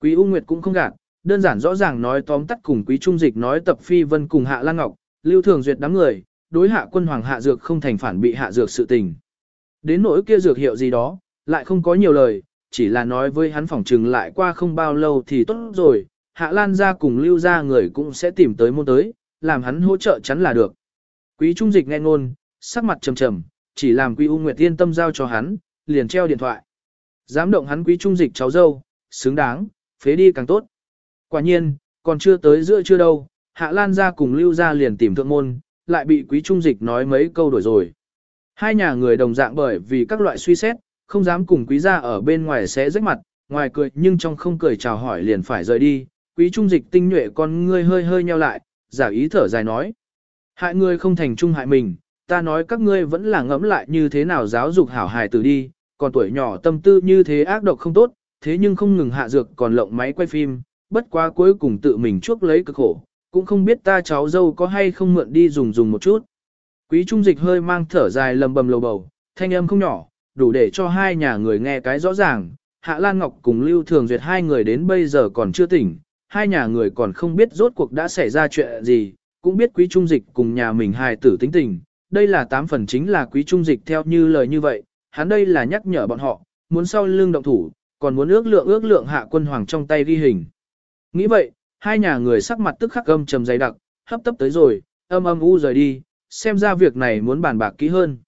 Quý U Nguyệt cũng không gạt, đơn giản rõ ràng nói tóm tắt cùng Quý Trung Dịch nói tập phi vân cùng Hạ Lan Ngọc, Lưu Thường Duyệt đám người, đối hạ quân hoàng hạ dược không thành phản bị hạ dược sự tình. Đến nỗi kia dược hiệu gì đó, lại không có nhiều lời, chỉ là nói với hắn phỏng trừng lại qua không bao lâu thì tốt rồi, hạ lan ra cùng lưu ra người cũng sẽ tìm tới môn tới, làm hắn hỗ trợ chắn là được. Quý Trung Dịch nghe ngôn, sắc mặt trầm trầm, chỉ làm Quý U Nguyệt yên tâm giao cho hắn, liền treo điện thoại. Dám động hắn Quý Trung Dịch cháu dâu, xứng đáng, phế đi càng tốt. Quả nhiên, còn chưa tới giữa chưa đâu, Hạ Lan ra cùng Lưu ra liền tìm thượng môn, lại bị Quý Trung Dịch nói mấy câu đổi rồi. Hai nhà người đồng dạng bởi vì các loại suy xét, không dám cùng Quý gia ở bên ngoài sẽ rách mặt, ngoài cười nhưng trong không cười chào hỏi liền phải rời đi. Quý Trung Dịch tinh nhuệ con ngươi hơi hơi nheo lại, giả ý thở dài nói. Hại ngươi không thành trung hại mình, ta nói các ngươi vẫn là ngẫm lại như thế nào giáo dục hảo hài tử đi, còn tuổi nhỏ tâm tư như thế ác độc không tốt, thế nhưng không ngừng hạ dược còn lộng máy quay phim, bất quá cuối cùng tự mình chuốc lấy cực khổ, cũng không biết ta cháu dâu có hay không mượn đi dùng dùng một chút. Quý trung dịch hơi mang thở dài lầm bầm lầu bầu, thanh âm không nhỏ, đủ để cho hai nhà người nghe cái rõ ràng. Hạ Lan Ngọc cùng Lưu Thường Duyệt hai người đến bây giờ còn chưa tỉnh, hai nhà người còn không biết rốt cuộc đã xảy ra chuyện gì, cũng biết quý trung dịch cùng nhà mình hài tử tính tình. Đây là tám phần chính là quý trung dịch theo như lời như vậy, hắn đây là nhắc nhở bọn họ, muốn sau lưng động thủ, còn muốn ước lượng ước lượng hạ quân hoàng trong tay ghi hình. Nghĩ vậy, hai nhà người sắc mặt tức khắc âm trầm dày đặc, hấp tấp tới rồi, âm âm u rời đi, xem ra việc này muốn bàn bạc kỹ hơn.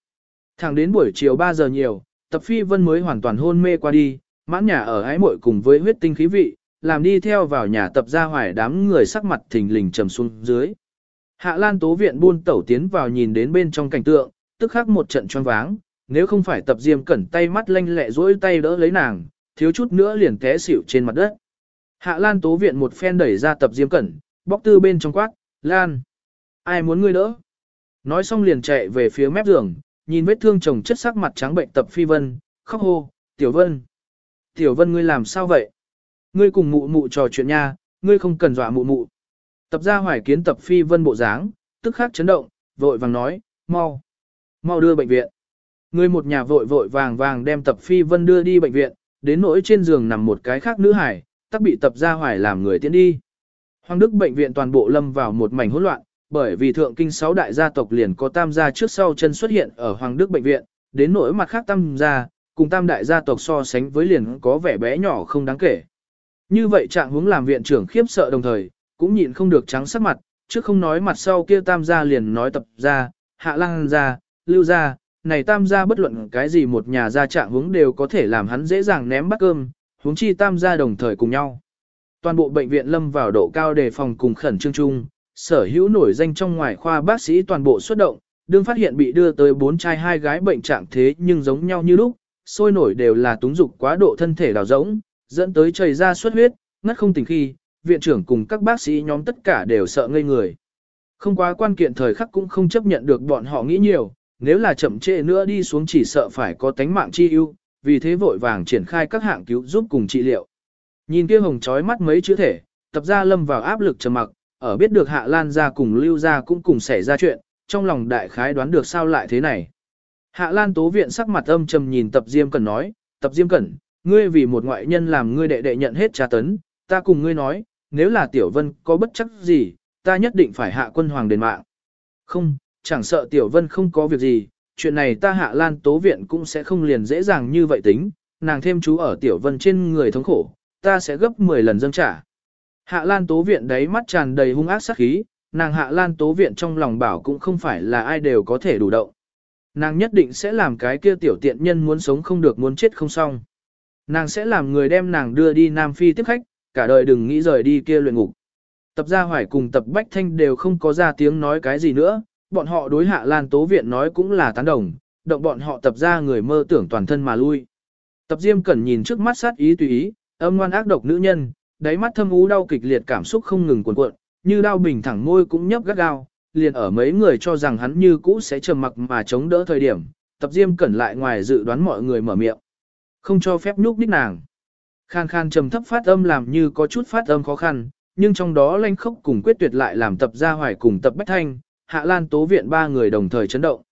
Thẳng đến buổi chiều 3 giờ nhiều, tập phi vân mới hoàn toàn hôn mê qua đi, mãn nhà ở ái muội cùng với huyết tinh khí vị, làm đi theo vào nhà tập ra hoài đám người sắc mặt thình lình trầm xuống dưới. Hạ Lan Tố viện buôn tẩu tiến vào nhìn đến bên trong cảnh tượng, tức khắc một trận choáng váng, nếu không phải tập diêm cẩn tay mắt lanh lẹ dỗi tay đỡ lấy nàng, thiếu chút nữa liền té xỉu trên mặt đất. Hạ Lan Tố viện một phen đẩy ra tập diêm cẩn, bóc tư bên trong quát, Lan, ai muốn ngươi đỡ? Nói xong liền chạy về phía mép giường, nhìn vết thương chồng chất sắc mặt trắng bệnh tập phi vân, khóc hô, tiểu vân. Tiểu vân ngươi làm sao vậy? Ngươi cùng mụ mụ trò chuyện nha, ngươi không cần dọa mụ mụ. Tập ra hoài kiến tập phi vân bộ dáng, tức khắc chấn động, vội vàng nói, mau, mau đưa bệnh viện. Ngươi một nhà vội vội vàng vàng đem tập phi vân đưa đi bệnh viện, đến nỗi trên giường nằm một cái khác nữ hải, tắc bị tập ra hoài làm người tiến đi. Hoàng Đức bệnh viện toàn bộ lâm vào một mảnh hỗn loạn, bởi vì thượng kinh sáu đại gia tộc liền có tam gia trước sau chân xuất hiện ở Hoàng Đức bệnh viện, đến nỗi mặt khác tam gia, cùng tam đại gia tộc so sánh với liền có vẻ bé nhỏ không đáng kể. Như vậy trạng hướng làm viện trưởng khiếp sợ đồng thời, cũng nhịn không được trắng sắc mặt, trước không nói mặt sau kia tam gia liền nói tập gia, hạ lang gia, lưu gia, này tam gia bất luận cái gì một nhà gia trạng hướng đều có thể làm hắn dễ dàng ném bát cơm, huống chi tam gia đồng thời cùng nhau. Toàn bộ bệnh viện lâm vào độ cao đề phòng cùng khẩn trương chung, sở hữu nổi danh trong ngoài khoa bác sĩ toàn bộ xuất động, đương phát hiện bị đưa tới bốn trai hai gái bệnh trạng thế nhưng giống nhau như lúc, sôi nổi đều là túng dục quá độ thân thể đào rỗng, dẫn tới chảy ra xuất huyết, ngất không tỉnh khi, viện trưởng cùng các bác sĩ nhóm tất cả đều sợ ngây người. Không quá quan kiện thời khắc cũng không chấp nhận được bọn họ nghĩ nhiều, nếu là chậm trễ nữa đi xuống chỉ sợ phải có tánh mạng chi ưu, vì thế vội vàng triển khai các hạng cứu giúp cùng trị liệu. Nhìn kia hồng chói mắt mấy chữ thể, tập gia lâm vào áp lực trầm mặc, ở biết được Hạ Lan gia cùng Lưu gia cũng cùng xảy ra chuyện, trong lòng đại khái đoán được sao lại thế này. Hạ Lan tố viện sắc mặt âm trầm nhìn tập Diêm Cẩn nói, tập Diêm Cẩn, ngươi vì một ngoại nhân làm ngươi đệ đệ nhận hết tra tấn, ta cùng ngươi nói, nếu là Tiểu Vân có bất chắc gì, ta nhất định phải hạ quân hoàng đền mạng. Không, chẳng sợ Tiểu Vân không có việc gì, chuyện này ta Hạ Lan tố viện cũng sẽ không liền dễ dàng như vậy tính, nàng thêm chú ở Tiểu Vân trên người thống khổ, ta sẽ gấp 10 lần dâng trả. Hạ Lan Tố Viện đấy mắt tràn đầy hung ác sát khí, nàng Hạ Lan Tố Viện trong lòng bảo cũng không phải là ai đều có thể đủ động. Nàng nhất định sẽ làm cái kia tiểu tiện nhân muốn sống không được muốn chết không xong. Nàng sẽ làm người đem nàng đưa đi Nam Phi tiếp khách, cả đời đừng nghĩ rời đi kia luyện ngục. Tập gia hoài cùng tập bách thanh đều không có ra tiếng nói cái gì nữa, bọn họ đối hạ lan tố viện nói cũng là tán đồng, động bọn họ tập ra người mơ tưởng toàn thân mà lui. Tập diêm cẩn nhìn trước mắt sát ý tùy ý, âm ngoan ác độc nữ nhân, đáy mắt thâm ú đau kịch liệt cảm xúc không ngừng cuộn cuộn, như đau bình thẳng môi cũng nhấp gắt gao, liền ở mấy người cho rằng hắn như cũ sẽ trầm mặc mà chống đỡ thời điểm, tập diêm cẩn lại ngoài dự đoán mọi người mở miệng. Không cho phép nhúc nhích nàng. Khan khan trầm thấp phát âm làm như có chút phát âm khó khăn, nhưng trong đó lanh khốc cùng quyết tuyệt lại làm tập gia hoài cùng tập bách thanh, hạ lan tố viện ba người đồng thời chấn động.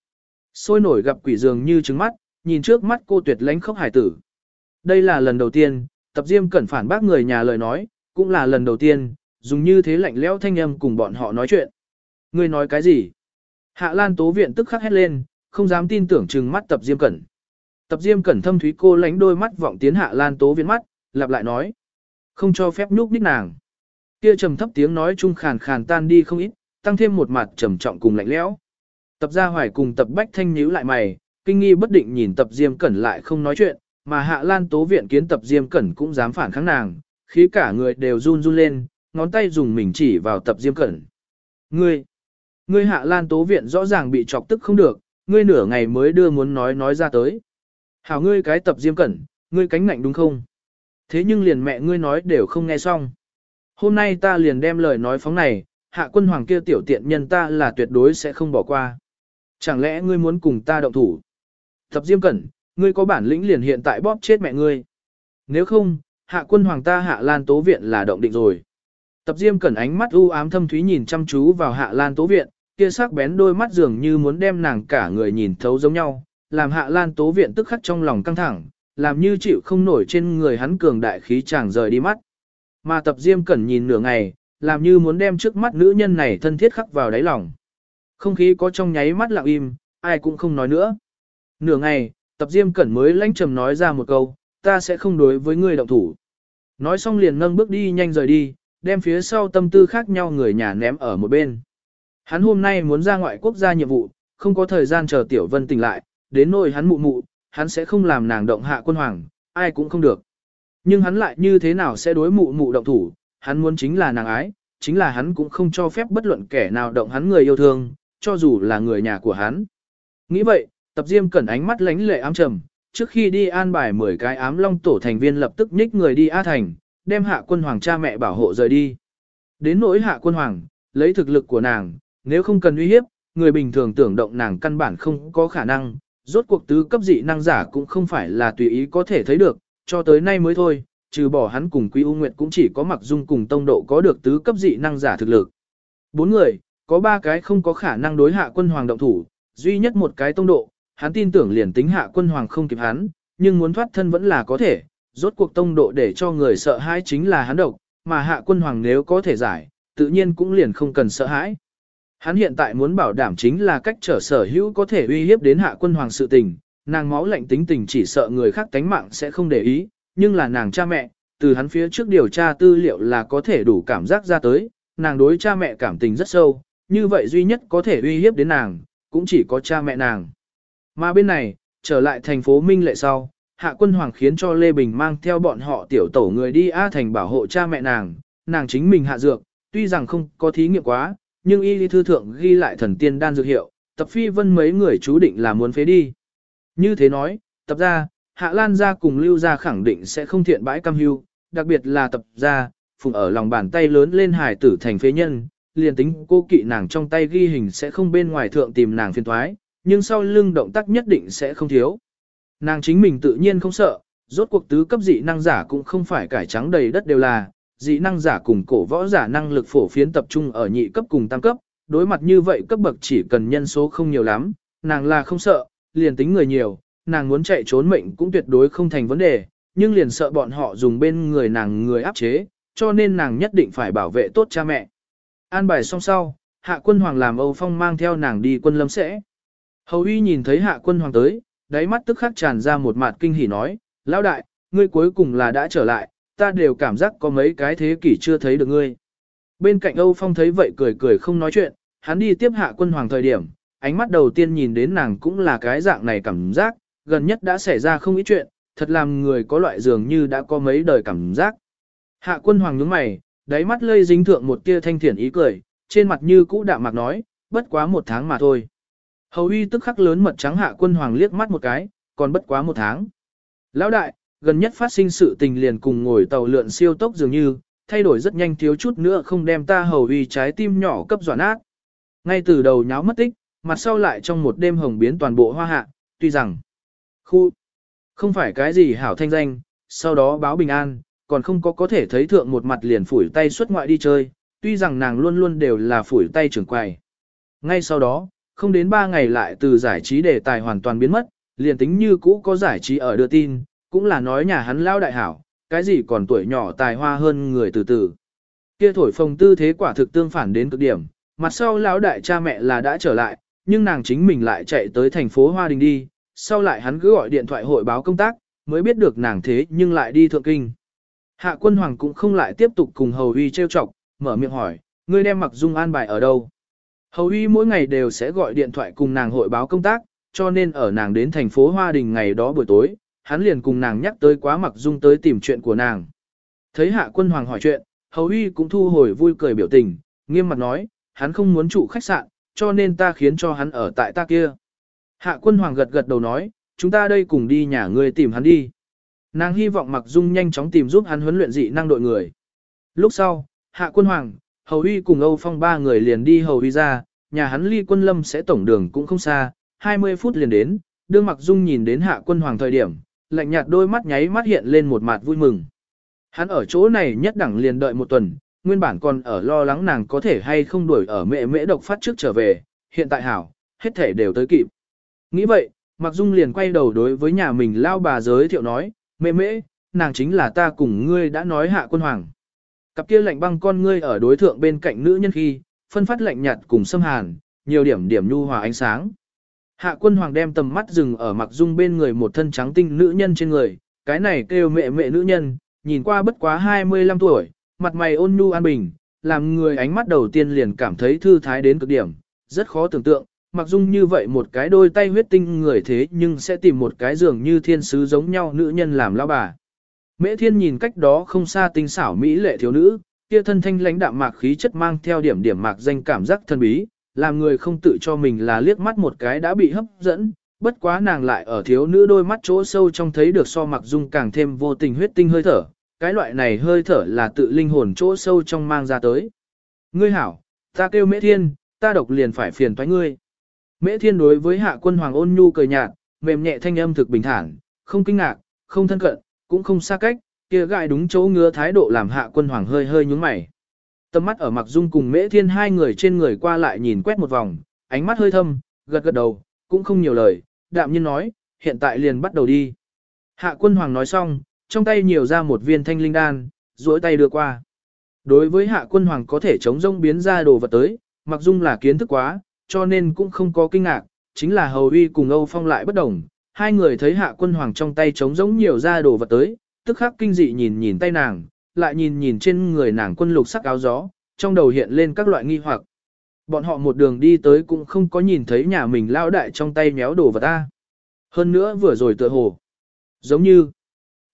Sôi nổi gặp quỷ dường như trứng mắt, nhìn trước mắt cô tuyệt lãnh khóc hải tử. Đây là lần đầu tiên, Tập Diêm Cẩn phản bác người nhà lời nói, cũng là lần đầu tiên, dùng như thế lạnh lẽo thanh âm cùng bọn họ nói chuyện. Ngươi nói cái gì? Hạ Lan Tố Viện tức khắc hét lên, không dám tin tưởng trừng mắt Tập Diêm Cẩn. Tập Diêm Cẩn thâm thúy cô lánh đôi mắt vọng tiến Hạ Lan Tố Viện mắt, lặp lại nói. Không cho phép nhúc nhích nàng. Kia trầm thấp tiếng nói chung khàn khàn tan đi không ít, tăng thêm một mặt trầm trọng cùng lạnh lẽo. Tập Gia Hoài cùng Tập Bách Thanh nhíu lại mày, kinh nghi bất định nhìn Tập Diêm Cẩn lại không nói chuyện, mà Hạ Lan Tố Viện kiến Tập Diêm Cẩn cũng dám phản kháng nàng, khí cả người đều run run lên, ngón tay dùng mình chỉ vào Tập Diêm Cẩn. Ngươi, ngươi Hạ Lan Tố Viện rõ ràng bị chọc tức không được, ngươi nửa ngày mới đưa muốn nói nói ra tới. Hảo ngươi cái Tập Diêm Cẩn, ngươi cánh ngạnh đúng không? Thế nhưng liền mẹ ngươi nói đều không nghe xong. Hôm nay ta liền đem lời nói phóng này, hạ quân hoàng kia tiểu tiện nhân ta là tuyệt đối sẽ không bỏ qua. Chẳng lẽ ngươi muốn cùng ta động thủ? Tập Diêm Cẩn, ngươi có bản lĩnh liền hiện tại bóp chết mẹ ngươi. Nếu không, hạ quân hoàng ta hạ lan tố viện là động định rồi. Tập Diêm Cẩn ánh mắt u ám thâm thúy nhìn chăm chú vào hạ lan tố viện, kia sắc bén đôi mắt dường như muốn đem nàng cả người nhìn thấu giống nhau, làm hạ lan tố viện tức khắc trong lòng căng thẳng, làm như chịu không nổi trên người hắn cường đại khí chàng rời đi mắt. Mà tập Diêm Cẩn nhìn nửa ngày, làm như muốn đem trước mắt nữ nhân này thân thiết khắc vào đáy lòng. Không khí có trong nháy mắt lặng im, ai cũng không nói nữa. Nửa ngày, tập Diêm Cẩn mới lãnh trầm nói ra một câu, ta sẽ không đối với ngươi động thủ. Nói xong liền nâng bước đi nhanh rời đi, đem phía sau tâm tư khác nhau người nhà ném ở một bên. Hắn hôm nay muốn ra ngoại quốc gia nhiệm vụ, không có thời gian chờ Tiểu Vân tỉnh lại, đến nỗi hắn mụ mụ, hắn sẽ không làm nàng động hạ quân hoàng, ai cũng không được. Nhưng hắn lại như thế nào sẽ đối mụ mụ động thủ, hắn muốn chính là nàng ái, chính là hắn cũng không cho phép bất luận kẻ nào động hắn người yêu thương, cho dù là người nhà của hắn. Nghĩ vậy, tập diêm cẩn ánh mắt lánh lệ ám trầm, trước khi đi an bài 10 cái ám long tổ thành viên lập tức nhích người đi A Thành, đem hạ quân hoàng cha mẹ bảo hộ rời đi. Đến nỗi hạ quân hoàng, lấy thực lực của nàng, nếu không cần uy hiếp, người bình thường tưởng động nàng căn bản không có khả năng, rốt cuộc tứ cấp dị năng giả cũng không phải là tùy ý có thể thấy được, cho tới nay mới thôi, trừ bỏ hắn cùng Quý U Nguyệt cũng chỉ có mặc dung cùng tông độ có được tứ cấp dị năng giả thực lực. Bốn người, có ba cái không có khả năng đối hạ quân hoàng động thủ, duy nhất một cái tông độ, hắn tin tưởng liền tính hạ quân hoàng không kịp hắn, nhưng muốn thoát thân vẫn là có thể, rốt cuộc tông độ để cho người sợ hãi chính là hắn độc, mà hạ quân hoàng nếu có thể giải, tự nhiên cũng liền không cần sợ hãi. Hắn hiện tại muốn bảo đảm chính là cách trở sở hữu có thể uy hiếp đến hạ quân hoàng sự tình, nàng máu lạnh tính tình chỉ sợ người khác tánh mạng sẽ không để ý, nhưng là nàng cha mẹ, từ hắn phía trước điều tra tư liệu là có thể đủ cảm giác ra tới, nàng đối cha mẹ cảm tình rất sâu, như vậy duy nhất có thể uy hiếp đến nàng, cũng chỉ có cha mẹ nàng. Mà bên này, trở lại thành phố Minh Lệ sau, Hạ Quân Hoàng khiến cho Lê Bình mang theo bọn họ tiểu tổ người đi A thành bảo hộ cha mẹ nàng, nàng chính mình hạ dược, tuy rằng không có thí nghiệm quá, nhưng y lý thư thượng ghi lại thần tiên đan dược hiệu, tập phi vân mấy người chú định là muốn phế đi. Như thế nói, tập ra, hạ lan gia cùng lưu gia khẳng định sẽ không thiện bãi cam hưu, đặc biệt là tập gia. phùng ở lòng bàn tay lớn lên hải tử thành phế nhân, liền tính cô kỵ nàng trong tay ghi hình sẽ không bên ngoài thượng tìm nàng phiền thoái, nhưng sau lưng động tác nhất định sẽ không thiếu. Nàng chính mình tự nhiên không sợ, rốt cuộc tứ cấp dị năng giả cũng không phải cải trắng đầy đất đều là, dị năng giả cùng cổ võ giả năng lực phổ phiến tập trung ở nhị cấp cùng tam cấp, đối mặt như vậy cấp bậc chỉ cần nhân số không nhiều lắm, nàng là không sợ, liền tính người nhiều, nàng muốn chạy trốn mệnh cũng tuyệt đối không thành vấn đề, nhưng liền sợ bọn họ dùng bên người nàng người áp chế, cho nên nàng nhất định phải bảo vệ tốt cha mẹ. An bài xong sau, hạ quân hoàng làm Âu Phong mang theo nàng đi quân lâm sẽ. Hầu uy nhìn thấy hạ quân hoàng tới, đáy mắt tức khắc tràn ra một mặt kinh hỉ nói, lão đại, ngươi cuối cùng là đã trở lại, ta đều cảm giác có mấy cái thế kỷ chưa thấy được ngươi. Bên cạnh Âu Phong thấy vậy cười cười không nói chuyện, hắn đi tiếp hạ quân hoàng thời điểm, ánh mắt đầu tiên nhìn đến nàng cũng là cái dạng này cảm giác, gần nhất đã xảy ra không ít chuyện, thật làm người có loại dường như đã có mấy đời cảm giác. Hạ quân hoàng nhướng mày, đáy mắt lây dính thượng một tia thanh thiển ý cười, trên mặt như cũ đạm mạc nói, bất quá một tháng mà thôi. Hầu uy tức khắc lớn mật trắng hạ quân hoàng liếc mắt một cái, còn bất quá một tháng. Lão đại, gần nhất phát sinh sự tình liền cùng ngồi tàu lượn siêu tốc dường như, thay đổi rất nhanh thiếu chút nữa không đem ta hầu uy trái tim nhỏ cấp dọa nát. Ngay từ đầu nháo mất tích, mặt sau lại trong một đêm hồng biến toàn bộ hoa hạ, tuy rằng khu không phải cái gì hảo thanh danh, sau đó báo bình an, còn không có có thể thấy thượng một mặt liền phủi tay xuất ngoại đi chơi, tuy rằng nàng luôn luôn đều là phủi tay trưởng quầy. Ngay sau đó, không đến 3 ngày lại từ giải trí đề tài hoàn toàn biến mất, liền tính như cũ có giải trí ở đưa tin, cũng là nói nhà hắn lao đại hảo, cái gì còn tuổi nhỏ tài hoa hơn người từ từ. Kia thổi phồng tư thế quả thực tương phản đến cực điểm, mặt sau lão đại cha mẹ là đã trở lại, nhưng nàng chính mình lại chạy tới thành phố Hoa Đình đi, sau lại hắn cứ gọi điện thoại hội báo công tác, mới biết được nàng thế nhưng lại đi thượng kinh. Hạ quân hoàng cũng không lại tiếp tục cùng Hầu Uy trêu chọc, mở miệng hỏi, ngươi đem mặc dung an bài ở đâu? Hầu Uy mỗi ngày đều sẽ gọi điện thoại cùng nàng hội báo công tác, cho nên ở nàng đến thành phố Hoa Đình ngày đó buổi tối, hắn liền cùng nàng nhắc tới quá mặc dung tới tìm chuyện của nàng. Thấy hạ quân hoàng hỏi chuyện, Hầu Uy cũng thu hồi vui cười biểu tình, nghiêm mặt nói, hắn không muốn trụ khách sạn, cho nên ta khiến cho hắn ở tại ta kia. Hạ quân hoàng gật gật đầu nói, chúng ta đây cùng đi nhà ngươi tìm hắn đi. Nàng hy vọng Mặc Dung nhanh chóng tìm giúp hắn huấn luyện dị năng đội người. Lúc sau, Hạ quân hoàng, Hầu Uy cùng Âu Phong ba người liền đi Hầu Uy ra, nhà hắn ly quân lâm sẽ tổng đường cũng không xa, 20 phút liền đến, đương Mặc Dung nhìn đến Hạ quân hoàng thời điểm, lạnh nhạt đôi mắt nháy mắt hiện lên một mặt vui mừng. Hắn ở chỗ này nhất đẳng liền đợi một tuần, nguyên bản còn ở lo lắng nàng có thể hay không đuổi ở mẹ mễ độc phát trước trở về, hiện tại hảo, hết thể đều tới kịp. Nghĩ vậy, Mạc Dung liền quay đầu đối với nhà mình lao bà giới thiệu nói, mẹ mễ, nàng chính là ta cùng ngươi đã nói hạ quân hoàng. Cặp kia lạnh băng con ngươi ở đối thượng bên cạnh nữ nhân khi, phân phát lạnh nhạt cùng xâm hàn, nhiều điểm điểm nhu hòa ánh sáng. Hạ quân hoàng đem tầm mắt dừng ở Mạc Dung bên người một thân trắng tinh nữ nhân trên người, cái này kêu mẹ mẹ nữ nhân, nhìn qua bất quá 25 tuổi, mặt mày ôn nhu an bình, làm người ánh mắt đầu tiên liền cảm thấy thư thái đến cực điểm, rất khó tưởng tượng, mặc dung như vậy một cái đôi tay huyết tinh người thế nhưng sẽ tìm một cái giường như thiên sứ giống nhau nữ nhân làm lao bà. Mễ thiên nhìn cách đó không xa tinh xảo mỹ lệ thiếu nữ, kia thân thanh lãnh đạm mạc khí chất mang theo điểm điểm mạc danh cảm giác thân bí, làm người không tự cho mình là liếc mắt một cái đã bị hấp dẫn, bất quá nàng lại ở thiếu nữ đôi mắt chỗ sâu trong thấy được so mặc dung càng thêm vô tình huyết tinh hơi thở, cái loại này hơi thở là tự linh hồn chỗ sâu trong mang ra tới. Ngươi hảo, ta kêu mễ thiên, ta độc liền phải phiền toái ngươi. Mễ thiên đối với hạ quân hoàng ôn nhu cười nhạt, mềm nhẹ thanh âm thực bình thản, không kinh ngạc, không thân cận, cũng không xa cách, kia gại đúng chỗ ngứa thái độ làm hạ quân hoàng hơi hơi nhướng mày. Tầm mắt ở mặc dung cùng mễ thiên hai người trên người qua lại nhìn quét một vòng, ánh mắt hơi thâm, gật gật đầu, cũng không nhiều lời, đạm nhiên nói, hiện tại liền bắt đầu đi. Hạ quân hoàng nói xong, trong tay nhiều ra một viên thanh linh đan, duỗi tay đưa qua. Đối với hạ quân hoàng có thể chống rông biến ra đồ vật tới, mặc dung là kiến thức quá, cho nên cũng không có kinh ngạc, chính là hầu uy cùng Âu Phong lại bất đồng. Hai người thấy hạ quân hoàng trong tay chống giống nhiều ra đồ vật tới, tức khắc kinh dị nhìn nhìn tay nàng, lại nhìn nhìn trên người nàng quân lục sắc áo gió, trong đầu hiện lên các loại nghi hoặc. Bọn họ một đường đi tới cũng không có nhìn thấy nhà mình lao đại trong tay méo đồ vật ta. Hơn nữa vừa rồi tựa hồ. Giống như,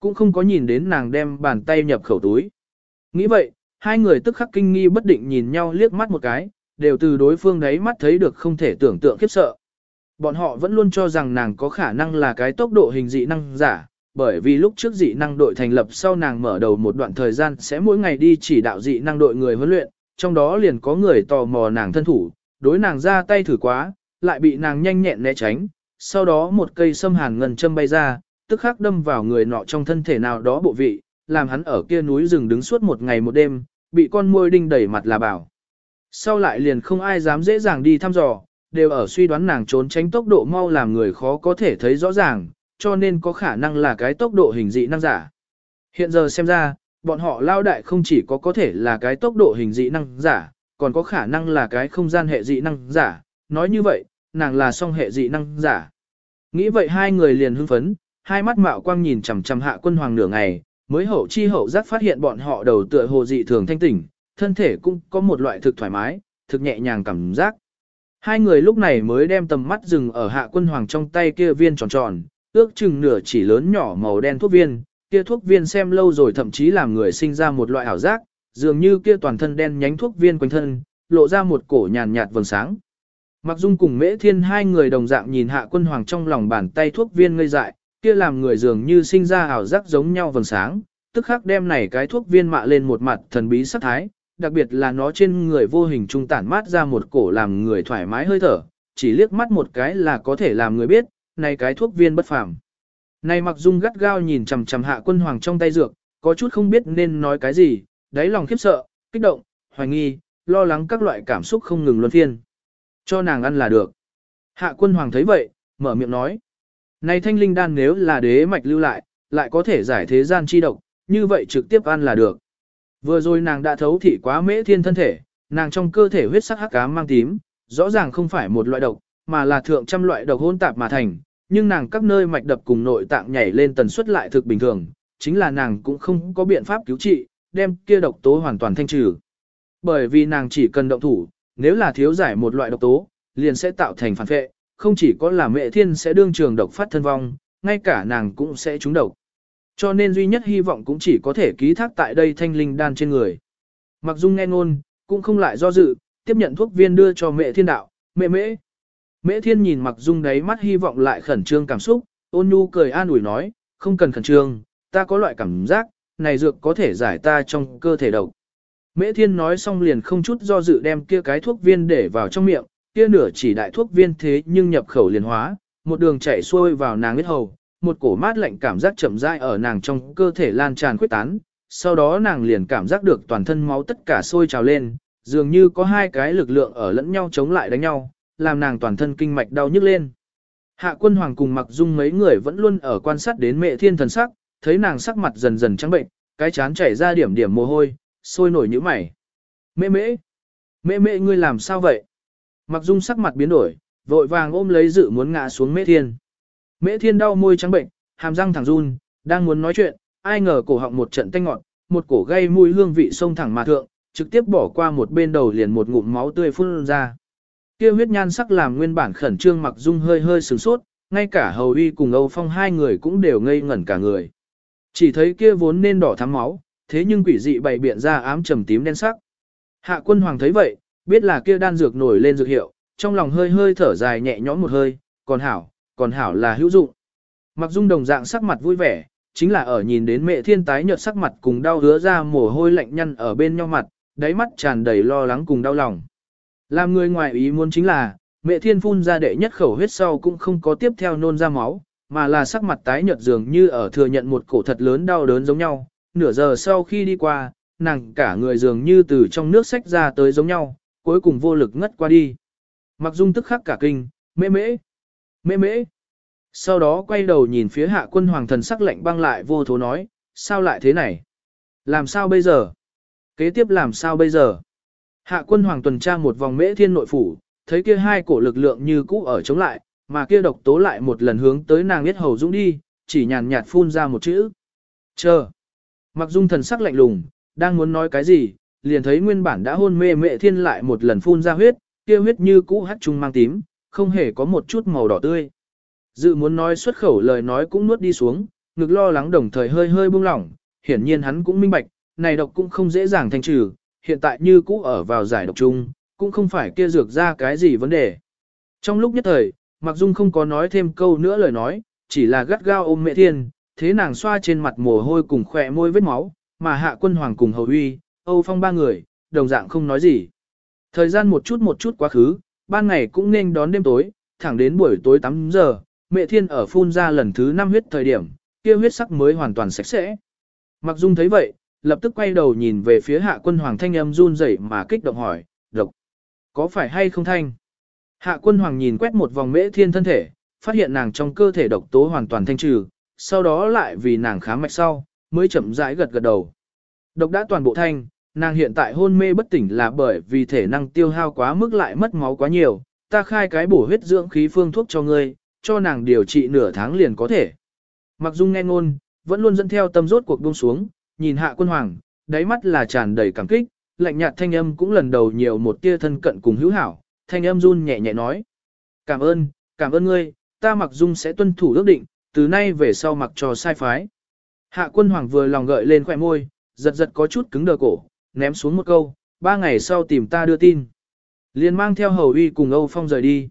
cũng không có nhìn đến nàng đem bàn tay nhập khẩu túi. Nghĩ vậy, hai người tức khắc kinh nghi bất định nhìn nhau liếc mắt một cái, đều từ đối phương đấy mắt thấy được không thể tưởng tượng khiếp sợ. Bọn họ vẫn luôn cho rằng nàng có khả năng là cái tốc độ hình dị năng giả, bởi vì lúc trước dị năng đội thành lập sau nàng mở đầu một đoạn thời gian sẽ mỗi ngày đi chỉ đạo dị năng đội người huấn luyện, trong đó liền có người tò mò nàng thân thủ, đối nàng ra tay thử quá, lại bị nàng nhanh nhẹn né tránh, sau đó một cây sâm hàn ngân châm bay ra, tức khắc đâm vào người nọ trong thân thể nào đó bộ vị, làm hắn ở kia núi rừng đứng suốt một ngày một đêm, bị con môi đinh đẩy mặt là bảo. Sau lại liền không ai dám dễ dàng đi thăm dò, đều ở suy đoán nàng trốn tránh tốc độ mau làm người khó có thể thấy rõ ràng, cho nên có khả năng là cái tốc độ hình dị năng giả. Hiện giờ xem ra, bọn họ lao đại không chỉ có có thể là cái tốc độ hình dị năng giả, còn có khả năng là cái không gian hệ dị năng giả, nói như vậy, nàng là song hệ dị năng giả. Nghĩ vậy hai người liền hưng phấn, hai mắt mạo quang nhìn chằm chằm hạ quân hoàng nửa ngày, mới hậu chi hậu giác phát hiện bọn họ đầu tựa hồ dị thường thanh tỉnh, thân thể cũng có một loại thực thoải mái, thực nhẹ nhàng cảm giác. Hai người lúc này mới đem tầm mắt dừng ở hạ quân hoàng trong tay kia viên tròn tròn, ước chừng nửa chỉ lớn nhỏ màu đen thuốc viên, kia thuốc viên xem lâu rồi thậm chí làm người sinh ra một loại ảo giác, dường như kia toàn thân đen nhánh thuốc viên quanh thân, lộ ra một cổ nhàn nhạt vầng sáng. Mặc dung cùng mễ thiên hai người đồng dạng nhìn hạ quân hoàng trong lòng bàn tay thuốc viên ngây dại, kia làm người dường như sinh ra ảo giác giống nhau vầng sáng, tức khắc đem này cái thuốc viên mạ lên một mặt thần bí sắc thái, đặc biệt là nó trên người vô hình trung tản mát ra một cổ làm người thoải mái hơi thở, chỉ liếc mắt một cái là có thể làm người biết, này cái thuốc viên bất phàm. Này mặc dung gắt gao nhìn chằm chằm hạ quân hoàng trong tay dược, có chút không biết nên nói cái gì, đáy lòng khiếp sợ, kích động, hoài nghi, lo lắng các loại cảm xúc không ngừng luân phiên. Cho nàng ăn là được. Hạ quân hoàng thấy vậy, mở miệng nói. Này thanh linh đan nếu là đế mạch lưu lại, lại có thể giải thế gian chi độc, như vậy trực tiếp ăn là được. Vừa rồi nàng đã thấu thị quá mễ thiên thân thể, nàng trong cơ thể huyết sắc hắc ám mang tím, rõ ràng không phải một loại độc, mà là thượng trăm loại độc hỗn tạp mà thành, nhưng nàng các nơi mạch đập cùng nội tạng nhảy lên tần suất lại thực bình thường, chính là nàng cũng không có biện pháp cứu trị, đem kia độc tố hoàn toàn thanh trừ. Bởi vì nàng chỉ cần động thủ, nếu là thiếu giải một loại độc tố, liền sẽ tạo thành phản vệ, không chỉ có là mẹ thiên sẽ đương trường độc phát thân vong, ngay cả nàng cũng sẽ trúng độc. Cho nên duy nhất hy vọng cũng chỉ có thể ký thác tại đây thanh linh đan trên người. Mặc dung nghe ngôn, cũng không lại do dự, tiếp nhận thuốc viên đưa cho mẹ thiên đạo, mẹ mễ. Mễ thiên nhìn mặc dung đáy mắt hy vọng lại khẩn trương cảm xúc, ôn nhu cười an ủi nói, không cần khẩn trương, ta có loại cảm giác, này dược có thể giải ta trong cơ thể độc. Mễ thiên nói xong liền không chút do dự đem kia cái thuốc viên để vào trong miệng, kia nửa chỉ đại thuốc viên thế nhưng nhập khẩu liền hóa, một đường chảy xuôi vào nàng huyết hầu, một cổ mát lạnh cảm giác chậm rãi ở nàng trong cơ thể lan tràn quyết tán, sau đó nàng liền cảm giác được toàn thân máu tất cả sôi trào lên, dường như có hai cái lực lượng ở lẫn nhau chống lại đánh nhau, làm nàng toàn thân kinh mạch đau nhức lên. Hạ quân hoàng cùng mặc dung mấy người vẫn luôn ở quan sát đến mẹ thiên thần sắc, thấy nàng sắc mặt dần dần trắng bệnh, cái chán chảy ra điểm điểm mồ hôi, sôi nổi như mày. Mẹ mễ, mẹ mễ ngươi làm sao vậy? Mặc dung sắc mặt biến đổi, vội vàng ôm lấy dự muốn ngã xuống mễ thiên. Mễ thiên đau môi trắng bệnh, hàm răng thẳng run, đang muốn nói chuyện, ai ngờ cổ họng một trận tanh ngọt, một cổ gây mùi hương vị sông thẳng mà thượng, trực tiếp bỏ qua một bên đầu liền một ngụm máu tươi phun ra. Kia huyết nhan sắc làm nguyên bản khẩn trương mặc dung hơi hơi sửng sốt, ngay cả hầu uy cùng Âu Phong hai người cũng đều ngây ngẩn cả người. Chỉ thấy kia vốn nên đỏ thắm máu, thế nhưng quỷ dị bày biện ra ám trầm tím đen sắc. Hạ quân hoàng thấy vậy, biết là kia đan dược nổi lên dược hiệu, trong lòng hơi hơi thở dài nhẹ nhõm một hơi, còn hảo, còn hảo là hữu dụng. Mặc dung đồng dạng sắc mặt vui vẻ, chính là ở nhìn đến mẹ thiên tái nhợt sắc mặt cùng đau hứa ra mồ hôi lạnh nhăn ở bên nhau mặt, đáy mắt tràn đầy lo lắng cùng đau lòng. Làm người ngoài ý muốn chính là, mẹ thiên phun ra đệ nhất khẩu huyết sau cũng không có tiếp theo nôn ra máu, mà là sắc mặt tái nhợt dường như ở thừa nhận một cổ thật lớn đau đớn giống nhau. Nửa giờ sau khi đi qua, nàng cả người dường như từ trong nước sách ra tới giống nhau, cuối cùng vô lực ngất qua đi. Mặc dung tức khắc cả kinh, mễ mễ, mễ mễ. Sau đó quay đầu nhìn phía hạ quân hoàng thần sắc lạnh băng lại vô thố nói, sao lại thế này? Làm sao bây giờ? Kế tiếp làm sao bây giờ? Hạ quân hoàng tuần tra một vòng mễ thiên nội phủ, thấy kia hai cổ lực lượng như cũ ở chống lại, mà kia độc tố lại một lần hướng tới nàng biết hầu dũng đi, chỉ nhàn nhạt phun ra một chữ. Chờ. Mặc dung thần sắc lạnh lùng, đang muốn nói cái gì, liền thấy nguyên bản đã hôn mê mệ thiên lại một lần phun ra huyết, kia huyết như cũ hắt trung mang tím, không hề có một chút màu đỏ tươi. Dự muốn nói xuất khẩu lời nói cũng nuốt đi xuống, ngực lo lắng đồng thời hơi hơi buông lỏng, hiển nhiên hắn cũng minh bạch, này độc cũng không dễ dàng thanh trừ, hiện tại như cũ ở vào giải độc chung, cũng không phải kia dược ra cái gì vấn đề. Trong lúc nhất thời, Mặc Dung không có nói thêm câu nữa lời nói, chỉ là gắt gao ôm mẹ thiên, thế nàng xoa trên mặt mồ hôi cùng khỏe môi vết máu, mà hạ quân hoàng cùng hầu uy, Âu Phong ba người, đồng dạng không nói gì. Thời gian một chút một chút quá khứ, ban ngày cũng nên đón đêm tối, thẳng đến buổi tối 8 giờ, mẹ thiên ở phun ra lần thứ 5 huyết thời điểm, kia huyết sắc mới hoàn toàn sạch sẽ. Mặc Dung thấy vậy, lập tức quay đầu nhìn về phía hạ quân hoàng thanh âm run rẩy mà kích động hỏi, độc, có phải hay không thanh? Hạ quân hoàng nhìn quét một vòng mễ thiên thân thể, phát hiện nàng trong cơ thể độc tố hoàn toàn thanh trừ, sau đó lại vì nàng khám mạch sau, mới chậm rãi gật gật đầu. Độc đã toàn bộ thanh, nàng hiện tại hôn mê bất tỉnh là bởi vì thể năng tiêu hao quá mức lại mất máu quá nhiều, ta khai cái bổ huyết dưỡng khí phương thuốc cho ngươi, cho nàng điều trị nửa tháng liền có thể. Mặc dung nghe ngôn, vẫn luôn dẫn theo tâm rốt cuộc buông xuống, nhìn hạ quân hoàng, đáy mắt là tràn đầy cảm kích, lạnh nhạt thanh âm cũng lần đầu nhiều một tia thân cận cùng hữu hảo, thanh âm run nhẹ nhẹ nói. Cảm ơn, cảm ơn ngươi, ta mặc dung sẽ tuân thủ ước định, từ nay về sau mặc cho sai phái. Hạ quân hoàng vừa lòng gợi lên khỏe môi, giật giật có chút cứng đờ cổ, ném xuống một câu, ba ngày sau tìm ta đưa tin. liền mang theo Hầu Uy cùng Âu Phong rời đi.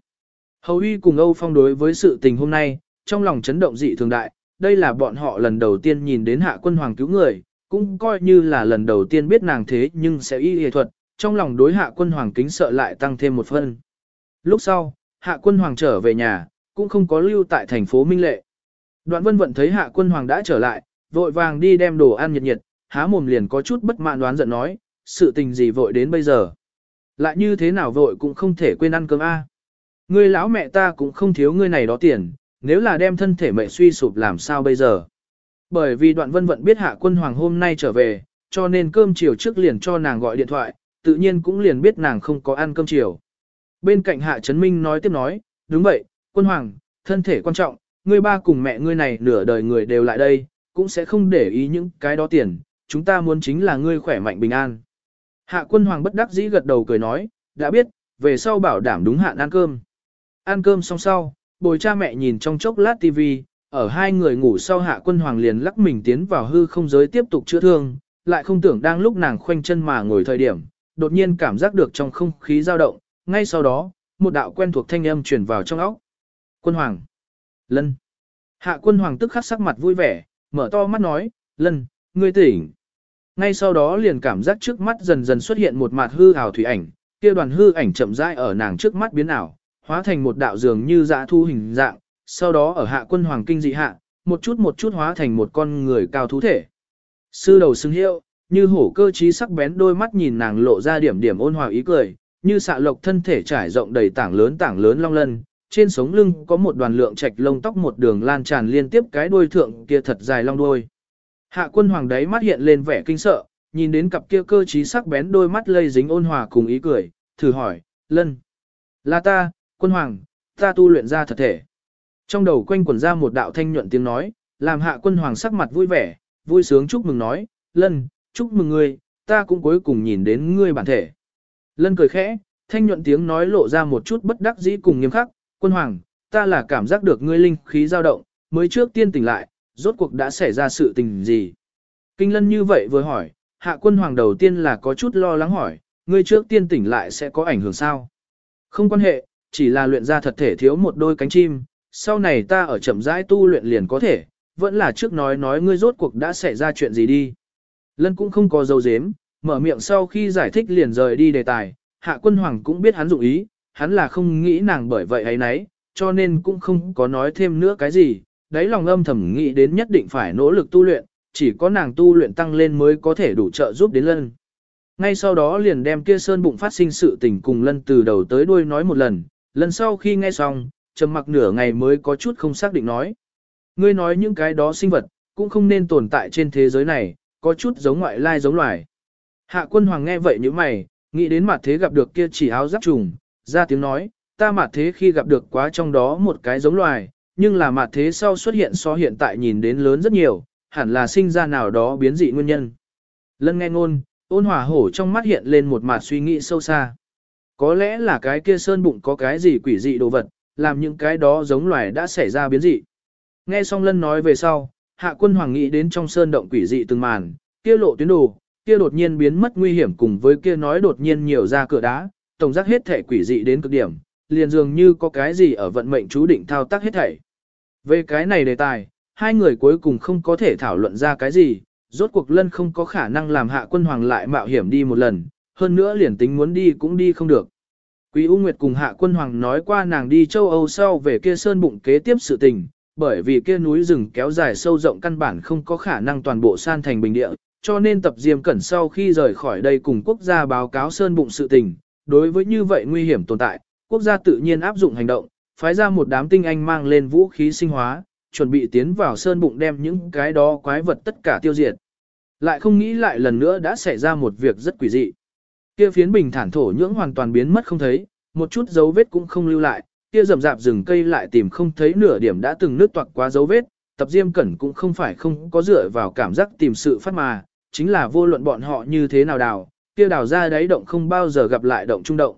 Hầu Uy cùng Âu Phong đối với sự tình hôm nay, trong lòng chấn động dị thường đại, đây là bọn họ lần đầu tiên nhìn đến hạ quân hoàng cứu người, cũng coi như là lần đầu tiên biết nàng thế nhưng sẽ y y thuật, trong lòng đối hạ quân hoàng kính sợ lại tăng thêm một phân. Lúc sau, hạ quân hoàng trở về nhà, cũng không có lưu tại thành phố Minh Lệ. Đoạn vân vận thấy hạ quân hoàng đã trở lại, vội vàng đi đem đồ ăn nhiệt nhiệt, há mồm liền có chút bất mãn đoán giận nói, sự tình gì vội đến bây giờ. Lại như thế nào vội cũng không thể quên ăn cơm a. Ngươi lão mẹ ta cũng không thiếu ngươi này đó tiền, nếu là đem thân thể mẹ suy sụp làm sao bây giờ. Bởi vì đoạn vân vận biết hạ quân hoàng hôm nay trở về, cho nên cơm chiều trước liền cho nàng gọi điện thoại, tự nhiên cũng liền biết nàng không có ăn cơm chiều. Bên cạnh hạ Trấn Minh nói tiếp nói, đúng vậy, quân hoàng, thân thể quan trọng, ngươi ba cùng mẹ ngươi này nửa đời người đều lại đây, cũng sẽ không để ý những cái đó tiền, chúng ta muốn chính là ngươi khỏe mạnh bình an. Hạ quân hoàng bất đắc dĩ gật đầu cười nói, đã biết, về sau bảo đảm đúng hạn ăn cơm. Ăn cơm xong sau, bồi cha mẹ nhìn trong chốc lát TV, ở hai người ngủ sau hạ quân hoàng liền lắc mình tiến vào hư không giới tiếp tục chữa thương, lại không tưởng đang lúc nàng khoanh chân mà ngồi thời điểm, đột nhiên cảm giác được trong không khí dao động, ngay sau đó, một đạo quen thuộc thanh âm truyền vào trong óc. Quân hoàng. Lân. Hạ quân hoàng tức khắc sắc mặt vui vẻ, mở to mắt nói, Lân, ngươi tỉnh. Ngay sau đó liền cảm giác trước mắt dần dần xuất hiện một mặt hư ảo thủy ảnh, kia đoàn hư ảnh chậm rãi ở nàng trước mắt biến ảo, hóa thành một đạo dường như dã thu hình dạng, sau đó ở hạ quân hoàng kinh dị hạ, một chút một chút hóa thành một con người cao thú thể. Sư đầu xưng hiệu, như hổ cơ trí sắc bén đôi mắt nhìn nàng lộ ra điểm điểm ôn hòa ý cười, như xạ lộc thân thể trải rộng đầy tảng lớn tảng lớn long lân, trên sống lưng có một đoàn lượng trạch lông tóc một đường lan tràn liên tiếp cái đuôi thượng kia thật dài long đuôi. Hạ quân hoàng đấy mắt hiện lên vẻ kinh sợ, nhìn đến cặp kia cơ trí sắc bén đôi mắt lây dính ôn hòa cùng ý cười, thử hỏi, lân. Là ta, quân hoàng, ta tu luyện ra thật thể. Trong đầu quanh quẩn ra một đạo thanh nhuận tiếng nói, làm hạ quân hoàng sắc mặt vui vẻ, vui sướng chúc mừng nói, lân, chúc mừng ngươi, ta cũng cuối cùng nhìn đến ngươi bản thể. Lân cười khẽ, thanh nhuận tiếng nói lộ ra một chút bất đắc dĩ cùng nghiêm khắc, quân hoàng, ta là cảm giác được ngươi linh khí dao động, mới trước tiên tỉnh lại, rốt cuộc đã xảy ra sự tình gì. Kinh lân như vậy vừa hỏi, hạ quân hoàng đầu tiên là có chút lo lắng hỏi, ngươi trước tiên tỉnh lại sẽ có ảnh hưởng sao? Không quan hệ, chỉ là luyện ra thật thể thiếu một đôi cánh chim, sau này ta ở chậm rãi tu luyện liền có thể, vẫn là trước nói nói ngươi rốt cuộc đã xảy ra chuyện gì đi. Lân cũng không có dấu dếm, mở miệng sau khi giải thích liền rời đi đề tài, hạ quân hoàng cũng biết hắn dụng ý, hắn là không nghĩ nàng bởi vậy ấy nấy, cho nên cũng không có nói thêm nữa cái gì, đấy lòng âm thầm nghĩ đến nhất định phải nỗ lực tu luyện, chỉ có nàng tu luyện tăng lên mới có thể đủ trợ giúp đến lân. Ngay sau đó liền đem kia sơn bụng phát sinh sự tình cùng lân từ đầu tới đuôi nói một lần, lần sau khi nghe xong, trầm mặc nửa ngày mới có chút không xác định nói. Ngươi nói những cái đó sinh vật, cũng không nên tồn tại trên thế giới này, có chút giống ngoại lai giống loài. Hạ quân hoàng nghe vậy như mày, nghĩ đến mặt thế gặp được kia chỉ áo giáp trùng, ra tiếng nói, ta mặt thế khi gặp được quá trong đó một cái giống loài, nhưng là mặt thế sau xuất hiện so hiện tại nhìn đến lớn rất nhiều, hẳn là sinh ra nào đó biến dị nguyên nhân. Lân nghe ngôn, ôn hòa hổ trong mắt hiện lên một mặt suy nghĩ sâu xa. Có lẽ là cái kia sơn bụng có cái gì quỷ dị đồ vật, làm những cái đó giống loài đã xảy ra biến dị. Nghe xong lân nói về sau, hạ quân hoàng nghĩ đến trong sơn động quỷ dị từng màn, kia lộ tuyến đồ, kia đột nhiên biến mất nguy hiểm cùng với kia nói đột nhiên nhiều ra cửa đá, tổng giác hết thể quỷ dị đến cực điểm, liền dường như có cái gì ở vận mệnh chú định thao tác hết thảy. Về cái này đề tài, hai người cuối cùng không có thể thảo luận ra cái gì, rốt cuộc lân không có khả năng làm hạ quân hoàng lại mạo hiểm đi một lần, hơn nữa liền tính muốn đi cũng đi không được. Quý U Nguyệt cùng hạ quân hoàng nói qua nàng đi châu Âu sau về kia sơn bụng kế tiếp sự tình, bởi vì kia núi rừng kéo dài sâu rộng căn bản không có khả năng toàn bộ san thành bình địa, cho nên tập diêm cẩn sau khi rời khỏi đây cùng quốc gia báo cáo sơn bụng sự tình, đối với như vậy nguy hiểm tồn tại, quốc gia tự nhiên áp dụng hành động, phái ra một đám tinh anh mang lên vũ khí sinh hóa, chuẩn bị tiến vào sơn bụng đem những cái đó quái vật tất cả tiêu diệt. Lại không nghĩ lại lần nữa đã xảy ra một việc rất quỷ dị. Kia phiến bình thản thổ nhưỡng hoàn toàn biến mất không thấy, một chút dấu vết cũng không lưu lại, kia rậm rạp rừng cây lại tìm không thấy nửa điểm đã từng nước toạc quá dấu vết, tập diêm cẩn cũng không phải không có dựa vào cảm giác tìm sự phát mà, chính là vô luận bọn họ như thế nào đào, kia đào ra đáy động không bao giờ gặp lại động trung động.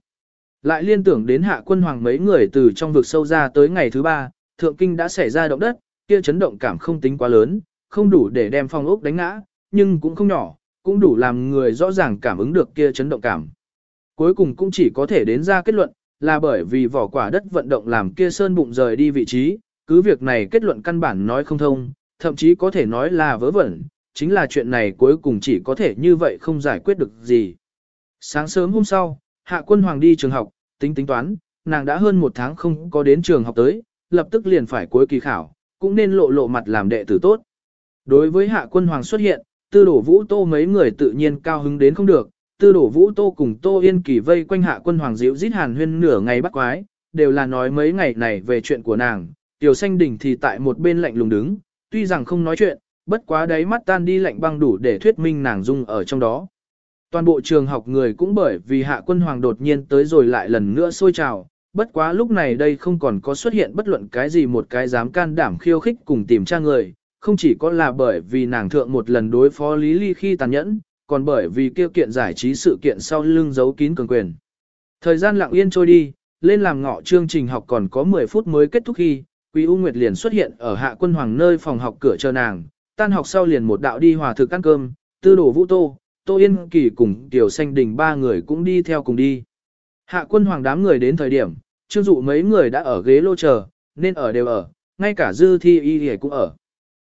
Lại liên tưởng đến hạ quân hoàng mấy người từ trong vực sâu ra tới ngày thứ ba, thượng kinh đã xảy ra động đất, kia chấn động cảm không tính quá lớn, không đủ để đem phong ốc đánh ngã, nhưng cũng không nhỏ, cũng đủ làm người rõ ràng cảm ứng được kia chấn động cảm. Cuối cùng cũng chỉ có thể đến ra kết luận, là bởi vì vỏ quả đất vận động làm kia sơn bụng rời đi vị trí, cứ việc này kết luận căn bản nói không thông, thậm chí có thể nói là vớ vẩn, chính là chuyện này cuối cùng chỉ có thể như vậy không giải quyết được gì. Sáng sớm hôm sau, hạ quân hoàng đi trường học, tính tính toán, nàng đã hơn một tháng không có đến trường học tới, lập tức liền phải cuối kỳ khảo, cũng nên lộ lộ mặt làm đệ tử tốt. Đối với hạ quân hoàng xuất hiện, tư đổ vũ tô mấy người tự nhiên cao hứng đến không được, tư đổ vũ tô cùng tô yên kỳ vây quanh hạ quân hoàng diễu giết hàn huyên nửa ngày bắt quái, đều là nói mấy ngày này về chuyện của nàng, tiểu xanh đỉnh thì tại một bên lạnh lùng đứng, tuy rằng không nói chuyện, bất quá đáy mắt tan đi lạnh băng đủ để thuyết minh nàng dung ở trong đó. Toàn bộ trường học người cũng bởi vì hạ quân hoàng đột nhiên tới rồi lại lần nữa sôi trào, bất quá lúc này đây không còn có xuất hiện bất luận cái gì một cái dám can đảm khiêu khích cùng tìm tra người, không chỉ có là bởi vì nàng thượng một lần đối phó Lý Ly khi tàn nhẫn, còn bởi vì kêu kiện giải trí sự kiện sau lưng giấu kín cường quyền. Thời gian lặng yên trôi đi, lên làm ngọ chương trình học còn có 10 phút mới kết thúc khi, Quý U Nguyệt liền xuất hiện ở hạ quân hoàng nơi phòng học cửa chờ nàng, tan học sau liền một đạo đi hòa thực ăn cơm, tư đổ vũ tô, tô yên kỳ cùng tiểu xanh đình ba người cũng đi theo cùng đi. Hạ quân hoàng đám người đến thời điểm, trương dụ mấy người đã ở ghế lô chờ, nên ở đều ở, ngay cả dư thi y cũng ở.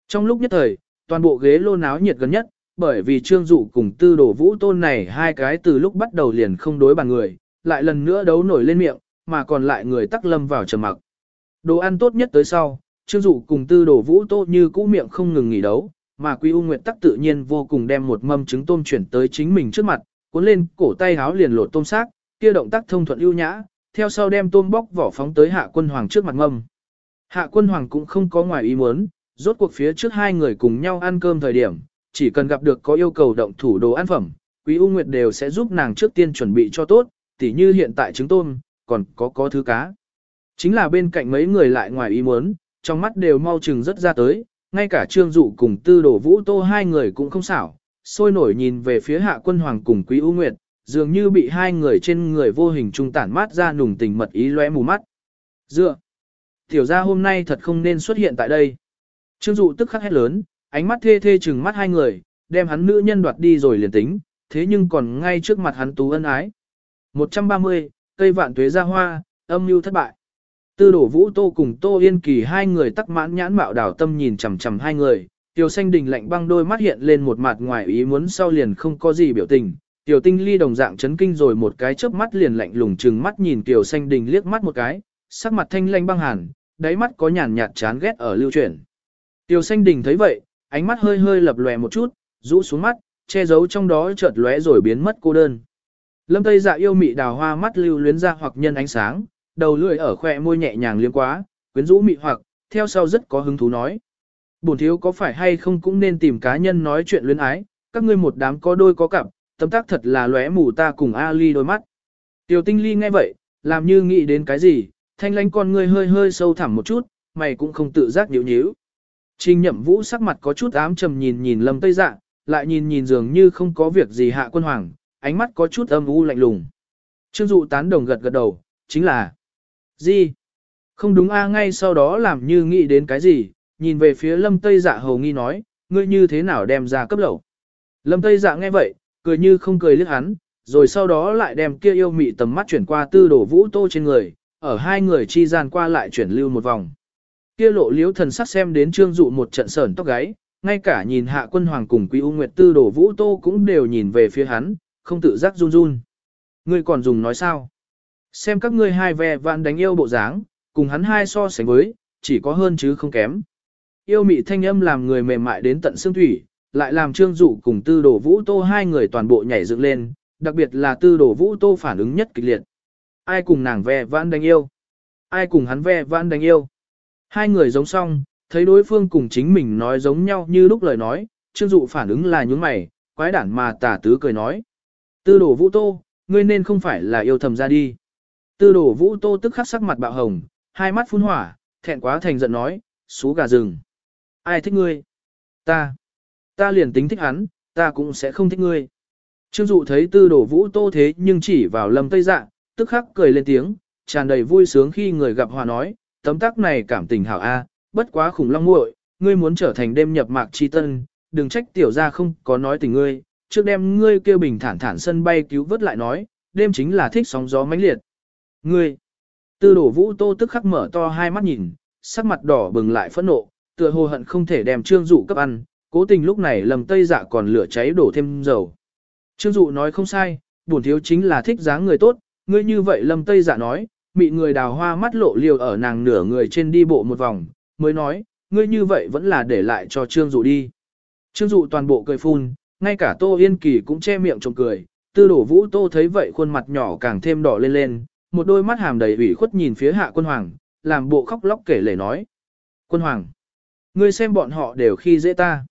Trong lúc nhất thời, toàn bộ ghế lô náo nhiệt gần nhất, bởi vì trương dụ cùng tư đổ vũ tôn này hai cái từ lúc bắt đầu liền không đối bàn người, lại lần nữa đấu nổi lên miệng, mà còn lại người tắc lâm vào trầm mặc. Đồ ăn tốt nhất tới sau, trương dụ cùng tư đổ vũ tô như cũ miệng không ngừng nghỉ đấu, mà quý u nguyệt tắc tự nhiên vô cùng đem một mâm trứng tôm chuyển tới chính mình trước mặt, cuốn lên cổ tay háo liền lột tôm xác, kia động tác thông thuận ưu nhã, theo sau đem tôm bóc vỏ phóng tới hạ quân hoàng trước mặt mâm. Hạ quân hoàng cũng không có ngoài ý muốn, rốt cuộc phía trước hai người cùng nhau ăn cơm thời điểm, chỉ cần gặp được có yêu cầu động thủ đồ ăn phẩm, Quý U Nguyệt đều sẽ giúp nàng trước tiên chuẩn bị cho tốt, tỉ như hiện tại trứng tôm, còn có có thứ cá. Chính là bên cạnh mấy người lại ngoài ý muốn, trong mắt đều mau chừng rất ra tới, ngay cả Trương Dụ cùng Tư Đồ Vũ Tô hai người cũng không xảo, sôi nổi nhìn về phía Hạ Quân Hoàng cùng Quý U Nguyệt, dường như bị hai người trên người vô hình trung tản mát ra nùng tình mật ý lóe mù mắt. Dựa! Tiểu gia hôm nay thật không nên xuất hiện tại đây. Trương Dụ tức khắc hét lớn, ánh mắt thê thê chừng mắt hai người, đem hắn nữ nhân đoạt đi rồi liền tính, thế nhưng còn ngay trước mặt hắn tú ân ái. 130, cây vạn tuế ra hoa, âm mưu thất bại. Tư đổ vũ tô cùng tô yên kỳ hai người tắc mãn nhãn mạo đảo tâm nhìn chằm chằm hai người, tiểu xanh đình lạnh băng đôi mắt hiện lên một mặt ngoài ý muốn sau liền không có gì biểu tình. Tiểu tinh ly đồng dạng chấn kinh rồi một cái chớp mắt liền lạnh lùng chừng mắt nhìn tiểu xanh đình liếc mắt một cái, sắc mặt thanh lanh băng hàn, đáy mắt có nhàn nhạt chán ghét ở lưu chuyển. Tiểu xanh đình thấy vậy, ánh mắt hơi hơi lập lòe một chút, rũ xuống mắt, che giấu trong đó chợt lóe rồi biến mất cô đơn. Lâm Tây Dạ yêu mị đào hoa mắt lưu luyến ra hoặc nhân ánh sáng, đầu lưỡi ở khoe môi nhẹ nhàng liếm quá, quyến rũ mị hoặc, theo sau rất có hứng thú nói. Bổn thiếu có phải hay không cũng nên tìm cá nhân nói chuyện luyến ái, các ngươi một đám có đôi có cặp, tâm tác thật là lóe mù ta cùng Ali đôi mắt. Tiểu tinh ly nghe vậy, làm như nghĩ đến cái gì, thanh lánh con ngươi hơi hơi sâu thẳm một chút, mày cũng không tự giác nhíu nhíu. Trình nhậm vũ sắc mặt có chút ám trầm nhìn nhìn lâm tây dạ, lại nhìn nhìn dường như không có việc gì hạ quân hoàng, ánh mắt có chút âm u lạnh lùng. Trương dụ tán đồng gật gật đầu, chính là gì? Không đúng a ngay sau đó làm như nghĩ đến cái gì, nhìn về phía lâm tây dạ hầu nghi nói, ngươi như thế nào đem ra cấp lẩu. Lâm tây dạ nghe vậy, cười như không cười liếc hắn, rồi sau đó lại đem kia yêu mị tầm mắt chuyển qua tư đổ vũ tô trên người, ở hai người chi gian qua lại chuyển lưu một vòng. Kia lộ liếu thần sắc xem đến trương dụ một trận sởn tóc gáy, ngay cả nhìn hạ quân hoàng cùng quý u nguyệt tư đổ vũ tô cũng đều nhìn về phía hắn, không tự giác run run. Ngươi còn dùng nói sao? Xem các ngươi hai ve vạn đánh yêu bộ dáng, cùng hắn hai so sánh với, chỉ có hơn chứ không kém. Yêu mị thanh âm làm người mềm mại đến tận xương thủy, lại làm trương dụ cùng tư đổ vũ tô hai người toàn bộ nhảy dựng lên, đặc biệt là tư đổ vũ tô phản ứng nhất kịch liệt. Ai cùng nàng ve vãn đánh yêu? Ai cùng hắn ve vãn đánh yêu? Hai người giống song, thấy đối phương cùng chính mình nói giống nhau như lúc lời nói, trương dụ phản ứng là nhướng mày, quái đản mà tả tứ cười nói. Tư đổ vũ tô, ngươi nên không phải là yêu thầm ra đi. Tư đổ vũ tô tức khắc sắc mặt bạo hồng, hai mắt phun hỏa, thẹn quá thành giận nói, xú gà rừng. Ai thích ngươi? Ta. Ta liền tính thích hắn, ta cũng sẽ không thích ngươi. Trương dụ thấy tư đổ vũ tô thế nhưng chỉ vào lâm tây dạ, tức khắc cười lên tiếng, tràn đầy vui sướng khi người gặp hòa nói, tấm tắc này cảm tình hảo a, bất quá khủng long muội, ngươi muốn trở thành đêm nhập mạc chi tân, đừng trách tiểu gia không có nói tình ngươi, trước đêm ngươi kêu bình thản thản sân bay cứu vớt lại nói, đêm chính là thích sóng gió mãnh liệt. Ngươi, tư đổ vũ tô tức khắc mở to hai mắt nhìn, sắc mặt đỏ bừng lại phẫn nộ, tựa hồ hận không thể đem trương dụ cấp ăn, cố tình lúc này lầm tây dạ còn lửa cháy đổ thêm dầu. Trương dụ nói không sai, bổn thiếu chính là thích dáng người tốt, ngươi như vậy lâm tây dạ nói, bị người đào hoa mắt lộ liều ở nàng nửa người trên đi bộ một vòng, mới nói, ngươi như vậy vẫn là để lại cho trương dụ đi. Trương dụ toàn bộ cười phun, ngay cả tô yên kỳ cũng che miệng trông cười, tư đổ vũ tô thấy vậy khuôn mặt nhỏ càng thêm đỏ lên lên, một đôi mắt hàm đầy ủy khuất nhìn phía hạ quân hoàng, làm bộ khóc lóc kể lể nói. Quân hoàng, ngươi xem bọn họ đều khi dễ ta.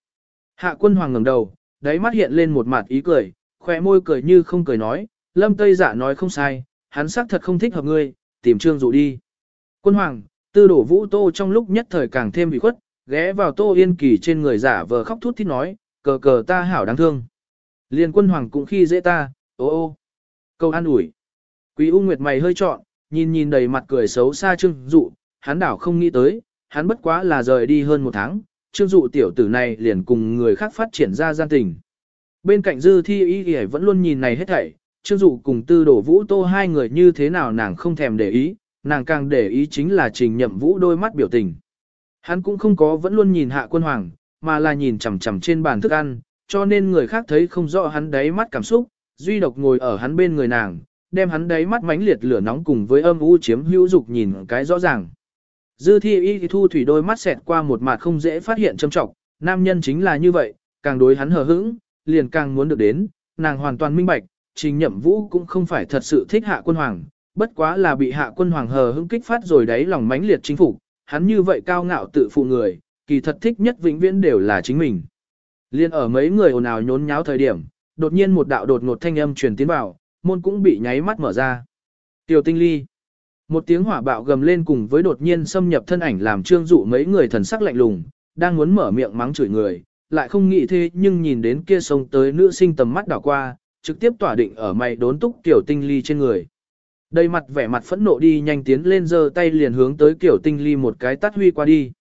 Hạ quân hoàng ngẩng đầu, đáy mắt hiện lên một mặt ý cười, khỏe môi cười như không cười nói, lâm tây giả nói không sai, hắn xác thật không thích hợp ngươi, tìm trương dụ đi. Quân hoàng, tư đổ vũ tô trong lúc nhất thời càng thêm bị khuất, ghé vào tô yên kỳ trên người giả vờ khóc thút thít nói, cờ cờ ta hảo đáng thương. Liên quân hoàng cũng khi dễ ta, ô ô. Câu an ủi. Quý U Nguyệt mày hơi trọn, nhìn nhìn đầy mặt cười xấu xa trương dụ, hắn đảo không nghĩ tới, hắn bất quá là rời đi hơn một tháng, trương dụ tiểu tử này liền cùng người khác phát triển ra gian tình. Bên cạnh dư thi y y vẫn luôn nhìn này hết thảy, trương dụ cùng tư đổ vũ tô hai người như thế nào nàng không thèm để ý, nàng càng để ý chính là trình nhậm vũ đôi mắt biểu tình. Hắn cũng không có vẫn luôn nhìn hạ quân hoàng, mà là nhìn chằm chằm trên bàn thức ăn, cho nên người khác thấy không rõ hắn đáy mắt cảm xúc, duy độc ngồi ở hắn bên người nàng, đem hắn đáy mắt mãnh liệt lửa nóng cùng với âm u chiếm hữu dục nhìn cái rõ ràng. Dư thi y thu thủy đôi mắt xẹt qua một mặt không dễ phát hiện châm trọng, nam nhân chính là như vậy, càng đối hắn hờ hững, liền càng muốn được đến, nàng hoàn toàn minh bạch, trình nhậm vũ cũng không phải thật sự thích hạ quân hoàng, bất quá là bị hạ quân hoàng hờ hững kích phát rồi đấy lòng mãnh liệt chính phủ, hắn như vậy cao ngạo tự phụ người, kỳ thật thích nhất vĩnh viễn đều là chính mình. Liên ở mấy người ồn ào nhốn nháo thời điểm, đột nhiên một đạo đột ngột thanh âm truyền tiến vào, môn cũng bị nháy mắt mở ra. Tiểu tinh ly. Một tiếng hỏa bạo gầm lên cùng với đột nhiên xâm nhập thân ảnh làm trương dụ mấy người thần sắc lạnh lùng, đang muốn mở miệng mắng chửi người, lại không nghĩ thế nhưng nhìn đến kia sông tới nữ sinh tầm mắt đảo qua, trực tiếp tỏa định ở mày đốn túc tiểu tinh ly trên người. Đầy mặt vẻ mặt phẫn nộ đi nhanh tiến lên giơ tay liền hướng tới kiểu tinh ly một cái tát huy qua đi.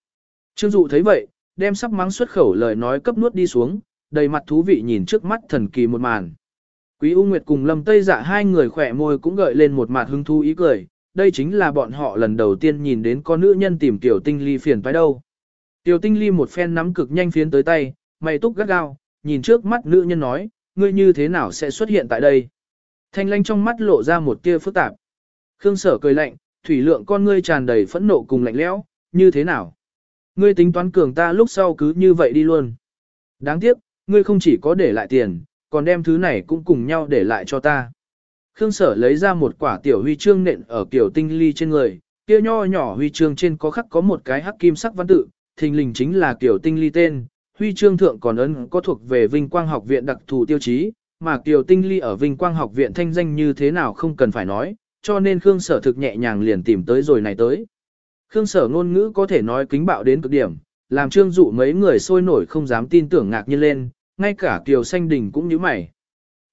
Trương dụ thấy vậy, đem sắp mắng xuất khẩu lời nói cấp nuốt đi xuống, đầy mặt thú vị nhìn trước mắt thần kỳ một màn. Quý U Nguyệt cùng Lâm Tây Dạ hai người khỏe môi cũng gợi lên một mặt hứng thú ý cười, đây chính là bọn họ lần đầu tiên nhìn đến con nữ nhân tìm tiểu tinh ly phiền phải đâu. Tiểu tinh ly một phen nắm cực nhanh phiến tới tay, mày túc gắt gao, nhìn trước mắt nữ nhân nói, ngươi như thế nào sẽ xuất hiện tại đây. Thanh lanh trong mắt lộ ra một tia phức tạp. Khương sở cười lạnh, thủy lượng con ngươi tràn đầy phẫn nộ cùng lạnh lẽo, như thế nào? Ngươi tính toán cường ta lúc sau cứ như vậy đi luôn. Đáng tiếc, ngươi không chỉ có để lại tiền, còn đem thứ này cũng cùng nhau để lại cho ta. Khương sở lấy ra một quả tiểu huy chương nện ở kiểu tinh ly trên người, kia nho nhỏ huy chương trên có khắc có một cái hắc kim sắc văn tự, thình lình chính là kiểu tinh ly tên, huy chương thượng còn ấn có thuộc về Vinh Quang học viện đặc thù tiêu chí, mà kiểu Tinh Ly ở Vinh Quang học viện thanh danh như thế nào không cần phải nói, cho nên Khương Sở thực nhẹ nhàng liền tìm tới rồi này tới. Khương Sở ngôn ngữ có thể nói kính bạo đến cực điểm, làm Trương Dụ mấy người sôi nổi không dám tin tưởng ngạc nhiên lên, ngay cả Kiều Xanh Đình cũng như mày.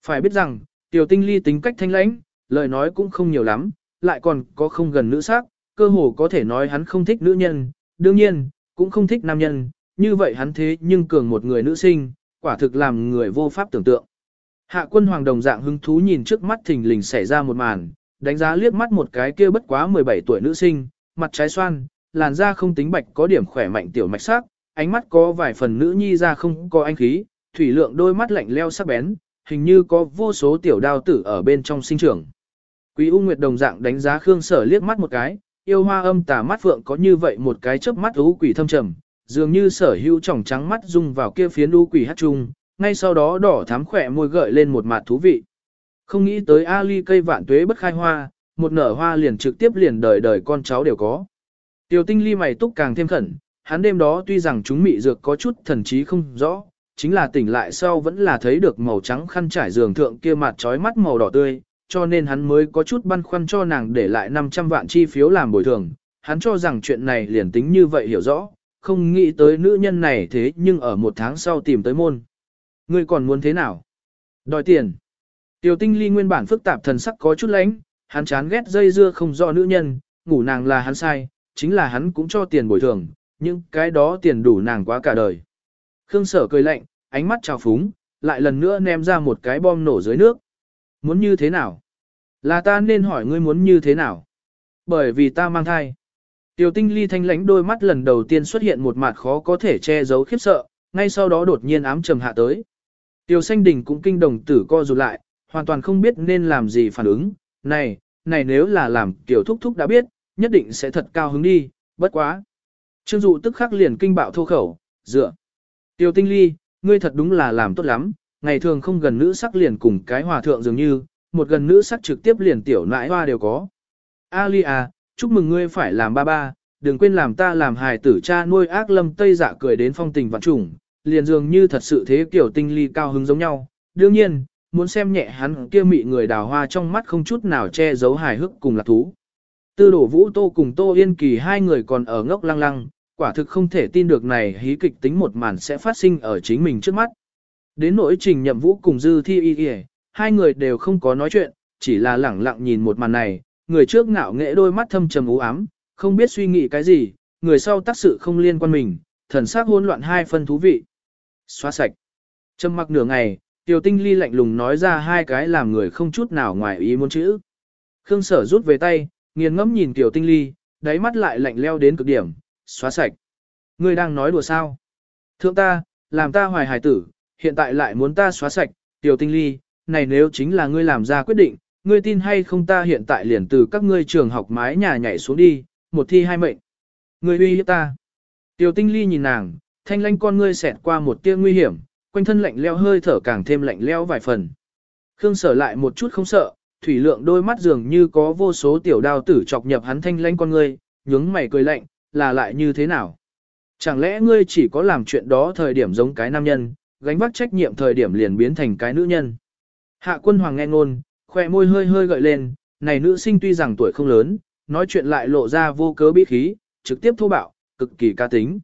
Phải biết rằng, Tiểu Tinh Ly tính cách thanh lãnh, lời nói cũng không nhiều lắm, lại còn có không gần nữ sắc, cơ hồ có thể nói hắn không thích nữ nhân, đương nhiên, cũng không thích nam nhân, như vậy hắn thế nhưng cường một người nữ sinh, quả thực làm người vô pháp tưởng tượng. Hạ quân hoàng đồng dạng hứng thú nhìn trước mắt thình lình xảy ra một màn, đánh giá liếc mắt một cái kia bất quá 17 tuổi nữ sinh, mặt trái xoan, làn da không tính bạch có điểm khỏe mạnh tiểu mạch sắc, ánh mắt có vài phần nữ nhi ra không có anh khí, thủy lượng đôi mắt lạnh leo sắc bén, hình như có vô số tiểu đao tử ở bên trong sinh trưởng. Quý U Nguyệt đồng dạng đánh giá Khương Sở liếc mắt một cái, yêu hoa âm tà mắt phượng có như vậy một cái chớp mắt u quỷ thâm trầm, dường như sở hữu tròng trắng mắt dung vào kia phiến u quỷ hát trung, ngay sau đó đỏ thắm khỏe môi gợi lên một mặt thú vị. Không nghĩ tới Ali cây vạn tuế bất khai hoa, một nở hoa liền trực tiếp liền đời đời con cháu đều có. Tiểu tinh ly mày túc càng thêm khẩn, hắn đêm đó tuy rằng chúng mị dược có chút thần trí không rõ, chính là tỉnh lại sau vẫn là thấy được màu trắng khăn trải giường thượng kia mặt trói mắt màu đỏ tươi, cho nên hắn mới có chút băn khoăn cho nàng để lại 500 vạn chi phiếu làm bồi thường. Hắn cho rằng chuyện này liền tính như vậy hiểu rõ, không nghĩ tới nữ nhân này thế nhưng ở một tháng sau tìm tới môn. Ngươi còn muốn thế nào? Đòi tiền. Tiểu tinh ly nguyên bản phức tạp thần sắc có chút lánh, hắn chán ghét dây dưa không rõ nữ nhân, ngủ nàng là hắn sai, chính là hắn cũng cho tiền bồi thường, nhưng cái đó tiền đủ nàng quá cả đời. Khương sở cười lạnh, ánh mắt trào phúng, lại lần nữa ném ra một cái bom nổ dưới nước. Muốn như thế nào? Là ta nên hỏi ngươi muốn như thế nào? Bởi vì ta mang thai. Tiểu tinh ly thanh lánh đôi mắt lần đầu tiên xuất hiện một mặt khó có thể che giấu khiếp sợ, ngay sau đó đột nhiên ám trầm hạ tới. Tiểu xanh đình cũng kinh đồng tử co rụt lại, hoàn toàn không biết nên làm gì phản ứng. Này, này nếu là làm tiểu thúc thúc đã biết, nhất định sẽ thật cao hứng đi, bất quá. Trương dụ tức khắc liền kinh bạo thô khẩu, dựa. Tiểu tinh ly, ngươi thật đúng là làm tốt lắm, ngày thường không gần nữ sắc liền cùng cái hòa thượng dường như, một gần nữ sắc trực tiếp liền tiểu nãi hoa đều có. Ali à, chúc mừng ngươi phải làm ba ba, đừng quên làm ta làm hài tử cha nuôi ác lâm tây dạ cười đến phong tình vạn trùng, liền dường như thật sự thế kiểu tinh ly cao hứng giống nhau. Đương nhiên, muốn xem nhẹ hắn kia mị người đào hoa trong mắt không chút nào che giấu hài hước cùng lạc thú. Tư đổ vũ tô cùng tô yên kỳ hai người còn ở ngốc lăng lăng, quả thực không thể tin được này hí kịch tính một màn sẽ phát sinh ở chính mình trước mắt. Đến nỗi trình nhậm vũ cùng dư thi y y, hai người đều không có nói chuyện, chỉ là lẳng lặng nhìn một màn này, người trước ngạo nghễ đôi mắt thâm trầm u ám, không biết suy nghĩ cái gì, người sau tác sự không liên quan mình, thần sắc hỗn loạn hai phân thú vị. Xóa sạch. Trầm mặc nửa ngày, Tiểu Tinh Ly lạnh lùng nói ra hai cái làm người không chút nào ngoài ý muốn chữ. Khương Sở rút về tay, nghiền ngẫm nhìn Tiểu Tinh Ly, đáy mắt lại lạnh leo đến cực điểm, xóa sạch. Ngươi đang nói đùa sao? Thượng ta, làm ta hoài hài tử, hiện tại lại muốn ta xóa sạch, Tiểu Tinh Ly, này nếu chính là ngươi làm ra quyết định, ngươi tin hay không ta hiện tại liền từ các ngươi trường học mái nhà nhảy xuống đi, một thi hai mệnh. Ngươi uy hiếp ta. Tiểu Tinh Ly nhìn nàng, thanh lanh con ngươi xẹt qua một tia nguy hiểm, quanh thân lạnh leo hơi thở càng thêm lạnh leo vài phần. Khương sở lại một chút không sợ, thủy lượng đôi mắt dường như có vô số tiểu đao tử chọc nhập hắn thanh lanh con ngươi, nhướng mày cười lạnh, là lại như thế nào? Chẳng lẽ ngươi chỉ có làm chuyện đó thời điểm giống cái nam nhân, gánh vác trách nhiệm thời điểm liền biến thành cái nữ nhân? Hạ quân hoàng nghe ngôn, khoe môi hơi hơi gợi lên, này nữ sinh tuy rằng tuổi không lớn, nói chuyện lại lộ ra vô cớ bí khí, trực tiếp thô bạo, cực kỳ ca tính.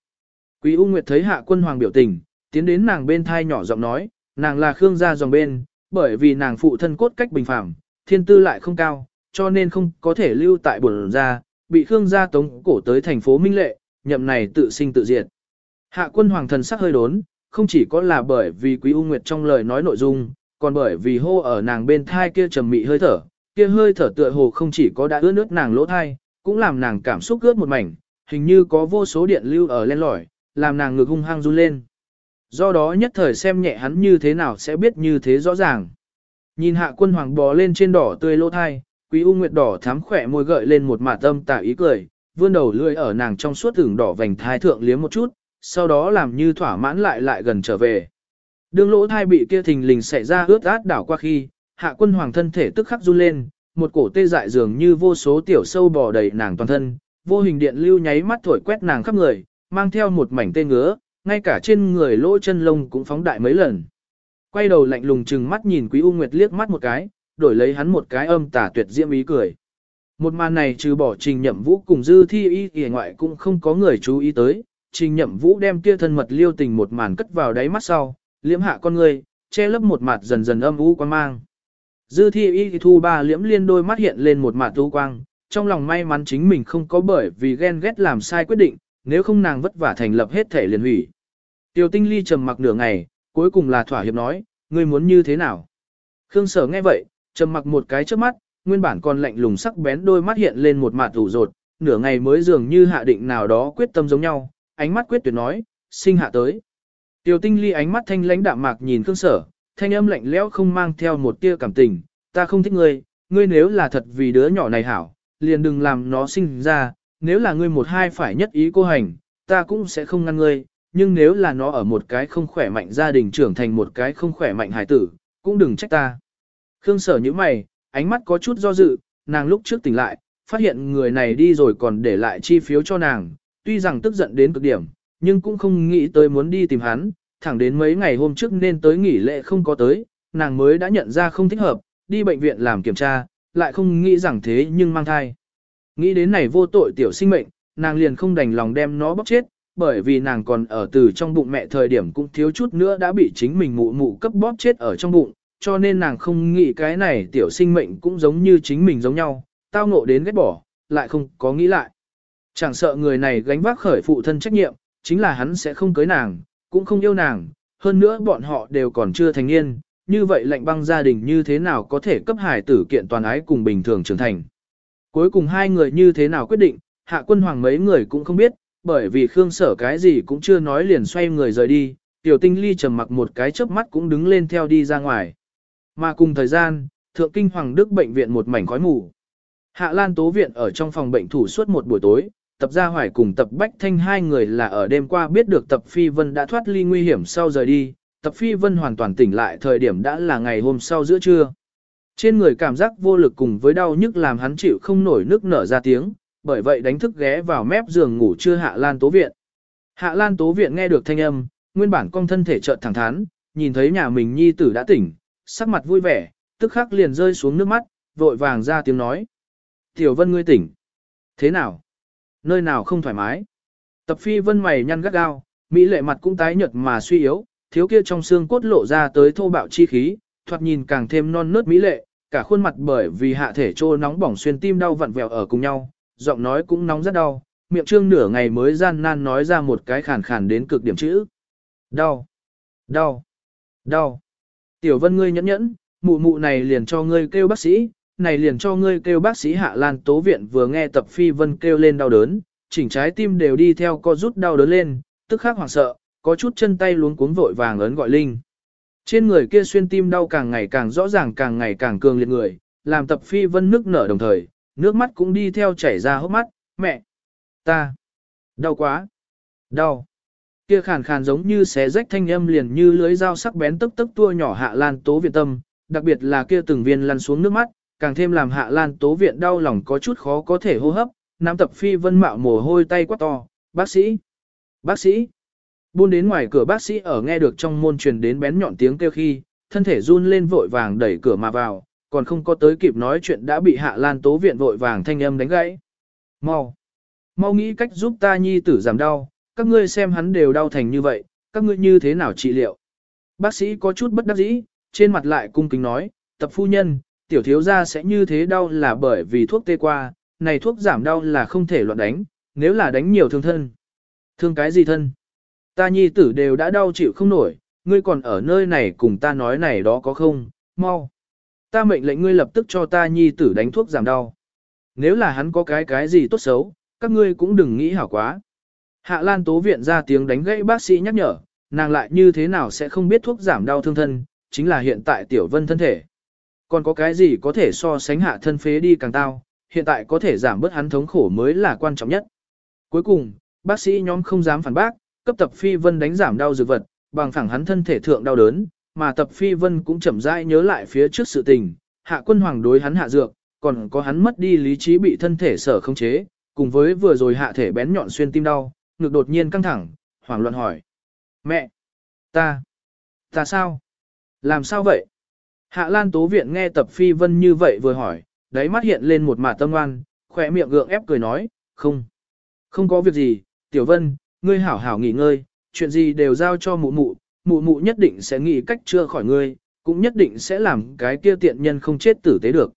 Quý U Nguyệt thấy hạ quân hoàng biểu tình, tiến đến nàng bên thai nhỏ giọng nói, nàng là Khương gia dòng bên, bởi vì nàng phụ thân cốt cách bình phẳng, thiên tư lại không cao, cho nên không có thể lưu tại bổn gia, bị Khương gia tống cổ tới thành phố Minh Lệ, nhậm này tự sinh tự diệt. Hạ quân hoàng thần sắc hơi đốn, không chỉ có là bởi vì Quý U Nguyệt trong lời nói nội dung, còn bởi vì hô ở nàng bên thai kia trầm mị hơi thở, kia hơi thở tựa hồ không chỉ có đã ướt nước nàng lỗ thai, cũng làm nàng cảm xúc ướt một mảnh, hình như có vô số điện lưu ở lên lỏi, làm nàng ngực hung hăng run lên. Do đó nhất thời xem nhẹ hắn như thế nào sẽ biết như thế rõ ràng. Nhìn hạ quân hoàng bò lên trên đỏ tươi lỗ thai, quý u nguyệt đỏ thắm khỏe môi gợi lên một mạt tâm tả ý cười, vươn đầu lưỡi ở nàng trong suốt tưởng đỏ vành thai thượng liếm một chút, sau đó làm như thỏa mãn lại lại gần trở về. Đường lỗ thai bị kia thình lình xảy ra ướt át đảo qua khi, hạ quân hoàng thân thể tức khắc run lên, một cổ tê dại dường như vô số tiểu sâu bò đầy nàng toàn thân, vô hình điện lưu nháy mắt thổi quét nàng khắp người, mang theo một mảnh tê ngứa, ngay cả trên người lỗ chân lông cũng phóng đại mấy lần. Quay đầu lạnh lùng chừng mắt nhìn Quý U Nguyệt liếc mắt một cái, đổi lấy hắn một cái âm tà tuyệt diễm ý cười. Một màn này trừ bỏ trình nhậm vũ cùng dư thi y y ngoại cũng không có người chú ý tới, trình nhậm vũ đem kia thân mật liêu tình một màn cất vào đáy mắt sau, liễm hạ con người, che lấp một mặt dần dần âm u quan mang. Dư thi y thu ba liễm liên đôi mắt hiện lên một mặt tu quang, trong lòng may mắn chính mình không có bởi vì ghen ghét làm sai quyết định, nếu không nàng vất vả thành lập hết thể liền hủy. Tiêu tinh ly trầm mặc nửa ngày, cuối cùng là thỏa hiệp nói, ngươi muốn như thế nào? Khương sở nghe vậy, trầm mặc một cái trước mắt, nguyên bản còn lạnh lùng sắc bén đôi mắt hiện lên một mặt ủ rột, nửa ngày mới dường như hạ định nào đó quyết tâm giống nhau, ánh mắt quyết tuyệt nói, sinh hạ tới. tiểu tinh ly ánh mắt thanh lãnh đạm mạc nhìn Khương sở, thanh âm lạnh lẽo không mang theo một tia cảm tình, ta không thích ngươi, ngươi nếu là thật vì đứa nhỏ này hảo, liền đừng làm nó sinh ra, nếu là ngươi một hai phải nhất ý cô hành, ta cũng sẽ không ngăn ngươi, nhưng nếu là nó ở một cái không khỏe mạnh gia đình trưởng thành một cái không khỏe mạnh hài tử, cũng đừng trách ta. Khương sở như mày, ánh mắt có chút do dự, nàng lúc trước tỉnh lại, phát hiện người này đi rồi còn để lại chi phiếu cho nàng, tuy rằng tức giận đến cực điểm, nhưng cũng không nghĩ tới muốn đi tìm hắn, thẳng đến mấy ngày hôm trước nên tới nghỉ lễ không có tới, nàng mới đã nhận ra không thích hợp, đi bệnh viện làm kiểm tra, lại không nghĩ rằng thế nhưng mang thai. Nghĩ đến này vô tội tiểu sinh mệnh, nàng liền không đành lòng đem nó bóc chết, bởi vì nàng còn ở từ trong bụng mẹ thời điểm cũng thiếu chút nữa đã bị chính mình mụ mụ cấp bóp chết ở trong bụng, cho nên nàng không nghĩ cái này tiểu sinh mệnh cũng giống như chính mình giống nhau, tao ngộ đến ghét bỏ, lại không có nghĩ lại. Chẳng sợ người này gánh vác khởi phụ thân trách nhiệm, chính là hắn sẽ không cưới nàng, cũng không yêu nàng, hơn nữa bọn họ đều còn chưa thành niên, như vậy lệnh băng gia đình như thế nào có thể cấp hải tử kiện toàn ái cùng bình thường trưởng thành. Cuối cùng hai người như thế nào quyết định, hạ quân hoàng mấy người cũng không biết, bởi vì Khương sở cái gì cũng chưa nói liền xoay người rời đi, tiểu tinh ly trầm mặc một cái chớp mắt cũng đứng lên theo đi ra ngoài. Mà cùng thời gian, thượng kinh hoàng đức bệnh viện một mảnh khói mù. Hạ Lan Tố Viện ở trong phòng bệnh thủ suốt một buổi tối, tập gia hoài cùng tập bách thanh hai người là ở đêm qua biết được tập phi vân đã thoát ly nguy hiểm sau rời đi, tập phi vân hoàn toàn tỉnh lại thời điểm đã là ngày hôm sau giữa trưa. Trên người cảm giác vô lực cùng với đau nhức làm hắn chịu không nổi nước nở ra tiếng, bởi vậy đánh thức ghé vào mép giường ngủ chưa Hạ Lan Tố Viện. Hạ Lan Tố Viện nghe được thanh âm, nguyên bản con thân thể chợt thẳng thắn, nhìn thấy nhà mình nhi tử đã tỉnh, sắc mặt vui vẻ, tức khắc liền rơi xuống nước mắt, vội vàng ra tiếng nói. Tiểu vân ngươi tỉnh. Thế nào? Nơi nào không thoải mái? Tập phi vân mày nhăn gắt gao, mỹ lệ mặt cũng tái nhợt mà suy yếu, thiếu kia trong xương cốt lộ ra tới thô bạo chi khí, thoạt nhìn càng thêm non nớt mỹ lệ, cả khuôn mặt bởi vì hạ thể trô nóng bỏng xuyên tim đau vặn vẹo ở cùng nhau, giọng nói cũng nóng rất đau, miệng trương nửa ngày mới gian nan nói ra một cái khàn khàn đến cực điểm chữ. Đau, đau, đau. Tiểu vân ngươi nhẫn nhẫn, mụ mụ này liền cho ngươi kêu bác sĩ, này liền cho ngươi kêu bác sĩ hạ lan tố viện vừa nghe tập phi vân kêu lên đau đớn, chỉnh trái tim đều đi theo co rút đau đớn lên, tức khắc hoảng sợ, có chút chân tay luống cuống vội vàng ấn gọi linh. Trên người kia xuyên tim đau càng ngày càng rõ ràng càng ngày càng cường liệt người, làm tập phi vân nước nở đồng thời, nước mắt cũng đi theo chảy ra hốc mắt, mẹ, ta, đau quá, đau. Kia khàn khàn giống như xé rách thanh âm liền như lưới dao sắc bén tức tức tua nhỏ hạ lan tố viện tâm, đặc biệt là kia từng viên lăn xuống nước mắt, càng thêm làm hạ lan tố viện đau lòng có chút khó có thể hô hấp, nam tập phi vân mạo mồ hôi tay quát to, bác sĩ, bác sĩ. Buôn đến ngoài cửa bác sĩ ở nghe được trong môn truyền đến bén nhọn tiếng kêu khi, thân thể run lên vội vàng đẩy cửa mà vào, còn không có tới kịp nói chuyện đã bị hạ lan tố viện vội vàng thanh âm đánh gãy. Mau! Mau nghĩ cách giúp ta nhi tử giảm đau, các ngươi xem hắn đều đau thành như vậy, các ngươi như thế nào trị liệu? Bác sĩ có chút bất đắc dĩ, trên mặt lại cung kính nói, tập phu nhân, tiểu thiếu gia sẽ như thế đau là bởi vì thuốc tê qua, này thuốc giảm đau là không thể loạn đánh, nếu là đánh nhiều thương thân. Thương cái gì thân? Ta nhi tử đều đã đau chịu không nổi, ngươi còn ở nơi này cùng ta nói này đó có không, mau. Ta mệnh lệnh ngươi lập tức cho ta nhi tử đánh thuốc giảm đau. Nếu là hắn có cái cái gì tốt xấu, các ngươi cũng đừng nghĩ hảo quá. Hạ Lan Tố Viện ra tiếng đánh gãy bác sĩ nhắc nhở, nàng lại như thế nào sẽ không biết thuốc giảm đau thương thân, chính là hiện tại tiểu vân thân thể. Còn có cái gì có thể so sánh hạ thân phế đi càng tao, hiện tại có thể giảm bớt hắn thống khổ mới là quan trọng nhất. Cuối cùng, bác sĩ nhóm không dám phản bác, cấp tập phi vân đánh giảm đau dược vật, bằng phẳng hắn thân thể thượng đau đớn, mà tập phi vân cũng chậm rãi nhớ lại phía trước sự tình, hạ quân hoàng đối hắn hạ dược, còn có hắn mất đi lý trí bị thân thể sở không chế, cùng với vừa rồi hạ thể bén nhọn xuyên tim đau, ngực đột nhiên căng thẳng, hoảng loạn hỏi. Mẹ! Ta! Ta sao? Làm sao vậy? Hạ Lan Tố Viện nghe tập phi vân như vậy vừa hỏi, đáy mắt hiện lên một mả tâm oan, khỏe miệng gượng ép cười nói, không. Không có việc gì, Tiểu Vân, ngươi hảo hảo nghỉ ngơi, chuyện gì đều giao cho mụ mụ, mụ mụ nhất định sẽ nghĩ cách chữa khỏi ngươi, cũng nhất định sẽ làm cái kia tiện nhân không chết tử tế được.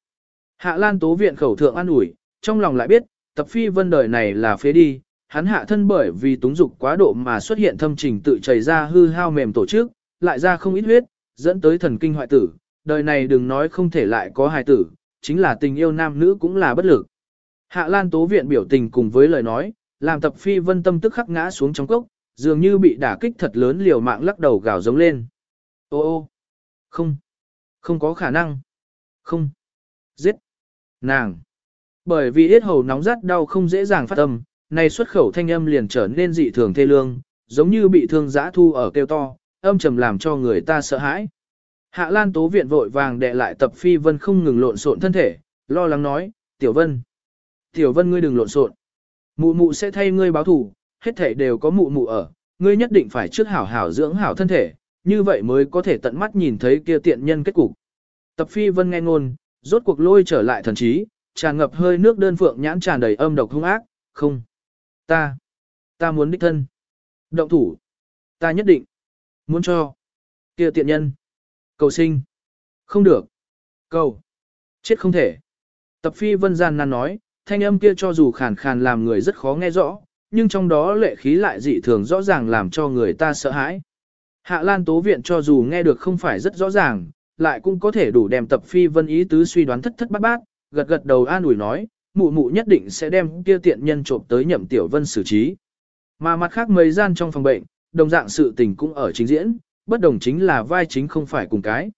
Hạ Lan Tố Viện khẩu thượng an ủi, trong lòng lại biết, tập phi vân đời này là phế đi, hắn hạ thân bởi vì túng dục quá độ mà xuất hiện thâm trình tự chảy ra hư hao mềm tổ chức, lại ra không ít huyết, dẫn tới thần kinh hoại tử, đời này đừng nói không thể lại có hài tử, chính là tình yêu nam nữ cũng là bất lực. Hạ Lan Tố Viện biểu tình cùng với lời nói, làm tập phi vân tâm tức khắc ngã xuống trong cốc, dường như bị đả kích thật lớn liều mạng lắc đầu gào giống lên. Ô ô, không, không có khả năng, không, giết, nàng. Bởi vì yết hầu nóng rát đau không dễ dàng phát âm, này xuất khẩu thanh âm liền trở nên dị thường thê lương, giống như bị thương giã thu ở kêu to, âm trầm làm cho người ta sợ hãi. Hạ Lan Tố Viện vội vàng đệ lại tập phi vân không ngừng lộn xộn thân thể, lo lắng nói, Tiểu Vân, Tiểu Vân ngươi đừng lộn xộn. Mụ mụ sẽ thay ngươi báo thủ, hết thể đều có mụ mụ ở, ngươi nhất định phải trước hảo hảo dưỡng hảo thân thể, như vậy mới có thể tận mắt nhìn thấy kia tiện nhân kết cục. Tập phi vân nghe ngôn, rốt cuộc lôi trở lại thần trí, tràn ngập hơi nước đơn phượng nhãn tràn đầy âm độc hung ác, không. Ta, ta muốn đích thân. Động thủ. Ta nhất định. Muốn cho. kia tiện nhân. Cầu sinh. Không được. Cầu. Chết không thể. Tập phi vân gian nan nói, thanh âm kia cho dù khàn khàn làm người rất khó nghe rõ, nhưng trong đó lệ khí lại dị thường rõ ràng làm cho người ta sợ hãi. Hạ Lan Tố Viện cho dù nghe được không phải rất rõ ràng, lại cũng có thể đủ đem tập phi vân ý tứ suy đoán thất thất bát bát, gật gật đầu an ủi nói, mụ mụ nhất định sẽ đem kia tiện nhân trộm tới nhậm tiểu vân xử trí. Mà mặt khác mấy gian trong phòng bệnh, đồng dạng sự tình cũng ở chính diễn, bất đồng chính là vai chính không phải cùng cái.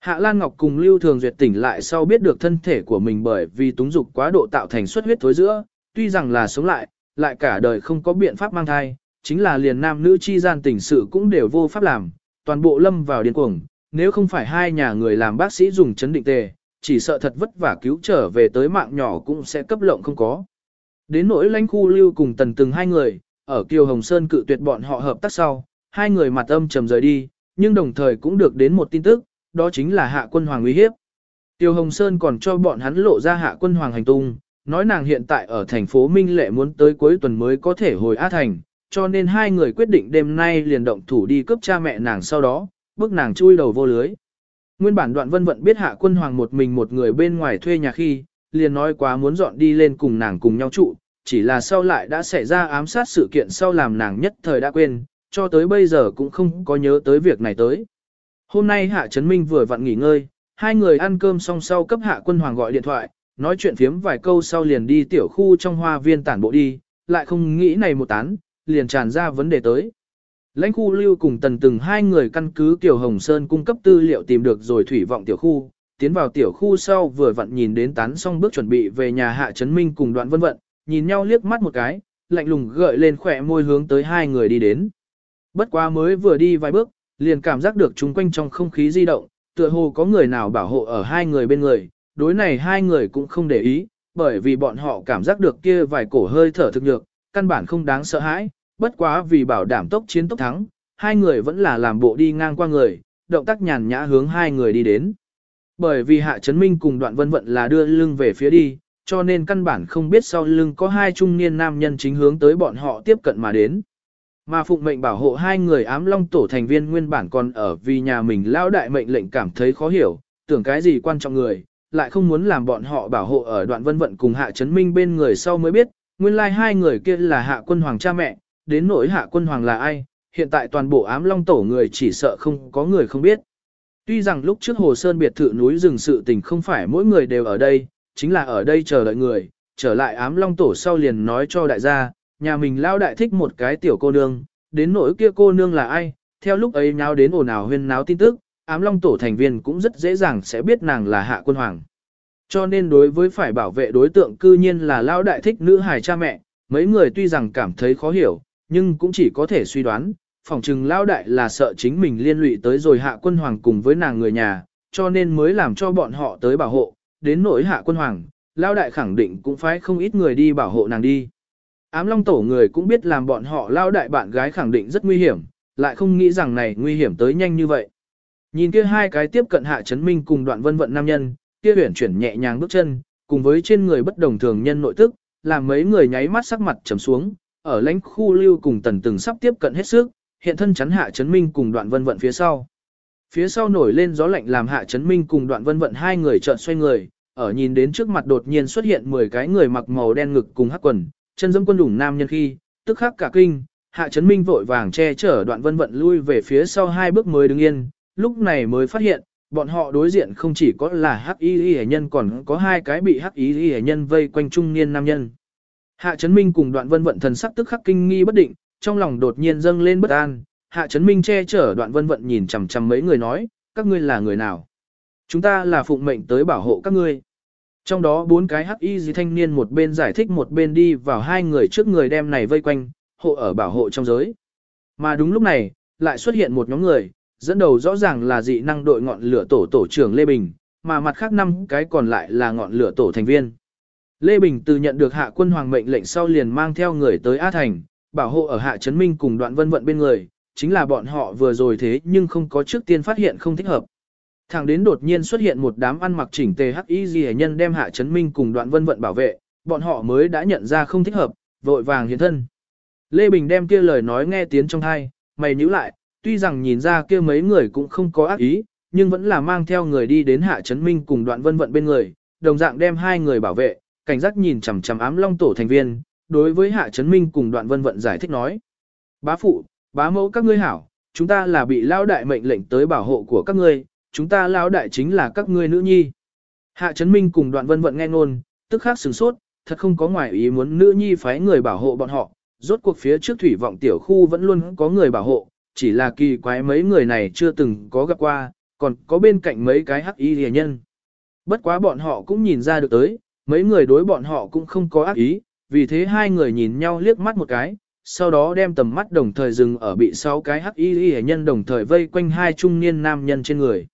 Hạ Lan Ngọc cùng Lưu Thường Duyệt tỉnh lại sau biết được thân thể của mình bởi vì túng dục quá độ tạo thành xuất huyết thối giữa, tuy rằng là sống lại, lại cả đời không có biện pháp mang thai, chính là liền nam nữ chi gian tình sự cũng đều vô pháp làm, toàn bộ lâm vào điên cuồng, nếu không phải hai nhà người làm bác sĩ dùng chấn định tề, chỉ sợ thật vất vả cứu trở về tới mạng nhỏ cũng sẽ cấp lộng không có. Đến nỗi lãnh khu lưu cùng tần từng hai người, ở Kiều Hồng Sơn cự tuyệt bọn họ hợp tác sau, hai người mặt âm trầm rời đi, nhưng đồng thời cũng được đến một tin tức, đó chính là hạ quân hoàng uy hiếp. Tiêu Hồng Sơn còn cho bọn hắn lộ ra hạ quân hoàng hành tung, nói nàng hiện tại ở thành phố Minh Lệ muốn tới cuối tuần mới có thể hồi Á Thành, cho nên hai người quyết định đêm nay liền động thủ đi cướp cha mẹ nàng sau đó, bước nàng chui đầu vô lưới. Nguyên bản đoạn vân vận biết hạ quân hoàng một mình một người bên ngoài thuê nhà khi, liền nói quá muốn dọn đi lên cùng nàng cùng nhau trụ, chỉ là sau lại đã xảy ra ám sát sự kiện sau làm nàng nhất thời đã quên, cho tới bây giờ cũng không có nhớ tới việc này tới. Hôm nay Hạ Trấn Minh vừa vặn nghỉ ngơi, hai người ăn cơm xong sau cấp Hạ Quân Hoàng gọi điện thoại, nói chuyện phiếm vài câu sau liền đi tiểu khu trong hoa viên tản bộ đi, lại không nghĩ này một tán, liền tràn ra vấn đề tới. Lãnh khu lưu cùng tần từng hai người căn cứ Tiểu Hồng Sơn cung cấp tư liệu tìm được rồi thủy vọng tiểu khu, tiến vào tiểu khu sau vừa vặn nhìn đến tán xong bước chuẩn bị về nhà Hạ Trấn Minh cùng đoạn vân vận, nhìn nhau liếc mắt một cái, lạnh lùng gợi lên khỏe môi hướng tới hai người đi đến. Bất quá mới vừa đi vài bước, liền cảm giác được chúng quanh trong không khí di động, tựa hồ có người nào bảo hộ ở hai người bên người, đối này hai người cũng không để ý, bởi vì bọn họ cảm giác được kia vài cổ hơi thở thực nhược, căn bản không đáng sợ hãi, bất quá vì bảo đảm tốc chiến tốc thắng, hai người vẫn là làm bộ đi ngang qua người, động tác nhàn nhã hướng hai người đi đến. Bởi vì Hạ Trấn Minh cùng đoạn vân vận là đưa lưng về phía đi, cho nên căn bản không biết sau lưng có hai trung niên nam nhân chính hướng tới bọn họ tiếp cận mà đến. Mà phụng mệnh bảo hộ hai người ám long tổ thành viên nguyên bản còn ở vì nhà mình lao đại mệnh lệnh cảm thấy khó hiểu, tưởng cái gì quan trọng người, lại không muốn làm bọn họ bảo hộ ở đoạn vân vận cùng hạ chấn minh bên người sau mới biết, nguyên lai like hai người kia là hạ quân hoàng cha mẹ, đến nỗi hạ quân hoàng là ai, hiện tại toàn bộ ám long tổ người chỉ sợ không có người không biết. Tuy rằng lúc trước Hồ Sơn biệt thự núi rừng sự tình không phải mỗi người đều ở đây, chính là ở đây chờ đợi người, trở lại ám long tổ sau liền nói cho đại gia, nhà mình lao đại thích một cái tiểu cô nương, đến nỗi kia cô nương là ai, theo lúc ấy nháo đến ồn ào huyên náo tin tức, ám long tổ thành viên cũng rất dễ dàng sẽ biết nàng là hạ quân hoàng. Cho nên đối với phải bảo vệ đối tượng cư nhiên là lao đại thích nữ hài cha mẹ, mấy người tuy rằng cảm thấy khó hiểu, nhưng cũng chỉ có thể suy đoán, phỏng chừng lao đại là sợ chính mình liên lụy tới rồi hạ quân hoàng cùng với nàng người nhà, cho nên mới làm cho bọn họ tới bảo hộ, đến nỗi hạ quân hoàng, lao đại khẳng định cũng phải không ít người đi bảo hộ nàng đi. Ám long tổ người cũng biết làm bọn họ lao đại bạn gái khẳng định rất nguy hiểm, lại không nghĩ rằng này nguy hiểm tới nhanh như vậy. Nhìn kia hai cái tiếp cận hạ chấn minh cùng đoạn vân vận nam nhân, kia huyển chuyển nhẹ nhàng bước chân, cùng với trên người bất đồng thường nhân nội tức, làm mấy người nháy mắt sắc mặt trầm xuống, ở lãnh khu lưu cùng tần từng sắp tiếp cận hết sức, hiện thân chắn hạ chấn minh cùng đoạn vân vận phía sau. Phía sau nổi lên gió lạnh làm hạ chấn minh cùng đoạn vân vận hai người chợt xoay người, ở nhìn đến trước mặt đột nhiên xuất hiện 10 cái người mặc màu đen ngực cùng hắc quần, chân dâm quân đủng nam nhân khi, tức khắc cả kinh, hạ chấn minh vội vàng che chở đoạn vân vận lui về phía sau hai bước mới đứng yên, lúc này mới phát hiện, bọn họ đối diện không chỉ có là hắc y y nhân còn có hai cái bị hắc y y nhân vây quanh trung niên nam nhân. Hạ Trấn minh cùng đoạn vân vận thần sắc tức khắc kinh nghi bất định, trong lòng đột nhiên dâng lên bất an, hạ Trấn minh che chở đoạn vân vận nhìn chằm chằm mấy người nói, các ngươi là người nào? Chúng ta là phụng mệnh tới bảo hộ các ngươi. Trong đó bốn cái hắc y gì thanh niên một bên giải thích một bên đi vào hai người trước người đem này vây quanh, hộ ở bảo hộ trong giới. Mà đúng lúc này, lại xuất hiện một nhóm người, dẫn đầu rõ ràng là dị năng đội ngọn lửa tổ tổ trưởng Lê Bình, mà mặt khác năm cái còn lại là ngọn lửa tổ thành viên. Lê Bình từ nhận được hạ quân hoàng mệnh lệnh sau liền mang theo người tới Á Thành, bảo hộ ở hạ Trấn Minh cùng đoạn vân vận bên người, chính là bọn họ vừa rồi thế nhưng không có trước tiên phát hiện không thích hợp. Thẳng đến đột nhiên xuất hiện một đám ăn mặc chỉnh tề hắc y gì nhân đem hạ Trấn minh cùng đoạn vân vận bảo vệ, bọn họ mới đã nhận ra không thích hợp, vội vàng hiện thân. Lê Bình đem kia lời nói nghe tiếng trong thai, mày nhíu lại, tuy rằng nhìn ra kia mấy người cũng không có ác ý, nhưng vẫn là mang theo người đi đến hạ Trấn minh cùng đoạn vân vận bên người, đồng dạng đem hai người bảo vệ, cảnh giác nhìn chằm chằm ám long tổ thành viên, đối với hạ chấn minh cùng đoạn vân vận giải thích nói. Bá phụ, bá mẫu các ngươi hảo, chúng ta là bị lao đại mệnh lệnh tới bảo hộ của các ngươi, chúng ta lão đại chính là các ngươi nữ nhi. Hạ Trấn Minh cùng đoạn vân vận nghe ngôn, tức khắc sửng sốt, thật không có ngoại ý muốn nữ nhi phái người bảo hộ bọn họ, rốt cuộc phía trước thủy vọng tiểu khu vẫn luôn có người bảo hộ, chỉ là kỳ quái mấy người này chưa từng có gặp qua, còn có bên cạnh mấy cái hắc y rìa nhân. Bất quá bọn họ cũng nhìn ra được tới, mấy người đối bọn họ cũng không có ác ý, vì thế hai người nhìn nhau liếc mắt một cái, sau đó đem tầm mắt đồng thời dừng ở bị sáu cái hắc y rìa nhân đồng thời vây quanh hai trung niên nam nhân trên người.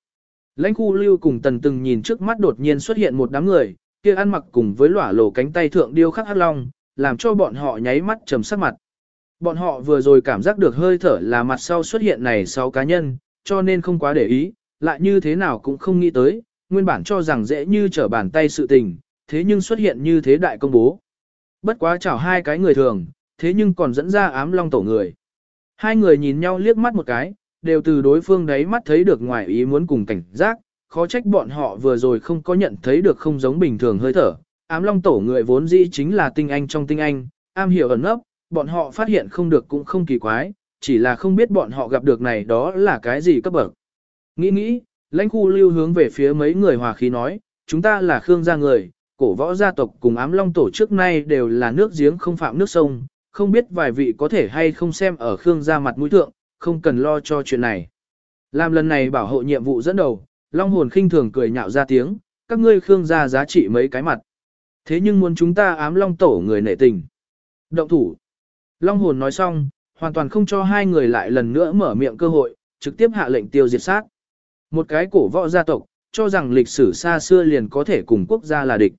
Lãnh khu lưu cùng tần từng nhìn trước mắt đột nhiên xuất hiện một đám người, kia ăn mặc cùng với lỏa lổ cánh tay thượng điêu khắc hắc long, làm cho bọn họ nháy mắt trầm sắc mặt. Bọn họ vừa rồi cảm giác được hơi thở là mặt sau xuất hiện này sáu cá nhân, cho nên không quá để ý, lại như thế nào cũng không nghĩ tới, nguyên bản cho rằng dễ như trở bàn tay sự tình, thế nhưng xuất hiện như thế đại công bố. Bất quá chảo hai cái người thường, thế nhưng còn dẫn ra ám long tổ người. Hai người nhìn nhau liếc mắt một cái, đều từ đối phương đấy mắt thấy được ngoài ý muốn cùng cảnh giác, khó trách bọn họ vừa rồi không có nhận thấy được không giống bình thường hơi thở. Ám long tổ người vốn dĩ chính là tinh anh trong tinh anh, am hiểu ẩn nấp, bọn họ phát hiện không được cũng không kỳ quái, chỉ là không biết bọn họ gặp được này đó là cái gì cấp bậc. Nghĩ nghĩ, lãnh khu lưu hướng về phía mấy người hòa khí nói, chúng ta là Khương gia người, cổ võ gia tộc cùng ám long tổ trước nay đều là nước giếng không phạm nước sông, không biết vài vị có thể hay không xem ở Khương gia mặt mũi thượng, không cần lo cho chuyện này. Làm lần này bảo hộ nhiệm vụ dẫn đầu, Long hồn khinh thường cười nhạo ra tiếng, các ngươi Khương gia giá trị mấy cái mặt. Thế nhưng muốn chúng ta ám long tổ người nể tình. Động thủ. Long hồn nói xong, hoàn toàn không cho hai người lại lần nữa mở miệng cơ hội, trực tiếp hạ lệnh tiêu diệt sát. Một cái cổ võ gia tộc, cho rằng lịch sử xa xưa liền có thể cùng quốc gia là địch.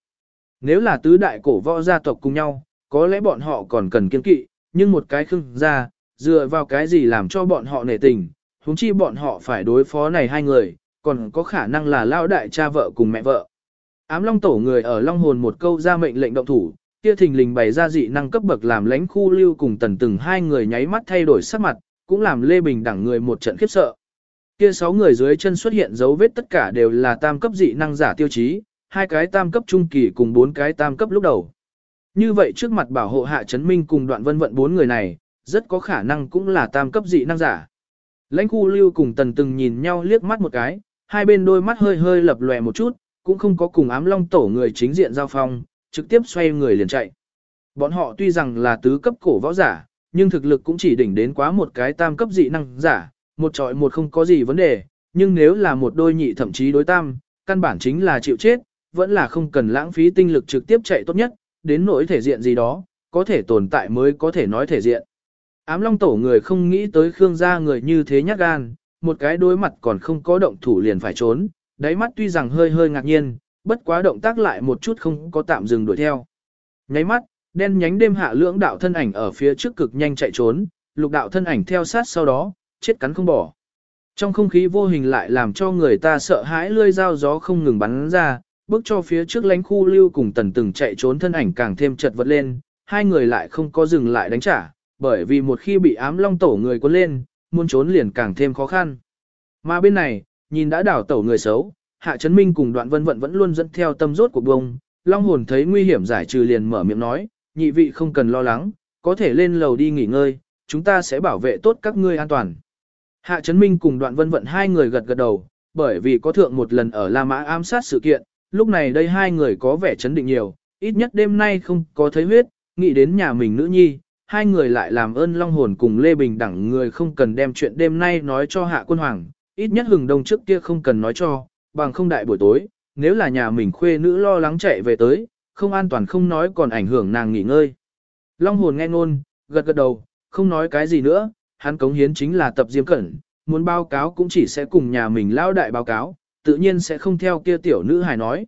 Nếu là tứ đại cổ võ gia tộc cùng nhau, có lẽ bọn họ còn cần kiên kỵ, nhưng một cái khưng ra, dựa vào cái gì làm cho bọn họ nể tình, huống chi bọn họ phải đối phó này hai người, còn có khả năng là lao đại cha vợ cùng mẹ vợ. Ám Long tổ người ở Long hồn một câu ra mệnh lệnh động thủ, kia thình lình bày ra dị năng cấp bậc làm lãnh khu lưu cùng tần từng hai người nháy mắt thay đổi sắc mặt, cũng làm Lê Bình đẳng người một trận khiếp sợ. Kia sáu người dưới chân xuất hiện dấu vết tất cả đều là tam cấp dị năng giả tiêu chí, hai cái tam cấp trung kỳ cùng bốn cái tam cấp lúc đầu. Như vậy trước mặt bảo hộ hạ chấn minh cùng đoạn vân vận bốn người này, rất có khả năng cũng là tam cấp dị năng giả. Lãnh khu lưu cùng tần từng nhìn nhau liếc mắt một cái, hai bên đôi mắt hơi hơi lập lòe một chút, cũng không có cùng ám long tổ người chính diện giao phong, trực tiếp xoay người liền chạy. Bọn họ tuy rằng là tứ cấp cổ võ giả, nhưng thực lực cũng chỉ đỉnh đến quá một cái tam cấp dị năng giả, một trọi một không có gì vấn đề, nhưng nếu là một đôi nhị thậm chí đối tam, căn bản chính là chịu chết, vẫn là không cần lãng phí tinh lực trực tiếp chạy tốt nhất, đến nỗi thể diện gì đó, có thể tồn tại mới có thể nói thể diện. Ám long tổ người không nghĩ tới Khương gia người như thế nhát gan, một cái đối mặt còn không có động thủ liền phải trốn, đáy mắt tuy rằng hơi hơi ngạc nhiên, bất quá động tác lại một chút không có tạm dừng đuổi theo. Nháy mắt, đen nhánh đêm hạ lưỡng đạo thân ảnh ở phía trước cực nhanh chạy trốn, lục đạo thân ảnh theo sát sau đó, chết cắn không bỏ. Trong không khí vô hình lại làm cho người ta sợ hãi lươi dao gió không ngừng bắn ra, bước cho phía trước lánh khu lưu cùng tần từng chạy trốn thân ảnh càng thêm chật vật lên, hai người lại không có dừng lại đánh trả, bởi vì một khi bị ám long tổ người cuốn lên, muốn trốn liền càng thêm khó khăn. Mà bên này, nhìn đã đảo tổ người xấu, Hạ Trấn Minh cùng đoạn vân vận vẫn luôn dẫn theo tâm rốt của bông, Long hồn thấy nguy hiểm giải trừ liền mở miệng nói, nhị vị không cần lo lắng, có thể lên lầu đi nghỉ ngơi, chúng ta sẽ bảo vệ tốt các ngươi an toàn. Hạ Trấn Minh cùng đoạn vân vận hai người gật gật đầu, bởi vì có thượng một lần ở La Mã ám sát sự kiện, lúc này đây hai người có vẻ chấn định nhiều, ít nhất đêm nay không có thấy huyết, nghĩ đến nhà mình nữ nhi, hai người lại làm ơn Long hồn cùng Lê Bình đẳng người không cần đem chuyện đêm nay nói cho Hạ Quân Hoàng, ít nhất hừng đông trước kia không cần nói cho, bằng không đại buổi tối, nếu là nhà mình khuê nữ lo lắng chạy về tới, không an toàn không nói còn ảnh hưởng nàng nghỉ ngơi. Long hồn nghe ngôn, gật gật đầu, không nói cái gì nữa, hắn cống hiến chính là tập diêm cẩn, muốn báo cáo cũng chỉ sẽ cùng nhà mình lao đại báo cáo, tự nhiên sẽ không theo kia tiểu nữ hài nói.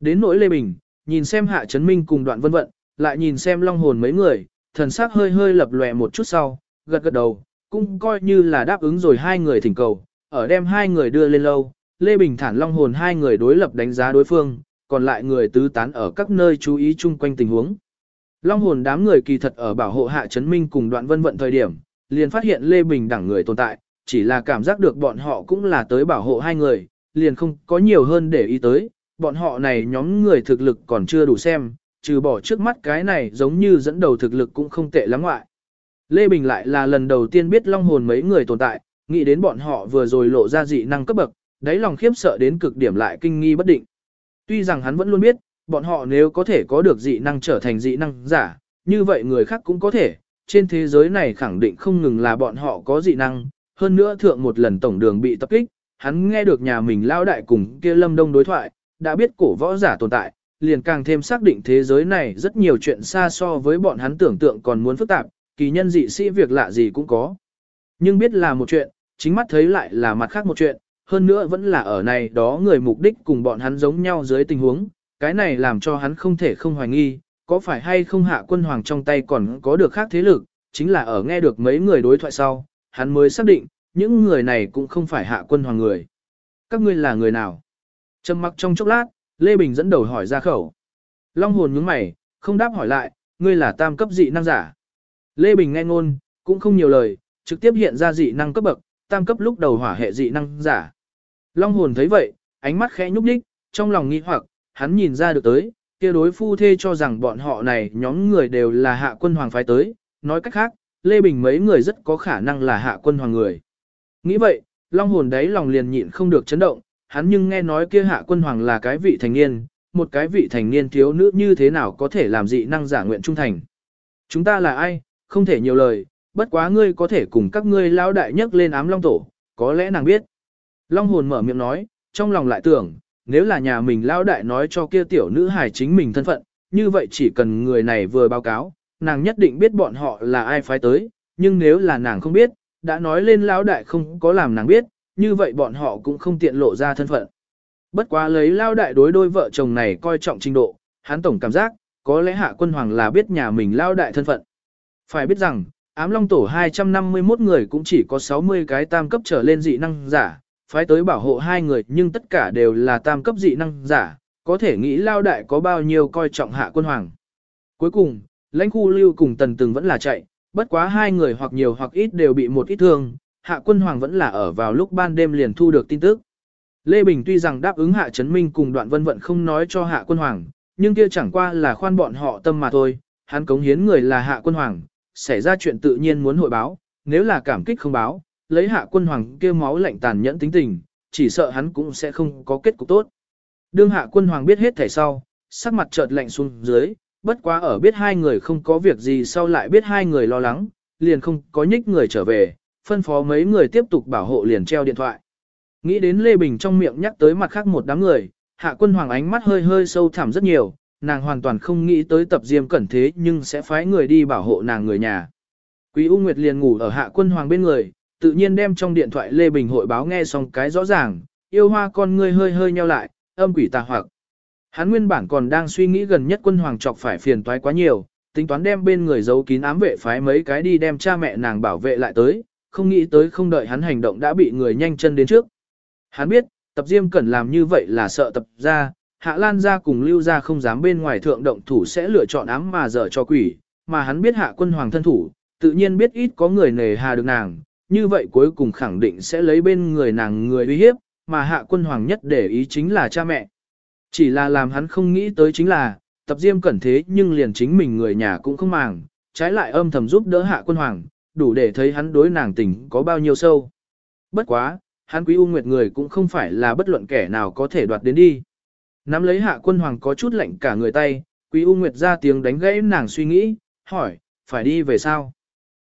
Đến nỗi Lê Bình, nhìn xem Hạ Trấn Minh cùng đoạn vân vận, lại nhìn xem long hồn mấy người, thần sắc hơi hơi lập lòe một chút sau, gật gật đầu, cũng coi như là đáp ứng rồi hai người thỉnh cầu, ở đem hai người đưa lên lâu, Lê Bình thản long hồn hai người đối lập đánh giá đối phương, còn lại người tứ tán ở các nơi chú ý chung quanh tình huống. Long hồn đám người kỳ thật ở bảo hộ hạ chấn minh cùng đoạn vân vận thời điểm, liền phát hiện Lê Bình đẳng người tồn tại, chỉ là cảm giác được bọn họ cũng là tới bảo hộ hai người, liền không có nhiều hơn để ý tới, bọn họ này nhóm người thực lực còn chưa đủ xem, trừ bỏ trước mắt cái này giống như dẫn đầu thực lực cũng không tệ lắm ngoại. Lê Bình lại là lần đầu tiên biết long hồn mấy người tồn tại, nghĩ đến bọn họ vừa rồi lộ ra dị năng cấp bậc, đáy lòng khiếp sợ đến cực điểm lại kinh nghi bất định. Tuy rằng hắn vẫn luôn biết, bọn họ nếu có thể có được dị năng trở thành dị năng giả, như vậy người khác cũng có thể, trên thế giới này khẳng định không ngừng là bọn họ có dị năng, hơn nữa thượng một lần tổng đường bị tập kích, hắn nghe được nhà mình lao đại cùng kia lâm đông đối thoại, đã biết cổ võ giả tồn tại, liền càng thêm xác định thế giới này rất nhiều chuyện xa so với bọn hắn tưởng tượng còn muốn phức tạp, kỳ nhân dị sĩ việc lạ gì cũng có. Nhưng biết là một chuyện, chính mắt thấy lại là mặt khác một chuyện, hơn nữa vẫn là ở này đó người mục đích cùng bọn hắn giống nhau dưới tình huống, cái này làm cho hắn không thể không hoài nghi, có phải hay không hạ quân hoàng trong tay còn có được khác thế lực, chính là ở nghe được mấy người đối thoại sau, hắn mới xác định, những người này cũng không phải hạ quân hoàng người. Các ngươi là người nào? Trầm mặc trong chốc lát, Lê Bình dẫn đầu hỏi ra khẩu. Long hồn nhướng mày, không đáp hỏi lại, ngươi là tam cấp dị năng giả. Lê Bình nghe ngôn, cũng không nhiều lời, trực tiếp hiện ra dị năng cấp bậc, tam cấp lúc đầu hỏa hệ dị năng giả. Long hồn thấy vậy, ánh mắt khẽ nhúc nhích, trong lòng nghi hoặc, hắn nhìn ra được tới, kia đối phu thê cho rằng bọn họ này nhóm người đều là hạ quân hoàng phái tới, nói cách khác, Lê Bình mấy người rất có khả năng là hạ quân hoàng người. Nghĩ vậy, Long hồn đấy lòng liền nhịn không được chấn động, hắn nhưng nghe nói kia hạ quân hoàng là cái vị thành niên, một cái vị thành niên thiếu nữ như thế nào có thể làm dị năng giả nguyện trung thành. Chúng ta là ai, không thể nhiều lời, bất quá ngươi có thể cùng các ngươi lão đại nhất lên ám long tổ, có lẽ nàng biết. Long hồn mở miệng nói, trong lòng lại tưởng, nếu là nhà mình lão đại nói cho kia tiểu nữ hài chính mình thân phận, như vậy chỉ cần người này vừa báo cáo, nàng nhất định biết bọn họ là ai phái tới, nhưng nếu là nàng không biết, đã nói lên lão đại không có làm nàng biết, như vậy bọn họ cũng không tiện lộ ra thân phận. Bất quá lấy lão đại đối đôi vợ chồng này coi trọng trình độ, hắn tổng cảm giác, có lẽ hạ quân hoàng là biết nhà mình lão đại thân phận. Phải biết rằng, ám long tổ 251 người cũng chỉ có 60 cái tam cấp trở lên dị năng giả, phái tới bảo hộ hai người nhưng tất cả đều là tam cấp dị năng giả, có thể nghĩ lao đại có bao nhiêu coi trọng hạ quân hoàng. Cuối cùng, lãnh khu lưu cùng tần từng vẫn là chạy, bất quá hai người hoặc nhiều hoặc ít đều bị một ít thương, hạ quân hoàng vẫn là ở vào lúc ban đêm liền thu được tin tức. Lê Bình tuy rằng đáp ứng hạ Trấn minh cùng đoạn vân vận không nói cho hạ quân hoàng, nhưng kia chẳng qua là khoan bọn họ tâm mà thôi, hắn cống hiến người là hạ quân hoàng, xảy ra chuyện tự nhiên muốn hội báo, nếu là cảm kích không báo, lấy hạ quân hoàng kia máu lạnh tàn nhẫn tính tình, chỉ sợ hắn cũng sẽ không có kết cục tốt. Đương hạ quân hoàng biết hết thảy sau, sắc mặt chợt lạnh xuống dưới, bất quá ở biết hai người không có việc gì sau lại biết hai người lo lắng, liền không có nhích người trở về, phân phó mấy người tiếp tục bảo hộ liền treo điện thoại. Nghĩ đến Lê Bình trong miệng nhắc tới mặt khác một đám người, hạ quân hoàng ánh mắt hơi hơi sâu thẳm rất nhiều, nàng hoàn toàn không nghĩ tới tập diêm cẩn thế nhưng sẽ phái người đi bảo hộ nàng người nhà. Quý U Nguyệt liền ngủ ở hạ quân hoàng bên người, tự nhiên đem trong điện thoại Lê Bình hội báo nghe xong cái rõ ràng, yêu hoa con ngươi hơi hơi nheo lại, âm quỷ tà hoặc. Hắn nguyên bản còn đang suy nghĩ gần nhất quân hoàng chọc phải phiền toái quá nhiều, tính toán đem bên người giấu kín ám vệ phái mấy cái đi đem cha mẹ nàng bảo vệ lại tới, không nghĩ tới không đợi hắn hành động đã bị người nhanh chân đến trước. Hắn biết, tập diêm cần làm như vậy là sợ tập ra, hạ lan ra cùng lưu ra không dám bên ngoài thượng động thủ sẽ lựa chọn ám mà dở cho quỷ, mà hắn biết hạ quân hoàng thân thủ, tự nhiên biết ít có người nề hà được nàng, như vậy cuối cùng khẳng định sẽ lấy bên người nàng người uy hiếp, mà hạ quân hoàng nhất để ý chính là cha mẹ. Chỉ là làm hắn không nghĩ tới chính là, tập diêm cẩn thế nhưng liền chính mình người nhà cũng không màng, trái lại âm thầm giúp đỡ hạ quân hoàng, đủ để thấy hắn đối nàng tình có bao nhiêu sâu. Bất quá, hắn quý u nguyệt người cũng không phải là bất luận kẻ nào có thể đoạt đến đi. Nắm lấy hạ quân hoàng có chút lạnh cả người tay, quý u nguyệt ra tiếng đánh gãy nàng suy nghĩ, hỏi, phải đi về sao?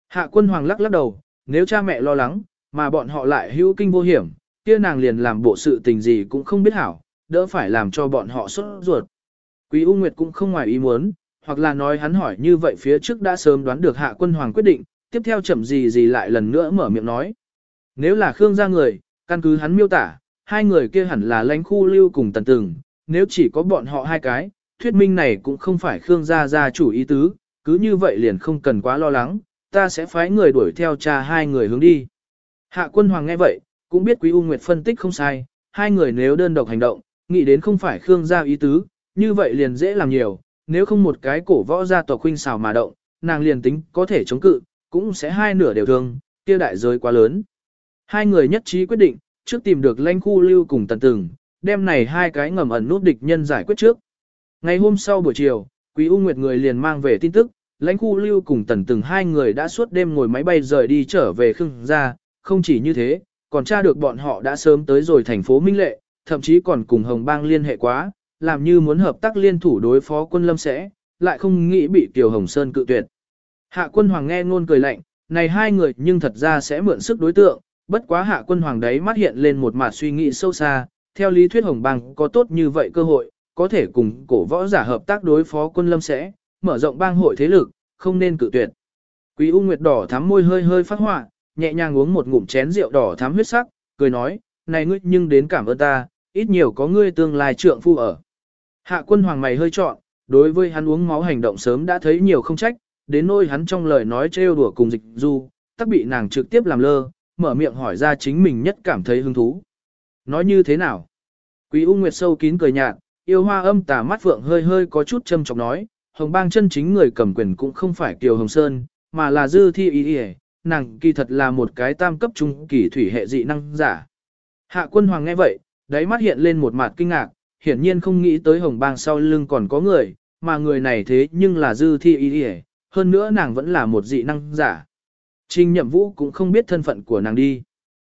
Hạ quân hoàng lắc lắc đầu, nếu cha mẹ lo lắng, mà bọn họ lại hữu kinh vô hiểm, kia nàng liền làm bộ sự tình gì cũng không biết hảo, đỡ phải làm cho bọn họ sốt ruột. Quý U Nguyệt cũng không ngoài ý muốn, hoặc là nói hắn hỏi như vậy phía trước đã sớm đoán được hạ quân hoàng quyết định, tiếp theo chậm gì gì lại lần nữa mở miệng nói. Nếu là Khương gia người, căn cứ hắn miêu tả, hai người kia hẳn là lãnh khu lưu cùng tần tường, nếu chỉ có bọn họ hai cái, thuyết minh này cũng không phải Khương gia gia chủ ý tứ, cứ như vậy liền không cần quá lo lắng, ta sẽ phái người đuổi theo cha hai người hướng đi. Hạ quân hoàng nghe vậy, cũng biết Quý U Nguyệt phân tích không sai, hai người nếu đơn độc hành động, nghĩ đến không phải Khương gia ý tứ, như vậy liền dễ làm nhiều, nếu không một cái cổ võ gia tộc huynh xào mà động, nàng liền tính có thể chống cự, cũng sẽ hai nửa đều thương, kia đại giới quá lớn. Hai người nhất trí quyết định, trước tìm được lãnh khu lưu cùng tần từng, đem này hai cái ngầm ẩn nút địch nhân giải quyết trước. Ngày hôm sau buổi chiều, Quý U Nguyệt người liền mang về tin tức, lãnh khu lưu cùng tần từng hai người đã suốt đêm ngồi máy bay rời đi trở về Khương gia, không chỉ như thế, còn tra được bọn họ đã sớm tới rồi thành phố Minh Lệ, thậm chí còn cùng Hồng Bang liên hệ quá, làm như muốn hợp tác liên thủ đối phó quân lâm sẽ, lại không nghĩ bị Kiều Hồng Sơn cự tuyệt. Hạ quân hoàng nghe ngôn cười lạnh, này hai người nhưng thật ra sẽ mượn sức đối tượng, bất quá hạ quân hoàng đấy mắt hiện lên một mặt suy nghĩ sâu xa, theo lý thuyết Hồng Bang có tốt như vậy cơ hội, có thể cùng cổ võ giả hợp tác đối phó quân lâm sẽ, mở rộng bang hội thế lực, không nên cự tuyệt. Quý U Nguyệt đỏ thắm môi hơi hơi phát hỏa, nhẹ nhàng uống một ngụm chén rượu đỏ thắm huyết sắc, cười nói, này ngươi nhưng đến cảm ơn ta, ít nhiều có ngươi tương lai trượng phu ở. Hạ quân hoàng mày hơi trọn, đối với hắn uống máu hành động sớm đã thấy nhiều không trách, đến nỗi hắn trong lời nói trêu đùa cùng dịch du, tắc bị nàng trực tiếp làm lơ, mở miệng hỏi ra chính mình nhất cảm thấy hứng thú. Nói như thế nào? Quý U Nguyệt sâu kín cười nhạt, yêu hoa âm tà mắt phượng hơi hơi có chút châm chọc nói, hồng bang chân chính người cầm quyền cũng không phải Kiều Hồng Sơn, mà là dư thi ý ý nàng kỳ thật là một cái tam cấp trung kỳ thủy hệ dị năng giả. Hạ quân hoàng nghe vậy, đáy mắt hiện lên một mặt kinh ngạc, hiển nhiên không nghĩ tới hồng bang sau lưng còn có người, mà người này thế nhưng là dư thi y ý hơn nữa nàng vẫn là một dị năng giả. Trình nhậm vũ cũng không biết thân phận của nàng đi.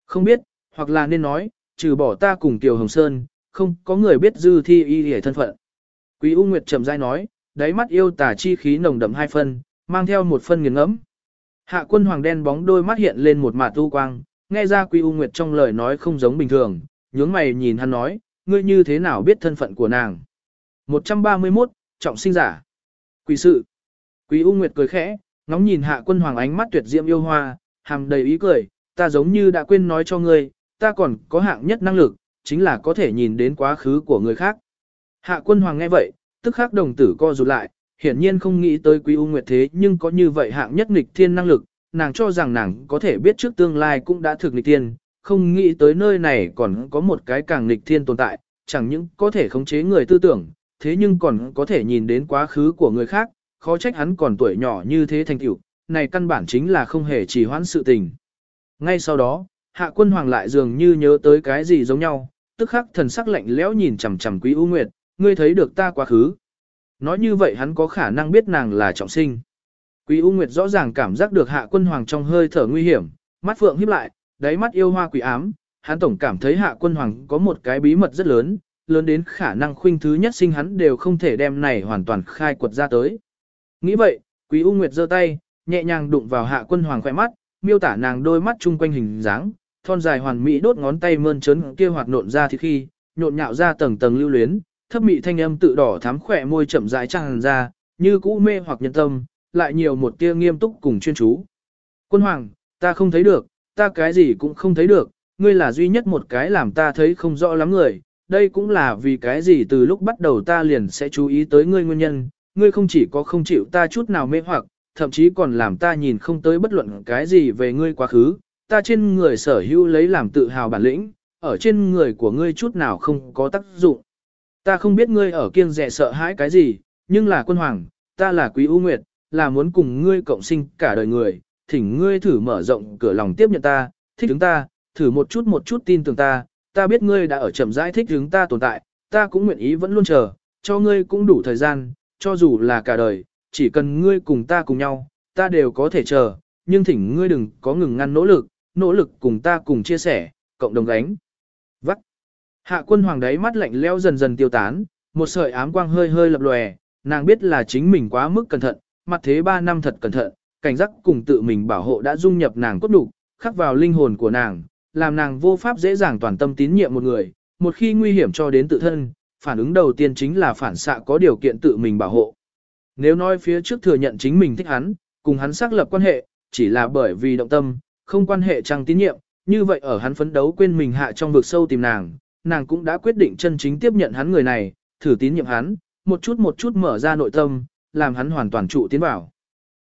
Không biết, hoặc là nên nói, trừ bỏ ta cùng Kiều Hồng Sơn, không có người biết dư thi y hề thân phận. Quý U Nguyệt trầm dai nói, đáy mắt yêu tà chi khí nồng đậm hai phân, mang theo một phân nghiền ngẫm. Hạ quân hoàng đen bóng đôi mắt hiện lên một mạt tu quang, nghe ra Quý U Nguyệt trong lời nói không giống bình thường, nhướng mày nhìn hắn nói, ngươi như thế nào biết thân phận của nàng. 131, trọng sinh giả. Quý sự. Quý U Nguyệt cười khẽ, ngóng nhìn hạ quân hoàng ánh mắt tuyệt diệm yêu hoa, hàm đầy ý cười, ta giống như đã quên nói cho ngươi, ta còn có hạng nhất năng lực, chính là có thể nhìn đến quá khứ của người khác. Hạ quân hoàng nghe vậy, tức khắc đồng tử co rụt lại, hiển nhiên không nghĩ tới quý U Nguyệt thế nhưng có như vậy hạng nhất nghịch thiên năng lực, nàng cho rằng nàng có thể biết trước tương lai cũng đã thực nghịch thiên, không nghĩ tới nơi này còn có một cái càng nghịch thiên tồn tại, chẳng những có thể khống chế người tư tưởng, thế nhưng còn có thể nhìn đến quá khứ của người khác, khó trách hắn còn tuổi nhỏ như thế thành tựu, này căn bản chính là không hề trì hoãn sự tình. Ngay sau đó, hạ quân hoàng lại dường như nhớ tới cái gì giống nhau, tức khắc thần sắc lạnh lẽo nhìn chằm chằm quý u nguyệt, ngươi thấy được ta quá khứ. Nói như vậy hắn có khả năng biết nàng là trọng sinh. Quý u nguyệt rõ ràng cảm giác được hạ quân hoàng trong hơi thở nguy hiểm, mắt phượng híp lại, đáy mắt yêu hoa quỷ ám, hắn tổng cảm thấy hạ quân hoàng có một cái bí mật rất lớn, lớn đến khả năng khuynh thứ nhất sinh hắn đều không thể đem này hoàn toàn khai quật ra tới. Nghĩ vậy, Quý U Nguyệt giơ tay, nhẹ nhàng đụng vào hạ quân hoàng khỏe mắt, miêu tả nàng đôi mắt chung quanh hình dáng, thon dài hoàn mỹ đốt ngón tay mơn trớn kia hoạt nộn ra thì khi, nhộn nhạo ra tầng tầng lưu luyến, thấp mị thanh âm tự đỏ thắm khỏe môi chậm rãi tràn ra, như cũ mê hoặc nhân tâm, lại nhiều một tia nghiêm túc cùng chuyên chú. Quân hoàng, ta không thấy được, ta cái gì cũng không thấy được, ngươi là duy nhất một cái làm ta thấy không rõ lắm người, đây cũng là vì cái gì từ lúc bắt đầu ta liền sẽ chú ý tới ngươi nguyên nhân, ngươi không chỉ có không chịu ta chút nào mê hoặc, thậm chí còn làm ta nhìn không tới bất luận cái gì về ngươi quá khứ, ta trên người sở hữu lấy làm tự hào bản lĩnh, ở trên người của ngươi chút nào không có tác dụng. Ta không biết ngươi ở kiêng rẻ sợ hãi cái gì, nhưng là quân hoàng, ta là quý ưu nguyệt, là muốn cùng ngươi cộng sinh cả đời người, thỉnh ngươi thử mở rộng cửa lòng tiếp nhận ta, thích chúng ta, thử một chút một chút tin tưởng ta, ta biết ngươi đã ở chậm rãi thích chúng ta tồn tại, ta cũng nguyện ý vẫn luôn chờ, cho ngươi cũng đủ thời gian, cho dù là cả đời, chỉ cần ngươi cùng ta cùng nhau, ta đều có thể chờ, nhưng thỉnh ngươi đừng có ngừng ngăn nỗ lực, nỗ lực cùng ta cùng chia sẻ, cộng đồng gánh. Vắt. Hạ quân hoàng đáy mắt lạnh leo dần dần tiêu tán, một sợi ám quang hơi hơi lập lòe, nàng biết là chính mình quá mức cẩn thận, mặt thế ba năm thật cẩn thận, cảnh giác cùng tự mình bảo hộ đã dung nhập nàng cốt đủ, khắc vào linh hồn của nàng, làm nàng vô pháp dễ dàng toàn tâm tín nhiệm một người, một khi nguy hiểm cho đến tự thân, phản ứng đầu tiên chính là phản xạ có điều kiện tự mình bảo hộ. Nếu nói phía trước thừa nhận chính mình thích hắn, cùng hắn xác lập quan hệ, chỉ là bởi vì động tâm, không quan hệ trăng tín nhiệm, như vậy ở hắn phấn đấu quên mình hạ trong vực sâu tìm nàng, nàng cũng đã quyết định chân chính tiếp nhận hắn người này, thử tín nhiệm hắn, một chút một chút mở ra nội tâm, làm hắn hoàn toàn trụ tiến vào.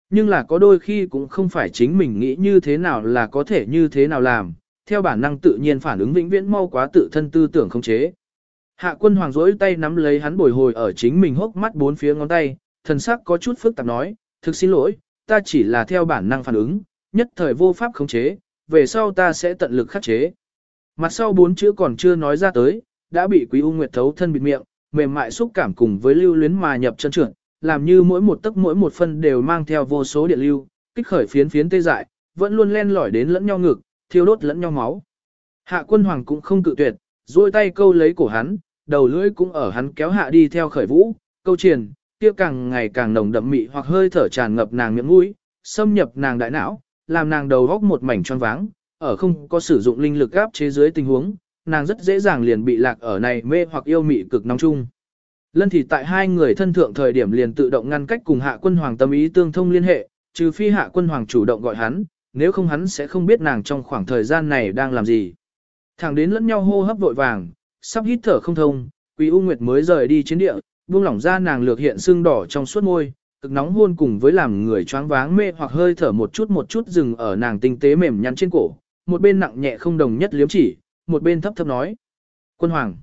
Nhưng là có đôi khi cũng không phải chính mình nghĩ như thế nào là có thể như thế nào làm, theo bản năng tự nhiên phản ứng vĩnh viễn mau quá tự thân tư tưởng không chế. Hạ quân hoàng rỗi tay nắm lấy hắn bồi hồi ở chính mình hốc mắt bốn phía ngón tay, thần sắc có chút phức tạp nói, thực xin lỗi, ta chỉ là theo bản năng phản ứng, nhất thời vô pháp khống chế, về sau ta sẽ tận lực khắc chế. Mặt sau bốn chữ còn chưa nói ra tới, đã bị quý u nguyệt thấu thân bịt miệng, mềm mại xúc cảm cùng với lưu luyến mà nhập chân trưởng, làm như mỗi một tấc mỗi một phân đều mang theo vô số điện lưu, kích khởi phiến phiến tê dại, vẫn luôn len lỏi đến lẫn nhau ngực, thiêu đốt lẫn nhau máu. Hạ quân hoàng cũng không cự tuyệt, duỗi tay câu lấy cổ hắn, đầu lưỡi cũng ở hắn kéo hạ đi theo khởi vũ, câu triển kia càng ngày càng nồng đậm mị hoặc hơi thở tràn ngập nàng miệng mũi, xâm nhập nàng đại não, làm nàng đầu góc một mảnh tròn váng, ở không có sử dụng linh lực áp chế dưới tình huống, nàng rất dễ dàng liền bị lạc ở này mê hoặc yêu mị cực nóng chung. Lân thì tại hai người thân thượng thời điểm liền tự động ngăn cách cùng hạ quân hoàng tâm ý tương thông liên hệ, trừ phi hạ quân hoàng chủ động gọi hắn, nếu không hắn sẽ không biết nàng trong khoảng thời gian này đang làm gì. Thẳng đến lẫn nhau hô hấp vội vàng, sắp hít thở không thông, Quý U Nguyệt mới rời đi chiến địa, buông lỏng ra nàng lược hiện sưng đỏ trong suốt môi, cực nóng hôn cùng với làm người choáng váng mê hoặc hơi thở một chút một chút dừng ở nàng tinh tế mềm nhắn trên cổ, một bên nặng nhẹ không đồng nhất liếm chỉ, một bên thấp thấp nói. Quân hoàng,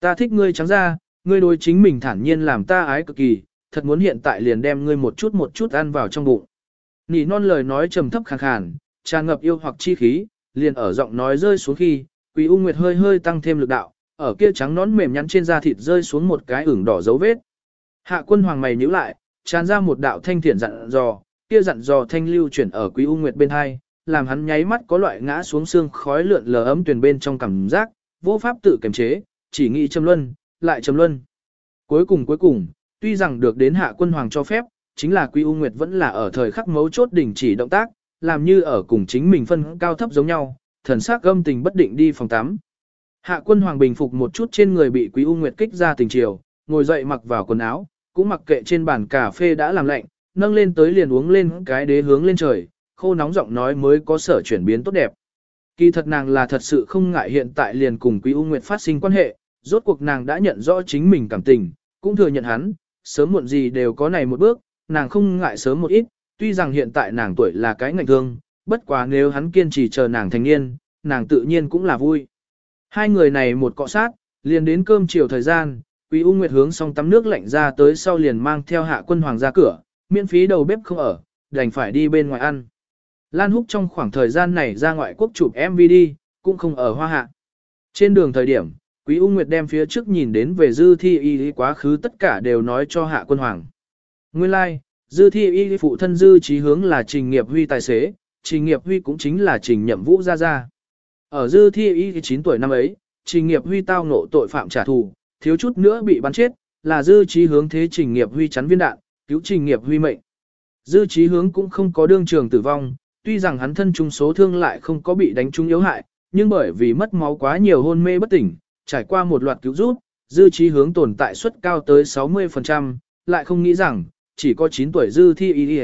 ta thích ngươi trắng da ngươi đối chính mình thản nhiên làm ta ái cực kỳ, thật muốn hiện tại liền đem ngươi một chút một chút ăn vào trong bụng. Nỉ non lời nói trầm thấp khàn khàn, tràn ngập yêu hoặc chi khí, liền ở giọng nói rơi xuống khi, Quý U Nguyệt hơi hơi tăng thêm lực đạo, ở kia trắng nón mềm nhắn trên da thịt rơi xuống một cái ửng đỏ dấu vết. Hạ Quân Hoàng mày nhíu lại, tràn ra một đạo thanh thiện dặn dò, kia dặn dò thanh lưu chuyển ở Quý U Nguyệt bên hai, làm hắn nháy mắt có loại ngã xuống xương khói lượn lờ ấm tuyền bên trong cảm giác, vô pháp tự kiềm chế, chỉ nghĩ châm luân, lại trầm luân. Cuối cùng cuối cùng, tuy rằng được đến Hạ Quân Hoàng cho phép, chính là Quý U Nguyệt vẫn là ở thời khắc mấu chốt đình chỉ động tác, làm như ở cùng chính mình phân cao thấp giống nhau, thần sắc gâm tình bất định đi phòng tắm. Hạ quân hoàng bình phục một chút trên người bị Quý U Nguyệt kích ra tình chiều, ngồi dậy mặc vào quần áo, cũng mặc kệ trên bàn cà phê đã làm lạnh, nâng lên tới liền uống lên cái đế hướng lên trời, khô nóng giọng nói mới có sở chuyển biến tốt đẹp. Kỳ thật nàng là thật sự không ngại hiện tại liền cùng Quý U Nguyệt phát sinh quan hệ, rốt cuộc nàng đã nhận rõ chính mình cảm tình, cũng thừa nhận hắn, sớm muộn gì đều có này một bước, nàng không ngại sớm một ít, tuy rằng hiện tại nàng tuổi là cái ngạnh thương, bất quá nếu hắn kiên trì chờ nàng thành niên, nàng tự nhiên cũng là vui. Hai người này một cọ sát, liền đến cơm chiều thời gian, Quý U Nguyệt hướng xong tắm nước lạnh ra tới sau liền mang theo hạ quân hoàng ra cửa, miễn phí đầu bếp không ở, đành phải đi bên ngoài ăn. Lan Húc trong khoảng thời gian này ra ngoại quốc chụp MV đi, cũng không ở hoa hạ. Trên đường thời điểm, Quý U Nguyệt đem phía trước nhìn đến về dư thi y quá khứ tất cả đều nói cho hạ quân hoàng. Nguyên lai, like, dư thi y phụ thân dư trí hướng là trình nghiệp huy tài xế, trình nghiệp huy cũng chính là trình nhậm vũ gia gia. Ở dư thi y 9 tuổi năm ấy, trình nghiệp huy tao nộ tội phạm trả thù, thiếu chút nữa bị bắn chết, là dư trí hướng thế trình nghiệp huy chắn viên đạn, cứu trình nghiệp huy mệnh. Dư trí hướng cũng không có đương trường tử vong, tuy rằng hắn thân trung số thương lại không có bị đánh trúng yếu hại, nhưng bởi vì mất máu quá nhiều hôn mê bất tỉnh, trải qua một loạt cứu giúp, dư trí hướng tồn tại suất cao tới 60%, lại không nghĩ rằng, chỉ có 9 tuổi dư thi y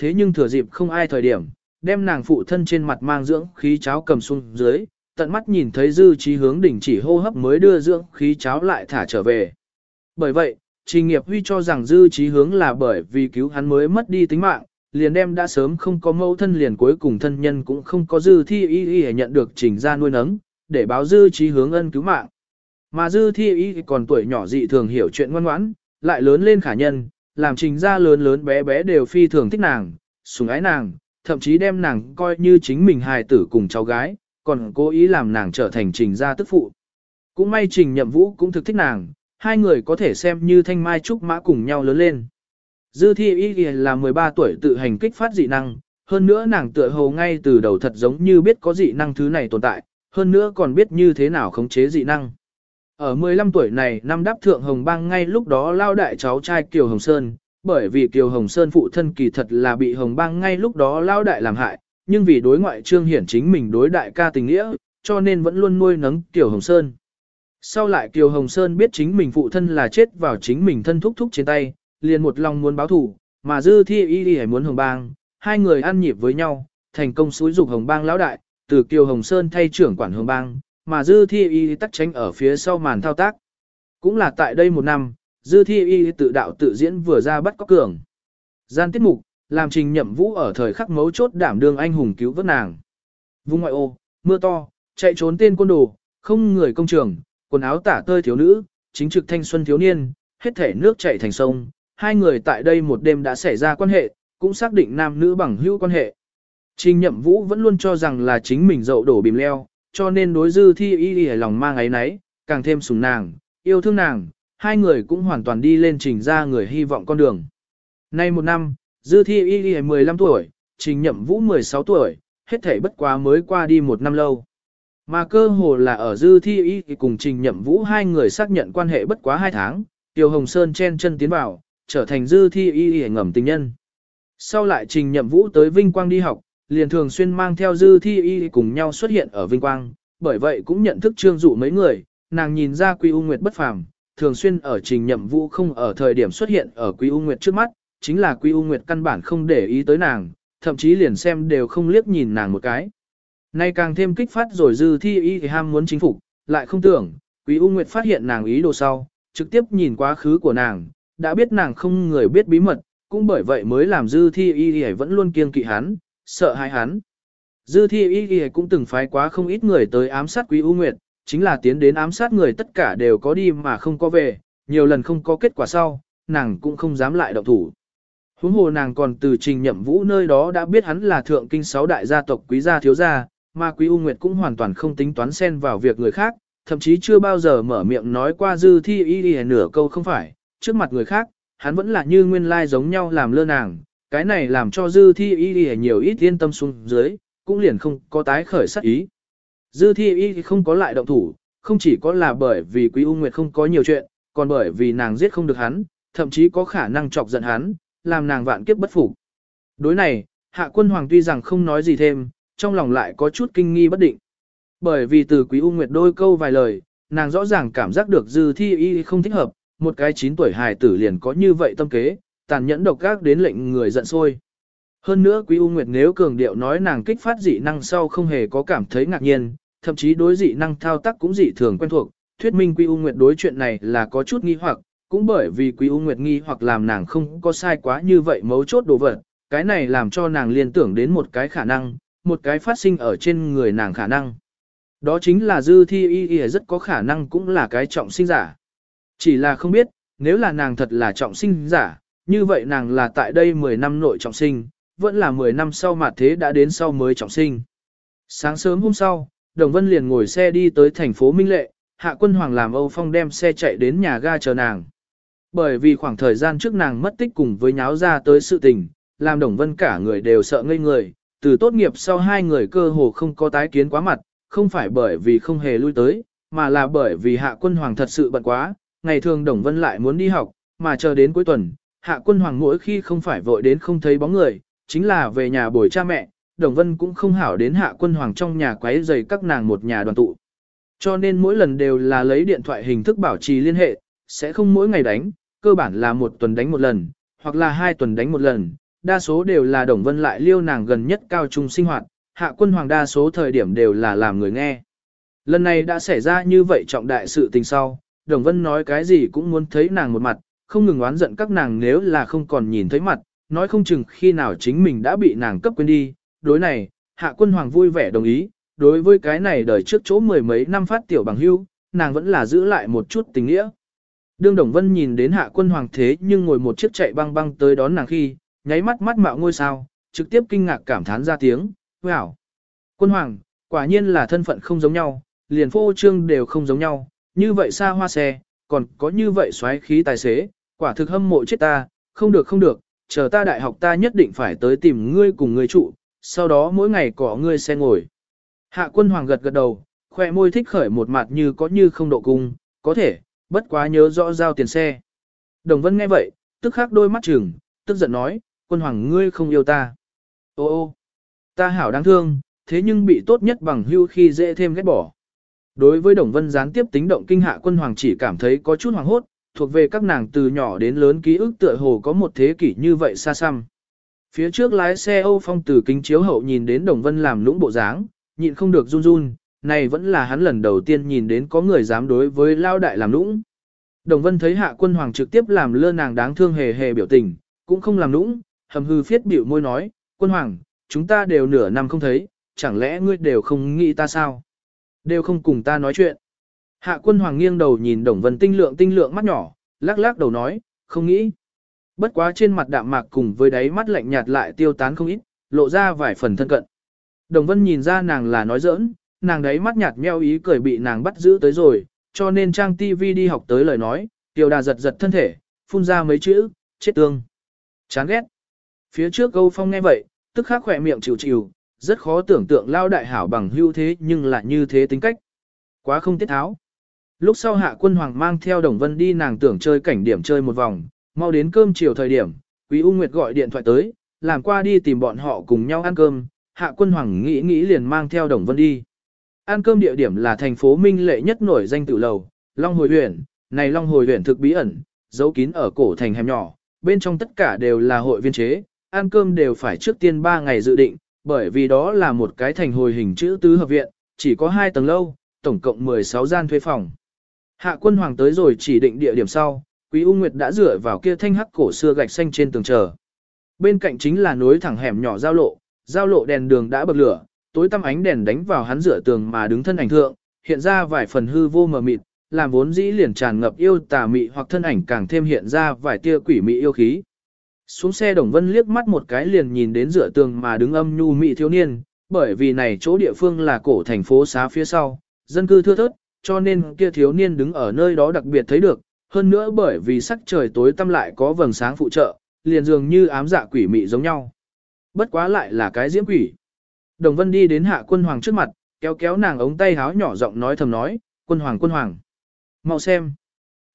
thế nhưng thừa dịp không ai thời điểm, đem nàng phụ thân trên mặt mang dưỡng khí cháo cầm xuống dưới, tận mắt nhìn thấy dư trí hướng đỉnh chỉ hô hấp mới đưa dưỡng khí cháo lại thả trở về. Bởi vậy, Trình Nghiệp Huy cho rằng dư trí hướng là bởi vì cứu hắn mới mất đi tính mạng, liền đem đã sớm không có mẫu thân liền cuối cùng thân nhân cũng không có dư thi y y nhận được trình ra nuôi nấng, để báo dư trí hướng ân cứu mạng. Mà dư thi y còn tuổi nhỏ dị thường hiểu chuyện ngoan ngoãn, lại lớn lên khả nhân, làm trình ra lớn lớn bé bé đều phi thường thích nàng, sủng ái nàng, thậm chí đem nàng coi như chính mình hài tử cùng cháu gái, còn cố ý làm nàng trở thành trình gia tức phụ. Cũng may trình nhậm vũ cũng thực thích nàng, hai người có thể xem như thanh mai trúc mã cùng nhau lớn lên. Dư thi y là 13 tuổi tự hành kích phát dị năng, hơn nữa nàng tựa hồ ngay từ đầu thật giống như biết có dị năng thứ này tồn tại, hơn nữa còn biết như thế nào khống chế dị năng. Ở 15 tuổi này năm đáp thượng Hồng Bang ngay lúc đó lao đại cháu trai Kiều Hồng Sơn, bởi vì Kiều Hồng Sơn phụ thân kỳ thật là bị Hồng Bang ngay lúc đó lao đại làm hại, nhưng vì đối ngoại trương hiển chính mình đối đại ca tình nghĩa, cho nên vẫn luôn nuôi nấng Kiều Hồng Sơn. Sau lại Kiều Hồng Sơn biết chính mình phụ thân là chết vào chính mình thân thúc thúc trên tay, liền một lòng muốn báo thù, mà dư thi y đi muốn Hồng Bang, hai người ăn nhịp với nhau, thành công xúi dục Hồng Bang lão đại, từ Kiều Hồng Sơn thay trưởng quản Hồng Bang, mà dư thi y tắc tránh ở phía sau màn thao tác. Cũng là tại đây một năm, dư thi y tự đạo tự diễn vừa ra bắt có cường. Gian tiết mục, làm trình nhậm vũ ở thời khắc mấu chốt đảm đương anh hùng cứu vớt nàng. Vùng ngoại ô, mưa to, chạy trốn tên quân đồ, không người công trường, quần áo tả tơi thiếu nữ, chính trực thanh xuân thiếu niên, hết thể nước chảy thành sông. Hai người tại đây một đêm đã xảy ra quan hệ, cũng xác định nam nữ bằng hữu quan hệ. Trình nhậm vũ vẫn luôn cho rằng là chính mình dậu đổ bìm leo, cho nên đối dư thi y y lòng mang ấy nấy, càng thêm sùng nàng, yêu thương nàng, hai người cũng hoàn toàn đi lên trình ra người hy vọng con đường. Nay một năm, dư thi y y 15 tuổi, trình nhậm vũ 16 tuổi, hết thể bất quá mới qua đi một năm lâu. Mà cơ hồ là ở dư thi y cùng trình nhậm vũ hai người xác nhận quan hệ bất quá hai tháng, Tiêu Hồng Sơn chen chân tiến vào, trở thành dư thi y y ngầm tình nhân. Sau lại trình nhậm vũ tới Vinh Quang đi học, liền thường xuyên mang theo dư thi y cùng nhau xuất hiện ở Vinh Quang, bởi vậy cũng nhận thức trương dụ mấy người, nàng nhìn ra Quý U Nguyệt bất phàm, thường xuyên ở trình nhậm vũ không ở thời điểm xuất hiện ở Quý U Nguyệt trước mắt, chính là Quý U Nguyệt căn bản không để ý tới nàng, thậm chí liền xem đều không liếc nhìn nàng một cái. Nay càng thêm kích phát rồi dư thi y thì ham muốn chính phục, lại không tưởng, Quý U Nguyệt phát hiện nàng ý đồ sau, trực tiếp nhìn quá khứ của nàng, đã biết nàng không người biết bí mật, cũng bởi vậy mới làm dư thi y thì vẫn luôn kiêng kỵ hắn, sợ hãi hắn. Dư thi y y cũng từng phái quá không ít người tới ám sát quý U Nguyệt, chính là tiến đến ám sát người tất cả đều có đi mà không có về, nhiều lần không có kết quả sau, nàng cũng không dám lại động thủ. Huống hồ nàng còn từ trình nhậm vũ nơi đó đã biết hắn là thượng kinh sáu đại gia tộc quý gia thiếu gia, mà quý U Nguyệt cũng hoàn toàn không tính toán xen vào việc người khác, thậm chí chưa bao giờ mở miệng nói qua dư thi y y nửa câu không phải, trước mặt người khác, hắn vẫn là như nguyên lai giống nhau làm lơ nàng, cái này làm cho dư thi y y nhiều ít yên tâm xuống dưới, cũng liền không có tái khởi sát ý. Dư thi y không có lại động thủ, không chỉ có là bởi vì quý U Nguyệt không có nhiều chuyện, còn bởi vì nàng giết không được hắn, thậm chí có khả năng chọc giận hắn, làm nàng vạn kiếp bất phục. Đối này, hạ quân hoàng tuy rằng không nói gì thêm, trong lòng lại có chút kinh nghi bất định. Bởi vì từ quý U Nguyệt đôi câu vài lời, nàng rõ ràng cảm giác được dư thi y không thích hợp, một cái 9 tuổi hài tử liền có như vậy tâm kế, tàn nhẫn độc ác đến lệnh người giận sôi. Hơn nữa Quý U Nguyệt nếu cường điệu nói nàng kích phát dị năng sau không hề có cảm thấy ngạc nhiên, thậm chí đối dị năng thao tác cũng dị thường quen thuộc, thuyết minh Quý U Nguyệt đối chuyện này là có chút nghi hoặc, cũng bởi vì Quý U Nguyệt nghi hoặc làm nàng không có sai quá như vậy mấu chốt đồ vật, cái này làm cho nàng liên tưởng đến một cái khả năng, một cái phát sinh ở trên người nàng khả năng. Đó chính là dư thi y y rất có khả năng cũng là cái trọng sinh giả. Chỉ là không biết, nếu là nàng thật là trọng sinh giả, như vậy nàng là tại đây 10 năm nội trọng sinh, vẫn là 10 năm sau mà thế đã đến sau mới trọng sinh. Sáng sớm hôm sau, Đồng Vân liền ngồi xe đi tới thành phố Minh Lệ, Hạ Quân Hoàng làm Âu Phong đem xe chạy đến nhà ga chờ nàng. Bởi vì khoảng thời gian trước nàng mất tích cùng với nháo ra tới sự tình, làm Đồng Vân cả người đều sợ ngây người, từ tốt nghiệp sau hai người cơ hồ không có tái kiến quá mặt, không phải bởi vì không hề lui tới, mà là bởi vì Hạ Quân Hoàng thật sự bận quá, ngày thường Đồng Vân lại muốn đi học, mà chờ đến cuối tuần, Hạ Quân Hoàng mỗi khi không phải vội đến không thấy bóng người, chính là về nhà bồi cha mẹ, Đồng Vân cũng không hảo đến Hạ Quân Hoàng trong nhà quấy rầy các nàng một nhà đoàn tụ. Cho nên mỗi lần đều là lấy điện thoại hình thức bảo trì liên hệ, sẽ không mỗi ngày đánh, cơ bản là một tuần đánh một lần, hoặc là hai tuần đánh một lần, đa số đều là Đồng Vân lại liêu nàng gần nhất cao trung sinh hoạt, Hạ Quân Hoàng đa số thời điểm đều là làm người nghe. Lần này đã xảy ra như vậy trọng đại sự tình sau, Đồng Vân nói cái gì cũng muốn thấy nàng một mặt, không ngừng oán giận các nàng nếu là không còn nhìn thấy mặt, nói không chừng khi nào chính mình đã bị nàng cấp quên đi. Đối này, Hạ Quân Hoàng vui vẻ đồng ý, đối với cái này đời trước chỗ mười mấy năm phát tiểu bằng hưu, nàng vẫn là giữ lại một chút tình nghĩa. Đương Đồng Vân nhìn đến Hạ Quân Hoàng thế nhưng ngồi một chiếc chạy băng băng tới đón nàng khi, nháy mắt mắt mạo ngôi sao, trực tiếp kinh ngạc cảm thán ra tiếng, wow. Quân Hoàng, quả nhiên là thân phận không giống nhau, liền phô trương đều không giống nhau, như vậy xa hoa xe, còn có như vậy xoáy khí tài xế, quả thực hâm mộ chết ta, không được không được, chờ ta đại học ta nhất định phải tới tìm ngươi cùng ngươi trụ, sau đó mỗi ngày có ngươi xe ngồi. Hạ quân hoàng gật gật đầu, khoe môi thích khởi một mặt như có như không độ cung, có thể, bất quá nhớ rõ giao tiền xe. Đồng vân nghe vậy, tức khắc đôi mắt trừng, tức giận nói, quân hoàng ngươi không yêu ta. Ô ô, ta hảo đáng thương, thế nhưng bị tốt nhất bằng hưu khi dễ thêm ghét bỏ. Đối với Đồng Vân gián tiếp tính động kinh hạ quân hoàng chỉ cảm thấy có chút hoàng hốt, thuộc về các nàng từ nhỏ đến lớn ký ức tựa hồ có một thế kỷ như vậy xa xăm. Phía trước lái xe Âu Phong từ kính chiếu hậu nhìn đến Đồng Vân làm lũng bộ dáng, nhịn không được run run, này vẫn là hắn lần đầu tiên nhìn đến có người dám đối với lao đại làm lũng. Đồng Vân thấy hạ quân hoàng trực tiếp làm lơ nàng đáng thương hề hề biểu tình, cũng không làm lũng, hầm hư phiết biểu môi nói, quân hoàng, chúng ta đều nửa năm không thấy, chẳng lẽ ngươi đều không nghĩ ta sao? Đều không cùng ta nói chuyện. Hạ quân hoàng nghiêng đầu nhìn Đồng Vân tinh lượng tinh lượng mắt nhỏ, lắc lắc đầu nói, không nghĩ. Bất quá trên mặt đạm mạc cùng với đáy mắt lạnh nhạt lại tiêu tán không ít, lộ ra vài phần thân cận. Đồng Vân nhìn ra nàng là nói giỡn, nàng đáy mắt nhạt meo ý cười bị nàng bắt giữ tới rồi, cho nên trang TV đi học tới lời nói, tiểu đà giật giật thân thể, phun ra mấy chữ, chết tương. Chán ghét. Phía trước câu phong nghe vậy, tức khắc khỏe miệng chịu chịu, rất khó tưởng tượng lao đại hảo bằng hưu thế nhưng lại như thế tính cách. Quá không tiết tháo. Lúc sau hạ quân hoàng mang theo Đồng Vân đi nàng tưởng chơi cảnh điểm chơi một vòng, mau đến cơm chiều thời điểm, Quý U Nguyệt gọi điện thoại tới, làm qua đi tìm bọn họ cùng nhau ăn cơm, hạ quân hoàng nghĩ nghĩ liền mang theo Đồng Vân đi. Ăn cơm địa điểm là thành phố Minh Lệ nhất nổi danh tự lầu, Long Hồi Huyền, này Long Hồi Huyền thực bí ẩn, giấu kín ở cổ thành hẻm nhỏ, bên trong tất cả đều là hội viên chế, ăn cơm đều phải trước tiên 3 ngày dự định, bởi vì đó là một cái thành hồi hình chữ tứ hợp viện, chỉ có 2 tầng lâu, tổng cộng 16 gian thuê phòng. Hạ quân hoàng tới rồi chỉ định địa điểm sau, Quý U Nguyệt đã dựa vào kia thanh hắc cổ xưa gạch xanh trên tường chờ. Bên cạnh chính là nối thẳng hẻm nhỏ giao lộ, giao lộ đèn đường đã bật lửa, tối tăm ánh đèn đánh vào hắn rửa tường mà đứng thân ảnh thượng, hiện ra vài phần hư vô mờ mịt, làm vốn dĩ liền tràn ngập yêu tà mị hoặc thân ảnh càng thêm hiện ra vài tia quỷ mị yêu khí. Xuống xe Đồng Vân liếc mắt một cái liền nhìn đến dựa tường mà đứng âm nhu mị thiếu niên, bởi vì này chỗ địa phương là cổ thành phố xá phía sau, dân cư thưa thớt, cho nên kia thiếu niên đứng ở nơi đó đặc biệt thấy được, hơn nữa bởi vì sắc trời tối tăm lại có vầng sáng phụ trợ, liền dường như ám dạ quỷ mị giống nhau. Bất quá lại là cái diễm quỷ. Đồng Vân đi đến hạ quân hoàng trước mặt, kéo kéo nàng ống tay háo nhỏ giọng nói thầm nói, quân hoàng quân hoàng. Mau xem.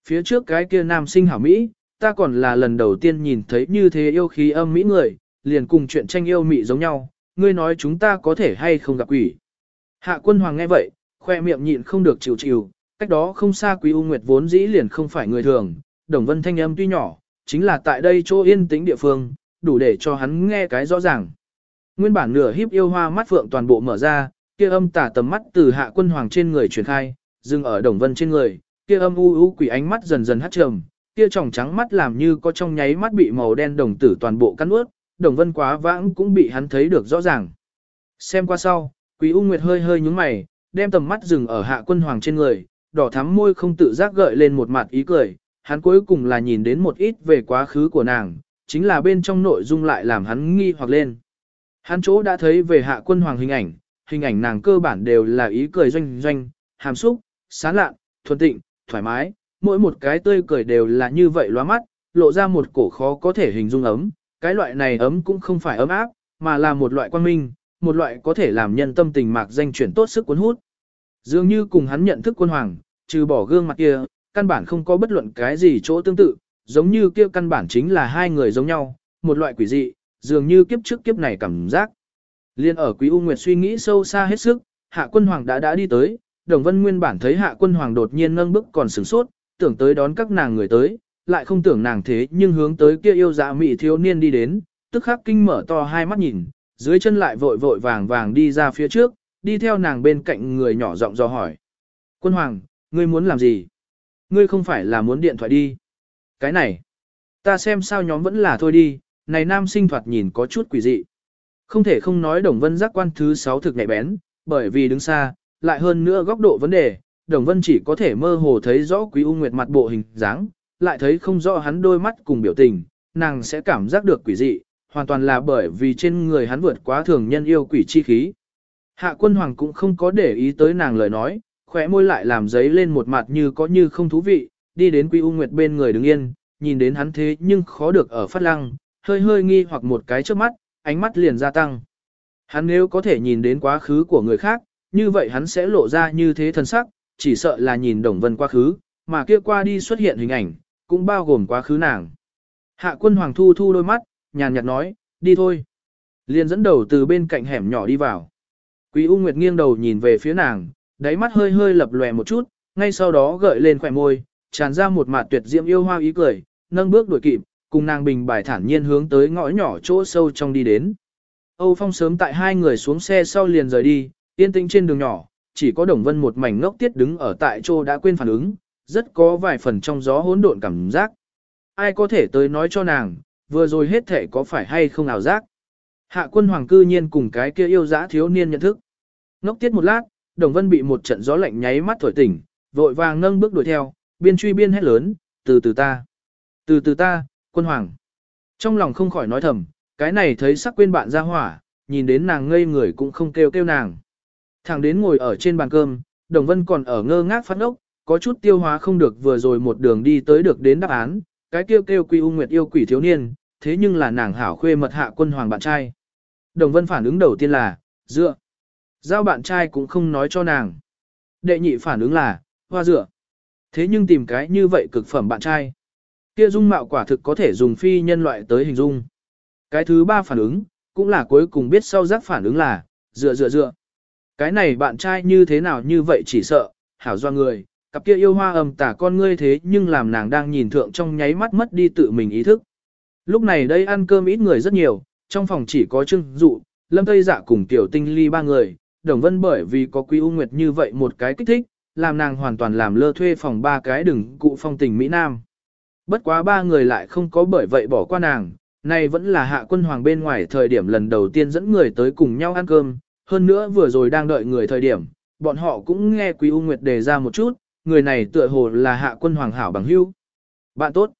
Phía trước cái kia nam sinh hảo Mỹ, ta còn là lần đầu tiên nhìn thấy như thế yêu khí âm Mỹ người, liền cùng chuyện tranh yêu mị giống nhau, ngươi nói chúng ta có thể hay không gặp quỷ. Hạ quân hoàng nghe vậy, khoe miệng nhịn không được chịu chịu, cách đó không xa quý U Nguyệt vốn dĩ liền không phải người thường, đồng vân thanh âm tuy nhỏ, chính là tại đây chỗ yên tĩnh địa phương, đủ để cho hắn nghe cái rõ ràng. Nguyên bản nửa híp yêu hoa mắt phượng toàn bộ mở ra, kia âm tả tầm mắt từ hạ quân hoàng trên người truyền khai, dừng ở đồng vân trên người, kia âm u u quỷ ánh mắt dần dần hắt trầm, kia tròng trắng mắt làm như có trong nháy mắt bị màu đen đồng tử toàn bộ cắn ướt, đồng vân quá vãng cũng bị hắn thấy được rõ ràng. Xem qua sau, quý u nguyệt hơi hơi nhúng mày, đem tầm mắt dừng ở hạ quân hoàng trên người, đỏ thắm môi không tự giác gợi lên một mặt ý cười, hắn cuối cùng là nhìn đến một ít về quá khứ của nàng, chính là bên trong nội dung lại làm hắn nghi hoặc lên. Hắn chỗ đã thấy về hạ quân hoàng hình ảnh, hình ảnh nàng cơ bản đều là ý cười doanh doanh, hàm xúc, sán lạ, thuần tịnh, thoải mái, mỗi một cái tươi cười đều là như vậy loa mắt, lộ ra một cổ khó có thể hình dung ấm, cái loại này ấm cũng không phải ấm áp, mà là một loại quan minh, một loại có thể làm nhân tâm tình mạc danh chuyển tốt sức cuốn hút. Dường như cùng hắn nhận thức quân hoàng, trừ bỏ gương mặt kia, căn bản không có bất luận cái gì chỗ tương tự, giống như kia căn bản chính là hai người giống nhau, một loại quỷ dị, dường như kiếp trước kiếp này cảm giác. Liên ở Quý U Nguyệt suy nghĩ sâu xa hết sức, Hạ Quân Hoàng đã đã đi tới, Đồng Vân nguyên bản thấy Hạ Quân Hoàng đột nhiên nâng bước còn sửng sốt, tưởng tới đón các nàng người tới, lại không tưởng nàng thế nhưng hướng tới kia yêu dạ mị thiếu niên đi đến, tức khắc kinh mở to hai mắt nhìn, dưới chân lại vội vội vàng vàng đi ra phía trước, đi theo nàng bên cạnh người nhỏ giọng do hỏi. Quân Hoàng, ngươi muốn làm gì? Ngươi không phải là muốn điện thoại đi. Cái này, ta xem sao nhóm vẫn là thôi đi, này nam sinh thoạt nhìn có chút quỷ dị. Không thể không nói Đồng Vân giác quan thứ 6 thực nhạy bén, bởi vì đứng xa, lại hơn nữa góc độ vấn đề, Đồng Vân chỉ có thể mơ hồ thấy rõ Quý U Nguyệt mặt bộ hình dáng, lại thấy không rõ hắn đôi mắt cùng biểu tình, nàng sẽ cảm giác được quỷ dị, hoàn toàn là bởi vì trên người hắn vượt quá thường nhân yêu quỷ chi khí. Hạ quân hoàng cũng không có để ý tới nàng lời nói, khóe môi lại làm giấy lên một mặt như có như không thú vị, đi đến Quý U Nguyệt bên người đứng yên, nhìn đến hắn thế nhưng khó được ở phát lăng, hơi hơi nghi hoặc một cái trước mắt, ánh mắt liền gia tăng. Hắn nếu có thể nhìn đến quá khứ của người khác, như vậy hắn sẽ lộ ra như thế thần sắc, chỉ sợ là nhìn Đồng Vân quá khứ, mà kia qua đi xuất hiện hình ảnh, cũng bao gồm quá khứ nàng. Hạ quân Hoàng Thu thu đôi mắt, nhàn nhạt nói, đi thôi. Liền dẫn đầu từ bên cạnh hẻm nhỏ đi vào. Quý U Nguyệt nghiêng đầu nhìn về phía nàng, đáy mắt hơi hơi lập lòe một chút, ngay sau đó gợi lên khỏe môi, tràn ra một mặt tuyệt diễm yêu hoa ý cười, nâng bước đuổi kịp, cùng nàng bình bài thản nhiên hướng tới ngõ nhỏ chỗ sâu trong đi đến. Âu Phong sớm tại hai người xuống xe sau liền rời đi, yên tĩnh trên đường nhỏ, chỉ có Đồng Vân một mảnh ngốc tiết đứng ở tại chỗ đã quên phản ứng, rất có vài phần trong gió hỗn độn cảm giác. Ai có thể tới nói cho nàng, vừa rồi hết thể có phải hay không ảo giác. Hạ quân hoàng cư nhiên cùng cái kia yêu dã thiếu niên nhận thức. Ngốc tiết một lát, Đồng Vân bị một trận gió lạnh nháy mắt thổi tỉnh, vội vàng nâng bước đuổi theo, biên truy biên hét lớn, từ từ ta, từ từ ta, quân hoàng. Trong lòng không khỏi nói thầm, cái này thấy sắc quên bạn ra hỏa, nhìn đến nàng ngây người cũng không kêu kêu nàng thẳng đến ngồi ở trên bàn cơm, Đồng Vân còn ở ngơ ngác phát ốc, có chút tiêu hóa không được vừa rồi một đường đi tới được đến đáp án, cái kêu kêu quy u nguyệt yêu quỷ thiếu niên, thế nhưng là nàng hảo khuê mật hạ quân hoàng bạn trai. Đồng Vân phản ứng đầu tiên là, dựa. Giao bạn trai cũng không nói cho nàng. Đệ nhị phản ứng là, hoa dựa. Thế nhưng tìm cái như vậy cực phẩm bạn trai. Kia dung mạo quả thực có thể dùng phi nhân loại tới hình dung. Cái thứ ba phản ứng, cũng là cuối cùng biết sau giác phản ứng là, dựa dựa dựa. Cái này bạn trai như thế nào như vậy chỉ sợ, hảo do người, cặp kia yêu hoa ầm tả con ngươi thế nhưng làm nàng đang nhìn thượng trong nháy mắt mất đi tự mình ý thức. Lúc này đây ăn cơm ít người rất nhiều, trong phòng chỉ có Trương Dụ, Lâm Tây Dạ cùng Tiểu Tinh Ly ba người, Đồng Vân bởi vì có Quý U Nguyệt như vậy một cái kích thích, làm nàng hoàn toàn làm lơ thuê phòng ba cái đừng cụ phong tình Mỹ Nam. bất quá ba người lại không có bởi vậy bỏ qua nàng, này vẫn là hạ quân hoàng bên ngoài thời điểm lần đầu tiên dẫn người tới cùng nhau ăn cơm, hơn nữa vừa rồi đang đợi người thời điểm, bọn họ cũng nghe Quý U Nguyệt đề ra một chút, người này tựa hồ là hạ quân hoàng hảo bằng hữu. Bạn tốt.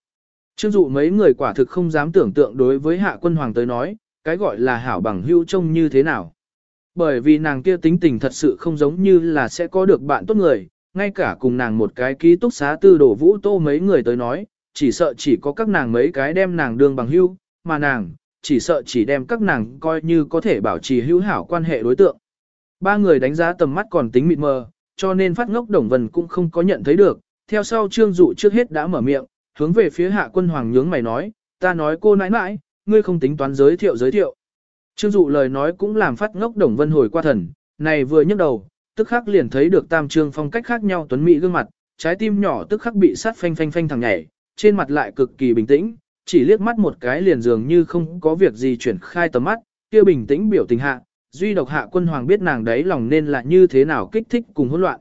Trương dụ mấy người quả thực không dám tưởng tượng đối với hạ quân hoàng tới nói, cái gọi là hảo bằng hữu trông như thế nào. Bởi vì nàng kia tính tình thật sự không giống như là sẽ có được bạn tốt người, ngay cả cùng nàng một cái ký túc xá tư đổ vũ tô mấy người tới nói, chỉ sợ chỉ có các nàng mấy cái đem nàng đương bằng hữu, mà nàng, chỉ sợ chỉ đem các nàng coi như có thể bảo trì hữu hảo quan hệ đối tượng. Ba người đánh giá tầm mắt còn tính mịt mờ, cho nên phát ngốc đồng vân cũng không có nhận thấy được, theo sau trương dụ trước hết đã mở miệng, hướng về phía hạ quân hoàng nhướng mày nói, ta nói cô nãi nãi, ngươi không tính toán giới thiệu giới thiệu. Trương dụ lời nói cũng làm phát ngốc đồng vân hồi qua thần, này vừa nhấc đầu, tức khắc liền thấy được tam trương phong cách khác nhau tuấn mỹ gương mặt, trái tim nhỏ tức khắc bị sát phanh phanh phanh thằng nhảy, trên mặt lại cực kỳ bình tĩnh, chỉ liếc mắt một cái liền dường như không có việc gì chuyển khai tầm mắt, kia bình tĩnh biểu tình hạ, duy độc hạ quân hoàng biết nàng đấy lòng nên là như thế nào kích thích cùng hỗn loạn.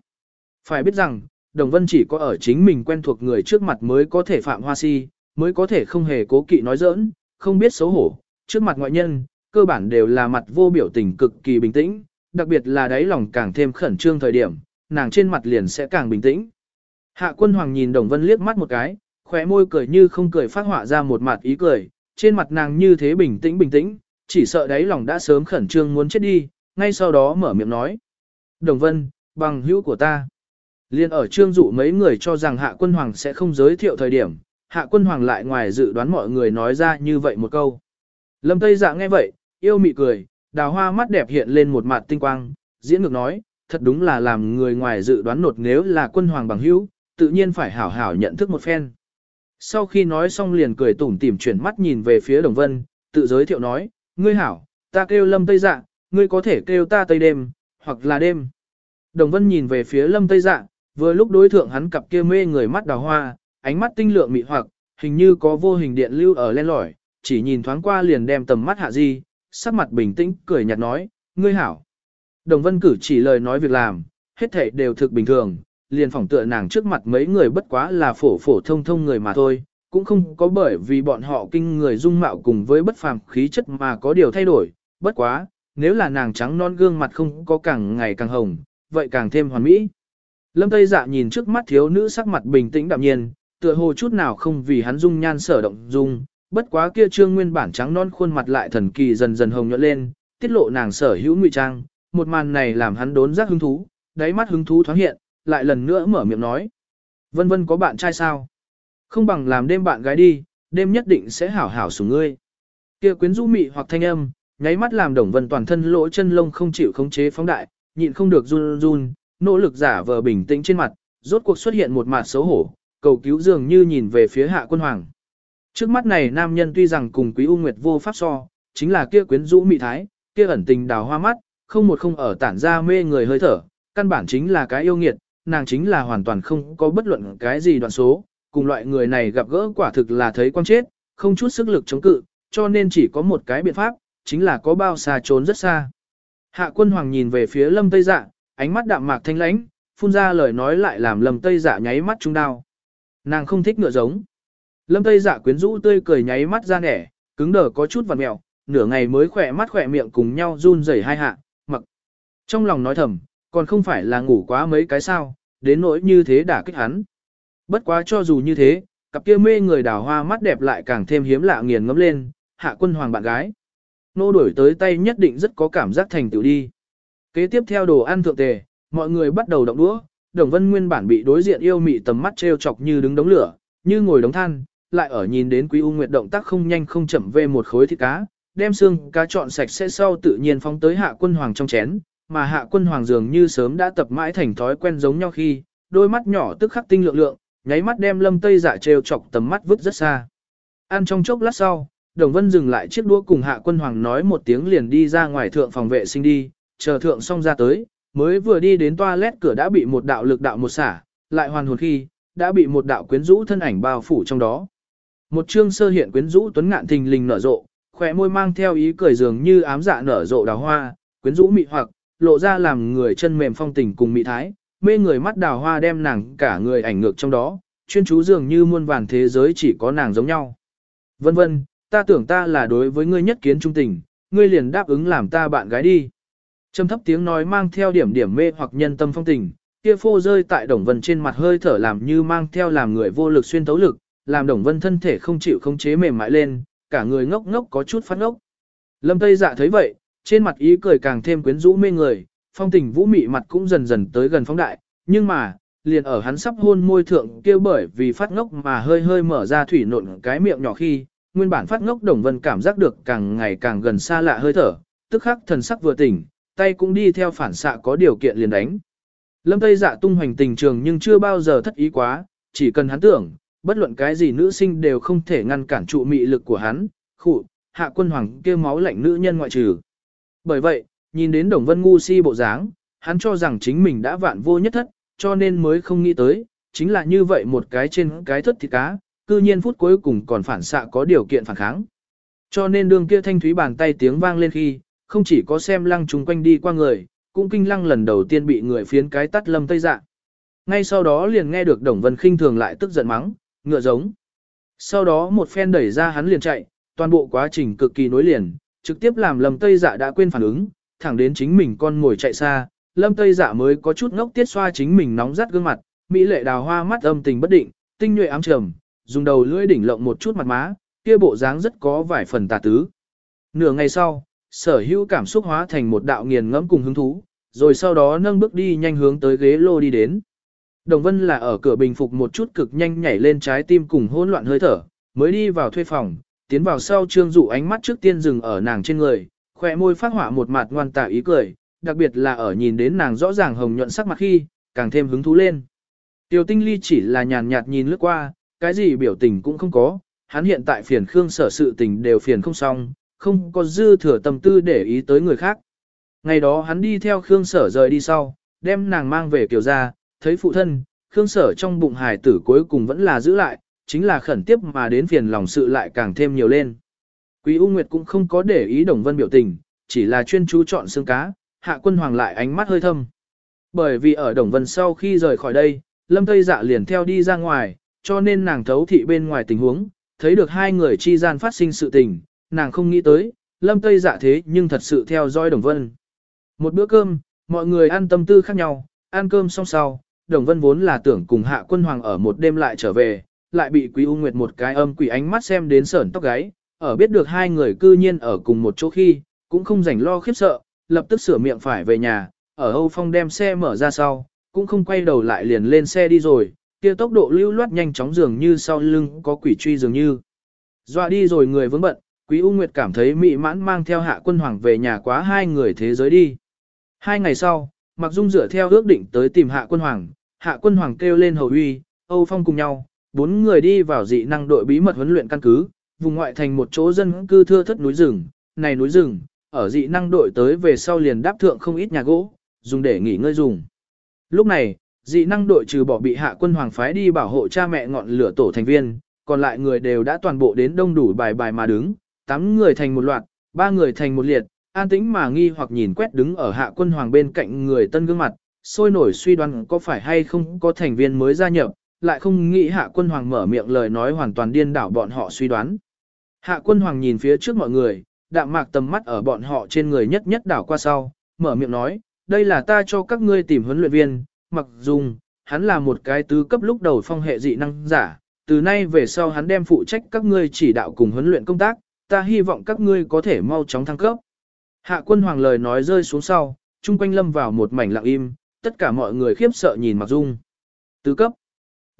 Phải biết rằng, Đồng Vân chỉ có ở chính mình quen thuộc người trước mặt mới có thể phạm hoa si, mới có thể không hề cố kỵ nói giỡn, không biết xấu hổ, trước mặt ngoại nhân, cơ bản đều là mặt vô biểu tình cực kỳ bình tĩnh, đặc biệt là đáy lòng càng thêm khẩn trương thời điểm, nàng trên mặt liền sẽ càng bình tĩnh. Hạ quân hoàng nhìn Đồng Vân liếc mắt một cái, khóe môi cười như không cười phát họa ra một mặt ý cười, trên mặt nàng như thế bình tĩnh bình tĩnh, chỉ sợ đáy lòng đã sớm khẩn trương muốn chết đi, ngay sau đó mở miệng nói. Đồng Vân, bằng hữu của ta. Liên ở trương dụ mấy người cho rằng hạ quân hoàng sẽ không giới thiệu thời điểm, hạ quân hoàng lại ngoài dự đoán mọi người nói ra như vậy một câu. Lâm Tây Dạ nghe vậy, yêu mị cười, đào hoa mắt đẹp hiện lên một mặt tinh quang, diễn ngược nói, thật đúng là làm người ngoài dự đoán nột nếu là quân hoàng bằng hữu, tự nhiên phải hảo hảo nhận thức một phen. Sau khi nói xong liền cười tủm tỉm chuyển mắt nhìn về phía Đồng Vân, tự giới thiệu nói, ngươi hảo, ta kêu Lâm Tây Dạ, ngươi có thể kêu ta Tây Đêm, hoặc là đêm. Đồng Vân nhìn về phía Lâm Tây Dạ, vừa lúc đối thượng hắn cặp kia mê người mắt đào hoa, ánh mắt tinh lượng mị hoặc, hình như có vô hình điện lưu ở len lỏi, chỉ nhìn thoáng qua liền đem tầm mắt hạ di, sắc mặt bình tĩnh, cười nhạt nói, ngươi hảo. Đồng Vân cử chỉ lời nói việc làm, hết thảy đều thực bình thường, liền phỏng tựa nàng trước mặt mấy người bất quá là phổ phổ thông thông người mà thôi, cũng không có bởi vì bọn họ kinh người dung mạo cùng với bất phàm khí chất mà có điều thay đổi, bất quá, nếu là nàng trắng non gương mặt không có càng ngày càng hồng, vậy càng thêm hoàn mỹ. Lâm Tây Dạ nhìn trước mắt thiếu nữ sắc mặt bình tĩnh đạm nhiên, tựa hồ chút nào không vì hắn dung nhan sở động dung, bất quá kia trương nguyên bản trắng non khuôn mặt lại thần kỳ dần dần hồng nhuận lên, tiết lộ nàng sở hữu ngụy trang, một màn này làm hắn đốn giác hứng thú, đáy mắt hứng thú thoáng hiện, lại lần nữa mở miệng nói. Vân vân có bạn trai sao? Không bằng làm đêm bạn gái đi, đêm nhất định sẽ hảo hảo sủng ngươi. Kia quyến rũ mị hoặc thanh âm, nháy mắt làm Đồng Vân toàn thân lỗ chân lông không chịu khống chế phóng đại, nhịn không được run run, nỗ lực giả vờ bình tĩnh trên mặt, rốt cuộc xuất hiện một mặt xấu hổ, cầu cứu dường như nhìn về phía Hạ Quân Hoàng. Trước mắt này nam nhân tuy rằng cùng Quý U Nguyệt vô pháp so, chính là kia quyến rũ mị thái, kia ẩn tình đào hoa mắt, không một không ở tản ra mê người hơi thở, căn bản chính là cái yêu nghiệt, nàng chính là hoàn toàn không có bất luận cái gì đoạn số, cùng loại người này gặp gỡ quả thực là thấy quan chết, không chút sức lực chống cự, cho nên chỉ có một cái biện pháp, chính là có bao xa trốn rất xa. Hạ quân hoàng nhìn về phía lâm tây dạ, ánh mắt đạm mạc thanh lãnh, phun ra lời nói lại làm lâm tây dạ nháy mắt trung đao. Nàng không thích ngựa giống. Lâm tây dạ quyến rũ tươi cười nháy mắt ra nẻ, cứng đờ có chút vằn mẹo, nửa ngày mới khỏe mắt khỏe miệng cùng nhau run rẩy hai hạ, mặc. Trong lòng nói thầm, còn không phải là ngủ quá mấy cái sao, đến nỗi như thế đã kích hắn. Bất quá cho dù như thế, cặp kia mê người đào hoa mắt đẹp lại càng thêm hiếm lạ nghiền ngấm lên, hạ quân hoàng bạn gái. Nô đổi tới tay nhất định rất có cảm giác thành tựu đi. Kế tiếp theo đồ ăn thượng tề, mọi người bắt đầu động đũa, Đồng Vân nguyên bản bị đối diện yêu mị tầm mắt trêu chọc như đứng đống lửa, như ngồi đống than, lại ở nhìn đến Quý U Nguyệt động tác không nhanh không chậm về một khối thịt cá, đem xương cá chọn sạch sẽ sau tự nhiên phóng tới hạ quân hoàng trong chén, mà hạ quân hoàng dường như sớm đã tập mãi thành thói quen giống nhau khi, đôi mắt nhỏ tức khắc tinh lượng lượng, nháy mắt đem lâm tây dạ trêu chọc tầm mắt vứt rất xa. Ăn trong chốc lát sau, Đồng Vân dừng lại chiếc đũa cùng hạ quân hoàng nói một tiếng liền đi ra ngoài thượng phòng vệ sinh đi, chờ thượng xong ra tới, mới vừa đi đến toilet cửa đã bị một đạo lực đạo một xả, lại hoàn hồn khi, đã bị một đạo quyến rũ thân ảnh bao phủ trong đó. Một chương sơ hiện quyến rũ tuấn ngạn thình lình nở rộ, khỏe môi mang theo ý cười dường như ám dạ nở rộ đào hoa, quyến rũ mị hoặc, lộ ra làm người chân mềm phong tình cùng mỹ thái, mê người mắt đào hoa đem nàng cả người ảnh ngược trong đó, chuyên chú dường như muôn vàn thế giới chỉ có nàng giống nhau. Vân vân, ta tưởng ta là đối với ngươi nhất kiến trung tình, ngươi liền đáp ứng làm ta bạn gái đi. Trầm thấp tiếng nói mang theo điểm điểm mê hoặc nhân tâm phong tình, kia phô rơi tại Đồng Vân trên mặt hơi thở làm như mang theo làm người vô lực xuyên tấu lực, làm Đồng Vân thân thể không chịu không chế mềm mại lên, cả người ngốc ngốc có chút phát ngốc. Lâm Tây Dạ thấy vậy, trên mặt ý cười càng thêm quyến rũ mê người, phong tình vũ mị mặt cũng dần dần tới gần phóng đại, nhưng mà, liền ở hắn sắp hôn môi thượng kêu bởi vì phát ngốc mà hơi hơi mở ra thủy nộn cái miệng nhỏ khi, nguyên bản phát ngốc Đồng Vân cảm giác được càng ngày càng gần xa lạ hơi thở, tức khắc thần sắc vừa tỉnh, tay cũng đi theo phản xạ có điều kiện liền đánh. Lâm Tây Dạ tung hoành tình trường nhưng chưa bao giờ thất ý quá, chỉ cần hắn tưởng, bất luận cái gì nữ sinh đều không thể ngăn cản trụ mị lực của hắn, khụ, hạ quân hoàng kêu máu lạnh nữ nhân ngoại trừ. Bởi vậy, nhìn đến Đồng Vân ngu si bộ dáng, hắn cho rằng chính mình đã vạn vô nhất thất, cho nên mới không nghĩ tới, chính là như vậy một cái trên cái thất thịt cá, cư nhiên phút cuối cùng còn phản xạ có điều kiện phản kháng. Cho nên đường kia thanh thúy bàn tay tiếng vang lên khi, không chỉ có xem lăng chung quanh đi qua người, cũng kinh lăng lần đầu tiên bị người phiến cái tắt lâm tây dạ. Ngay sau đó liền nghe được Đồng Vân khinh thường lại tức giận mắng, ngựa giống. Sau đó một phen đẩy ra hắn liền chạy, toàn bộ quá trình cực kỳ nối liền, trực tiếp làm lâm tây dạ đã quên phản ứng, thẳng đến chính mình con ngồi chạy xa, lâm tây dạ mới có chút ngốc tiết xoa chính mình nóng rát gương mặt, mỹ lệ đào hoa mắt âm tình bất định, tinh nhuệ ám trầm, dùng đầu lưỡi đỉnh lộng một chút mặt má, kia bộ dáng rất có vài phần tà tứ. Nửa ngày sau, sở hữu cảm xúc hóa thành một đạo nghiền ngẫm cùng hứng thú, rồi sau đó nâng bước đi nhanh hướng tới ghế lô đi đến. Đồng Vân là ở cửa bình phục một chút cực nhanh nhảy lên trái tim cùng hỗn loạn hơi thở, mới đi vào thuê phòng, tiến vào sau trương dụ ánh mắt trước tiên dừng ở nàng trên người, khỏe môi phát họa một mặt ngoan tả ý cười, đặc biệt là ở nhìn đến nàng rõ ràng hồng nhuận sắc mặt khi, càng thêm hứng thú lên. tiểu tinh ly chỉ là nhàn nhạt nhìn lướt qua, cái gì biểu tình cũng không có, hắn hiện tại phiền khương sở sự tình đều phiền không xong, không có dư thừa tâm tư để ý tới người khác. Ngày đó hắn đi theo Khương Sở rời đi sau, đem nàng mang về kiểu ra, thấy phụ thân, Khương Sở trong bụng hài tử cuối cùng vẫn là giữ lại, chính là khẩn tiếp mà đến phiền lòng sự lại càng thêm nhiều lên. Quý U Nguyệt cũng không có để ý Đồng Vân biểu tình, chỉ là chuyên chú chọn xương cá, hạ quân hoàng lại ánh mắt hơi thâm. Bởi vì ở Đồng Vân sau khi rời khỏi đây, Lâm Tây Dạ liền theo đi ra ngoài, cho nên nàng thấu thị bên ngoài tình huống, thấy được hai người chi gian phát sinh sự tình, nàng không nghĩ tới, Lâm Tây Dạ thế nhưng thật sự theo dõi Đồng Vân. Một bữa cơm, mọi người ăn tâm tư khác nhau, ăn cơm xong sau, Đồng Vân vốn là tưởng cùng Hạ Quân Hoàng ở một đêm lại trở về, lại bị Quý U Nguyệt một cái âm quỷ ánh mắt xem đến sởn tóc gáy, ở biết được hai người cư nhiên ở cùng một chỗ khi, cũng không rảnh lo khiếp sợ, lập tức sửa miệng phải về nhà, ở Âu Phong đem xe mở ra sau, cũng không quay đầu lại liền lên xe đi rồi, kia tốc độ lưu loát nhanh chóng dường như sau lưng có quỷ truy dường như. Dọa đi rồi người vướng bận, Quý U Nguyệt cảm thấy mị mãn mang theo Hạ Quân Hoàng về nhà quá hai người thế giới đi. Hai ngày sau, Mạc Dung dựa theo ước định tới tìm Hạ Quân Hoàng, Hạ Quân Hoàng kêu lên hầu uy, Âu Phong cùng nhau, bốn người đi vào dị năng đội bí mật huấn luyện căn cứ, vùng ngoại thành một chỗ dân cư thưa thất núi rừng, này núi rừng, ở dị năng đội tới về sau liền đáp thượng không ít nhà gỗ, dùng để nghỉ ngơi dùng. Lúc này, dị năng đội trừ bỏ bị Hạ Quân Hoàng phái đi bảo hộ cha mẹ ngọn lửa tổ thành viên, còn lại người đều đã toàn bộ đến đông đủ bài bài mà đứng, tám người thành một loạt, ba người thành một liệt, an tĩnh mà nghi hoặc nhìn quét đứng ở hạ quân hoàng bên cạnh người tân gương mặt, sôi nổi suy đoán có phải hay không có thành viên mới gia nhập, lại không nghĩ hạ quân hoàng mở miệng lời nói hoàn toàn điên đảo bọn họ suy đoán. Hạ quân hoàng nhìn phía trước mọi người, đạm mạc tầm mắt ở bọn họ trên người nhất nhất đảo qua sau, mở miệng nói, đây là ta cho các ngươi tìm huấn luyện viên, mặc dùng, hắn là một cái tứ cấp lúc đầu phong hệ dị năng giả, từ nay về sau hắn đem phụ trách các ngươi chỉ đạo cùng huấn luyện công tác, ta hy vọng các ngươi có thể mau chóng thăng cấp. Hạ quân hoàng lời nói rơi xuống sau, chung quanh lâm vào một mảnh lặng im, tất cả mọi người khiếp sợ nhìn Mặc Dung. Tứ cấp.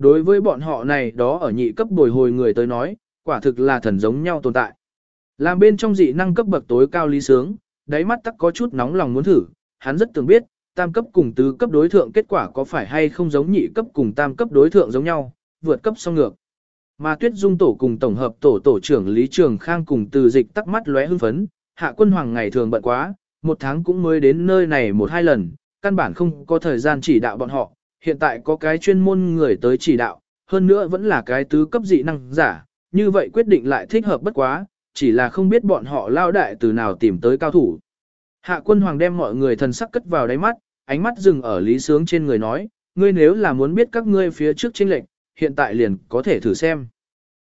Đối với bọn họ này đó ở nhị cấp bồi hồi người tới nói, quả thực là thần giống nhau tồn tại. Làm bên trong dị năng cấp bậc tối cao lý sướng, đáy mắt tắc có chút nóng lòng muốn thử, hắn rất tưởng biết, tam cấp cùng tứ cấp đối thượng kết quả có phải hay không giống nhị cấp cùng tam cấp đối thượng giống nhau, vượt cấp song ngược. Mà Tuyết Dung tổ cùng tổng hợp tổ tổ trưởng Lý Trường Khang cùng từ dịch tắc mắt lóe hưng phấn, hạ quân hoàng ngày thường bận quá, một tháng cũng mới đến nơi này một hai lần, căn bản không có thời gian chỉ đạo bọn họ, hiện tại có cái chuyên môn người tới chỉ đạo, hơn nữa vẫn là cái tứ cấp dị năng giả, như vậy quyết định lại thích hợp bất quá, chỉ là không biết bọn họ lao đại từ nào tìm tới cao thủ. Hạ quân hoàng đem mọi người thần sắc cất vào đáy mắt, ánh mắt dừng ở lý sướng trên người nói, ngươi nếu là muốn biết các ngươi phía trước chênh lệnh, hiện tại liền có thể thử xem.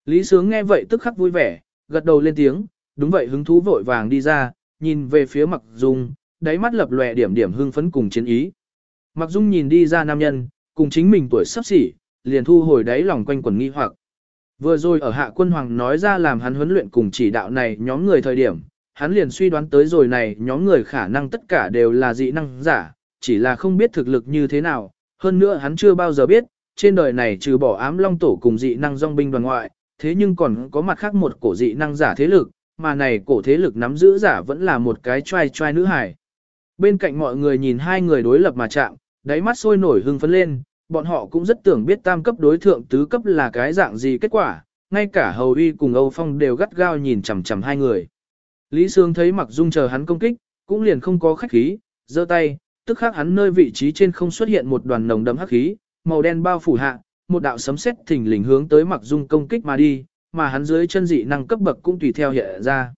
Lý Sướng nghe vậy tức khắc vui vẻ, gật đầu lên tiếng, đúng vậy hứng thú vội vàng đi ra, nhìn về phía Mặc Dung, đáy mắt lập lòe điểm điểm hưng phấn cùng chiến ý. Mặc Dung nhìn đi ra nam nhân, cùng chính mình tuổi sắp xỉ, liền thu hồi đáy lòng quanh quần nghi hoặc. Vừa rồi ở hạ quân hoàng nói ra làm hắn huấn luyện cùng chỉ đạo này nhóm người thời điểm, hắn liền suy đoán tới rồi này nhóm người khả năng tất cả đều là dị năng giả, chỉ là không biết thực lực như thế nào, hơn nữa hắn chưa bao giờ biết, trên đời này trừ bỏ ám long tổ cùng dị năng dòng binh đoàn ngoại, thế nhưng còn có mặt khác một cổ dị năng giả thế lực, mà này cổ thế lực nắm giữ giả vẫn là một cái trai trai nữ hải. Bên cạnh mọi người nhìn hai người đối lập mà chạm, đáy mắt sôi nổi hưng phấn lên, bọn họ cũng rất tưởng biết tam cấp đối thượng tứ cấp là cái dạng gì kết quả, ngay cả Hầu Uy cùng Âu Phong đều gắt gao nhìn chằm chằm hai người. Lý Sương thấy Mặc Dung chờ hắn công kích, cũng liền không có khách khí, giơ tay, tức khắc hắn nơi vị trí trên không xuất hiện một đoàn nồng đậm hắc khí, màu đen bao phủ hạ, một đạo sấm sét thình lình hướng tới Mặc Dung công kích mà đi, mà hắn dưới chân dị năng cấp bậc cũng tùy theo hiện ra.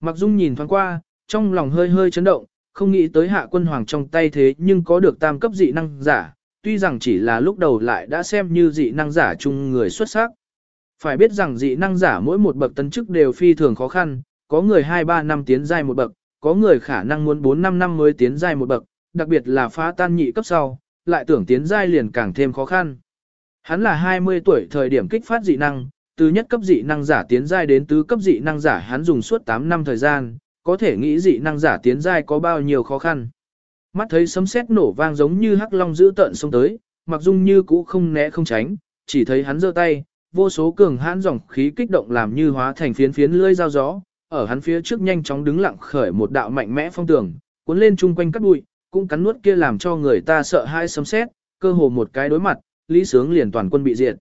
Mặc Dung nhìn thoáng qua, trong lòng hơi hơi chấn động, không nghĩ tới hạ quân hoàng trong tay thế nhưng có được tam cấp dị năng giả, tuy rằng chỉ là lúc đầu lại đã xem như dị năng giả chung người xuất sắc. Phải biết rằng dị năng giả mỗi một bậc tấn chức đều phi thường khó khăn, có người 2-3 năm tiến giai một bậc, có người khả năng muốn 4-5 năm mới tiến giai một bậc, đặc biệt là phá tan nhị cấp sau, lại tưởng tiến giai liền càng thêm khó khăn. Hắn là 20 tuổi thời điểm kích phát dị năng, từ nhất cấp dị năng giả tiến giai đến tứ cấp dị năng giả hắn dùng suốt 8 năm thời gian, có thể nghĩ dị năng giả tiến giai có bao nhiêu khó khăn. Mắt thấy sấm sét nổ vang giống như hắc long giữ tận xông tới, mặc dung như cũ không né không tránh, chỉ thấy hắn giơ tay, vô số cường hãn dòng khí kích động làm như hóa thành phiến phiến lưỡi dao gió, ở hắn phía trước nhanh chóng đứng lặng khởi một đạo mạnh mẽ phong tường, cuốn lên chung quanh cắt bụi, cũng cắn nuốt kia làm cho người ta sợ hai sấm sét, cơ hồ một cái đối mặt, Lý Sướng liền toàn quân bị diệt.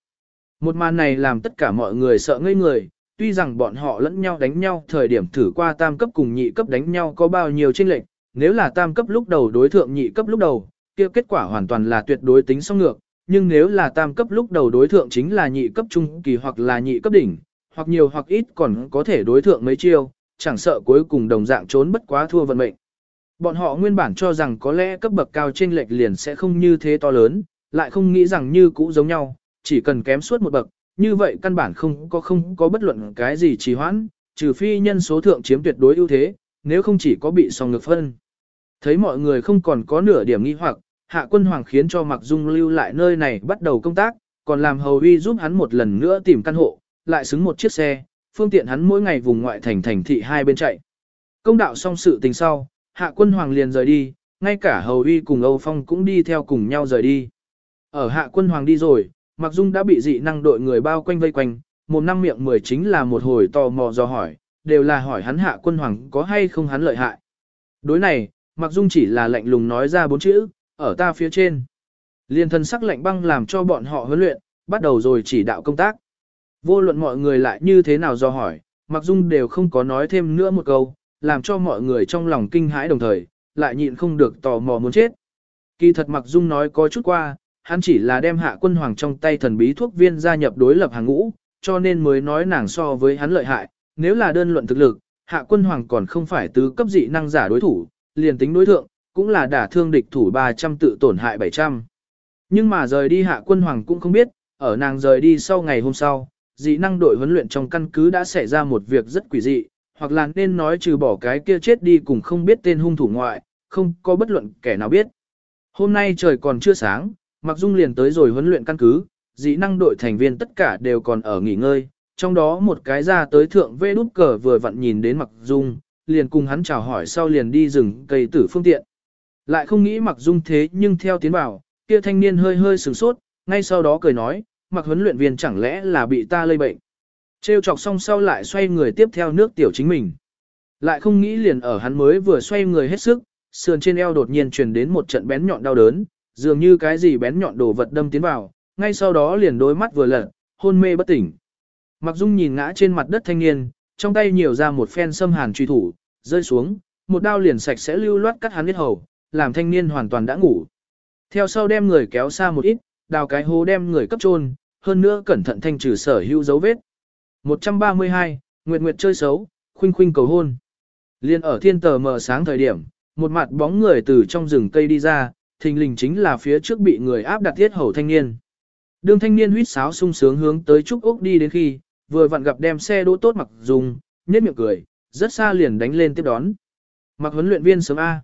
Một màn này làm tất cả mọi người sợ ngây người, tuy rằng bọn họ lẫn nhau đánh nhau thời điểm thử qua tam cấp cùng nhị cấp đánh nhau có bao nhiêu chênh lệch, nếu là tam cấp lúc đầu đối thượng nhị cấp lúc đầu, kia kết quả hoàn toàn là tuyệt đối tính song ngược, nhưng nếu là tam cấp lúc đầu đối thượng chính là nhị cấp trung kỳ hoặc là nhị cấp đỉnh, hoặc nhiều hoặc ít còn có thể đối thượng mấy chiêu, chẳng sợ cuối cùng đồng dạng trốn bất quá thua vận mệnh. Bọn họ nguyên bản cho rằng có lẽ cấp bậc cao trên lệch liền sẽ không như thế to lớn, lại không nghĩ rằng như cũ giống nhau, chỉ cần kém suốt một bậc, như vậy căn bản không có không có bất luận cái gì trì hoãn, trừ phi nhân số thượng chiếm tuyệt đối ưu thế, nếu không chỉ có bị song ngược phân. Thấy mọi người không còn có nửa điểm nghi hoặc, hạ quân hoàng khiến cho Mặc Dung lưu lại nơi này bắt đầu công tác, còn làm hầu uy giúp hắn một lần nữa tìm căn hộ, lại xứng một chiếc xe, phương tiện hắn mỗi ngày vùng ngoại thành thành thị hai bên chạy. Công đạo xong sự tình sau, hạ quân hoàng liền rời đi, ngay cả hầu uy cùng Âu Phong cũng đi theo cùng nhau rời đi. Ở hạ quân hoàng đi rồi, Mặc Dung đã bị dị năng đội người bao quanh vây quanh, một năm miệng mười chính là một hồi tò mò do hỏi, đều là hỏi hắn hạ quân hoàng có hay không hắn lợi hại. Đối này, Mặc Dung chỉ là lạnh lùng nói ra bốn chữ, ở ta phía trên. Liên thân sắc lạnh băng làm cho bọn họ huấn luyện, bắt đầu rồi chỉ đạo công tác. Vô luận mọi người lại như thế nào do hỏi, Mặc Dung đều không có nói thêm nữa một câu, làm cho mọi người trong lòng kinh hãi đồng thời, lại nhịn không được tò mò muốn chết. Kỳ thật Mặc Dung nói có chút qua, hắn chỉ là đem hạ quân hoàng trong tay thần bí thuốc viên gia nhập đối lập hàng ngũ, cho nên mới nói nàng so với hắn lợi hại, nếu là đơn luận thực lực, hạ quân hoàng còn không phải tứ cấp dị năng giả đối thủ, liền tính đối thượng, cũng là đả thương địch thủ 300 tự tổn hại 700. Nhưng mà rời đi hạ quân hoàng cũng không biết, ở nàng rời đi sau ngày hôm sau, dị năng đội huấn luyện trong căn cứ đã xảy ra một việc rất quỷ dị, hoặc là nên nói trừ bỏ cái kia chết đi cùng không biết tên hung thủ ngoại, không có bất luận kẻ nào biết. Hôm nay trời còn chưa sáng, Mặc Dung liền tới rồi huấn luyện căn cứ, dĩ năng đội thành viên tất cả đều còn ở nghỉ ngơi, trong đó một cái ra tới thượng vê đút cờ vừa vặn nhìn đến Mặc Dung, liền cùng hắn chào hỏi sau liền đi rừng cây tử phương tiện. Lại không nghĩ Mặc Dung thế nhưng theo tiến vào, kia thanh niên hơi hơi sửng sốt, ngay sau đó cười nói, Mặc huấn luyện viên chẳng lẽ là bị ta lây bệnh. Trêu chọc xong sau lại xoay người tiếp theo nước tiểu chính mình. Lại không nghĩ liền ở hắn mới vừa xoay người hết sức, sườn trên eo đột nhiên truyền đến một trận bén nhọn đau đớn, dường như cái gì bén nhọn đồ vật đâm tiến vào, ngay sau đó liền đôi mắt vừa lật, hôn mê bất tỉnh. Mặc Dung nhìn ngã trên mặt đất thanh niên, trong tay nhiều ra một phen xâm hàn truy thủ, rơi xuống, một đao liền sạch sẽ lưu loát cắt hắn huyết hầu, làm thanh niên hoàn toàn đã ngủ. Theo sau đem người kéo xa một ít, đào cái hố đem người cấp trôn, hơn nữa cẩn thận thanh trừ sở hữu dấu vết. 132, Nguyệt Nguyệt chơi xấu, khuynh khuynh cầu hôn. Liên ở thiên tờ mờ sáng thời điểm, một mặt bóng người từ trong rừng cây đi ra, thình lình chính là phía trước bị người áp đặt thiết hầu thanh niên. Đường thanh niên huýt sáo sung sướng hướng tới Trúc Úc đi đến khi, vừa vặn gặp đem xe đỗ tốt mặc dùng, nhếch miệng cười, rất xa liền đánh lên tiếp đón. Mặc huấn luyện viên sớm A.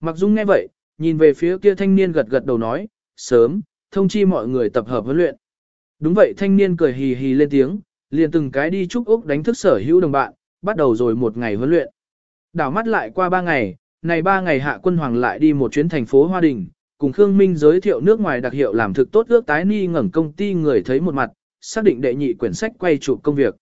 Mặc dung nghe vậy, nhìn về phía kia thanh niên gật gật đầu nói, sớm, thông chi mọi người tập hợp huấn luyện. Đúng vậy thanh niên cười hì hì lên tiếng, liền từng cái đi Trúc Úc đánh thức sở hữu đồng bạn, bắt đầu rồi một ngày huấn luyện. Đảo mắt lại qua ba ngày, này ba ngày hạ quân hoàng lại đi một chuyến thành phố Hoa Đình, cùng Khương Minh giới thiệu nước ngoài đặc hiệu làm thực tốt ước tái ni ngẩn công ty người thấy một mặt, xác định đệ nhị quyển sách quay chụp công việc.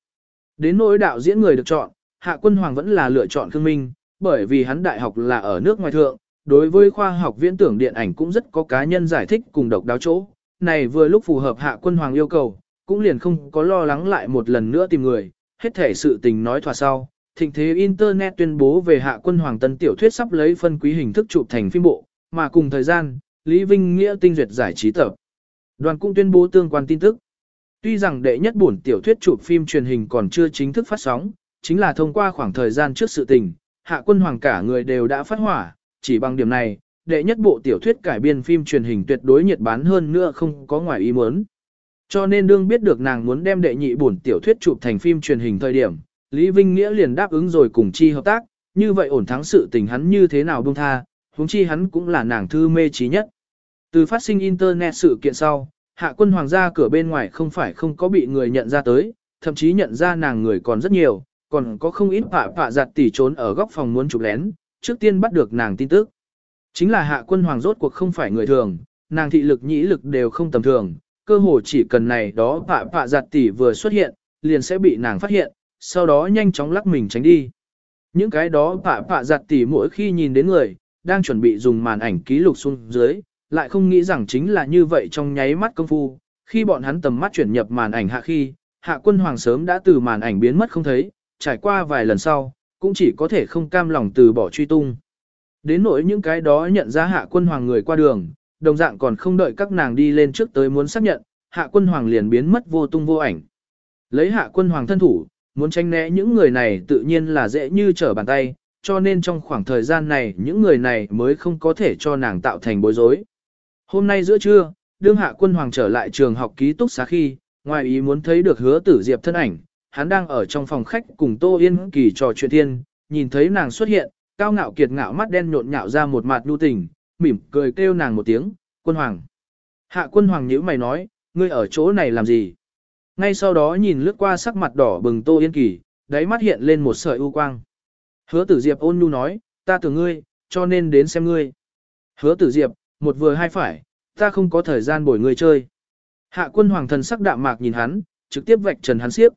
Đến nỗi đạo diễn người được chọn, hạ quân hoàng vẫn là lựa chọn Khương Minh, bởi vì hắn đại học là ở nước ngoài thượng, đối với khoa học viễn tưởng điện ảnh cũng rất có cá nhân giải thích cùng độc đáo chỗ. Này vừa lúc phù hợp hạ quân hoàng yêu cầu, cũng liền không có lo lắng lại một lần nữa tìm người, hết thể sự tình nói thỏa sau, thịnh thế Internet tuyên bố về hạ quân hoàng tân tiểu thuyết sắp lấy phân quý hình thức chụp thành phim bộ, mà cùng thời gian, Lý Vinh Nghĩa tinh duyệt giải trí tập. Đoàn cũng tuyên bố tương quan tin tức. Tuy rằng đệ nhất bổn tiểu thuyết chụp phim truyền hình còn chưa chính thức phát sóng, chính là thông qua khoảng thời gian trước sự tình, hạ quân hoàng cả người đều đã phát hỏa, chỉ bằng điểm này, đệ nhất bộ tiểu thuyết cải biên phim truyền hình tuyệt đối nhiệt bán hơn nữa không có ngoài ý muốn. Cho nên đương biết được nàng muốn đem đệ nhị bổn tiểu thuyết chụp thành phim truyền hình thời điểm, Lý Vinh Nghĩa liền đáp ứng rồi cùng chi hợp tác, như vậy ổn thắng sự tình hắn như thế nào buông tha, huống chi hắn cũng là nàng thư mê trí nhất. Từ phát sinh internet sự kiện sau, hạ quân hoàng gia cửa bên ngoài không phải không có bị người nhận ra tới, thậm chí nhận ra nàng người còn rất nhiều, còn có không ít phạ phạ giặt tỉ trốn ở góc phòng muốn chụp lén, trước tiên bắt được nàng tin tức. Chính là hạ quân hoàng rốt cuộc không phải người thường, nàng thị lực nhĩ lực đều không tầm thường, cơ hồ chỉ cần này đó phạ phạ giặt tỉ vừa xuất hiện, liền sẽ bị nàng phát hiện, sau đó nhanh chóng lắc mình tránh đi. Những cái đó phạ phạ giặt tỉ mỗi khi nhìn đến người, đang chuẩn bị dùng màn ảnh ký lục xuống dưới, lại không nghĩ rằng chính là như vậy trong nháy mắt công phu, khi bọn hắn tầm mắt chuyển nhập màn ảnh hạ khi, hạ quân hoàng sớm đã từ màn ảnh biến mất không thấy, trải qua vài lần sau, cũng chỉ có thể không cam lòng từ bỏ truy tung. Đến nỗi những cái đó nhận ra hạ quân hoàng người qua đường, đồng dạng còn không đợi các nàng đi lên trước tới muốn xác nhận, hạ quân hoàng liền biến mất vô tung vô ảnh. Lấy hạ quân hoàng thân thủ, muốn tránh né những người này tự nhiên là dễ như trở bàn tay, cho nên trong khoảng thời gian này những người này mới không có thể cho nàng tạo thành bối rối. Hôm nay giữa trưa, đương hạ quân hoàng trở lại trường học ký túc xá khi, ngoài ý muốn thấy được hứa tử diệp thân ảnh, hắn đang ở trong phòng khách cùng Tô Yên Kỳ trò chuyện thiên, nhìn thấy nàng xuất hiện, cao ngạo kiệt ngạo mắt đen nhộn nhạo ra một mặt nhu tình, mỉm cười kêu nàng một tiếng, quân hoàng. Hạ quân hoàng nhữ mày nói, ngươi ở chỗ này làm gì? Ngay sau đó nhìn lướt qua sắc mặt đỏ bừng Tô Yên Kỳ, đáy mắt hiện lên một sợi u quang. Hứa tử diệp ôn nhu nói, ta tưởng ngươi, cho nên đến xem ngươi. Hứa tử diệp, một vừa hai phải, ta không có thời gian bồi ngươi chơi. Hạ quân hoàng thần sắc đạm mạc nhìn hắn, trực tiếp vạch trần hắn siếp.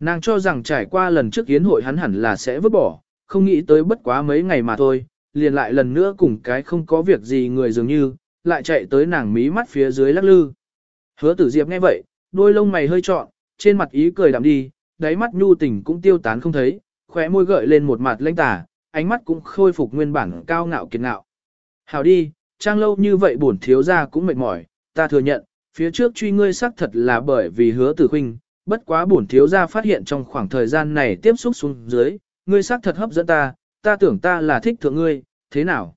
Nàng cho rằng trải qua lần trước yến hội hắn hẳn là sẽ vứt bỏ, không nghĩ tới bất quá mấy ngày mà thôi, liền lại lần nữa cùng cái không có việc gì người dường như, lại chạy tới nàng mí mắt phía dưới lắc lư. Hứa tử diệp nghe vậy, đôi lông mày hơi trọn, trên mặt ý cười đạm đi, đáy mắt nhu tình cũng tiêu tán không thấy, khóe môi gợi lên một mặt lãnh tả, ánh mắt cũng khôi phục nguyên bản cao ngạo kiệt ngạo. Hào đi, trang lâu như vậy bổn thiếu gia cũng mệt mỏi, ta thừa nhận, phía trước truy ngươi xác thật là bởi vì hứa tử huynh, bất quá bổn thiếu gia phát hiện trong khoảng thời gian này tiếp xúc xuống dưới, ngươi xác thật hấp dẫn ta, ta tưởng ta là thích thượng ngươi, thế nào?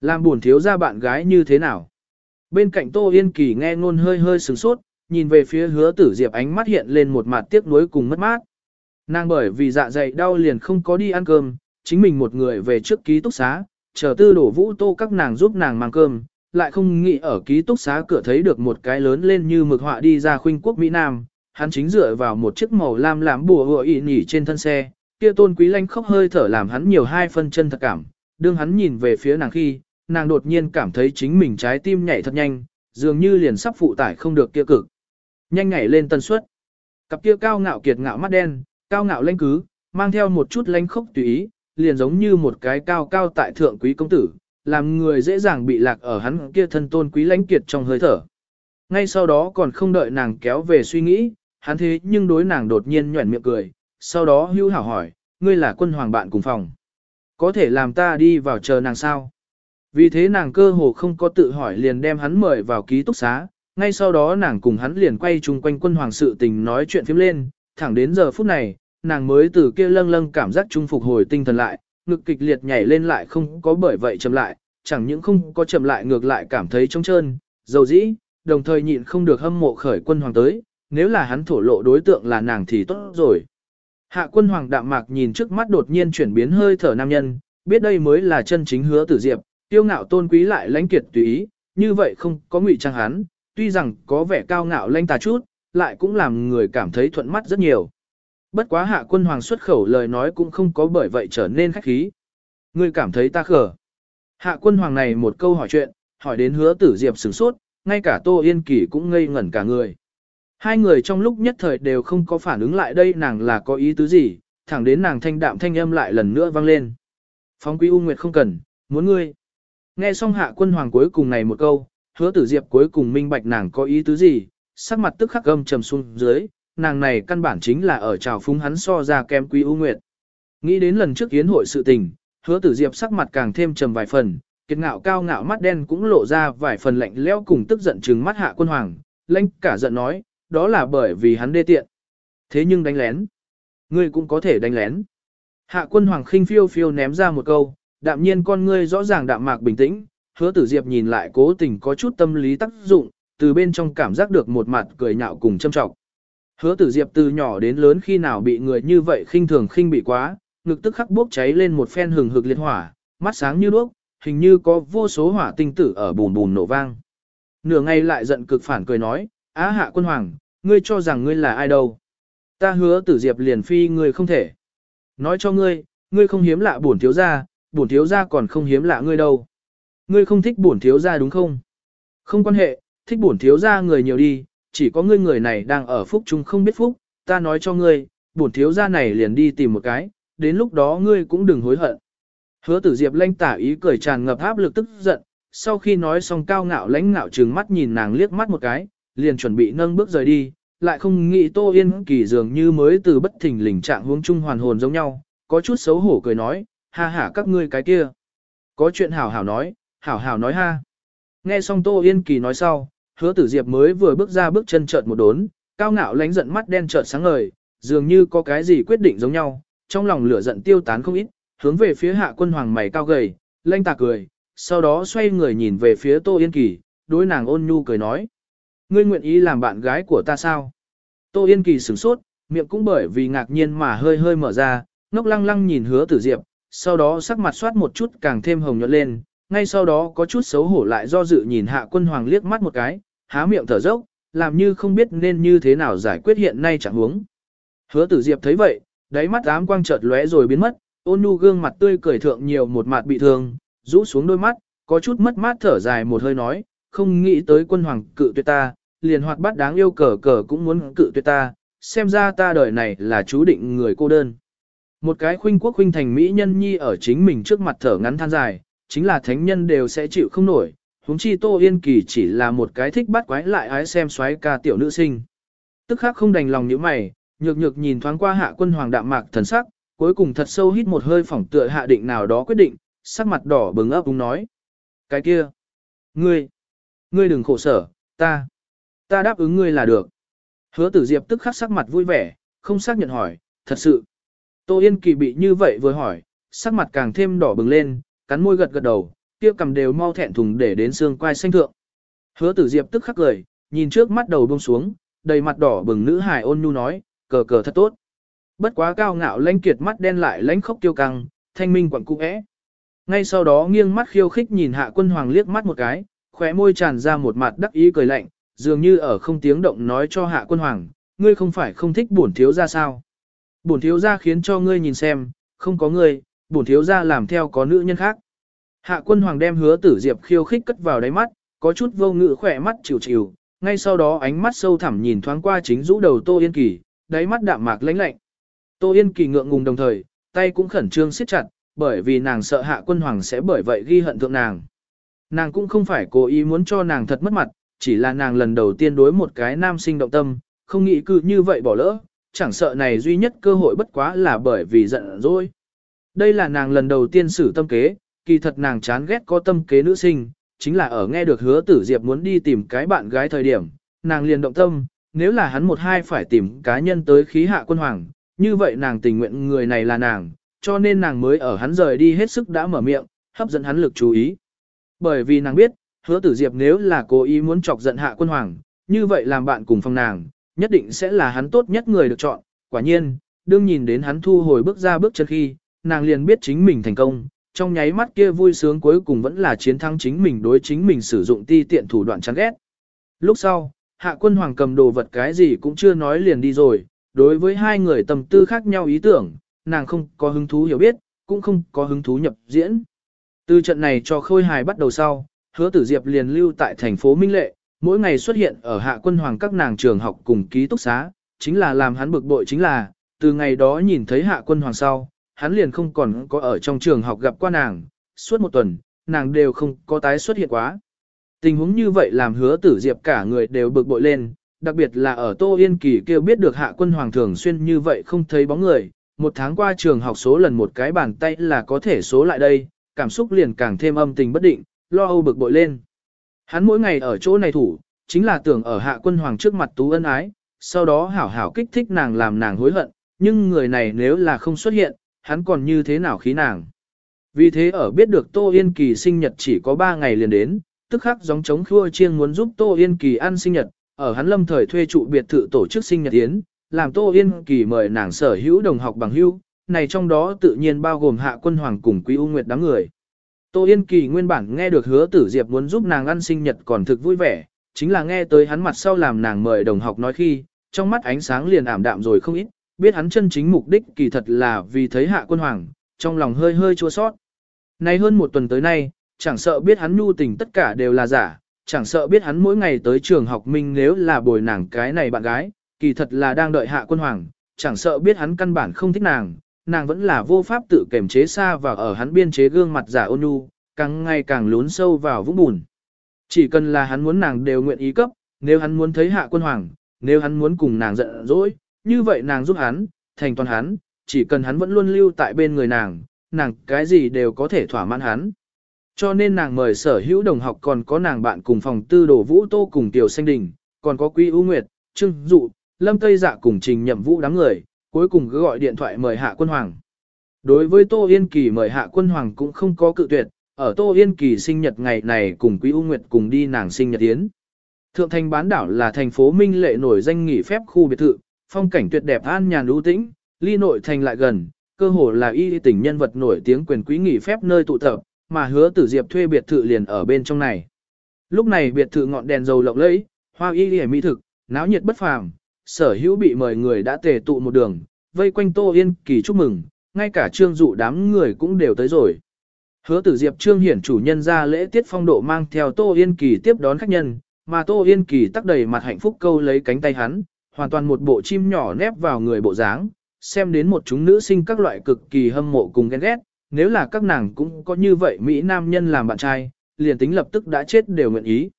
Làm bổn thiếu gia bạn gái như thế nào? Bên cạnh Tô Yên Kỳ nghe ngôn hơi hơi sửng sốt, nhìn về phía hứa tử diệp ánh mắt hiện lên một mặt tiếc nuối cùng mất mát. Nàng bởi vì dạ dày đau liền không có đi ăn cơm, chính mình một người về trước ký túc xá, chờ tư đổ vũ tô các nàng giúp nàng mang cơm, lại không nghĩ ở ký túc xá cửa thấy được một cái lớn lên như mực họa đi ra khuynh quốc Mỹ Nam, hắn chính dựa vào một chiếc màu lam làm bùa hựa ị nhỉ trên thân xe, kia tôn quý lanh khóc hơi thở làm hắn nhiều hai phân chân thật cảm, đương hắn nhìn về phía nàng khi, nàng đột nhiên cảm thấy chính mình trái tim nhảy thật nhanh, dường như liền sắp phụ tải không được kia cực. Nhanh nhảy lên tần suất. Cặp kia cao ngạo kiệt ngạo mắt đen, cao ngạo lãnh cứ, mang theo một chút lãnh khốc tùy ý, liền giống như một cái cao cao tại thượng quý công tử, làm người dễ dàng bị lạc ở hắn kia thân tôn quý lãnh kiệt trong hơi thở. Ngay sau đó còn không đợi nàng kéo về suy nghĩ, hắn thế nhưng đối nàng đột nhiên nhuẩn miệng cười, sau đó hưu hảo hỏi, ngươi là quân hoàng bạn cùng phòng. Có thể làm ta đi vào chờ nàng sao? Vì thế nàng cơ hồ không có tự hỏi liền đem hắn mời vào ký túc xá, ngay sau đó nàng cùng hắn liền quay chung quanh quân hoàng sự tình nói chuyện phím lên, thẳng đến giờ phút này, nàng mới từ kia lâng lâng cảm giác trung phục hồi tinh thần lại, ngực kịch liệt nhảy lên lại không có bởi vậy chậm lại, chẳng những không có chậm lại ngược lại cảm thấy trống trơn, dầu dĩ, đồng thời nhịn không được hâm mộ khởi quân hoàng tới, nếu là hắn thổ lộ đối tượng là nàng thì tốt rồi. Hạ quân hoàng đạm mạc nhìn trước mắt đột nhiên chuyển biến hơi thở nam nhân, biết đây mới là chân chính hứa tử diệp, tiêu ngạo tôn quý lại lãnh kiệt tùy ý, như vậy không có ngụy trang hắn, tuy rằng có vẻ cao ngạo lanh tà chút, lại cũng làm người cảm thấy thuận mắt rất nhiều. Bất quá hạ quân hoàng xuất khẩu lời nói cũng không có bởi vậy trở nên khách khí. Ngươi cảm thấy ta khở. Hạ quân hoàng này một câu hỏi chuyện, hỏi đến hứa tử diệp sửng sốt, ngay cả Tô Yên Kỳ cũng ngây ngẩn cả người. Hai người trong lúc nhất thời đều không có phản ứng lại đây nàng là có ý tứ gì, thẳng đến nàng thanh đạm thanh âm lại lần nữa vang lên. Phóng quý U Nguyệt không cần, muốn ngươi. Nghe xong hạ quân hoàng cuối cùng này một câu, hứa tử diệp cuối cùng minh bạch nàng có ý tứ gì, sắc mặt tức khắc gâm trầm xuống dưới, nàng này căn bản chính là ở trào phúng hắn so ra kem quý ưu Nguyệt. Nghĩ đến lần trước yến hội sự tình, hứa tử diệp sắc mặt càng thêm trầm vài phần, kiệt ngạo cao ngạo mắt đen cũng lộ ra vài phần lạnh lẽo cùng tức giận trừng mắt hạ quân hoàng, lãnh cả giận nói, đó là bởi vì hắn đê tiện. Thế nhưng đánh lén, ngươi cũng có thể đánh lén. Hạ quân hoàng khinh phiêu phiêu ném ra một câu, đạm nhiên con ngươi rõ ràng đạm mạc bình tĩnh, hứa tử diệp nhìn lại cố tình có chút tâm lý tác dụng, từ bên trong cảm giác được một mặt cười nhạo cùng châm trọng. Hứa tử diệp từ nhỏ đến lớn khi nào bị người như vậy khinh thường khinh bị quá, ngực tức khắc bốc cháy lên một phen hừng hực liệt hỏa, mắt sáng như đuốc, hình như có vô số hỏa tinh tử ở bùn bùn nổ vang. Nửa ngày lại giận cực phản cười nói, á hạ quân hoàng, ngươi cho rằng ngươi là ai đâu. Ta hứa tử diệp liền phi ngươi không thể. Nói cho ngươi, ngươi không hiếm lạ bổn thiếu gia, bổn thiếu gia còn không hiếm lạ ngươi đâu. Ngươi không thích bổn thiếu gia đúng không? Không quan hệ, thích bổn thiếu gia người nhiều đi, chỉ có ngươi người này đang ở phúc chung không biết phúc, ta nói cho ngươi, bổn thiếu gia này liền đi tìm một cái, đến lúc đó ngươi cũng đừng hối hận. Hứa tử diệp lanh tả ý cười tràn ngập áp lực tức giận, sau khi nói xong cao ngạo lãnh ngạo trừng mắt nhìn nàng liếc mắt một cái, liền chuẩn bị nâng bước rời đi, lại không nghĩ Tô Yên Kỳ dường như mới từ bất thình lình trạng hướng chung hoàn hồn giống nhau, có chút xấu hổ cười nói, ha ha các ngươi cái kia. Có chuyện hảo hảo nói, hảo hảo nói ha. Nghe xong Tô Yên Kỳ nói sau, hứa tử diệp mới vừa bước ra bước chân chợt một đốn, cao ngạo lánh giận mắt đen chợt sáng ngời, dường như có cái gì quyết định giống nhau, trong lòng lửa giận tiêu tán không ít, hướng về phía hạ quân hoàng mày cao gầy, lanh tà cười, sau đó xoay người nhìn về phía Tô Yên Kỳ, đối nàng ôn nhu cười nói. Ngươi nguyện ý làm bạn gái của ta sao? Tô Yên Kỳ sửng sốt, miệng cũng bởi vì ngạc nhiên mà hơi hơi mở ra, ngốc lăng lăng nhìn hứa tử diệp, sau đó sắc mặt soát một chút càng thêm hồng nhuận lên, ngay sau đó có chút xấu hổ lại do dự nhìn hạ quân hoàng liếc mắt một cái, há miệng thở dốc, làm như không biết nên như thế nào giải quyết hiện nay chẳng huống. Hứa tử diệp thấy vậy, đáy mắt ám quang chợt lóe rồi biến mất, ôn nhu gương mặt tươi cười thượng nhiều một mặt bị thương, rũ xuống đôi mắt, có chút mất mát thở dài một hơi nói, không nghĩ tới quân hoàng cự tuyệt ta, liền hoạt bát đáng yêu cờ cờ cũng muốn cự tuyệt ta, xem ra ta đời này là chú định người cô đơn. Một cái khuynh quốc khuynh thành mỹ nhân nhi ở chính mình trước mặt thở ngắn than dài, chính là thánh nhân đều sẽ chịu không nổi, huống chi Tô Yên Kỳ chỉ là một cái thích bắt quái lại ái xem xoáy ca tiểu nữ sinh. Tức khắc không đành lòng nhíu mày, nhược nhược nhìn thoáng qua hạ quân hoàng đạm mạc thần sắc, cuối cùng thật sâu hít một hơi phỏng tựa hạ định nào đó quyết định, sắc mặt đỏ bừng ấp úng nói. Cái kia, ngươi, ngươi đừng khổ sở, ta, ta đáp ứng ngươi là được. Hứa tử diệp tức khắc sắc mặt vui vẻ, không xác nhận hỏi, thật sự. Tô Yên Kỳ bị như vậy vừa hỏi, sắc mặt càng thêm đỏ bừng lên, cắn môi gật gật đầu, kia cầm đều mau thẹn thùng để đến xương quai xanh thượng. Hứa tử diệp tức khắc cười, nhìn trước mắt đầu buông xuống, đầy mặt đỏ bừng nữ hài ôn nhu nói, cờ cờ thật tốt. Bất quá cao ngạo lãnh kiệt mắt đen lại lãnh khốc tiêu căng, thanh minh quặng cung ẽ. Ngay sau đó nghiêng mắt khiêu khích nhìn hạ quân hoàng liếc mắt một cái, khóe môi tràn ra một mặt đắc ý cười lạnh, dường như ở không tiếng động nói cho hạ quân hoàng, ngươi không phải không thích bổn thiếu ra sao. Bổn thiếu ra khiến cho ngươi nhìn xem, không có ngươi, bổn thiếu ra làm theo có nữ nhân khác. Hạ quân hoàng đem hứa tử diệp khiêu khích cất vào đáy mắt, có chút vô ngự khỏe mắt chịu chịu, ngay sau đó ánh mắt sâu thẳm nhìn thoáng qua chính rũ đầu Tô Yên Kỳ, đáy mắt đạm mạc lãnh lạnh. Tô Yên Kỳ ngượng ngùng đồng thời, tay cũng khẩn trương siết chặt, bởi vì nàng sợ hạ quân hoàng sẽ bởi vậy ghi hận thượng nàng. Nàng cũng không phải cố ý muốn cho nàng thật mất mặt, chỉ là nàng lần đầu tiên đối một cái nam sinh động tâm, không nghĩ cứ như vậy bỏ lỡ, chẳng sợ này duy nhất cơ hội bất quá là bởi vì giận dỗi. Đây là nàng lần đầu tiên xử tâm kế, kỳ thật nàng chán ghét có tâm kế nữ sinh, chính là ở nghe được hứa tử diệp muốn đi tìm cái bạn gái thời điểm, nàng liền động tâm, nếu là hắn một hai phải tìm cá nhân tới khí hạ quân hoàng, như vậy nàng tình nguyện người này là nàng, cho nên nàng mới ở hắn rời đi hết sức đã mở miệng, hấp dẫn hắn lực chú ý. Bởi vì nàng biết, hứa tử diệp nếu là cố ý muốn chọc giận hạ quân hoàng, như vậy làm bạn cùng phòng nàng, nhất định sẽ là hắn tốt nhất người được chọn. Quả nhiên, đương nhìn đến hắn thu hồi bước ra bước chân khi, nàng liền biết chính mình thành công, trong nháy mắt kia vui sướng cuối cùng vẫn là chiến thắng chính mình đối chính mình sử dụng ti tiện thủ đoạn chán ghét. Lúc sau, hạ quân hoàng cầm đồ vật cái gì cũng chưa nói liền đi rồi, đối với hai người tầm tư khác nhau ý tưởng, nàng không có hứng thú hiểu biết, cũng không có hứng thú nhập diễn. Từ trận này cho khôi hài bắt đầu sau, hứa tử diệp liền lưu tại thành phố Minh Lệ, mỗi ngày xuất hiện ở hạ quân hoàng các nàng trường học cùng ký túc xá, chính là làm hắn bực bội chính là, từ ngày đó nhìn thấy hạ quân hoàng sau, hắn liền không còn có ở trong trường học gặp qua nàng, suốt một tuần, nàng đều không có tái xuất hiện quá. Tình huống như vậy làm hứa tử diệp cả người đều bực bội lên, đặc biệt là ở Tô Yên Kỳ kêu biết được hạ quân hoàng thường xuyên như vậy không thấy bóng người, một tháng qua trường học số lần một cái bàn tay là có thể số lại đây, cảm xúc liền càng thêm âm tình bất định, lo âu bực bội lên. Hắn mỗi ngày ở chỗ này thủ, chính là tưởng ở hạ quân hoàng trước mặt tú ân ái, sau đó hảo hảo kích thích nàng làm nàng hối hận, nhưng người này nếu là không xuất hiện, hắn còn như thế nào khí nàng. Vì thế ở biết được Tô Yên Kỳ sinh nhật chỉ có 3 ngày liền đến, tức khắc giống chống khua chiêng muốn giúp Tô Yên Kỳ ăn sinh nhật, ở hắn lâm thời thuê trụ biệt thự tổ chức sinh nhật yến, làm Tô Yên Kỳ mời nàng sở hữu đồng học bằng hữu, này trong đó tự nhiên bao gồm Hạ Quân Hoàng cùng Quý U Nguyệt đám người. Tô Yên Kỳ nguyên bản nghe được hứa tử diệp muốn giúp nàng ăn sinh nhật còn thực vui vẻ, chính là nghe tới hắn mặt sau làm nàng mời đồng học nói khi, trong mắt ánh sáng liền ảm đạm rồi không ít, biết hắn chân chính mục đích kỳ thật là vì thấy hạ quân hoàng, trong lòng hơi hơi chua sót. Nay hơn một tuần tới nay, chẳng sợ biết hắn nhu tình tất cả đều là giả, chẳng sợ biết hắn mỗi ngày tới trường học minh nếu là bồi nàng cái này bạn gái, kỳ thật là đang đợi hạ quân hoàng, chẳng sợ biết hắn căn bản không thích nàng, nàng vẫn là vô pháp tự kềm chế xa và ở hắn biên chế gương mặt giả ôn nhu, càng ngày càng lún sâu vào vũng bùn. Chỉ cần là hắn muốn nàng đều nguyện ý cấp, nếu hắn muốn thấy hạ quân hoàng, nếu hắn muốn cùng nàng giận dỗi, như vậy nàng giúp hắn, thành toàn hắn, chỉ cần hắn vẫn luôn lưu tại bên người nàng, nàng cái gì đều có thể thỏa mãn hắn. Cho nên nàng mời sở hữu đồng học còn có nàng bạn cùng phòng tư đồ vũ tô cùng tiểu xanh đình, còn có quý ưu nguyệt, trưng dụ, lâm tây dạ cùng trình nhậm vũ đám người, cuối cùng cứ gọi điện thoại mời hạ quân hoàng. Đối với Tô Yên Kỳ mời hạ quân hoàng cũng không có cự tuyệt, ở Tô Yên Kỳ sinh nhật ngày này cùng Quý ưu Nguyệt cùng đi nàng sinh nhật tiến. Thượng thành bán đảo là thành phố Minh Lệ nổi danh nghỉ phép khu biệt thự, phong cảnh tuyệt đẹp an nhàn lưu tĩnh, ly nội thành lại gần, cơ hồ là y tỉnh nhân vật nổi tiếng quyền quý nghỉ phép nơi tụ tập, mà hứa tử diệp thuê biệt thự liền ở bên trong này. Lúc này biệt thự ngọn đèn dầu lộng lẫy, hoa y lìa mỹ thực, náo nhiệt bất phàm, sở hữu bị mời người đã tề tụ một đường, vây quanh Tô Yên Kỳ chúc mừng, ngay cả trương dụ đám người cũng đều tới rồi. Hứa tử diệp trương hiển chủ nhân ra lễ tiết phong độ mang theo Tô Yên Kỳ tiếp đón khách nhân, mà Tô Yên Kỳ tắc đầy mặt hạnh phúc câu lấy cánh tay hắn, hoàn toàn một bộ chim nhỏ nép vào người bộ dáng, xem đến một chúng nữ sinh các loại cực kỳ hâm mộ cùng ghen ghét, nếu là các nàng cũng có như vậy Mỹ nam nhân làm bạn trai, liền tính lập tức đã chết đều nguyện ý.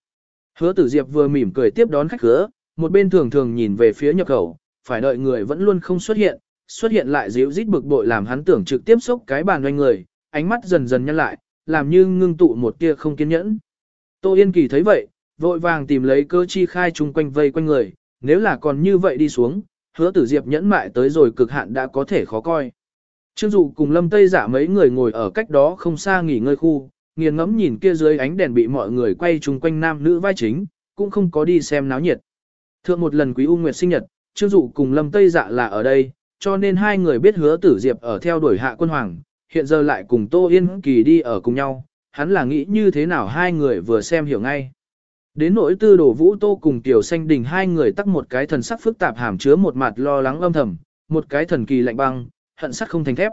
Hứa tử diệp vừa mỉm cười tiếp đón khách hứa, một bên thường thường nhìn về phía nhập khẩu, phải đợi người vẫn luôn không xuất hiện, xuất hiện lại díu rít bực bội làm hắn tưởng trực tiếp xúc cái bàn doanh người, ánh mắt dần dần nhăn lại, làm như ngưng tụ một tia không kiên nhẫn. Tô Yên Kỳ thấy vậy, vội vàng tìm lấy cơ chi khai chung quanh vây quanh người, nếu là còn như vậy đi xuống, hứa tử diệp nhẫn mại tới rồi cực hạn đã có thể khó coi. Trương Dụ cùng Lâm Tây giả mấy người ngồi ở cách đó không xa nghỉ ngơi khu, nghiền ngẫm nhìn kia dưới ánh đèn bị mọi người quay chung quanh nam nữ vai chính, cũng không có đi xem náo nhiệt. Thượng một lần Quý U Nguyệt sinh nhật, Trương Dụ cùng Lâm Tây dạ là ở đây, cho nên hai người biết hứa tử diệp ở theo đuổi hạ quân hoàng, hiện giờ lại cùng Tô Yên Kỳ đi ở cùng nhau, hắn là nghĩ như thế nào hai người vừa xem hiểu ngay. Đến nỗi tư đổ vũ tô cùng tiểu xanh đình hai người tắc một cái thần sắc phức tạp hàm chứa một mặt lo lắng âm thầm, một cái thần kỳ lạnh băng, hận sắc không thành thép.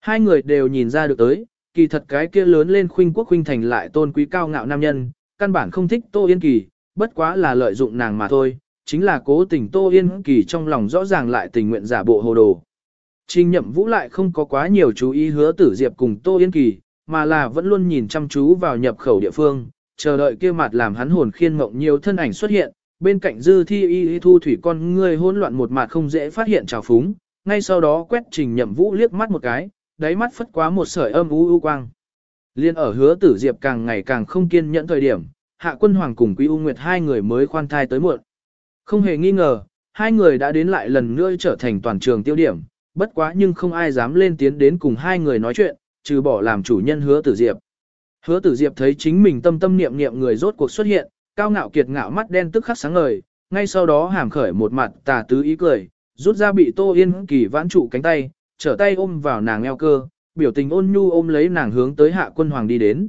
Hai người đều nhìn ra được tới, kỳ thật cái kia lớn lên khuynh quốc khuynh thành lại tôn quý cao ngạo nam nhân, căn bản không thích Tô Yên Kỳ, bất quá là lợi dụng nàng mà thôi, chính là cố tình Tô Yên Kỳ trong lòng rõ ràng lại tình nguyện giả bộ hồ đồ. Trình nhậm vũ lại không có quá nhiều chú ý hứa tử diệp cùng Tô Yên Kỳ, mà là vẫn luôn nhìn chăm chú vào nhập khẩu địa phương, chờ đợi kia mặt làm hắn hồn khiên mộng nhiều thân ảnh xuất hiện, bên cạnh dư thi y thu thủy con ngươi hỗn loạn một mặt không dễ phát hiện trào phúng, ngay sau đó quét trình nhậm vũ liếc mắt một cái, đáy mắt phất quá một sợi âm u u quang. Liên ở hứa tử diệp càng ngày càng không kiên nhẫn thời điểm, hạ quân hoàng cùng quý u nguyệt hai người mới khoan thai tới muộn. Không hề nghi ngờ, hai người đã đến lại lần nữa trở thành toàn trường tiêu điểm, bất quá nhưng không ai dám lên tiến đến cùng hai người nói chuyện, trừ bỏ làm chủ nhân hứa tử diệp. Hứa tử diệp thấy chính mình tâm tâm niệm niệm người rốt cuộc xuất hiện, cao ngạo kiệt ngạo mắt đen tức khắc sáng ngời, ngay sau đó hàm khởi một mặt tà tứ ý cười, rút ra bị Tô Yên Kỳ vãn trụ cánh tay, trở tay ôm vào nàng eo cơ, biểu tình ôn nhu ôm lấy nàng hướng tới hạ quân hoàng đi đến.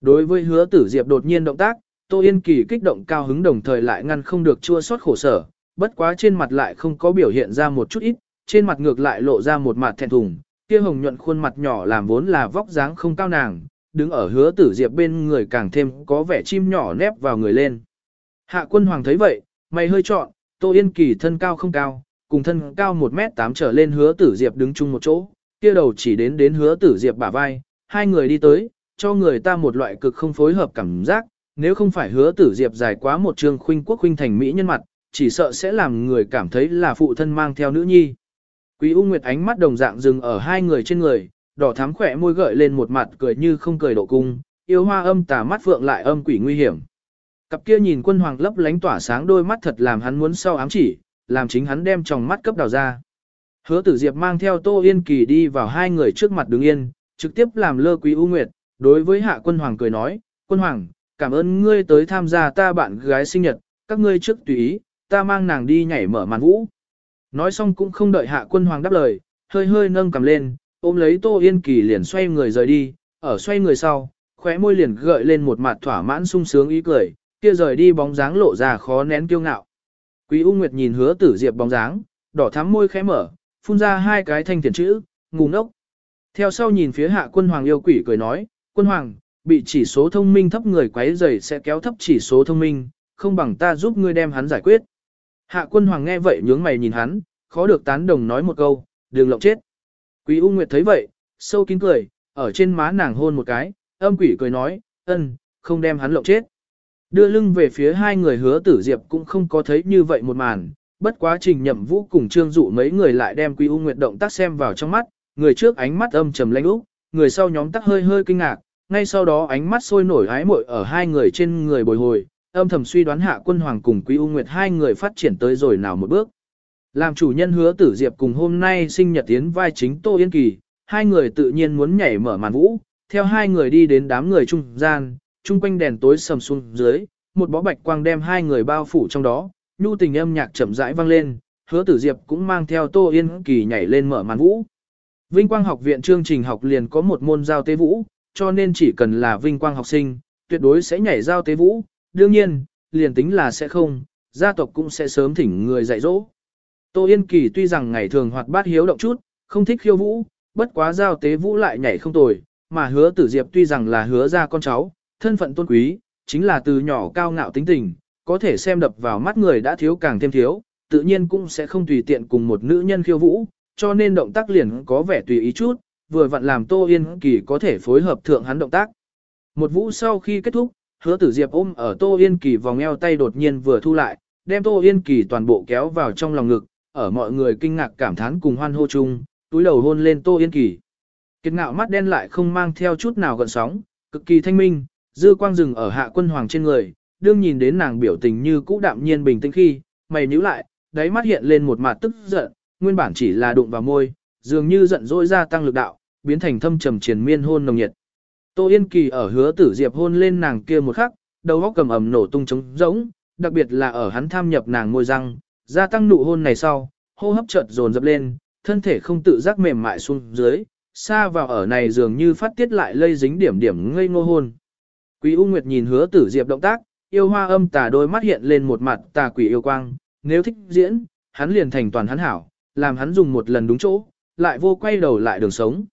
Đối với hứa tử diệp đột nhiên động tác, Tô Yên Kỳ kích động cao hứng đồng thời lại ngăn không được chua xót khổ sở, bất quá trên mặt lại không có biểu hiện ra một chút ít, trên mặt ngược lại lộ ra một mặt thẹn thùng, kia hồng nhuận khuôn mặt nhỏ làm vốn là vóc dáng không cao nàng, đứng ở hứa tử diệp bên người càng thêm có vẻ chim nhỏ nép vào người lên. Hạ quân hoàng thấy vậy, mày hơi trọn, Tô Yên Kỳ thân cao không cao, cùng thân cao 1m8 trở lên hứa tử diệp đứng chung một chỗ, kia đầu chỉ đến đến hứa tử diệp bả vai, hai người đi tới, cho người ta một loại cực không phối hợp cảm giác, nếu không phải hứa tử diệp dài quá một trường khuynh quốc khuynh thành mỹ nhân mặt, chỉ sợ sẽ làm người cảm thấy là phụ thân mang theo nữ nhi. Quý U Nguyệt ánh mắt đồng dạng dừng ở hai người trên người, đỏ thắm khỏe môi gợi lên một mặt cười như không cười độ cung, yêu hoa âm tà mắt phượng lại âm quỷ nguy hiểm. Cặp kia nhìn quân hoàng lấp lánh tỏa sáng đôi mắt thật làm hắn muốn sau ám chỉ, làm chính hắn đem tròng mắt cấp đào ra. Hứa tử diệp mang theo Tô Yên Kỳ đi vào hai người trước mặt đứng yên, trực tiếp làm lơ quý ưu Nguyệt, đối với hạ quân hoàng cười nói, quân hoàng, cảm ơn ngươi tới tham gia ta bạn gái sinh nhật, các ngươi trước tùy ý, ta mang nàng đi nhảy mở màn vũ. Nói xong cũng không đợi hạ quân hoàng đáp lời, hơi hơi nâng cầm lên, ôm lấy Tô Yên Kỳ liền xoay người rời đi, ở xoay người sau, khóe môi liền gợi lên một mặt thỏa mãn sung sướng ý cười, kia rời đi bóng dáng lộ ra khó nén kiêu ngạo. Quý U Nguyệt nhìn hứa tử diệp bóng dáng, đỏ thắm môi khẽ mở, phun ra hai cái thanh tiền chữ, ngu ngốc. Theo sau nhìn phía hạ quân hoàng yêu quỷ cười nói, quân hoàng, bị chỉ số thông minh thấp người quấy rầy sẽ kéo thấp chỉ số thông minh, không bằng ta giúp ngươi đem hắn giải quyết. Hạ quân hoàng nghe vậy nhướng mày nhìn hắn, khó được tán đồng nói một câu, đường lộng chết. Quý U Nguyệt thấy vậy, sâu kín cười, ở trên má nàng hôn một cái, âm quỷ cười nói, ân, không đem hắn lộng chết. Đưa lưng về phía hai người hứa tử diệp cũng không có thấy như vậy một màn, bất quá trình nhậm vũ cùng trương dụ mấy người lại đem Quý U Nguyệt động tác xem vào trong mắt, người trước ánh mắt âm trầm lãnh úc, người sau nhóm tác hơi hơi kinh ngạc, ngay sau đó ánh mắt sôi nổi hái muội ở hai người trên người bồi hồi, âm thầm suy đoán hạ quân hoàng cùng quý u nguyệt hai người phát triển tới rồi nào một bước. Làm chủ nhân hứa tử diệp cùng hôm nay sinh nhật tiến vai chính Tô Yên Kỳ, hai người tự nhiên muốn nhảy mở màn vũ, theo hai người đi đến đám người trung gian, trung quanh đèn tối sầm xuống dưới, một bó bạch quang đem hai người bao phủ trong đó, nhu tình âm nhạc chậm rãi vang lên, hứa tử diệp cũng mang theo Tô Yên Kỳ nhảy lên mở màn vũ. Vinh Quang học viện chương trình học liền có một môn giao tế vũ, cho nên chỉ cần là vinh quang học sinh, tuyệt đối sẽ nhảy giao tế vũ, đương nhiên, liền tính là sẽ không, gia tộc cũng sẽ sớm thỉnh người dạy dỗ. Tô Yên Kỳ tuy rằng ngày thường hoạt bát hiếu động chút, không thích khiêu vũ, bất quá giao tế vũ lại nhảy không tồi, mà hứa tử diệp tuy rằng là hứa ra con cháu, thân phận tôn quý, chính là từ nhỏ cao ngạo tính tình, có thể xem đập vào mắt người đã thiếu càng thêm thiếu, tự nhiên cũng sẽ không tùy tiện cùng một nữ nhân khiêu vũ, cho nên động tác liền có vẻ tùy ý chút, vừa vặn làm Tô Yên Kỳ có thể phối hợp thượng hắn động tác. Một vũ sau khi kết thúc, hứa tử diệp ôm ở Tô Yên Kỳ vòng eo tay đột nhiên vừa thu lại, đem Tô Yên Kỳ toàn bộ kéo vào trong lòng ngực, ở mọi người kinh ngạc cảm thán cùng hoan hô chung, túi đầu hôn lên Tô Yên Kỳ. Kiệt ngạo mắt đen lại không mang theo chút nào gợn sóng, cực kỳ thanh minh, dư quang rừng ở hạ quân hoàng trên người, đương nhìn đến nàng biểu tình như cũ đạm nhiên bình tĩnh khi, mày nhíu lại, đáy mắt hiện lên một mặt tức giận, nguyên bản chỉ là đụng vào môi, dường như giận dỗi ra tăng lực đạo, biến thành thâm trầm triền miên hôn nồng nhiệt. Tô Yên Kỳ ở hứa tử diệp hôn lên nàng kia một khắc, đầu óc cầm ẩm nổ tung trống rỗng, đặc biệt là ở hắn tham nhập nàng môi răng, gia tăng nụ hôn này sau, hô hấp chợt dồn dập lên, thân thể không tự giác mềm mại xuống dưới, xa vào ở này dường như phát tiết lại lây dính điểm điểm ngây ngô hôn. Quý U Nguyệt nhìn hứa tử diệp động tác, yêu hoa âm tà đôi mắt hiện lên một mặt tà quỷ yêu quang, nếu thích diễn, hắn liền thành toàn hắn hảo, làm hắn dùng một lần đúng chỗ, lại vô quay đầu lại đường sống.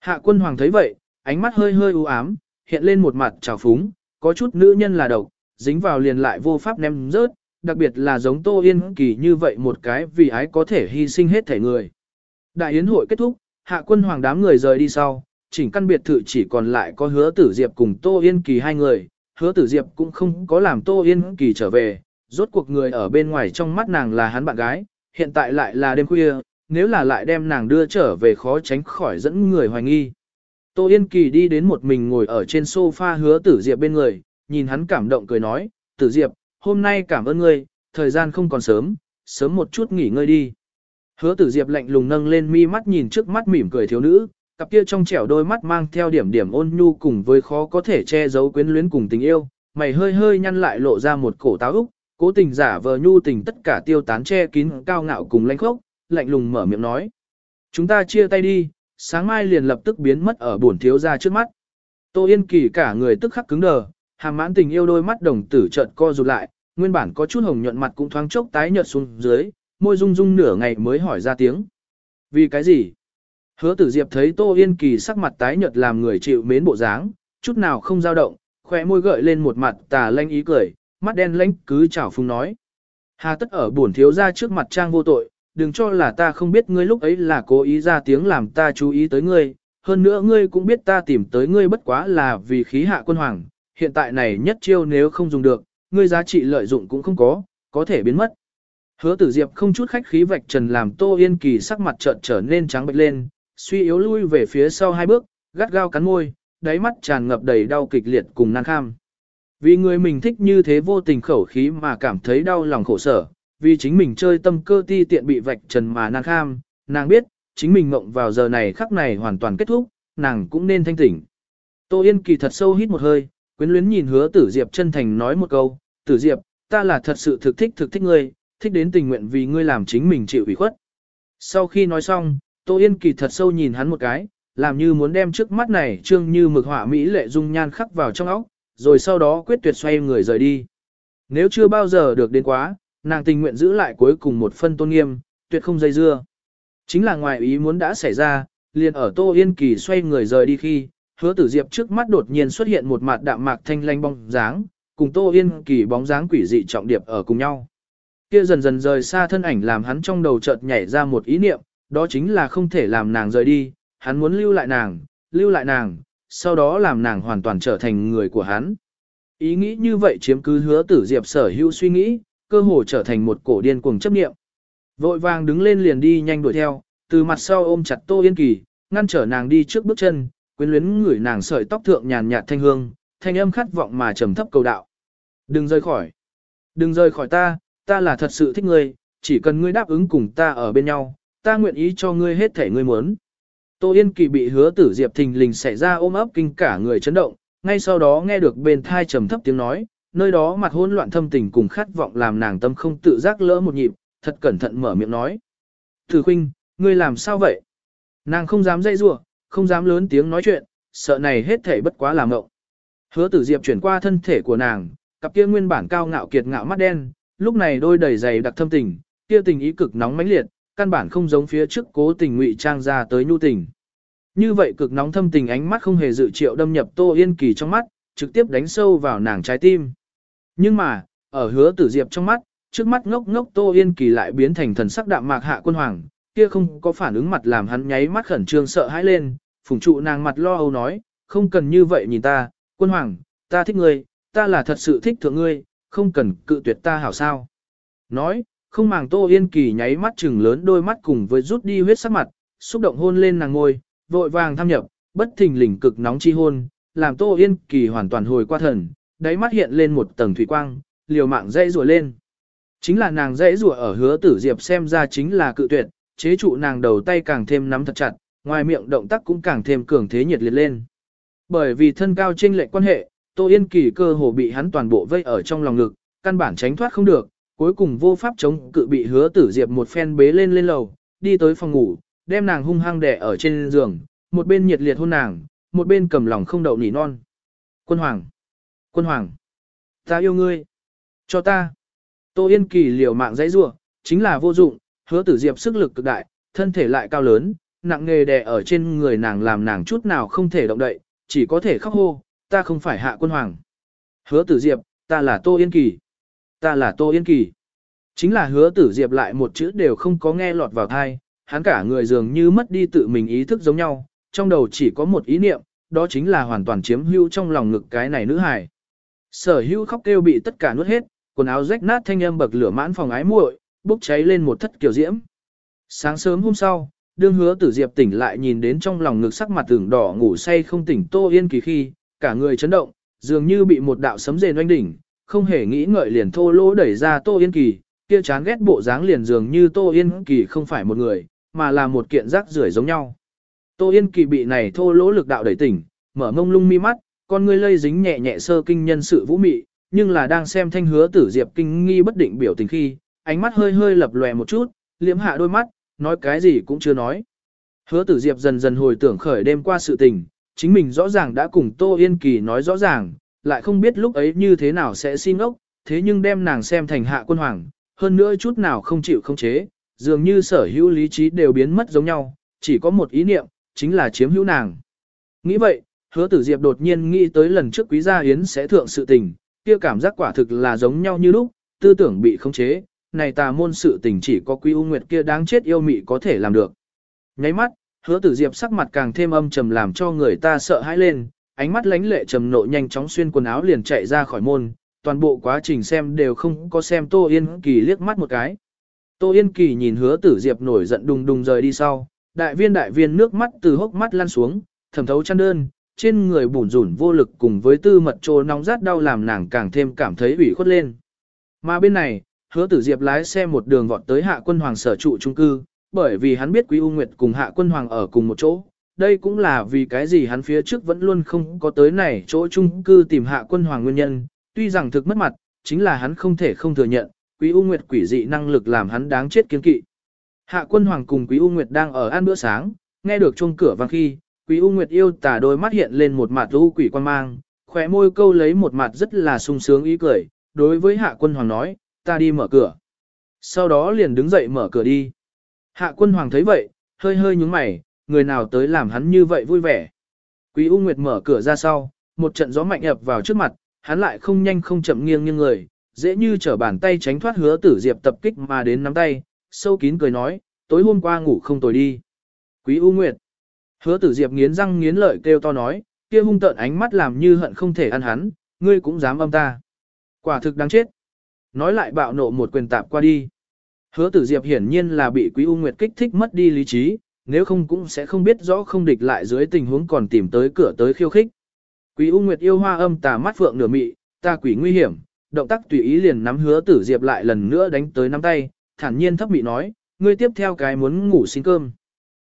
Hạ quân hoàng thấy vậy, ánh mắt hơi hơi u ám, hiện lên một mặt trào phúng, có chút nữ nhân là độc, dính vào liền lại vô pháp ném rớt, đặc biệt là giống Tô Yên Kỳ như vậy một cái vì ái có thể hy sinh hết thể người. Đại yến hội kết thúc, hạ quân hoàng đám người rời đi sau, chỉnh căn biệt thự chỉ còn lại có hứa tử diệp cùng Tô Yên Kỳ hai người, hứa tử diệp cũng không có làm Tô Yên Kỳ trở về, rốt cuộc người ở bên ngoài trong mắt nàng là hắn bạn gái, hiện tại lại là đêm khuya, nếu là lại đem nàng đưa trở về khó tránh khỏi dẫn người hoài nghi. Tô Yên Kỳ đi đến một mình ngồi ở trên sofa hứa tử diệp bên người, nhìn hắn cảm động cười nói, tử diệp, hôm nay cảm ơn ngươi, thời gian không còn sớm, sớm một chút nghỉ ngơi đi. Hứa tử diệp lạnh lùng nâng lên mi mắt nhìn trước mắt mỉm cười thiếu nữ, cặp kia trong trẻo đôi mắt mang theo điểm điểm ôn nhu cùng với khó có thể che giấu quyến luyến cùng tình yêu, mày hơi hơi nhăn lại lộ ra một cổ táo úc, cố tình giả vờ nhu tình tất cả tiêu tán che kín cao ngạo cùng lãnh khốc, lạnh lùng mở miệng nói. Chúng ta chia tay đi, sáng mai liền lập tức biến mất ở bổn thiếu gia trước mắt. Tô Yên Kỳ cả người tức khắc cứng đờ, hàm mãn tình yêu đôi mắt đồng tử trợn co rụt lại, nguyên bản có chút hồng nhuận mặt cũng thoáng chốc tái nhợt xuống dưới, môi rung rung nửa ngày mới hỏi ra tiếng. Vì cái gì? Hứa tử diệp thấy Tô Yên Kỳ sắc mặt tái nhợt làm người chịu mến bộ dáng, chút nào không dao động, khỏe môi gợi lên một mặt tà lanh ý cười, mắt đen lánh cứ chảo phung nói. Hà tất ở buồn thiếu ra trước mặt trang vô tội, đừng cho là ta không biết ngươi lúc ấy là cố ý ra tiếng làm ta chú ý tới ngươi, hơn nữa ngươi cũng biết ta tìm tới ngươi bất quá là vì khí hạ quân hoàng, hiện tại này nhất chiêu nếu không dùng được, ngươi giá trị lợi dụng cũng không có, có thể biến mất. Hứa tử diệp không chút khách khí vạch trần làm Tô Yên Kỳ sắc mặt trợn trở nên trắng bệch lên, suy yếu lui về phía sau hai bước, gắt gao cắn môi, đáy mắt tràn ngập đầy đau kịch liệt cùng nan kham. Vì người mình thích như thế vô tình khẩu khí mà cảm thấy đau lòng khổ sở, vì chính mình chơi tâm cơ ti tiện bị vạch trần mà nan kham, nàng biết, chính mình mộng vào giờ này khắc này hoàn toàn kết thúc, nàng cũng nên thanh tỉnh. Tô Yên Kỳ thật sâu hít một hơi, quyến luyến nhìn hứa tử diệp chân thành nói một câu, tử diệp, ta là thật sự thực thích thực thích ngươi, thích đến tình nguyện vì ngươi làm chính mình chịu ủy khuất. Sau khi nói xong, Tô Yên Kỳ thật sâu nhìn hắn một cái, làm như muốn đem trước mắt này trương như mực họa mỹ lệ dung nhan khắc vào trong óc, rồi sau đó quyết tuyệt xoay người rời đi. Nếu chưa bao giờ được đến quá, nàng tình nguyện giữ lại cuối cùng một phân tôn nghiêm, tuyệt không dây dưa. Chính là ngoài ý muốn đã xảy ra, liền ở Tô Yên Kỳ xoay người rời đi khi, hứa tử diệp trước mắt đột nhiên xuất hiện một mặt đạm mạc thanh lanh bóng dáng, cùng Tô Yên Kỳ bóng dáng quỷ dị trọng điệp ở cùng nhau. Kia dần dần rời xa thân ảnh làm hắn trong đầu chợt nhảy ra một ý niệm, đó chính là không thể làm nàng rời đi, hắn muốn lưu lại nàng, lưu lại nàng, sau đó làm nàng hoàn toàn trở thành người của hắn. Ý nghĩ như vậy chiếm cứ hứa tử diệp sở hữu suy nghĩ, cơ hồ trở thành một cổ điên cuồng chấp niệm. Vội vàng đứng lên liền đi nhanh đuổi theo, từ mặt sau ôm chặt Tô Yên Kỳ, ngăn trở nàng đi trước bước chân, quyến luyến ngửi nàng sợi tóc thượng nhàn nhạt thanh hương, thanh âm khát vọng mà trầm thấp cầu đạo. Đừng rời khỏi. Đừng rời khỏi ta, ta là thật sự thích ngươi, chỉ cần ngươi đáp ứng cùng ta ở bên nhau, ta nguyện ý cho ngươi hết thể ngươi muốn. Tô Yên Kỳ bị hứa tử diệp thình lình xảy ra ôm ấp kinh cả người chấn động, ngay sau đó nghe được bên thai trầm thấp tiếng nói, nơi đó mặt hỗn loạn thâm tình cùng khát vọng làm nàng tâm không tự giác lỡ một nhịp, thật cẩn thận mở miệng nói. Thử huynh, ngươi làm sao vậy? Nàng không dám dây rủa không dám lớn tiếng nói chuyện, sợ này hết thể bất quá làm ngộng. Hứa tử diệp chuyển qua thân thể của nàng, cặp kia nguyên bản cao ngạo kiệt ngạo mắt đen, lúc này đôi đầy dày đặc thâm tình, kia tình ý cực nóng mãnh liệt, căn bản không giống phía trước cố tình ngụy trang ra tới nhu tình. Như vậy cực nóng thâm tình ánh mắt không hề dự triệu đâm nhập Tô Yên Kỳ trong mắt, trực tiếp đánh sâu vào nàng trái tim. Nhưng mà, ở hứa tử diệp trong mắt, trước mắt ngốc ngốc Tô Yên Kỳ lại biến thành thần sắc đạm mạc hạ quân hoàng, kia không có phản ứng mặt làm hắn nháy mắt khẩn trương sợ hãi lên, phùng trụ nàng mặt lo âu nói, không cần như vậy nhìn ta, quân hoàng, ta thích ngươi, ta là thật sự thích thượng ngươi, không cần cự tuyệt ta hảo sao. Nói, không màng Tô Yên Kỳ nháy mắt chừng lớn đôi mắt cùng với rút đi huyết sắc mặt, xúc động hôn lên nàng ngôi, vội vàng tham nhập, bất thình lình cực nóng chi hôn, làm Tô Yên Kỳ hoàn toàn hồi qua thần, đáy mắt hiện lên một tầng thủy quang, liều mạng dây rùa lên. Chính là nàng dãy rùa ở hứa tử diệp xem ra chính là cự tuyệt, chế trụ nàng đầu tay càng thêm nắm thật chặt, ngoài miệng động tác cũng càng thêm cường thế nhiệt liệt lên. Bởi vì thân cao trên lệch quan hệ, Tô Yên Kỳ cơ hồ bị hắn toàn bộ vây ở trong lòng ngực, căn bản tránh thoát không được, cuối cùng vô pháp chống cự bị hứa tử diệp một phen bế lên lên lầu, đi tới phòng ngủ, đem nàng hung hăng đè ở trên giường, một bên nhiệt liệt hôn nàng, một bên cầm lòng không đậu nỉ non. Quân hoàng! Quân hoàng! Ta yêu ngươi! Cho ta! Tô Yên Kỳ liều mạng dãy rua, chính là vô dụng, hứa tử diệp sức lực cực đại, thân thể lại cao lớn, nặng nghề đè ở trên người nàng làm nàng chút nào không thể động đậy, chỉ có thể khóc hô, ta không phải hạ quân hoàng. Hứa tử diệp, ta là Tô Yên Kỳ. Ta là Tô Yên Kỳ. Chính là hứa tử diệp lại một chữ đều không có nghe lọt vào thai, hắn cả người dường như mất đi tự mình ý thức giống nhau, trong đầu chỉ có một ý niệm, đó chính là hoàn toàn chiếm hữu trong lòng ngực cái này nữ hài. Sở hữu khóc kêu bị tất cả nuốt hết, quần áo rách nát thanh âm bậc lửa mãn phòng ái muội, bốc cháy lên một thất kiểu diễm. Sáng sớm hôm sau, đương hứa tử diệp tỉnh lại nhìn đến trong lòng ngực sắc mặt tưởng đỏ ngủ say không tỉnh tô yên kỳ khi, cả người chấn động, dường như bị một đạo sấm rền oanh đỉnh, không hề nghĩ ngợi liền thô lỗ đẩy ra tô yên kỳ, kia chán ghét bộ dáng liền dường như tô yên kỳ không phải một người, mà là một kiện rác rưởi giống nhau. Tô Yên Kỳ bị này thô lỗ lực đạo đẩy tỉnh, mở mông lung mi mắt, con ngươi lây dính nhẹ nhẹ sơ kinh nhân sự vũ mị, nhưng là đang xem thanh hứa tử diệp kinh nghi bất định biểu tình khi, ánh mắt hơi hơi lập lòe một chút, liễm hạ đôi mắt, nói cái gì cũng chưa nói. Hứa tử diệp dần dần hồi tưởng khởi đêm qua sự tình, chính mình rõ ràng đã cùng Tô Yên Kỳ nói rõ ràng, lại không biết lúc ấy như thế nào sẽ xin ốc, thế nhưng đem nàng xem thành hạ quân hoàng, hơn nữa chút nào không chịu không chế, dường như sở hữu lý trí đều biến mất giống nhau, chỉ có một ý niệm, chính là chiếm hữu nàng. Nghĩ vậy, hứa tử diệp đột nhiên nghĩ tới lần trước quý gia yến sẽ thượng sự tình, kia cảm giác quả thực là giống nhau như lúc, tư tưởng bị không chế, này tà môn sự tình chỉ có quý u nguyệt kia đáng chết yêu mị có thể làm được. Nháy mắt, hứa tử diệp sắc mặt càng thêm âm trầm làm cho người ta sợ hãi lên, ánh mắt lánh lệ trầm nộ nhanh chóng xuyên quần áo liền chạy ra khỏi môn, toàn bộ quá trình xem đều không có xem Tô Yên Kỳ liếc mắt một cái. Tô Yên Kỳ nhìn hứa tử diệp nổi giận đùng đùng rời đi sau, đại viên đại viên nước mắt từ hốc mắt lăn xuống, thẩm thấu chăn đơn, trên người bủn rủn vô lực cùng với tư mật trô nóng rát đau làm nàng càng thêm cảm thấy ủy khuất lên. Mà bên này, hứa tử diệp lái xe một đường vọt tới hạ quân hoàng sở trụ trung cư, bởi vì hắn biết quý U Nguyệt cùng hạ quân hoàng ở cùng một chỗ. Đây cũng là vì cái gì hắn phía trước vẫn luôn không có tới này chỗ trung cư tìm hạ quân hoàng nguyên nhân, tuy rằng thực mất mặt, chính là hắn không thể không thừa nhận, quý U Nguyệt quỷ dị năng lực làm hắn đáng chết kiên kỵ. Hạ quân hoàng cùng quý U Nguyệt đang ở ăn bữa sáng, nghe được chuông cửa vang khi, quý U Nguyệt yêu tà đôi mắt hiện lên một mặt u quỷ quan mang, khóe môi câu lấy một mặt rất là sung sướng ý cười, đối với hạ quân hoàng nói, ta đi mở cửa. Sau đó liền đứng dậy mở cửa đi. Hạ quân hoàng thấy vậy, hơi hơi nhúng mày, người nào tới làm hắn như vậy vui vẻ. Quý U Nguyệt mở cửa ra sau, một trận gió mạnh ập vào trước mặt, hắn lại không nhanh không chậm nghiêng như người, dễ như trở bàn tay tránh thoát hứa tử diệp tập kích mà đến nắm tay, sâu kín cười nói, tối hôm qua ngủ không tồi đi. Quý U Nguyệt. Hứa tử diệp nghiến răng nghiến lợi kêu to nói, kia hung tợn ánh mắt làm như hận không thể ăn hắn, ngươi cũng dám âm ta. Quả thực đáng chết. Nói lại bạo nộ một quyền tạp qua đi. Hứa tử diệp hiển nhiên là bị Quý U Nguyệt kích thích mất đi lý trí, nếu không cũng sẽ không biết rõ không địch lại dưới tình huống còn tìm tới cửa tới khiêu khích. Quý U Nguyệt yêu hoa âm tà mắt phượng nửa mị, ta quỷ nguy hiểm, động tác tùy ý liền nắm hứa tử diệp lại lần nữa đánh tới nắm tay, thản nhiên thấp mị nói, ngươi tiếp theo cái muốn ngủ xin cơm.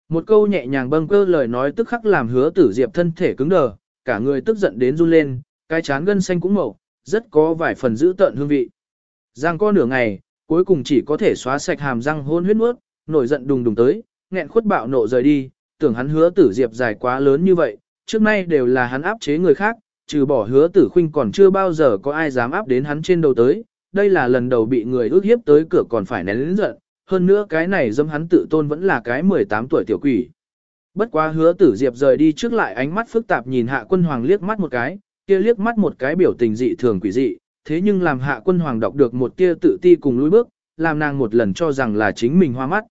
Một câu nhẹ nhàng bâng cơ lời nói tức khắc làm hứa tử diệp thân thể cứng đờ, cả người tức giận đến run lên, cái chán gân xanh cũng màu, rất có vài phần giữ tợn hương vị. Giang co nửa ngày, cuối cùng chỉ có thể xóa sạch hàm răng hôn huyết nuốt, nổi giận đùng đùng tới, nghẹn khuất bạo nộ rời đi, tưởng hắn hứa tử diệp dài quá lớn như vậy, trước nay đều là hắn áp chế người khác, trừ bỏ hứa tử khuynh còn chưa bao giờ có ai dám áp đến hắn trên đầu tới, đây là lần đầu bị người ước hiếp tới cửa còn phải nén lĩnh giận, hơn nữa cái này dâm hắn tự tôn vẫn là cái 18 tuổi tiểu quỷ. Bất quá hứa tử diệp rời đi trước lại ánh mắt phức tạp nhìn hạ quân hoàng liếc mắt một cái, kia liếc mắt một cái biểu tình dị thường quỷ dị, thế nhưng làm hạ quân hoàng đọc được một tia tự ti cùng lùi bước, làm nàng một lần cho rằng là chính mình hoa mắt.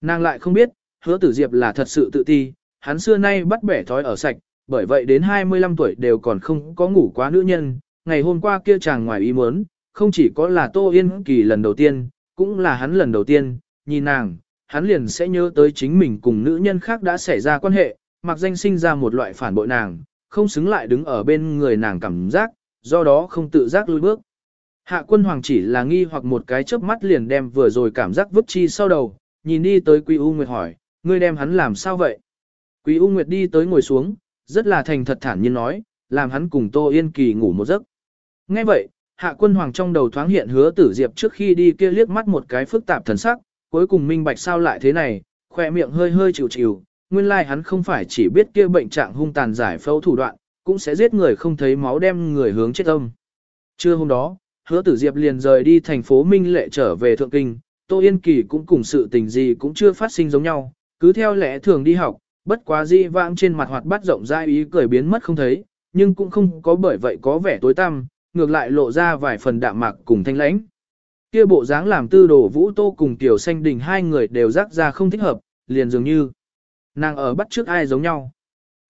Nàng lại không biết, hứa tử diệp là thật sự tự ti, hắn xưa nay bắt bẻ thói ở sạch, bởi vậy đến 25 tuổi đều còn không có ngủ quá nữ nhân, ngày hôm qua kia chàng ngoài ý muốn, không chỉ có là Tô Yên Kỳ lần đầu tiên, cũng là hắn lần đầu tiên, nhìn nàng, hắn liền sẽ nhớ tới chính mình cùng nữ nhân khác đã xảy ra quan hệ, mặc danh sinh ra một loại phản bội nàng, không xứng lại đứng ở bên người nàng cảm giác, do đó không tự giác lùi bước. Hạ quân hoàng chỉ là nghi hoặc một cái chớp mắt liền đem vừa rồi cảm giác vứt chi sau đầu, nhìn đi tới Quý U Nguyệt hỏi, ngươi đem hắn làm sao vậy? Quý U Nguyệt đi tới ngồi xuống, rất là thành thật thản nhiên nói, làm hắn cùng Tô Yên Kỳ ngủ một giấc. Ngay vậy, hạ quân hoàng trong đầu thoáng hiện hứa tử diệp trước khi đi kia liếc mắt một cái phức tạp thần sắc, cuối cùng minh bạch sao lại thế này, khỏe miệng hơi hơi chịu chịu, nguyên lai like hắn không phải chỉ biết kia bệnh trạng hung tàn giải phẫu thủ đoạn, cũng sẽ giết người không thấy máu đem người hướng chết âm. Trưa hôm đó, hứa tử diệp liền rời đi thành phố Minh Lệ trở về Thượng Kinh, Tô Yên Kỳ cũng cùng sự tình gì cũng chưa phát sinh giống nhau, cứ theo lẽ thường đi học, bất quá di vãng trên mặt hoạt bát rộng dai ý cười biến mất không thấy, nhưng cũng không có bởi vậy có vẻ tối tăm, ngược lại lộ ra vài phần đạm mạc cùng thanh lãnh. Kia bộ dáng làm tư đồ vũ tô cùng tiểu xanh đình hai người đều rắc ra không thích hợp, liền dường như nàng ở bắt trước ai giống nhau.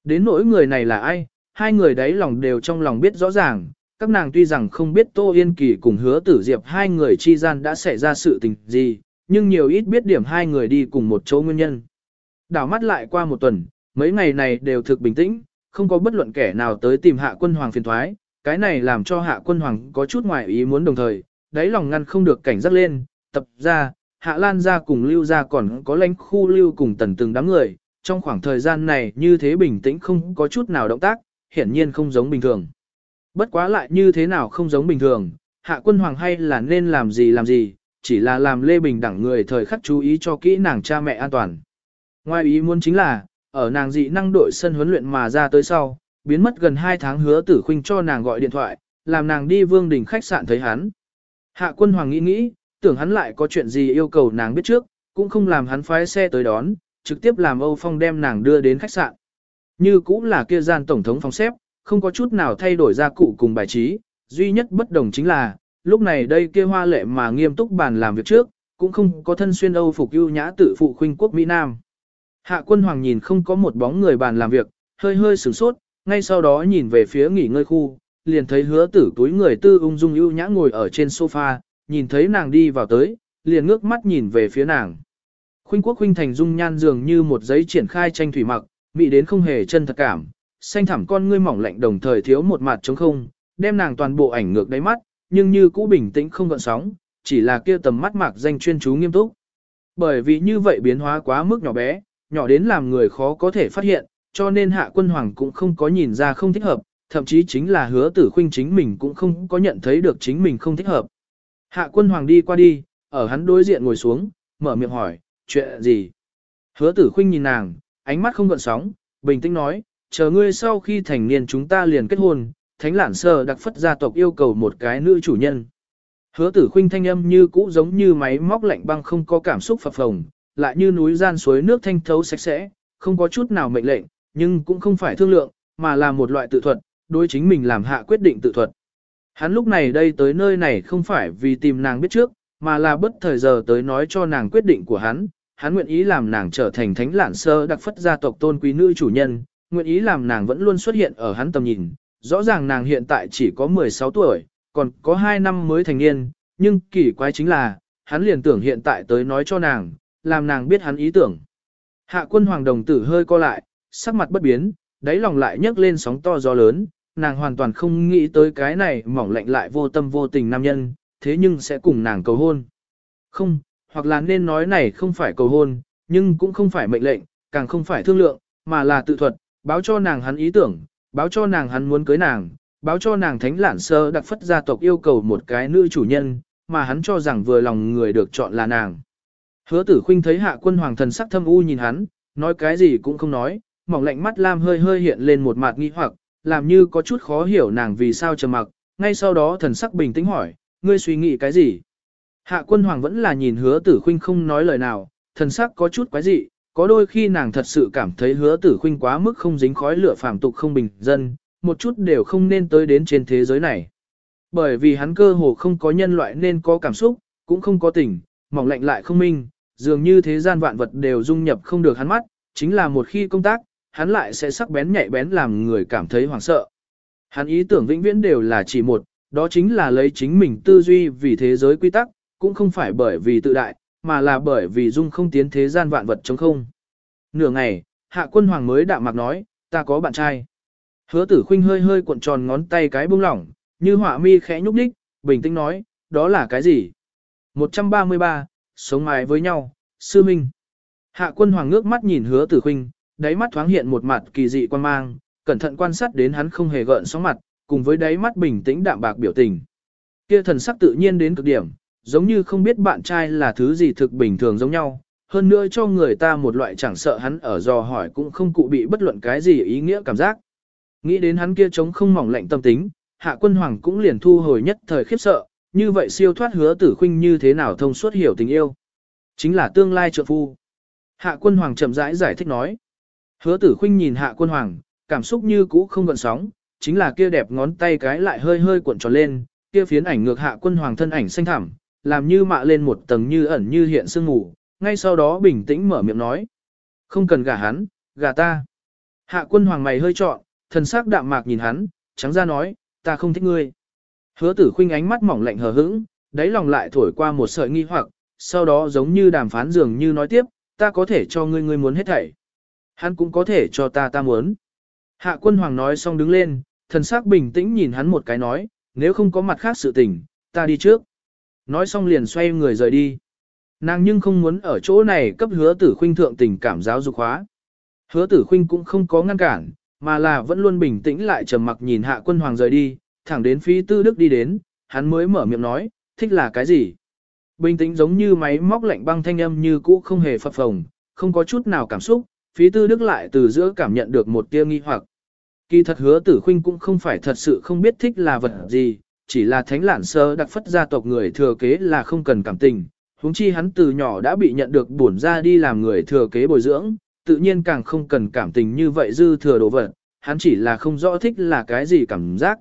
Đến nỗi người này là ai, hai người đấy lòng đều trong lòng biết rõ ràng, các nàng tuy rằng không biết Tô Yên Kỳ cùng hứa tử diệp hai người chi gian đã xảy ra sự tình gì, nhưng nhiều ít biết điểm hai người đi cùng một chỗ nguyên nhân. Đảo mắt lại qua một tuần, mấy ngày này đều thực bình tĩnh, không có bất luận kẻ nào tới tìm hạ quân hoàng phiền thoái, cái này làm cho hạ quân hoàng có chút ngoài ý muốn đồng thời, đáy lòng ngăn không được cảnh giác lên, tập ra, hạ lan ra cùng lưu ra còn có lãnh khu lưu cùng tần từng đám người, trong khoảng thời gian này như thế bình tĩnh không có chút nào động tác, hiển nhiên không giống bình thường. Bất quá lại như thế nào không giống bình thường, hạ quân hoàng hay là nên làm gì làm gì, chỉ là làm Lê Bình đẳng người thời khắc chú ý cho kỹ nàng cha mẹ an toàn. Ngoài ý muốn chính là, ở nàng dị năng đội sân huấn luyện mà ra tới sau, biến mất gần 2 tháng hứa tử khuynh cho nàng gọi điện thoại, làm nàng đi vương đình khách sạn thấy hắn. Hạ quân hoàng nghĩ nghĩ, tưởng hắn lại có chuyện gì yêu cầu nàng biết trước, cũng không làm hắn phái xe tới đón, trực tiếp làm Âu Phong đem nàng đưa đến khách sạn. Như cũng là kia gian tổng thống phòng xếp, không có chút nào thay đổi gia cụ cùng bài trí, duy nhất bất đồng chính là, lúc này đây kia hoa lệ mà nghiêm túc bàn làm việc trước, cũng không có thân xuyên Âu phục ưu nhã tự phụ khuynh quốc Mỹ Nam. Hạ quân hoàng nhìn không có một bóng người bàn làm việc, hơi hơi sửng sốt, ngay sau đó nhìn về phía nghỉ ngơi khu, liền thấy hứa tử túi người tư ung dung ưu nhã ngồi ở trên sofa, nhìn thấy nàng đi vào tới, liền ngước mắt nhìn về phía nàng. Khuynh quốc khuynh thành dung nhan dường như một giấy triển khai tranh thủy mặc, mỹ đến không hề chân thật cảm, xanh thẳm con ngươi mỏng lạnh đồng thời thiếu một mặt trống không, đem nàng toàn bộ ảnh ngược đáy mắt, nhưng như cũ bình tĩnh không gợn sóng, chỉ là kia tầm mắt mạc danh chuyên chú nghiêm túc. Bởi vì như vậy biến hóa quá mức nhỏ bé, nhỏ đến làm người khó có thể phát hiện, cho nên hạ quân hoàng cũng không có nhìn ra không thích hợp, thậm chí chính là hứa tử khuynh chính mình cũng không có nhận thấy được chính mình không thích hợp. Hạ quân hoàng đi qua đi, ở hắn đối diện ngồi xuống, mở miệng hỏi, chuyện gì? Hứa tử khuynh nhìn nàng, ánh mắt không gợn sóng, bình tĩnh nói, chờ ngươi sau khi thành niên chúng ta liền kết hôn, thánh lản sơ đặc phất gia tộc yêu cầu một cái nữ chủ nhân. Hứa tử khuynh thanh âm như cũ giống như máy móc lạnh băng không có cảm xúc phập phồng, lại như núi gian suối nước thanh thấu sạch sẽ, không có chút nào mệnh lệnh, nhưng cũng không phải thương lượng, mà là một loại tự thuật, đối chính mình làm hạ quyết định tự thuật. Hắn lúc này đây tới nơi này không phải vì tìm nàng biết trước, mà là bất thời giờ tới nói cho nàng quyết định của hắn, hắn nguyện ý làm nàng trở thành thánh lản sơ đặc phất gia tộc tôn quý nữ chủ nhân, nguyện ý làm nàng vẫn luôn xuất hiện ở hắn tầm nhìn. Rõ ràng nàng hiện tại chỉ có 16 tuổi, còn có 2 năm mới thành niên, nhưng kỳ quái chính là, hắn liền tưởng hiện tại tới nói cho nàng, làm nàng biết hắn ý tưởng. Hạ quân hoàng đồng tử hơi co lại, sắc mặt bất biến, đáy lòng lại nhấc lên sóng to gió lớn, nàng hoàn toàn không nghĩ tới cái này mỏng lạnh lại vô tâm vô tình nam nhân, thế nhưng sẽ cùng nàng cầu hôn. Không, hoặc là nên nói này không phải cầu hôn, nhưng cũng không phải mệnh lệnh, càng không phải thương lượng, mà là tự thuật, báo cho nàng hắn ý tưởng, báo cho nàng hắn muốn cưới nàng, báo cho nàng thánh lản sơ đặc phất gia tộc yêu cầu một cái nữ chủ nhân, mà hắn cho rằng vừa lòng người được chọn là nàng. Hứa tử khinh thấy hạ quân hoàng thần sắc thâm u nhìn hắn, nói cái gì cũng không nói, mỏng lạnh mắt lam hơi hơi hiện lên một mặt nghi hoặc, làm như có chút khó hiểu nàng vì sao trầm mặc, ngay sau đó thần sắc bình tĩnh hỏi, ngươi suy nghĩ cái gì? Hạ quân hoàng vẫn là nhìn hứa tử khinh không nói lời nào, thần sắc có chút quái dị, có đôi khi nàng thật sự cảm thấy hứa tử khinh quá mức không dính khói lửa phàm tục không bình dân, một chút đều không nên tới đến trên thế giới này. Bởi vì hắn cơ hồ không có nhân loại nên có cảm xúc, cũng không có tình, mỏng lạnh lại không minh, dường như thế gian vạn vật đều dung nhập không được hắn mắt, chính là một khi công tác, hắn lại sẽ sắc bén nhạy bén làm người cảm thấy hoảng sợ. Hắn ý tưởng vĩnh viễn đều là chỉ một, đó chính là lấy chính mình tư duy vì thế giới quy tắc, cũng không phải bởi vì tự đại, mà là bởi vì dung không tiến thế gian vạn vật chống không. Nửa ngày, hạ quân hoàng mới đạm mạc nói, ta có bạn trai. Hứa tử khinh hơi hơi cuộn tròn ngón tay cái buông lỏng, như họa mi khẽ nhúc đích, bình tĩnh nói, đó là cái gì? 133, sống mái với nhau, sư minh. Hạ quân hoàng ngước mắt nhìn hứa tử khinh, đáy mắt thoáng hiện một mặt kỳ dị quan mang, cẩn thận quan sát đến hắn không hề gợn sóng mặt, cùng với đáy mắt bình tĩnh đạm bạc biểu tình. Kia thần sắc tự nhiên đến cực điểm, giống như không biết bạn trai là thứ gì thực bình thường giống nhau, hơn nữa cho người ta một loại chẳng sợ hắn ở dò hỏi cũng không cụ bị bất luận cái gì ý nghĩa cảm giác. Nghĩ đến hắn kia trống không mỏng lạnh tâm tính, hạ quân hoàng cũng liền thu hồi nhất thời khiếp sợ, như vậy siêu thoát hứa tử khuynh như thế nào thông suốt hiểu tình yêu. Chính là tương lai trợ phu. Hạ quân hoàng chậm rãi giải, giải thích nói. Hứa tử khuynh nhìn hạ quân hoàng, cảm xúc như cũ không gợn sóng, chính là kia đẹp ngón tay cái lại hơi hơi cuộn tròn lên, kia phiến ảnh ngược hạ quân hoàng thân ảnh xanh thẳm, làm như mạ lên một tầng như ẩn như hiện sương mù, ngay sau đó bình tĩnh mở miệng nói. Không cần gả hắn, gả ta. Hạ quân hoàng mày hơi trọn, thần sắc đạm mạc nhìn hắn, trắng ra nói, ta không thích ngươi. Hứa tử khinh ánh mắt mỏng lạnh hờ hững, đáy lòng lại thổi qua một sợi nghi hoặc, sau đó giống như đàm phán dường như nói tiếp, ta có thể cho ngươi ngươi muốn hết thảy. Hắn cũng có thể cho ta ta muốn. Hạ quân hoàng nói xong đứng lên, thần sắc bình tĩnh nhìn hắn một cái nói, nếu không có mặt khác sự tình, ta đi trước. Nói xong liền xoay người rời đi. Nàng nhưng không muốn ở chỗ này cấp hứa tử khuynh thượng tình cảm giáo dục hóa. Hứa tử khinh cũng không có ngăn cản, mà là vẫn luôn bình tĩnh lại trầm mặc nhìn hạ quân hoàng rời đi, thẳng đến phí tư đức đi đến, hắn mới mở miệng nói, thích là cái gì? Bình tĩnh giống như máy móc lạnh băng thanh âm như cũ không hề phập phồng, không có chút nào cảm xúc, phí tư đức lại từ giữa cảm nhận được một tia nghi hoặc. Kỳ thật hứa tử khinh cũng không phải thật sự không biết thích là vật gì, chỉ là thánh lản sơ đặc phất gia tộc người thừa kế là không cần cảm tình. huống chi hắn từ nhỏ đã bị nhận được bổn ra đi làm người thừa kế bồi dưỡng, tự nhiên càng không cần cảm tình như vậy dư thừa đồ vật, hắn chỉ là không rõ thích là cái gì cảm giác.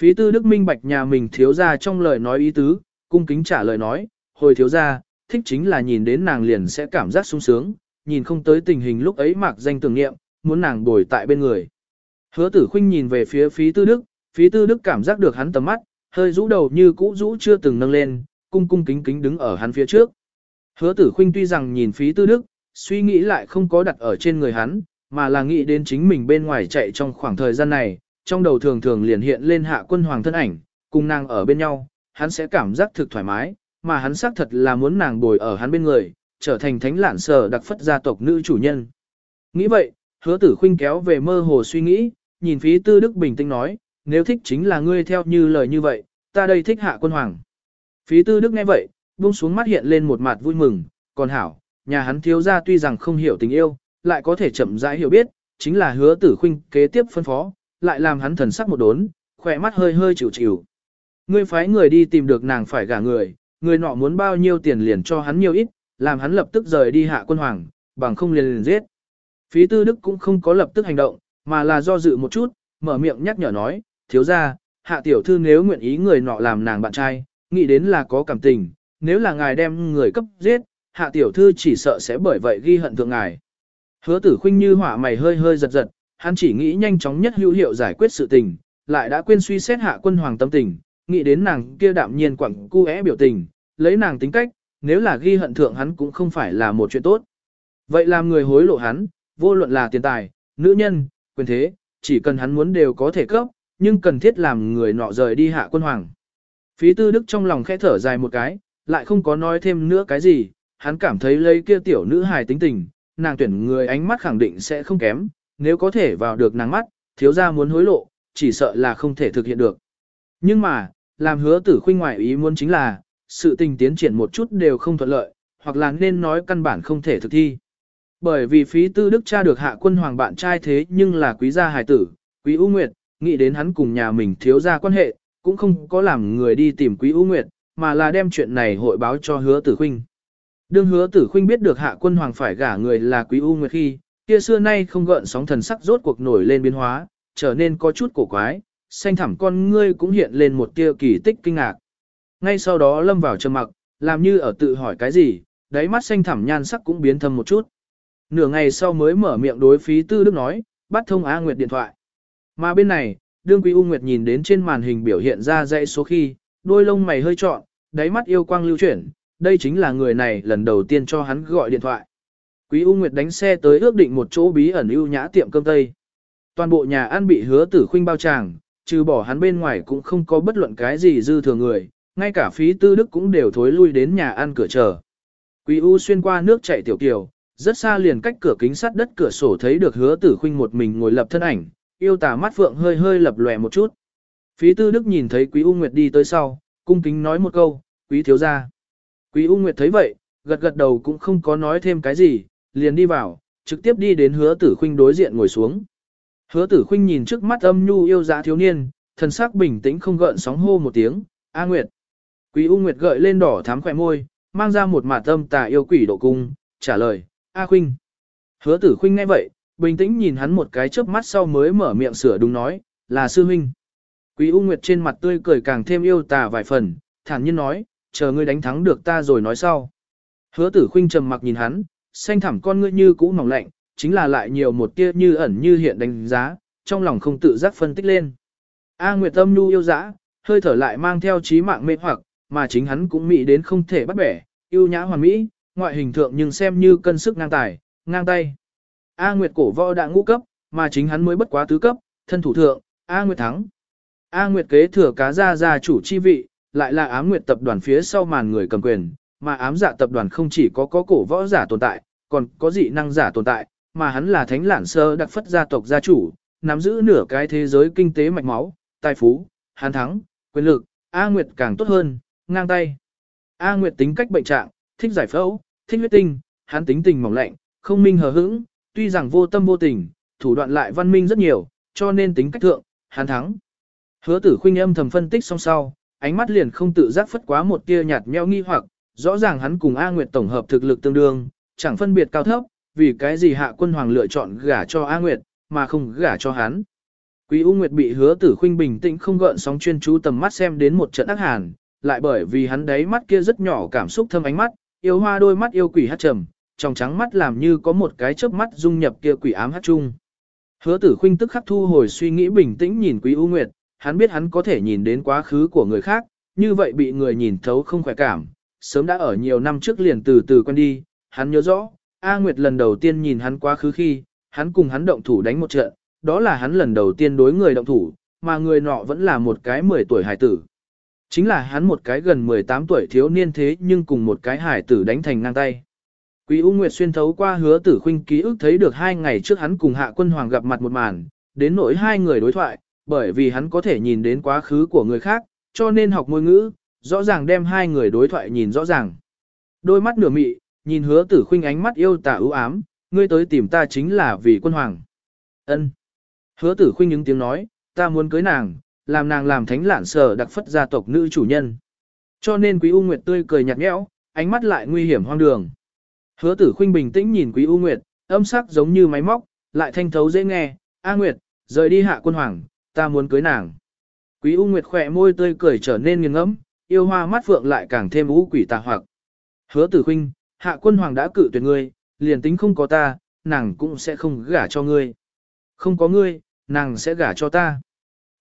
Phí tư đức minh bạch nhà mình thiếu ra trong lời nói ý tứ, cung kính trả lời nói, hồi thiếu ra, thích chính là nhìn đến nàng liền sẽ cảm giác sung sướng, nhìn không tới tình hình lúc ấy mạc danh tưởng niệm, muốn nàng bồi tại bên người. Hứa tử khinh nhìn về phía phí tư đức, phí tư đức cảm giác được hắn tầm mắt, hơi rũ đầu như cũ rũ chưa từng nâng lên, cung cung kính kính đứng ở hắn phía trước. Hứa tử khinh tuy rằng nhìn phí tư đức, suy nghĩ lại không có đặt ở trên người hắn, mà là nghĩ đến chính mình bên ngoài chạy trong khoảng thời gian này, trong đầu thường thường liền hiện lên hạ quân hoàng thân ảnh, cùng nàng ở bên nhau, hắn sẽ cảm giác thực thoải mái, mà hắn xác thật là muốn nàng bồi ở hắn bên người, trở thành thánh lạn sở đặc phất gia tộc nữ chủ nhân. Nghĩ vậy, hứa tử khuynh kéo về mơ hồ suy nghĩ, nhìn phí tư đức bình tĩnh nói, nếu thích chính là ngươi theo như lời như vậy, ta đây thích hạ quân hoàng. Phí tư đức nghe vậy, buông xuống mắt hiện lên một mặt vui mừng, còn hảo, nhà hắn thiếu gia tuy rằng không hiểu tình yêu, lại có thể chậm rãi hiểu biết, chính là hứa tử khuynh kế tiếp phân phó, lại làm hắn thần sắc một đốn, khỏe mắt hơi hơi chịu chịu. Ngươi phái người đi tìm được nàng phải gả người, người nọ muốn bao nhiêu tiền liền cho hắn nhiều ít, làm hắn lập tức rời đi hạ quân hoàng, bằng không liền liền giết. Phí tư đức cũng không có lập tức hành động, mà là do dự một chút, mở miệng nhắc nhở nói, thiếu ra, hạ tiểu thư nếu nguyện ý người nọ làm nàng bạn trai, nghĩ đến là có cảm tình, nếu là ngài đem người cấp giết, hạ tiểu thư chỉ sợ sẽ bởi vậy ghi hận thượng ngài. Hứa tử khinh như hỏa mày hơi hơi giật giật, hắn chỉ nghĩ nhanh chóng nhất hữu hiệu giải quyết sự tình, lại đã quên suy xét hạ quân hoàng tâm tình, nghĩ đến nàng kia đạm nhiên quẳng cu é biểu tình, lấy nàng tính cách, nếu là ghi hận thượng hắn cũng không phải là một chuyện tốt. Vậy làm người hối lộ hắn, vô luận là tiền tài, nữ nhân, quyền thế, chỉ cần hắn muốn đều có thể cấp, nhưng cần thiết làm người nọ rời đi hạ quân hoàng. Phí tư đức trong lòng khẽ thở dài một cái, lại không có nói thêm nữa cái gì, hắn cảm thấy lấy kia tiểu nữ hài tính tình, nàng tuyển người ánh mắt khẳng định sẽ không kém, nếu có thể vào được nàng mắt, thiếu gia muốn hối lộ, chỉ sợ là không thể thực hiện được. Nhưng mà, làm hứa tử khuynh ngoại ý muốn chính là, sự tình tiến triển một chút đều không thuận lợi, hoặc là nên nói căn bản không thể thực thi. Bởi vì phí tư đức cha được hạ quân hoàng bạn trai thế nhưng là quý gia hài tử, quý ưu Nguyệt, nghĩ đến hắn cùng nhà mình thiếu gia quan hệ, cũng không có làm người đi tìm quý U Nguyệt, mà là đem chuyện này hội báo cho hứa tử khuynh. Đương hứa tử khuynh biết được hạ quân hoàng phải gả người là quý U Nguyệt khi, kia xưa nay không gợn sóng thần sắc rốt cuộc nổi lên biến hóa, trở nên có chút cổ quái, xanh thẳm con ngươi cũng hiện lên một tia kỳ tích kinh ngạc. Ngay sau đó lâm vào trầm mặc, làm như ở tự hỏi cái gì, đáy mắt xanh thẳm nhan sắc cũng biến thâm một chút. Nửa ngày sau mới mở miệng đối phí tư đức nói, bắt thông a Nguyệt điện thoại. Mà bên này, đương quý U Nguyệt nhìn đến trên màn hình biểu hiện ra dãy số khi, đôi lông mày hơi trọn, đáy mắt yêu quang lưu chuyển, đây chính là người này lần đầu tiên cho hắn gọi điện thoại. Quý U Nguyệt đánh xe tới ước định một chỗ bí ẩn ưu nhã tiệm cơm tây. Toàn bộ nhà ăn bị hứa tử khuynh bao tràng, trừ bỏ hắn bên ngoài cũng không có bất luận cái gì dư thừa người, ngay cả phí tư đức cũng đều thối lui đến nhà ăn cửa chờ. Quý U xuyên qua nước chạy tiểu kiều, rất xa liền cách cửa kính sắt đất cửa sổ thấy được hứa tử khuynh một mình ngồi lập thân ảnh, yêu tà mắt phượng hơi hơi lập lòe một chút. Phí tư đức nhìn thấy quý U Nguyệt đi tới sau, cung kính nói một câu, quý thiếu gia. Quý U Nguyệt thấy vậy, gật gật đầu cũng không có nói thêm cái gì, liền đi vào, trực tiếp đi đến hứa tử khuynh đối diện ngồi xuống. Hứa tử khuynh nhìn trước mắt âm nhu yêu dã thiếu niên, thần sắc bình tĩnh không gợn sóng hô một tiếng, A Nguyệt. Quý U Nguyệt gợi lên đỏ thắm khóe môi, mang ra một mạt tâm tà yêu quỷ độ cung, trả lời, A Khuynh. Hứa tử khuynh nghe vậy, bình tĩnh nhìn hắn một cái chớp mắt sau mới mở miệng sửa đúng nói, là sư huynh. Quý U Nguyệt trên mặt tươi cười càng thêm yêu tà vài phần, thản nhiên nói, chờ ngươi đánh thắng được ta rồi nói sau. Hứa tử khuynh trầm mặc nhìn hắn, xanh thẳm con ngươi như cũ mỏng lạnh, chính là lại nhiều một tia như ẩn như hiện đánh giá, trong lòng không tự giác phân tích lên. A Nguyệt Tâm nu yêu dã, hơi thở lại mang theo trí mạng mê hoặc, mà chính hắn cũng mỹ đến không thể bắt bẻ, yêu nhã hoàn mỹ, ngoại hình thượng nhưng xem như cân sức ngang tài, ngang tay. A Nguyệt cổ võ đã ngũ cấp, mà chính hắn mới bất quá tứ cấp, thân thủ thượng, A Nguyệt thắng. A Nguyệt kế thừa cá gia gia chủ chi vị, lại là ám nguyệt tập đoàn phía sau màn người cầm quyền, mà ám dạ tập đoàn không chỉ có có cổ võ giả tồn tại, còn có dị năng giả tồn tại, mà hắn là thánh lản sơ đặc phất gia tộc gia chủ, nắm giữ nửa cái thế giới kinh tế mạch máu, tài phú, hắn thắng, quyền lực, A Nguyệt càng tốt hơn, ngang tay. A Nguyệt tính cách bệnh trạng, thích giải phẫu, thích huyết tinh, hắn tính tình mỏng lạnh, không minh hờ hững, tuy rằng vô tâm vô tình, thủ đoạn lại văn minh rất nhiều, cho nên tính cách thượng, hắn thắng. Hứa tử khuynh âm thầm phân tích xong sau, ánh mắt liền không tự giác phất quá một tia nhạt nhẽo nghi hoặc, rõ ràng hắn cùng A Nguyệt tổng hợp thực lực tương đương, chẳng phân biệt cao thấp, vì cái gì hạ quân hoàng lựa chọn gả cho A Nguyệt, mà không gả cho hắn. Quý U Nguyệt bị hứa tử khuynh bình tĩnh không gợn sóng chuyên chú tầm mắt xem đến một trận ác hàn, lại bởi vì hắn đấy mắt kia rất nhỏ cảm xúc thâm ánh mắt, yêu hoa đôi mắt yêu quỷ hát trầm, trong trắng mắt làm như có một cái chớp mắt dung nhập kia quỷ ám hát chung. Hứa tử khuynh tức khắc thu hồi suy nghĩ bình tĩnh nhìn Quý U Nguyệt, hắn biết hắn có thể nhìn đến quá khứ của người khác, như vậy bị người nhìn thấu không khỏe cảm, sớm đã ở nhiều năm trước liền từ từ quen đi, hắn nhớ rõ, A Nguyệt lần đầu tiên nhìn hắn quá khứ khi, hắn cùng hắn động thủ đánh một trận, đó là hắn lần đầu tiên đối người động thủ, mà người nọ vẫn là một cái 10 tuổi hải tử. Chính là hắn một cái gần 18 tuổi thiếu niên thế nhưng cùng một cái hải tử đánh thành ngang tay. Quý U Nguyệt xuyên thấu qua hứa tử khuynh ký ức thấy được hai ngày trước hắn cùng hạ quân hoàng gặp mặt một màn, đến nỗi hai người đối thoại, bởi vì hắn có thể nhìn đến quá khứ của người khác, cho nên học ngôn ngữ, rõ ràng đem hai người đối thoại nhìn rõ ràng. Đôi mắt nửa mị, nhìn hứa tử khuynh ánh mắt yêu tà ưu ám, ngươi tới tìm ta chính là vì quân hoàng. ân Hứa tử khuynh những tiếng nói, ta muốn cưới nàng, làm nàng làm thánh lạn sở đặc phất gia tộc nữ chủ nhân. Cho nên quý U Nguyệt tươi cười nhạt nhẽo, ánh mắt lại nguy hiểm hoang đường. Hứa tử khuynh bình tĩnh nhìn quý U Nguyệt, âm sắc giống như máy móc, lại thanh thấu dễ nghe, A Nguyệt, rời đi hạ quân hoàng, ta muốn cưới nàng. Quý U Nguyệt khỏe môi tươi cười trở nên nghiêng ngẫm, yêu hoa mắt phượng lại càng thêm u quỷ tà hoặc. Hứa tử khuynh, hạ quân hoàng đã cử tuyệt ngươi, liền tính không có ta, nàng cũng sẽ không gả cho ngươi. Không có ngươi, nàng sẽ gả cho ta.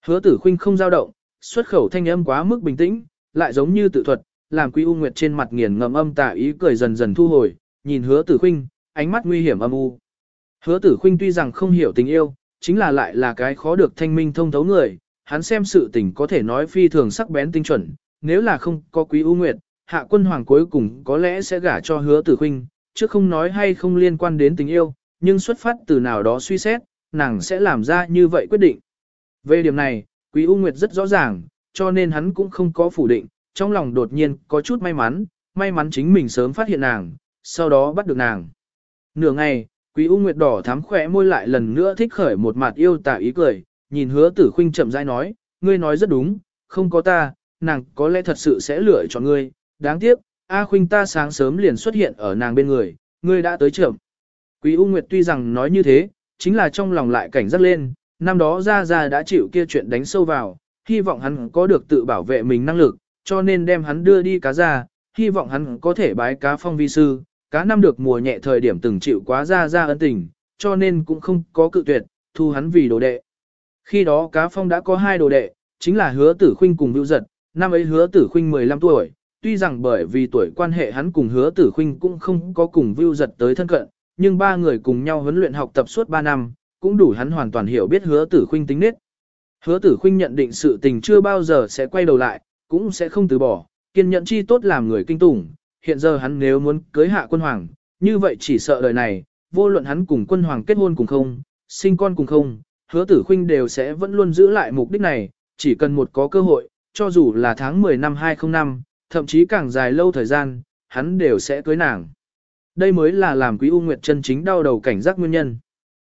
Hứa tử khuynh không dao động, xuất khẩu thanh âm quá mức bình tĩnh, lại giống như tự thuật, làm quý u nguyệt trên mặt nghiền ngầm âm tà ý cười dần dần thu hồi, nhìn hứa tử Khinh, ánh mắt nguy hiểm âm u. Hứa tử Khinh tuy rằng không hiểu tình yêu, chính là lại là cái khó được thanh minh thông thấu người, hắn xem sự tình có thể nói phi thường sắc bén tinh chuẩn, nếu là không có quý ưu nguyệt, hạ quân hoàng cuối cùng có lẽ sẽ gả cho hứa tử Khinh, chứ không nói hay không liên quan đến tình yêu, nhưng xuất phát từ nào đó suy xét, nàng sẽ làm ra như vậy quyết định. Về điểm này, quý ưu nguyệt rất rõ ràng, cho nên hắn cũng không có phủ định, trong lòng đột nhiên có chút may mắn, may mắn chính mình sớm phát hiện nàng, sau đó bắt được nàng. Nửa ngày, Quý U Nguyệt đỏ thắm khỏe môi lại lần nữa thích khởi một mặt yêu tả ý cười, nhìn hứa tử khuynh chậm rãi nói, ngươi nói rất đúng, không có ta, nàng có lẽ thật sự sẽ lựa chọn ngươi, đáng tiếc, A khuynh ta sáng sớm liền xuất hiện ở nàng bên người, ngươi đã tới trưởng. Quý U Nguyệt tuy rằng nói như thế, chính là trong lòng lại cảnh giác lên, năm đó ra ra đã chịu kia chuyện đánh sâu vào, hy vọng hắn có được tự bảo vệ mình năng lực, cho nên đem hắn đưa đi cá ra, hy vọng hắn có thể bái cá phong vi sư, cá năm được mùa nhẹ thời điểm từng chịu quá ra ra ân tình, cho nên cũng không có cự tuyệt, thu hắn vì đồ đệ. Khi đó cá phong đã có hai đồ đệ, chính là hứa tử khuynh cùng Vưu giật, năm ấy hứa tử khuynh 15 tuổi, tuy rằng bởi vì tuổi quan hệ hắn cùng hứa tử khuynh cũng không có cùng vưu giật tới thân cận, nhưng ba người cùng nhau huấn luyện học tập suốt 3 năm, cũng đủ hắn hoàn toàn hiểu biết hứa tử khuynh tính nết. Hứa tử khuynh nhận định sự tình chưa bao giờ sẽ quay đầu lại, cũng sẽ không từ bỏ, kiên nhẫn chi tốt làm người kinh tủng, hiện giờ hắn nếu muốn cưới hạ quân hoàng, như vậy chỉ sợ đời này, vô luận hắn cùng quân hoàng kết hôn cùng không, sinh con cùng không, hứa tử khuynh đều sẽ vẫn luôn giữ lại mục đích này, chỉ cần một có cơ hội, cho dù là tháng 10 năm 2005, thậm chí càng dài lâu thời gian, hắn đều sẽ cưới nàng. Đây mới là làm quý U Nguyệt chân chính đau đầu cảnh giác nguyên nhân.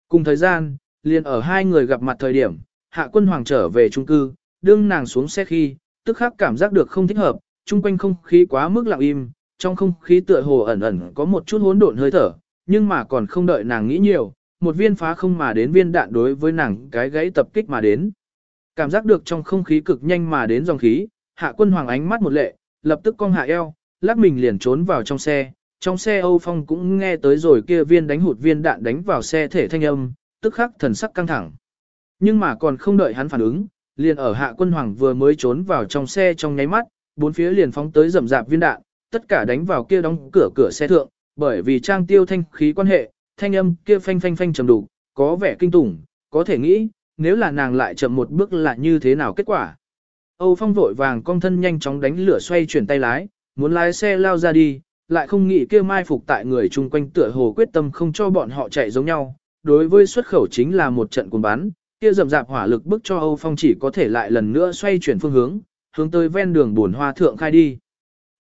Cùng thời gian, liền ở hai người gặp mặt thời điểm, hạ quân hoàng trở về trung cư, đương nàng xuống xe khi, tức khắc cảm giác được không thích hợp, chung quanh không khí quá mức lặng im, trong không khí tựa hồ ẩn ẩn có một chút hỗn độn hơi thở, nhưng mà còn không đợi nàng nghĩ nhiều, một viên phá không mà đến viên đạn đối với nàng cái gãy tập kích mà đến. Cảm giác được trong không khí cực nhanh mà đến dòng khí, hạ quân hoàng ánh mắt một lệ, lập tức cong hạ eo, lắc mình liền trốn vào trong xe. Trong xe Âu Phong cũng nghe tới rồi kia viên đánh hụt viên đạn đánh vào xe thể thanh âm, tức khắc thần sắc căng thẳng. Nhưng mà còn không đợi hắn phản ứng, liền ở hạ quân hoàng vừa mới trốn vào trong xe trong nháy mắt, bốn phía liền phóng tới rầm rạp viên đạn, tất cả đánh vào kia đóng cửa cửa xe thượng, bởi vì trang tiêu thanh khí quan hệ, thanh âm kia phanh phanh phanh trầm đủ, có vẻ kinh tủng, có thể nghĩ, nếu là nàng lại chậm một bước là như thế nào kết quả. Âu Phong vội vàng cong thân nhanh chóng đánh lửa xoay chuyển tay lái, muốn lái xe lao ra đi, lại không nghĩ kia mai phục tại người chung quanh tựa hồ quyết tâm không cho bọn họ chạy giống nhau. Đối với xuất khẩu chính là một trận cuồng bán, kia rầm rạp hỏa lực bức cho Âu Phong chỉ có thể lại lần nữa xoay chuyển phương hướng, hướng tới ven đường buồn hoa thượng khai đi.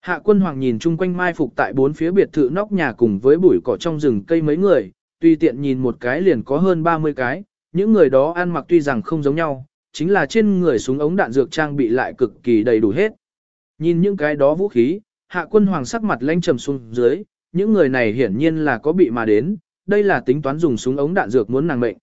Hạ quân hoàng nhìn chung quanh mai phục tại bốn phía biệt thự nóc nhà cùng với bụi cỏ trong rừng cây mấy người, tuy tiện nhìn một cái liền có hơn 30 cái, những người đó ăn mặc tuy rằng không giống nhau, chính là trên người súng ống đạn dược trang bị lại cực kỳ đầy đủ hết. Nhìn những cái đó vũ khí, hạ quân hoàng sắc mặt lanh trầm xuống dưới, những người này hiển nhiên là có bị mà đến, đây là tính toán dùng súng ống đạn dược muốn nàng mệnh.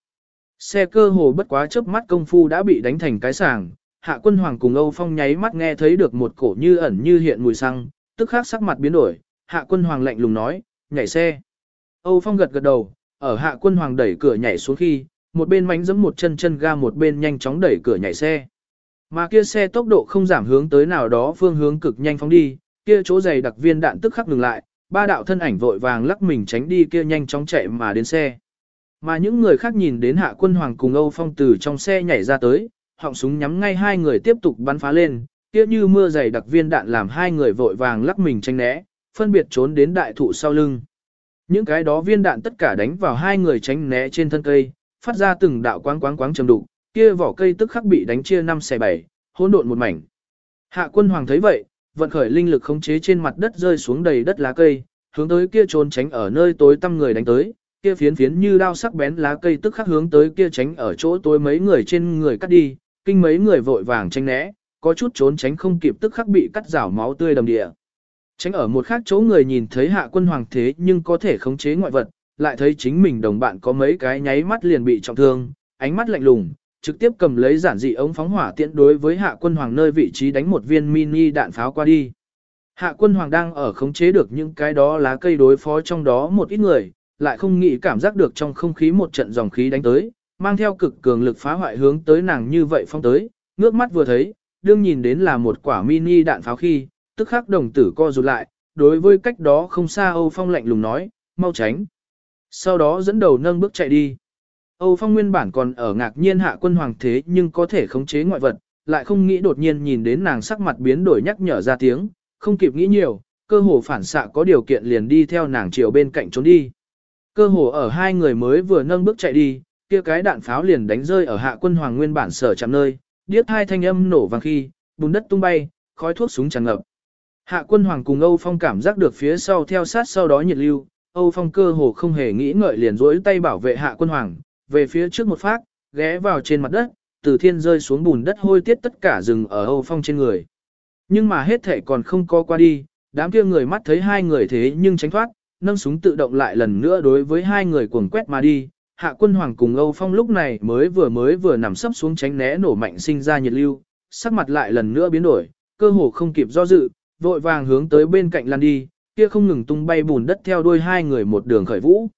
Xe cơ hồ bất quá chớp mắt công phu đã bị đánh thành cái sàng, hạ quân hoàng cùng Âu Phong nháy mắt nghe thấy được một cổ như ẩn như hiện mùi xăng, tức khắc sắc mặt biến đổi, hạ quân hoàng lạnh lùng nói, nhảy xe. Âu Phong gật gật đầu, ở hạ quân hoàng đẩy cửa nhảy xuống khi, một bên mánh giẫm một chân chân ga một bên nhanh chóng đẩy cửa nhảy xe. Mà kia xe tốc độ không giảm hướng tới nào đó phương hướng cực nhanh phóng đi, kia chỗ dày đặc viên đạn tức khắc ngừng lại, ba đạo thân ảnh vội vàng lắc mình tránh đi kia nhanh chóng chạy mà đến xe. Mà những người khác nhìn đến hạ quân hoàng cùng Âu Phong từ trong xe nhảy ra tới, họng súng nhắm ngay hai người tiếp tục bắn phá lên, kia như mưa dày đặc viên đạn làm hai người vội vàng lắc mình tránh né, phân biệt trốn đến đại thụ sau lưng. Những cái đó viên đạn tất cả đánh vào hai người tránh né trên thân cây, phát ra từng đạo quáng quáng quáng trầm đục, kia vỏ cây tức khắc bị đánh chia năm xẻ bảy, hỗn độn một mảnh. Hạ quân hoàng thấy vậy, vận khởi linh lực khống chế trên mặt đất rơi xuống đầy đất lá cây, hướng tới kia trốn tránh ở nơi tối tăm người đánh tới, kia phiến phiến như đao sắc bén lá cây tức khắc hướng tới kia tránh ở chỗ tối mấy người trên người cắt đi, kinh mấy người vội vàng tranh né, có chút trốn tránh không kịp tức khắc bị cắt rảo máu tươi đầm địa. Tránh ở một khác chỗ người nhìn thấy hạ quân hoàng thế nhưng có thể khống chế ngoại vật, lại thấy chính mình đồng bạn có mấy cái nháy mắt liền bị trọng thương, ánh mắt lạnh lùng, trực tiếp cầm lấy giản dị ống phóng hỏa tiễn đối với hạ quân hoàng nơi vị trí đánh một viên mini đạn pháo qua đi. Hạ quân hoàng đang ở khống chế được những cái đó lá cây đối phó trong đó một ít người, lại không nghĩ cảm giác được trong không khí một trận dòng khí đánh tới, mang theo cực cường lực phá hoại hướng tới nàng như vậy phong tới, ngước mắt vừa thấy, đương nhìn đến là một quả mini đạn pháo khi, tức khắc đồng tử co rụt lại, đối với cách đó không xa Âu Phong lạnh lùng nói, mau tránh. Sau đó dẫn đầu nâng bước chạy đi. Âu Phong nguyên bản còn ở ngạc nhiên hạ quân hoàng thế nhưng có thể khống chế ngoại vật, lại không nghĩ đột nhiên nhìn đến nàng sắc mặt biến đổi nhắc nhở ra tiếng, không kịp nghĩ nhiều, cơ hồ phản xạ có điều kiện liền đi theo nàng chiều bên cạnh trốn đi. Cơ hồ ở hai người mới vừa nâng bước chạy đi, kia cái đạn pháo liền đánh rơi ở hạ quân hoàng nguyên bản sở chạm nơi, điếc hai thanh âm nổ vang khi, bùn đất tung bay, khói thuốc súng tràn ngập. Hạ quân hoàng cùng Âu Phong cảm giác được phía sau theo sát sau đó nhiệt lưu, Âu Phong cơ hồ không hề nghĩ ngợi liền duỗi tay bảo vệ hạ quân hoàng, về phía trước một phát, ghé vào trên mặt đất, từ thiên rơi xuống bùn đất hôi tiết tất cả rừng ở Âu Phong trên người. Nhưng mà hết thể còn không có qua đi, đám kia người mắt thấy hai người thế nhưng tránh thoát, nâng súng tự động lại lần nữa đối với hai người cuồng quét mà đi. Hạ quân hoàng cùng Âu Phong lúc này mới vừa mới vừa nằm sấp xuống tránh né nổ mạnh sinh ra nhiệt lưu, sắc mặt lại lần nữa biến đổi, cơ hồ không kịp do dự, vội vàng hướng tới bên cạnh lăn đi, kia không ngừng tung bay bùn đất theo đuôi hai người một đường khởi vũ.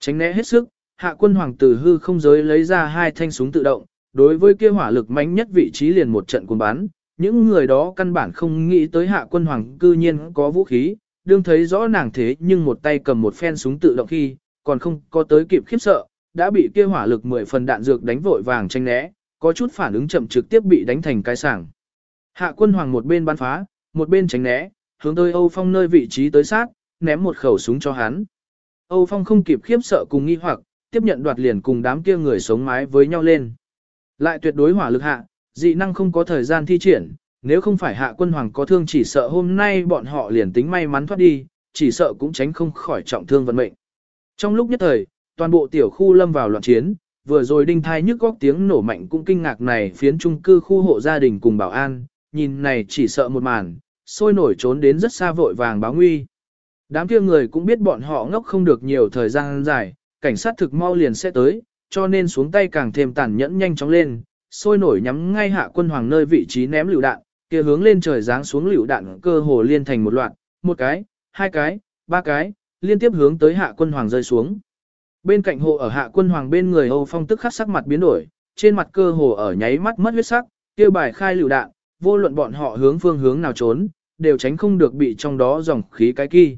Tránh né hết sức, hạ quân hoàng tử hư không giới lấy ra hai thanh súng tự động, đối với kia hỏa lực mạnh nhất vị trí liền một trận cuồng bắn, những người đó căn bản không nghĩ tới hạ quân hoàng cư nhiên có vũ khí, đương thấy rõ nàng thế nhưng một tay cầm một phen súng tự động khi, còn không có tới kịp khiếp sợ, đã bị kia hỏa lực 10 phần đạn dược đánh vội vàng tranh né, có chút phản ứng chậm trực tiếp bị đánh thành cái sảng. Hạ quân hoàng một bên bắn phá, một bên tránh né, hướng tới Âu Phong nơi vị trí tới sát, ném một khẩu súng cho hắn. Âu Phong không kịp khiếp sợ cùng nghi hoặc, tiếp nhận đoạt liền cùng đám kia người sống mái với nhau lên. Lại tuyệt đối hỏa lực hạ, dị năng không có thời gian thi triển, nếu không phải hạ quân hoàng có thương chỉ sợ hôm nay bọn họ liền tính may mắn thoát đi, chỉ sợ cũng tránh không khỏi trọng thương vận mệnh. Trong lúc nhất thời, toàn bộ tiểu khu lâm vào loạn chiến, vừa rồi đinh thai nhức góc tiếng nổ mạnh cũng kinh ngạc này phiến trung cư khu hộ gia đình cùng bảo an, nhìn này chỉ sợ một màn, sôi nổi trốn đến rất xa vội vàng báo nguy. Đám kia người cũng biết bọn họ ngốc không được nhiều thời gian dài, cảnh sát thực mau liền sẽ tới, cho nên xuống tay càng thêm tàn nhẫn nhanh chóng lên, sôi nổi nhắm ngay hạ quân hoàng nơi vị trí ném lựu đạn, kia hướng lên trời giáng xuống lựu đạn cơ hồ liên thành một loạt, một cái, hai cái, ba cái, liên tiếp hướng tới hạ quân hoàng rơi xuống. Bên cạnh hộ ở hạ quân hoàng bên người Âu Phong tức khắc sắc mặt biến đổi, trên mặt cơ hồ ở nháy mắt mất huyết sắc, kia bài khai lựu đạn, vô luận bọn họ hướng phương hướng nào trốn, đều tránh không được bị trong đó dòng khí cái kỳ.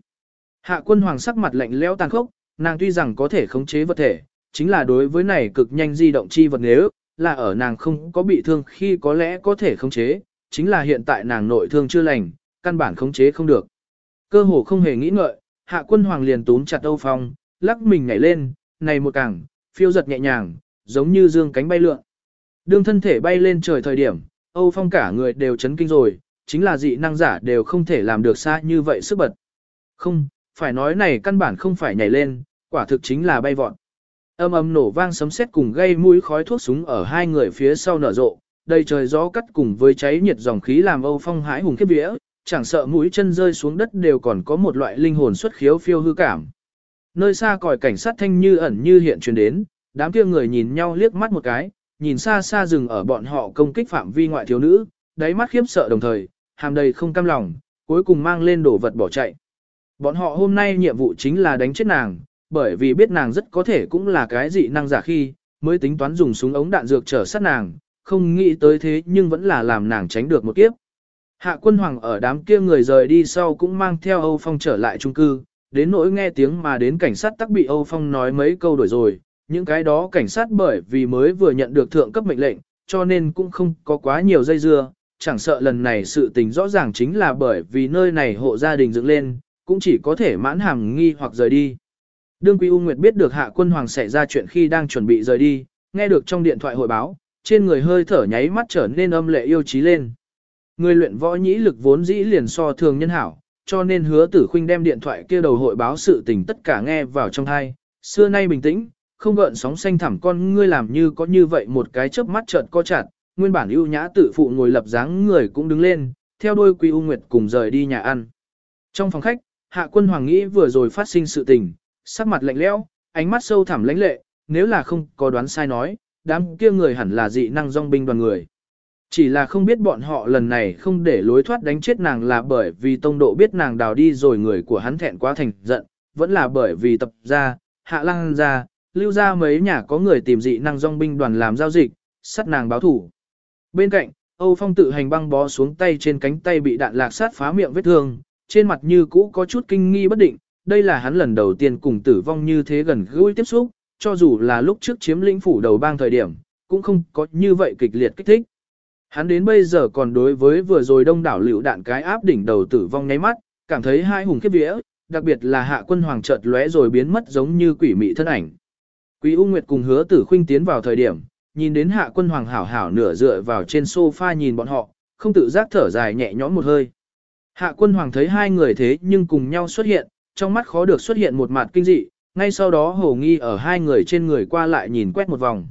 Hạ quân hoàng sắc mặt lạnh lẽo tàn khốc, nàng tuy rằng có thể khống chế vật thể, chính là đối với này cực nhanh di động chi vật nếu, là ở nàng không có bị thương khi có lẽ có thể khống chế, chính là hiện tại nàng nội thương chưa lành, căn bản khống chế không được. Cơ hồ không hề nghĩ ngợi, hạ quân hoàng liền túm chặt Âu Phong, lắc mình nhảy lên, này một càng, phiêu giật nhẹ nhàng, giống như dương cánh bay lượn. Đương thân thể bay lên trời thời điểm, Âu Phong cả người đều chấn kinh rồi, chính là dị năng giả đều không thể làm được xa như vậy sức bật. Không, phải nói này căn bản không phải nhảy lên, quả thực chính là bay vọt. Âm âm nổ vang sấm sét cùng gây mũi khói thuốc súng ở hai người phía sau nở rộ, đầy trời gió cắt cùng với cháy nhiệt dòng khí làm Âu Phong hãi hùng khiếp vía, chẳng sợ mũi chân rơi xuống đất đều còn có một loại linh hồn xuất khiếu phiêu hư cảm. Nơi xa còi cảnh sát thanh như ẩn như hiện truyền đến, đám kia người nhìn nhau liếc mắt một cái, nhìn xa xa dừng ở bọn họ công kích phạm vi ngoại thiếu nữ, đáy mắt khiếp sợ đồng thời, hàm đầy không cam lòng, cuối cùng mang lên đổ vật bỏ chạy. Bọn họ hôm nay nhiệm vụ chính là đánh chết nàng, bởi vì biết nàng rất có thể cũng là cái dị năng giả khi, mới tính toán dùng súng ống đạn dược trở sát nàng, không nghĩ tới thế nhưng vẫn là làm nàng tránh được một kiếp. Hạ quân hoàng ở đám kia người rời đi sau cũng mang theo Âu Phong trở lại trung cư, đến nỗi nghe tiếng mà đến cảnh sát tắc bị Âu Phong nói mấy câu đổi rồi, những cái đó cảnh sát bởi vì mới vừa nhận được thượng cấp mệnh lệnh, cho nên cũng không có quá nhiều dây dưa, chẳng sợ lần này sự tình rõ ràng chính là bởi vì nơi này hộ gia đình dựng lên, cũng chỉ có thể mãn hàm nghi hoặc rời đi. Đương Quý U Nguyệt biết được Hạ Quân Hoàng xảy ra chuyện khi đang chuẩn bị rời đi, nghe được trong điện thoại hội báo, trên người hơi thở nháy mắt trở nên âm lệ yêu trí lên. Người luyện võ nhĩ lực vốn dĩ liền so thường nhân hảo, cho nên hứa tử khuynh đem điện thoại kia đầu hội báo sự tình tất cả nghe vào trong thai, xưa nay bình tĩnh, không gợn sóng xanh thẳm con ngươi làm như có như vậy một cái chớp mắt chợt co chặt, nguyên bản ưu nhã tự phụ ngồi lập dáng người cũng đứng lên, theo đôi Quy U Nguyệt cùng rời đi nhà ăn. Trong phòng khách, Hạ Quân Hoàng nghĩ vừa rồi phát sinh sự tình, sắc mặt lạnh lẽo, ánh mắt sâu thẳm lãnh lệ, nếu là không có đoán sai nói, đám kia người hẳn là dị năng dòng binh đoàn người. Chỉ là không biết bọn họ lần này không để lối thoát đánh chết nàng là bởi vì tông độ biết nàng đào đi rồi người của hắn thẹn quá thành giận, vẫn là bởi vì tập ra, hạ lăng ra, lưu ra mấy nhà có người tìm dị năng dòng binh đoàn làm giao dịch, sát nàng báo thủ. Bên cạnh, Âu Phong tự hành băng bó xuống tay trên cánh tay bị đạn lạc sát phá miệng vết thương, trên mặt như cũ có chút kinh nghi bất định, đây là hắn lần đầu tiên cùng tử vong như thế gần gũi tiếp xúc, cho dù là lúc trước chiếm lĩnh phủ đầu bang thời điểm, cũng không có như vậy kịch liệt kích thích. Hắn đến bây giờ còn đối với vừa rồi đông đảo liều đạn cái áp đỉnh đầu tử vong nháy mắt, cảm thấy hai hùng khiếp vía, đặc biệt là hạ quân hoàng chợt lóe rồi biến mất giống như quỷ mị thân ảnh. Quý U Nguyệt cùng hứa tử khuynh tiến vào thời điểm, nhìn đến hạ quân hoàng hảo hảo nửa dựa vào trên sofa nhìn bọn họ, không tự giác thở dài nhẹ nhõm một hơi. Hạ quân hoàng thấy hai người thế nhưng cùng nhau xuất hiện, trong mắt khó được xuất hiện một mặt kinh dị, ngay sau đó hồ nghi ở hai người trên người qua lại nhìn quét một vòng.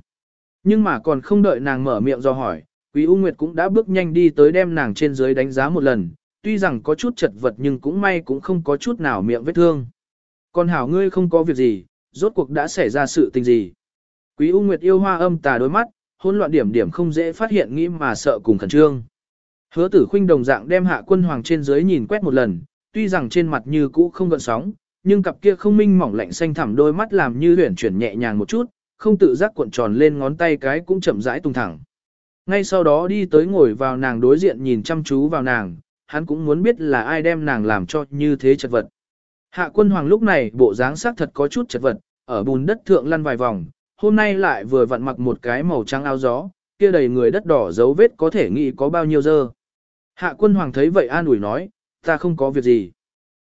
Nhưng mà còn không đợi nàng mở miệng do hỏi, Quý U Nguyệt cũng đã bước nhanh đi tới đem nàng trên dưới đánh giá một lần, tuy rằng có chút chật vật nhưng cũng may cũng không có chút nào miệng vết thương. Còn hảo ngươi không có việc gì, rốt cuộc đã xảy ra sự tình gì. Quý U Nguyệt yêu hoa âm tà đôi mắt, hỗn loạn điểm điểm không dễ phát hiện nghĩ mà sợ cùng khẩn trương. Hứa tử khuynh đồng dạng đem hạ quân hoàng trên dưới nhìn quét một lần, tuy rằng trên mặt như cũ không gợn sóng, nhưng cặp kia không minh mỏng lạnh xanh thẳm đôi mắt làm như huyển chuyển nhẹ nhàng một chút, không tự giác cuộn tròn lên ngón tay cái cũng chậm rãi tung thẳng. Ngay sau đó đi tới ngồi vào nàng đối diện nhìn chăm chú vào nàng, hắn cũng muốn biết là ai đem nàng làm cho như thế chật vật. Hạ quân hoàng lúc này bộ dáng sắc thật có chút chật vật, ở bùn đất thượng lăn vài vòng, hôm nay lại vừa vặn mặc một cái màu trắng áo gió, kia đầy người đất đỏ dấu vết có thể nghĩ có bao nhiêu dơ. Hạ quân hoàng thấy vậy an ủi nói, ta không có việc gì.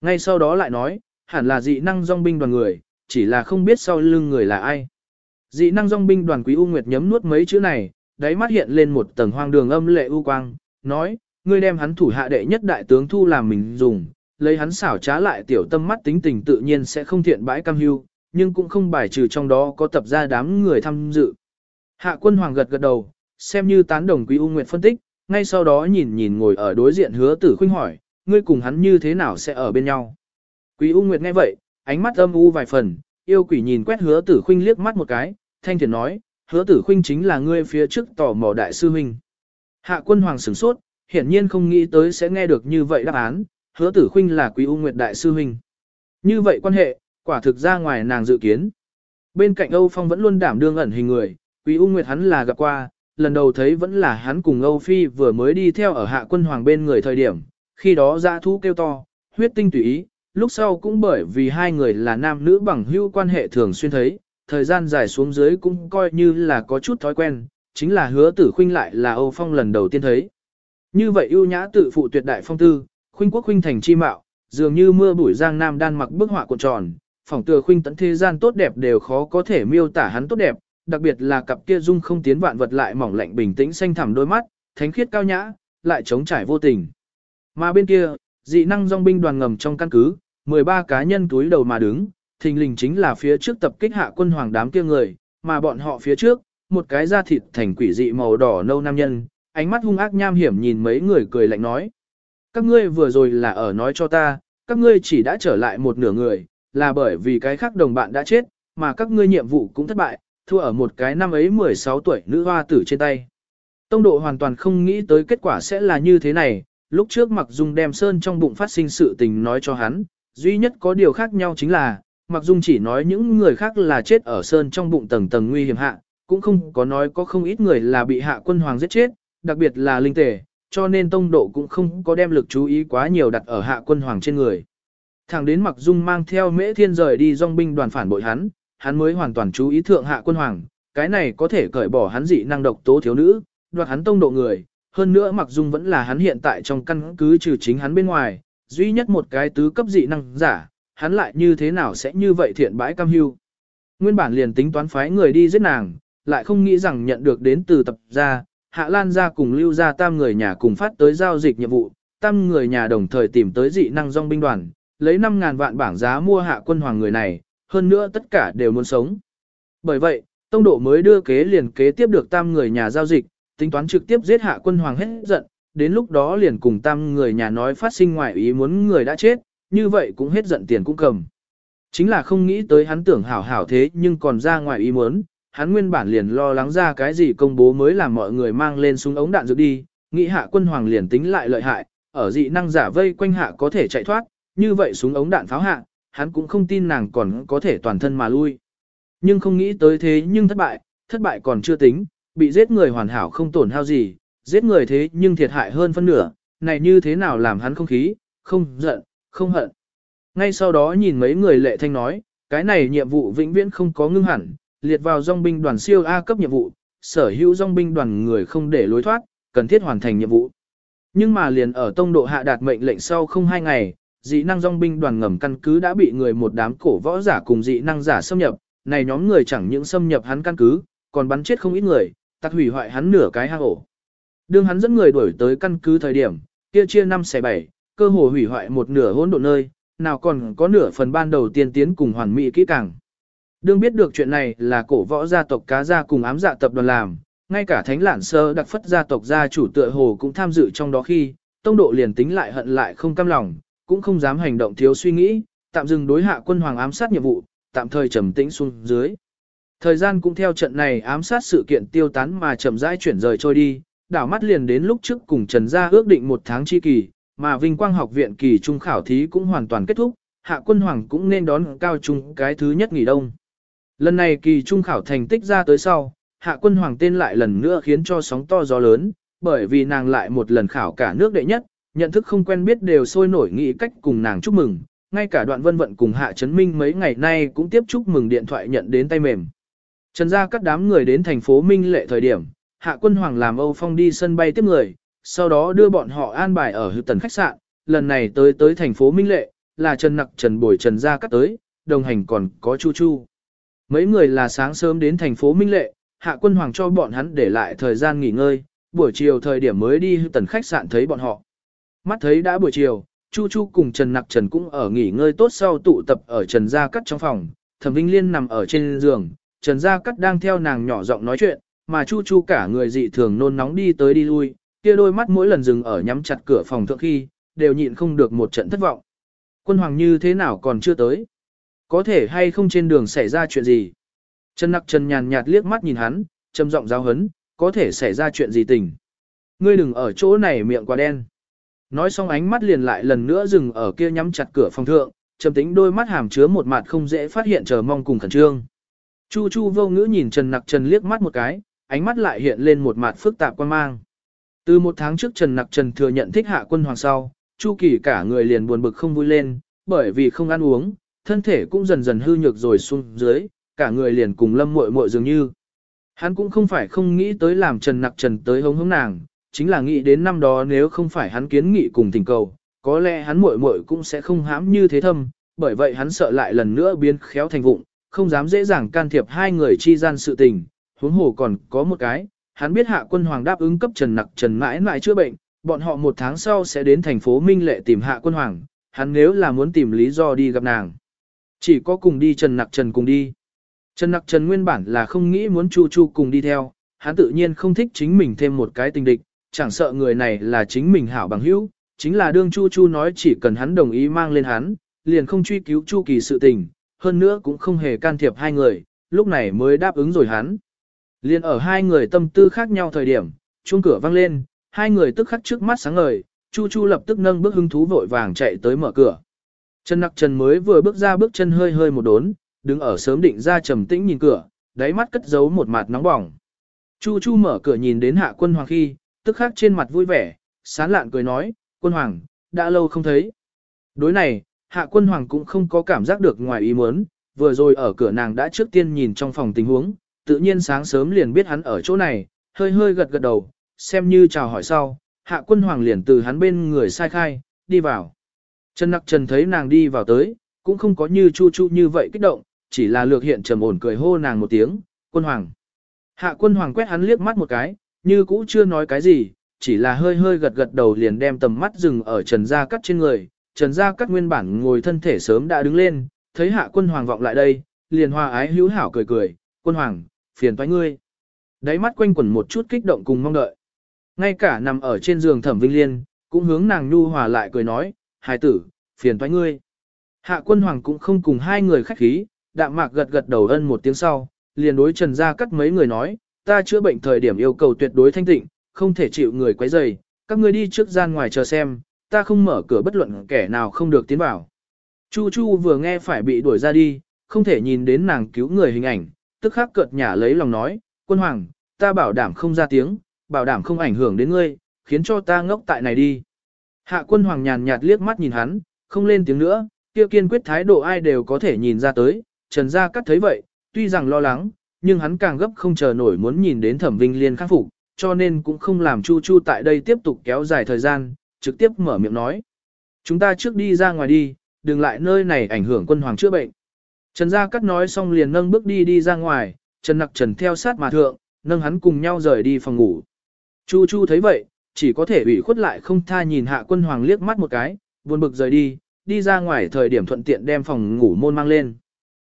Ngay sau đó lại nói, hẳn là dị năng dòng binh đoàn người, chỉ là không biết sau lưng người là ai. Dị năng dòng binh đoàn quý U Nguyệt nhấm nuốt mấy chữ này, đáy mắt hiện lên một tầng hoang đường âm lệ u quang, nói, ngươi đem hắn thủ hạ đệ nhất đại tướng thu làm mình dùng, lấy hắn xảo trá lại tiểu tâm mắt tính tình tự nhiên sẽ không thiện bãi cam hưu, nhưng cũng không bài trừ trong đó có tập ra đám người tham dự. Hạ quân hoàng gật gật đầu, xem như tán đồng quý U Nguyệt phân tích, ngay sau đó nhìn nhìn ngồi ở đối diện hứa tử khuynh hỏi, ngươi cùng hắn như thế nào sẽ ở bên nhau. Quý U Nguyệt nghe vậy, ánh mắt âm u vài phần, yêu quỷ nhìn quét hứa tử khuynh liếc mắt một cái, thanh thiền nói, hứa tử khuynh chính là ngươi phía trước tỏ mò đại sư huynh. Hạ quân hoàng sửng sốt, hiển nhiên không nghĩ tới sẽ nghe được như vậy đáp án, hứa tử khuynh là quý U Nguyệt đại sư huynh. Như vậy quan hệ, quả thực ra ngoài nàng dự kiến. Bên cạnh Âu Phong vẫn luôn đảm đương ẩn hình người, quý U Nguyệt hắn là gặp qua, lần đầu thấy vẫn là hắn cùng Âu Phi vừa mới đi theo ở hạ quân hoàng bên người thời điểm, khi đó ra thú kêu to, huyết tinh tùy ý, lúc sau cũng bởi vì hai người là nam nữ bằng hữu quan hệ thường xuyên thấy, thời gian dài xuống dưới cũng coi như là có chút thói quen, chính là hứa tử khuynh lại là Âu Phong lần đầu tiên thấy. Như vậy ưu nhã tự phụ tuyệt đại phong tư, khuynh quốc khuynh thành chi mạo, dường như mưa bụi giang nam đan mặc bức họa cuộn tròn, phỏng tựa khuynh tận thế gian tốt đẹp đều khó có thể miêu tả hắn tốt đẹp, đặc biệt là cặp kia dung không tiến vạn vật lại mỏng lạnh bình tĩnh xanh thẳm đôi mắt, thánh khiết cao nhã, lại chống trải vô tình. Mà bên kia, dị năng dòng binh đoàn ngầm trong căn cứ, 13 cá nhân túi đầu mà đứng, thình lình chính là phía trước tập kích hạ quân hoàng đám kia người, mà bọn họ phía trước, một cái da thịt thành quỷ dị màu đỏ nâu nam nhân, ánh mắt hung ác nham hiểm nhìn mấy người cười lạnh nói. Các ngươi vừa rồi là ở nói cho ta, các ngươi chỉ đã trở lại một nửa người, là bởi vì cái khác đồng bạn đã chết, mà các ngươi nhiệm vụ cũng thất bại, thua ở một cái năm ấy 16 tuổi nữ hoa tử trên tay. Tông độ hoàn toàn không nghĩ tới kết quả sẽ là như thế này, lúc trước mặc dung đem sơn trong bụng phát sinh sự tình nói cho hắn, duy nhất có điều khác nhau chính là, mặc dung chỉ nói những người khác là chết ở sơn trong bụng tầng tầng nguy hiểm hạ, cũng không có nói có không ít người là bị hạ quân hoàng giết chết, đặc biệt là linh tề, cho nên tông độ cũng không có đem lực chú ý quá nhiều đặt ở hạ quân hoàng trên người. Thẳng đến mặc dung mang theo mễ thiên rời đi dòng binh đoàn phản bội hắn, hắn mới hoàn toàn chú ý thượng hạ quân hoàng, cái này có thể cởi bỏ hắn dị năng độc tố thiếu nữ, đoạt hắn tông độ người, hơn nữa mặc dung vẫn là hắn hiện tại trong căn cứ trừ chính hắn bên ngoài, duy nhất một cái tứ cấp dị năng giả, hắn lại như thế nào sẽ như vậy thiện bãi cam hưu. Nguyên bản liền tính toán phái người đi giết nàng, lại không nghĩ rằng nhận được đến từ tập gia, Hạ Lan gia cùng lưu gia tam người nhà cùng phát tới giao dịch nhiệm vụ, tam người nhà đồng thời tìm tới dị năng dòng binh đoàn, lấy 5.000 vạn bảng giá mua hạ quân hoàng người này, hơn nữa tất cả đều muốn sống. Bởi vậy, tông độ mới đưa kế liền kế tiếp được tam người nhà giao dịch, tính toán trực tiếp giết hạ quân hoàng hết giận, đến lúc đó liền cùng tam người nhà nói phát sinh ngoại ý muốn người đã chết, như vậy cũng hết giận tiền cũng cầm. Chính là không nghĩ tới hắn tưởng hảo hảo thế nhưng còn ra ngoài ý muốn, hắn nguyên bản liền lo lắng ra cái gì công bố mới làm mọi người mang lên súng ống đạn dược đi, nghĩ hạ quân hoàng liền tính lại lợi hại, ở dị năng giả vây quanh hạ có thể chạy thoát, như vậy súng ống đạn pháo hạ, hắn cũng không tin nàng còn có thể toàn thân mà lui. Nhưng không nghĩ tới thế nhưng thất bại, thất bại còn chưa tính, bị giết người hoàn hảo không tổn hao gì, giết người thế nhưng thiệt hại hơn phân nửa, này như thế nào làm hắn không khí, không giận, không hận. Ngay sau đó nhìn mấy người lệ thanh nói, cái này nhiệm vụ vĩnh viễn không có ngưng hẳn, liệt vào dòng binh đoàn siêu A cấp nhiệm vụ, sở hữu dòng binh đoàn người không để lối thoát, cần thiết hoàn thành nhiệm vụ. Nhưng mà liền ở tông độ hạ đạt mệnh lệnh sau không hai ngày, dị năng dòng binh đoàn ngầm căn cứ đã bị người một đám cổ võ giả cùng dị năng giả xâm nhập, này nhóm người chẳng những xâm nhập hắn căn cứ, còn bắn chết không ít người, tặc hủy hoại hắn nửa cái hang ổ. Đương hắn dẫn người đuổi tới căn cứ thời điểm, kia chia 5 xẻ 7, cơ hồ hủy hoại một nửa hỗn độn nơi, nào còn có nửa phần ban đầu tiên tiến cùng hoàn mỹ kỹ càng. Đương biết được chuyện này là cổ võ gia tộc cá gia cùng ám dạ tập đoàn làm, ngay cả thánh lản sơ đặc phất gia tộc gia chủ tựa hồ cũng tham dự trong đó khi, tông độ liền tính lại hận lại không cam lòng, cũng không dám hành động thiếu suy nghĩ, tạm dừng đối hạ quân hoàng ám sát nhiệm vụ, tạm thời trầm tĩnh xuống dưới. Thời gian cũng theo trận này ám sát sự kiện tiêu tán mà chậm rãi chuyển rời trôi đi, đảo mắt liền đến lúc trước cùng Trần Gia ước định một tháng chi kỳ, mà Vinh Quang học viện kỳ trung khảo thí cũng hoàn toàn kết thúc, hạ quân hoàng cũng nên đón cao trung cái thứ nhất nghỉ đông. Lần này kỳ trung khảo thành tích ra tới sau, hạ quân hoàng tên lại lần nữa khiến cho sóng to gió lớn, bởi vì nàng lại một lần khảo cả nước đệ nhất, nhận thức không quen biết đều sôi nổi nghĩ cách cùng nàng chúc mừng, ngay cả đoạn vân vận cùng hạ Trấn minh mấy ngày nay cũng tiếp chúc mừng điện thoại nhận đến tay mềm. Trần ra các đám người đến thành phố Minh Lệ thời điểm, hạ quân hoàng làm Âu Phong đi sân bay tiếp người, sau đó đưa bọn họ an bài ở Hữu tần khách sạn, lần này tới tới thành phố Minh Lệ, là Trần Nặc Trần Bồi Trần gia cắt tới, đồng hành còn có Chu Chu. Mấy người là sáng sớm đến thành phố Minh Lệ, hạ quân hoàng cho bọn hắn để lại thời gian nghỉ ngơi, buổi chiều thời điểm mới đi Hữu tần khách sạn thấy bọn họ. Mắt thấy đã buổi chiều, Chu Chu cùng Trần Nặc Trần cũng ở nghỉ ngơi tốt sau tụ tập ở Trần Gia Cắt trong phòng, Thẩm Vinh Liên nằm ở trên giường, Trần Gia Cắt đang theo nàng nhỏ giọng nói chuyện, mà Chu Chu cả người dị thường nôn nóng đi tới đi lui, kia đôi mắt mỗi lần dừng ở nhắm chặt cửa phòng thượng khi, đều nhịn không được một trận thất vọng. Quân hoàng như thế nào còn chưa tới? Có thể hay không trên đường xảy ra chuyện gì? Trần Nặc Trần nhàn nhạt liếc mắt nhìn hắn, trầm giọng giáo hấn, có thể xảy ra chuyện gì tình? Ngươi đừng ở chỗ này miệng quá đen. Nói xong ánh mắt liền lại lần nữa dừng ở kia nhắm chặt cửa phòng thượng, trầm tính đôi mắt hàm chứa một mặt không dễ phát hiện chờ mong cùng khẩn trương. Chu Chu vô ngữ nhìn Trần Nặc Trần liếc mắt một cái, ánh mắt lại hiện lên một mặt phức tạp quan mang. Từ một tháng trước Trần Nặc Trần thừa nhận thích hạ quân hoàng sau, Chu Kỳ cả người liền buồn bực không vui lên, bởi vì không ăn uống, thân thể cũng dần dần hư nhược rồi xuống dưới, cả người liền cùng lâm muội muội dường như. Hắn cũng không phải không nghĩ tới làm Trần Nặc Trần tới hống hống nàng, chính là nghĩ đến năm đó nếu không phải hắn kiến nghị cùng tình cầu, có lẽ hắn muội muội cũng sẽ không hãm như thế thâm, bởi vậy hắn sợ lại lần nữa biến khéo thành vụng, không dám dễ dàng can thiệp hai người chi gian sự tình, huống hồ còn có một cái, hắn biết hạ quân hoàng đáp ứng cấp Trần Nặc Trần mãi mãi chữa bệnh, bọn họ một tháng sau sẽ đến thành phố Minh Lệ tìm hạ quân hoàng, hắn nếu là muốn tìm lý do đi gặp nàng. Chỉ có cùng đi Trần Nặc Trần cùng đi. Trần Nặc Trần nguyên bản là không nghĩ muốn Chu Chu cùng đi theo, hắn tự nhiên không thích chính mình thêm một cái tình địch, chẳng sợ người này là chính mình hảo bằng hữu, chính là đương Chu Chu nói chỉ cần hắn đồng ý mang lên hắn, liền không truy cứu Chu Kỳ sự tình, hơn nữa cũng không hề can thiệp hai người, lúc này mới đáp ứng rồi hắn. Liên ở hai người tâm tư khác nhau thời điểm, chuông cửa vang lên, hai người tức khắc trước mắt sáng ngời, Chu Chu lập tức nâng bước hứng thú vội vàng chạy tới mở cửa. Trần Nặc Trần mới vừa bước ra bước chân hơi hơi một đốn, đứng ở sớm định ra trầm tĩnh nhìn cửa, đáy mắt cất giấu một mặt nóng bỏng. Chu Chu mở cửa nhìn đến Hạ Quân Hoàng khi, tức khắc trên mặt vui vẻ, sán lạn cười nói, "Quân Hoàng, đã lâu không thấy." Đối này, Hạ Quân Hoàng cũng không có cảm giác được ngoài ý muốn, vừa rồi ở cửa nàng đã trước tiên nhìn trong phòng tình huống, tự nhiên sáng sớm liền biết hắn ở chỗ này, hơi hơi gật gật đầu, xem như chào hỏi sau, Hạ Quân Hoàng liền từ hắn bên người sai khai, đi vào. Trần Nặc Trần thấy nàng đi vào tới, cũng không có như Chu Chu như vậy kích động, chỉ là lược hiện trầm ổn cười hô nàng một tiếng, "Quân Hoàng." Hạ Quân Hoàng quét hắn liếc mắt một cái, như cũ chưa nói cái gì, chỉ là hơi hơi gật gật đầu liền đem tầm mắt dừng ở Trần Gia Cắt trên người. Trần Gia Cắt nguyên bản ngồi thân thể sớm đã đứng lên, thấy Hạ Quân Hoàng vọng lại đây, liền hòa ái hữu hảo cười cười, "Quân Hoàng, phiền toái ngươi." Đáy mắt quanh quẩn một chút kích động cùng mong đợi. Ngay cả nằm ở trên giường Thẩm Vinh Liên, cũng hướng nàng nhu hòa lại cười nói, "Hài tử, phiền toái ngươi." Hạ Quân Hoàng cũng không cùng hai người khách khí, đạm mạc gật gật đầu ân một tiếng sau, liền đối Trần Gia Cắt mấy người nói, ta chữa bệnh thời điểm yêu cầu tuyệt đối thanh tịnh, không thể chịu người quấy rầy, các ngươi đi trước gian ngoài chờ xem, ta không mở cửa bất luận kẻ nào không được tiến vào. Chu Chu vừa nghe phải bị đuổi ra đi, không thể nhìn đến nàng cứu người hình ảnh, tức khắc cợt nhả lấy lòng nói, quân hoàng, ta bảo đảm không ra tiếng, bảo đảm không ảnh hưởng đến ngươi, khiến cho ta ngốc tại này đi. Hạ quân hoàng nhàn nhạt liếc mắt nhìn hắn, không lên tiếng nữa, kia kiên quyết thái độ ai đều có thể nhìn ra tới, Trần Gia cắt thấy vậy, tuy rằng lo lắng, nhưng hắn càng gấp không chờ nổi muốn nhìn đến Thẩm Vinh Liên khắc phục, cho nên cũng không làm Chu Chu tại đây tiếp tục kéo dài thời gian, trực tiếp mở miệng nói. Chúng ta trước đi ra ngoài đi, đừng lại nơi này ảnh hưởng quân hoàng chữa bệnh. Trần Gia Cát nói xong liền nâng bước đi đi ra ngoài, Trần Nặc Trần theo sát mà thượng, nâng hắn cùng nhau rời đi phòng ngủ. Chu Chu thấy vậy, chỉ có thể ủy khuất lại không tha nhìn hạ quân hoàng liếc mắt một cái, buồn bực rời đi, đi ra ngoài thời điểm thuận tiện đem phòng ngủ môn mang lên.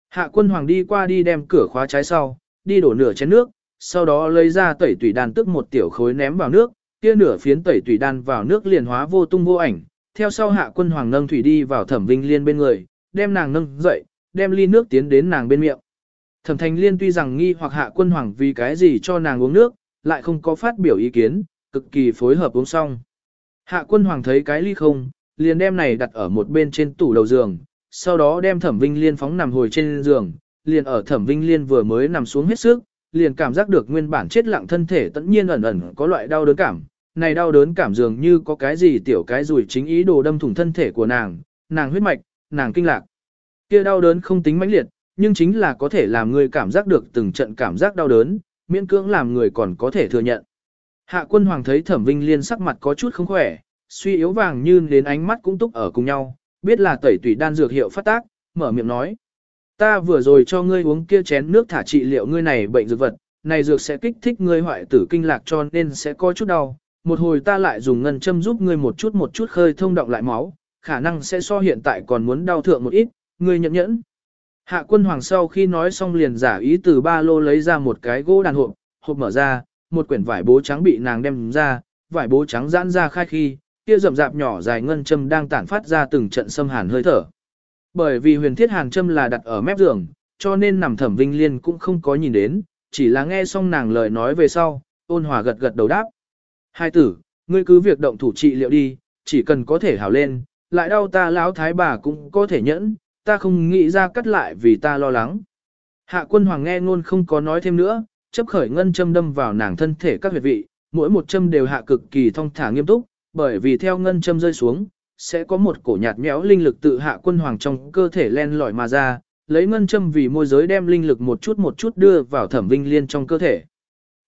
Hạ quân hoàng đi qua đi đem cửa khóa trái sau, đi đổ nửa chén nước, sau đó lấy ra tẩy tủy đan tức một tiểu khối ném vào nước, kia nửa phiến tẩy tủy đan vào nước liền hóa vô tung vô ảnh. Theo sau hạ quân hoàng nâng thủy đi vào thẩm vinh liên bên người, đem nàng nâng dậy, đem ly nước tiến đến nàng bên miệng. Thẩm thành liên tuy rằng nghi hoặc hạ quân hoàng vì cái gì cho nàng uống nước, lại không có phát biểu ý kiến, cực kỳ phối hợp uống xong. Hạ quân hoàng thấy cái ly không, liền đem này đặt ở một bên trên tủ đầu giường, sau đó đem thẩm vinh liên phóng nằm hồi trên giường, liền ở thẩm vinh liên vừa mới nằm xuống hết sức, liền cảm giác được nguyên bản chết lặng thân thể tất nhiên ẩn ẩn có loại đau đớn cảm. Này đau đớn cảm dường như có cái gì tiểu cái rủi chính ý đồ đâm thủng thân thể của nàng, nàng huyết mạch, nàng kinh lạc. Kia đau đớn không tính mãnh liệt, nhưng chính là có thể làm người cảm giác được từng trận cảm giác đau đớn, miễn cưỡng làm người còn có thể thừa nhận. Hạ quân hoàng thấy thẩm vinh liên sắc mặt có chút không khỏe, suy yếu vàng như đến ánh mắt cũng túc ở cùng nhau, biết là tẩy tủy đan dược hiệu phát tác, mở miệng nói. Ta vừa rồi cho ngươi uống kia chén nước thả trị liệu ngươi này bệnh dược vật, này dược sẽ kích thích ngươi hoại tử kinh lạc cho nên sẽ có chút đau. Một hồi ta lại dùng ngân châm giúp ngươi một chút một chút khơi thông động lại máu, khả năng sẽ so hiện tại còn muốn đau thượng một ít, ngươi nhẫn nhẫn. Hạ quân hoàng sau khi nói xong liền giả ý từ ba lô lấy ra một cái gỗ đàn hộp, hộp mở ra, một quyển vải bố trắng bị nàng đem ra, vải bố trắng giãn ra khai khi, kia rậm rạp nhỏ dài ngân châm đang tản phát ra từng trận xâm hàn hơi thở. Bởi vì huyền thiết hàn châm là đặt ở mép giường, cho nên nằm thẩm vinh liên cũng không có nhìn đến, chỉ là nghe xong nàng lời nói về sau, ôn hòa gật gật đầu đáp. Hai tử, ngươi cứ việc động thủ trị liệu đi, chỉ cần có thể hảo lên, lại đau ta lão thái bà cũng có thể nhẫn, ta không nghĩ ra cắt lại vì ta lo lắng. Hạ quân hoàng nghe ngôn không có nói thêm nữa, chấp khởi ngân châm đâm vào nàng thân thể các huyệt vị, mỗi một châm đều hạ cực kỳ thong thả nghiêm túc, bởi vì theo ngân châm rơi xuống, sẽ có một cổ nhạt nhẽo linh lực tự hạ quân hoàng trong cơ thể len lỏi mà ra, lấy ngân châm vì môi giới đem linh lực một chút một chút đưa vào thẩm vinh liên trong cơ thể.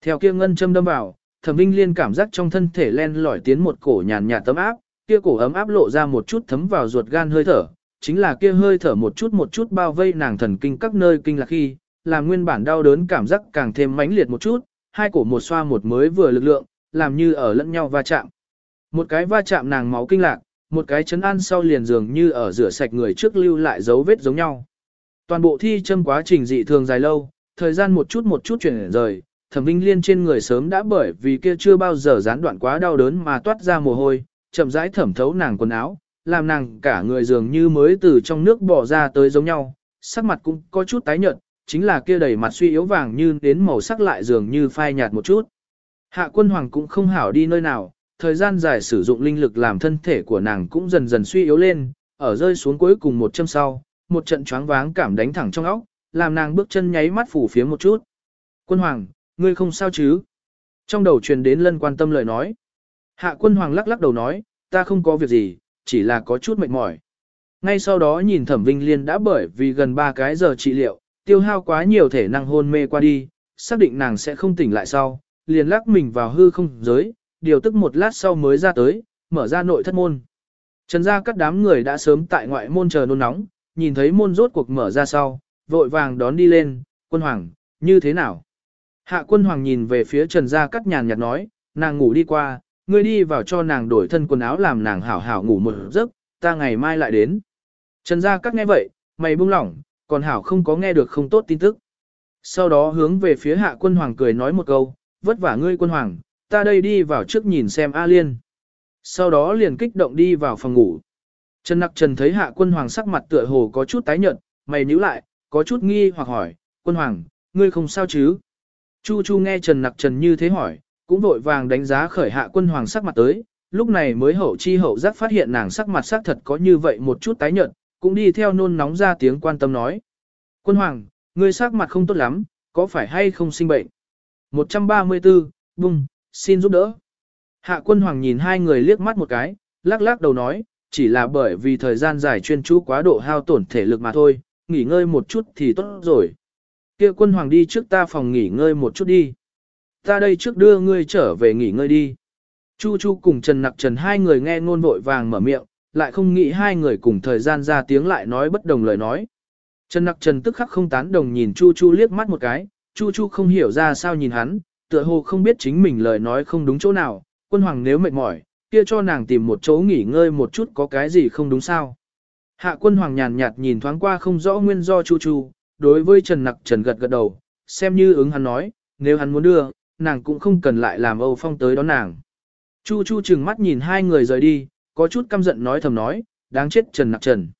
Theo kia ngân châm đâm vào, thẩm vinh liên cảm giác trong thân thể len lỏi tiến một cổ nhàn nhạt tấm áp, kia cổ ấm áp lộ ra một chút thấm vào ruột gan hơi thở, chính là kia hơi thở một chút một chút bao vây nàng thần kinh các nơi kinh lạc khi, làm nguyên bản đau đớn cảm giác càng thêm mãnh liệt một chút, hai cổ một xoa một mới vừa lực lượng, làm như ở lẫn nhau va chạm. Một cái va chạm nàng máu kinh lạc, một cái chấn an sau liền dường như ở rửa sạch người trước lưu lại dấu vết giống nhau. Toàn bộ thi châm quá trình dị thường dài lâu, thời gian một chút một chút chuyển rời, thẩm vinh liên trên người sớm đã bởi vì kia chưa bao giờ gián đoạn quá đau đớn mà toát ra mồ hôi, chậm rãi thẩm thấu nàng quần áo, làm nàng cả người dường như mới từ trong nước bỏ ra tới giống nhau, sắc mặt cũng có chút tái nhợt, chính là kia đầy mặt suy yếu vàng như đến màu sắc lại dường như phai nhạt một chút. Hạ quân hoàng cũng không hảo đi nơi nào, thời gian dài sử dụng linh lực làm thân thể của nàng cũng dần dần suy yếu lên, ở rơi xuống cuối cùng một châm sau, một trận choáng váng cảm đánh thẳng trong óc, làm nàng bước chân nháy mắt phủ phía một chút. Quân hoàng, ngươi không sao chứ? Trong đầu truyền đến lân quan tâm lời nói. Hạ quân hoàng lắc lắc đầu nói, ta không có việc gì, chỉ là có chút mệt mỏi. Ngay sau đó nhìn thẩm vinh liên đã bởi vì gần 3 cái giờ trị liệu, tiêu hao quá nhiều thể năng hôn mê qua đi, xác định nàng sẽ không tỉnh lại sau, liền lắc mình vào hư không giới, điều tức một lát sau mới ra tới, mở ra nội thất môn. Trần gia các đám người đã sớm tại ngoại môn chờ nôn nóng, nhìn thấy môn rốt cuộc mở ra sau, vội vàng đón đi lên, quân hoàng, như thế nào? Hạ quân hoàng nhìn về phía trần gia cắt nhàn nhạt nói, nàng ngủ đi qua, ngươi đi vào cho nàng đổi thân quần áo làm nàng hảo hảo ngủ một giấc, ta ngày mai lại đến. Trần gia các nghe vậy, mày buông lỏng, còn hảo không có nghe được không tốt tin tức. Sau đó hướng về phía hạ quân hoàng cười nói một câu, vất vả ngươi quân hoàng, ta đây đi vào trước nhìn xem A Liên. Sau đó liền kích động đi vào phòng ngủ. Trần Nặc Trần thấy hạ quân hoàng sắc mặt tựa hồ có chút tái nhợt, mày nhíu lại, có chút nghi hoặc hỏi, quân hoàng, ngươi không sao chứ? Chu Chu nghe Trần Nặc Trần như thế hỏi, cũng vội vàng đánh giá khởi hạ quân hoàng sắc mặt tới, lúc này mới hậu chi hậu giác phát hiện nàng sắc mặt sắc thật có như vậy một chút tái nhợt, cũng đi theo nôn nóng ra tiếng quan tâm nói. Quân hoàng, ngươi sắc mặt không tốt lắm, có phải hay không sinh bệnh? 134, bung, xin giúp đỡ. Hạ quân hoàng nhìn hai người liếc mắt một cái, lắc lắc đầu nói, chỉ là bởi vì thời gian dài chuyên chú quá độ hao tổn thể lực mà thôi, nghỉ ngơi một chút thì tốt rồi. Kia quân hoàng đi trước ta phòng nghỉ ngơi một chút đi. Ta đây trước đưa ngươi trở về nghỉ ngơi đi. Chu Chu cùng Trần Nặc Trần hai người nghe ngôn vội vàng mở miệng, lại không nghĩ hai người cùng thời gian ra tiếng lại nói bất đồng lời nói. Trần Nặc Trần tức khắc không tán đồng nhìn Chu Chu liếc mắt một cái, Chu Chu không hiểu ra sao nhìn hắn, tựa hồ không biết chính mình lời nói không đúng chỗ nào, quân hoàng nếu mệt mỏi, kia cho nàng tìm một chỗ nghỉ ngơi một chút có cái gì không đúng sao. Hạ quân hoàng nhàn nhạt nhìn thoáng qua không rõ nguyên do Chu Chu, đối với Trần Nặc Trần gật gật đầu, xem như ứng hắn nói, nếu hắn muốn đưa, nàng cũng không cần lại làm Âu Phong tới đón nàng. Chu Chu chừng mắt nhìn hai người rời đi, có chút căm giận nói thầm nói, đáng chết Trần Nặc Trần.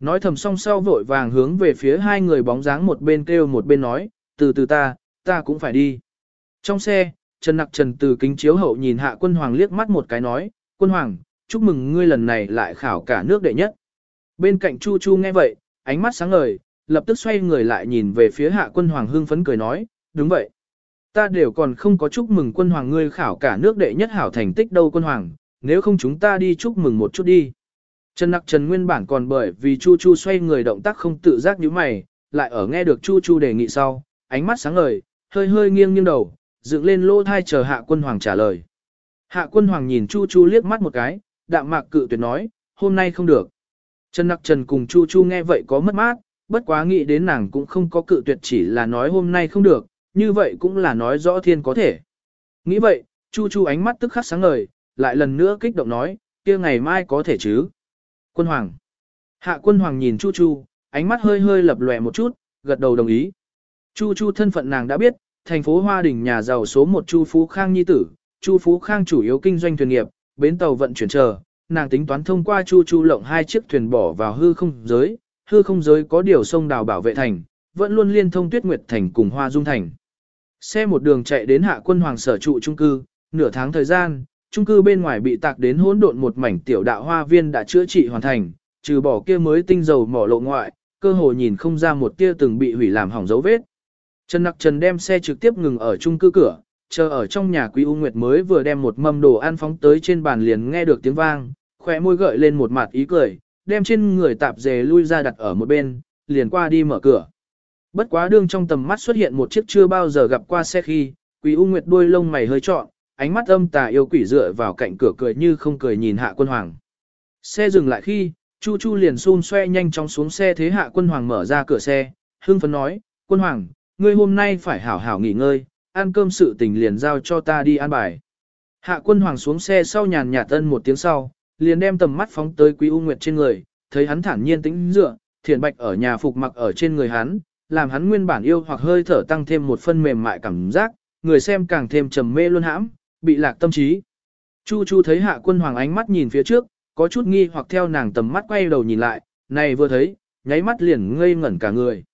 Nói thầm xong sau vội vàng hướng về phía hai người bóng dáng một bên kêu một bên nói, từ từ ta, ta cũng phải đi. Trong xe, Trần Nặc Trần từ kính chiếu hậu nhìn hạ quân hoàng liếc mắt một cái nói, quân hoàng, chúc mừng ngươi lần này lại khảo cả nước đệ nhất. Bên cạnh Chu Chu nghe vậy, ánh mắt sáng ngời, lập tức xoay người lại nhìn về phía hạ quân hoàng hưng phấn cười nói, đúng vậy. Ta đều còn không có chúc mừng quân hoàng ngươi khảo cả nước đệ nhất hảo thành tích đâu quân hoàng, nếu không chúng ta đi chúc mừng một chút đi. Trần Nặc Trần nguyên bản còn bởi vì Chu Chu xoay người động tác không tự giác như mày, lại ở nghe được Chu Chu đề nghị sau, ánh mắt sáng ngời, hơi hơi nghiêng nghiêng đầu, dựng lên lỗ thai chờ hạ quân hoàng trả lời. Hạ quân hoàng nhìn Chu Chu liếc mắt một cái, đạm mạc cự tuyệt nói, hôm nay không được. Trần Nặc Trần cùng Chu Chu nghe vậy có mất mát, bất quá nghĩ đến nàng cũng không có cự tuyệt chỉ là nói hôm nay không được, như vậy cũng là nói rõ thiên có thể. Nghĩ vậy, Chu Chu ánh mắt tức khắc sáng ngời, lại lần nữa kích động nói, kia ngày mai có thể chứ. Quân Hoàng. Hạ quân Hoàng nhìn Chu Chu, ánh mắt hơi hơi lập lòe một chút, gật đầu đồng ý. Chu Chu thân phận nàng đã biết, thành phố Hoa Đình nhà giàu số một Chu Phú Khang nhi tử, Chu Phú Khang chủ yếu kinh doanh thuyền nghiệp, bến tàu vận chuyển chờ, nàng tính toán thông qua Chu Chu lộng hai chiếc thuyền bỏ vào hư không giới, hư không giới có điều sông đào bảo vệ thành, vẫn luôn liên thông Tuyết Nguyệt thành cùng Hoa Dung thành. Xe một đường chạy đến Hạ Quân Hoàng sở trụ trung cư, nửa tháng thời gian, trung cư bên ngoài bị tạc đến hỗn độn một mảnh tiểu đạo hoa viên đã chữa trị hoàn thành, trừ bỏ kia mới tinh dầu mỏ lộ ngoại, cơ hồ nhìn không ra một tia từng bị hủy làm hỏng dấu vết. Trần Nặc Trần đem xe trực tiếp ngừng ở trung cư cửa, chờ ở trong nhà Quý U Nguyệt mới vừa đem một mâm đồ ăn phóng tới trên bàn liền nghe được tiếng vang, khỏe môi gợi lên một mặt ý cười, đem trên người tạp dề lui ra đặt ở một bên, liền qua đi mở cửa. Bất quá đương trong tầm mắt xuất hiện một chiếc chưa bao giờ gặp qua xe khi, Quý U Nguyệt đuôi lông mày hơi trọn, ánh mắt âm tà yêu quỷ dựa vào cạnh cửa cười như không cười nhìn hạ quân hoàng. Xe dừng lại khi, Chu Chu liền xun xoe nhanh chóng xuống xe thế hạ quân hoàng mở ra cửa xe, hưng phấn nói, quân hoàng, ngươi hôm nay phải hảo hảo nghỉ ngơi, ăn cơm sự tình liền giao cho ta đi ăn bài. Hạ quân hoàng xuống xe sau nhàn nhạt tân một tiếng sau, liền đem tầm mắt phóng tới quý u nguyệt trên người, thấy hắn thản nhiên tĩnh dựa, thiền bạch ở nhà phục mặc ở trên người hắn, làm hắn nguyên bản yêu hoặc hơi thở tăng thêm một phân mềm mại cảm giác, người xem càng thêm trầm mê luôn hãm, bị lạc tâm trí. Chu Chu thấy hạ quân hoàng ánh mắt nhìn phía trước, có chút nghi hoặc theo nàng tầm mắt quay đầu nhìn lại, này vừa thấy, nháy mắt liền ngây ngẩn cả người.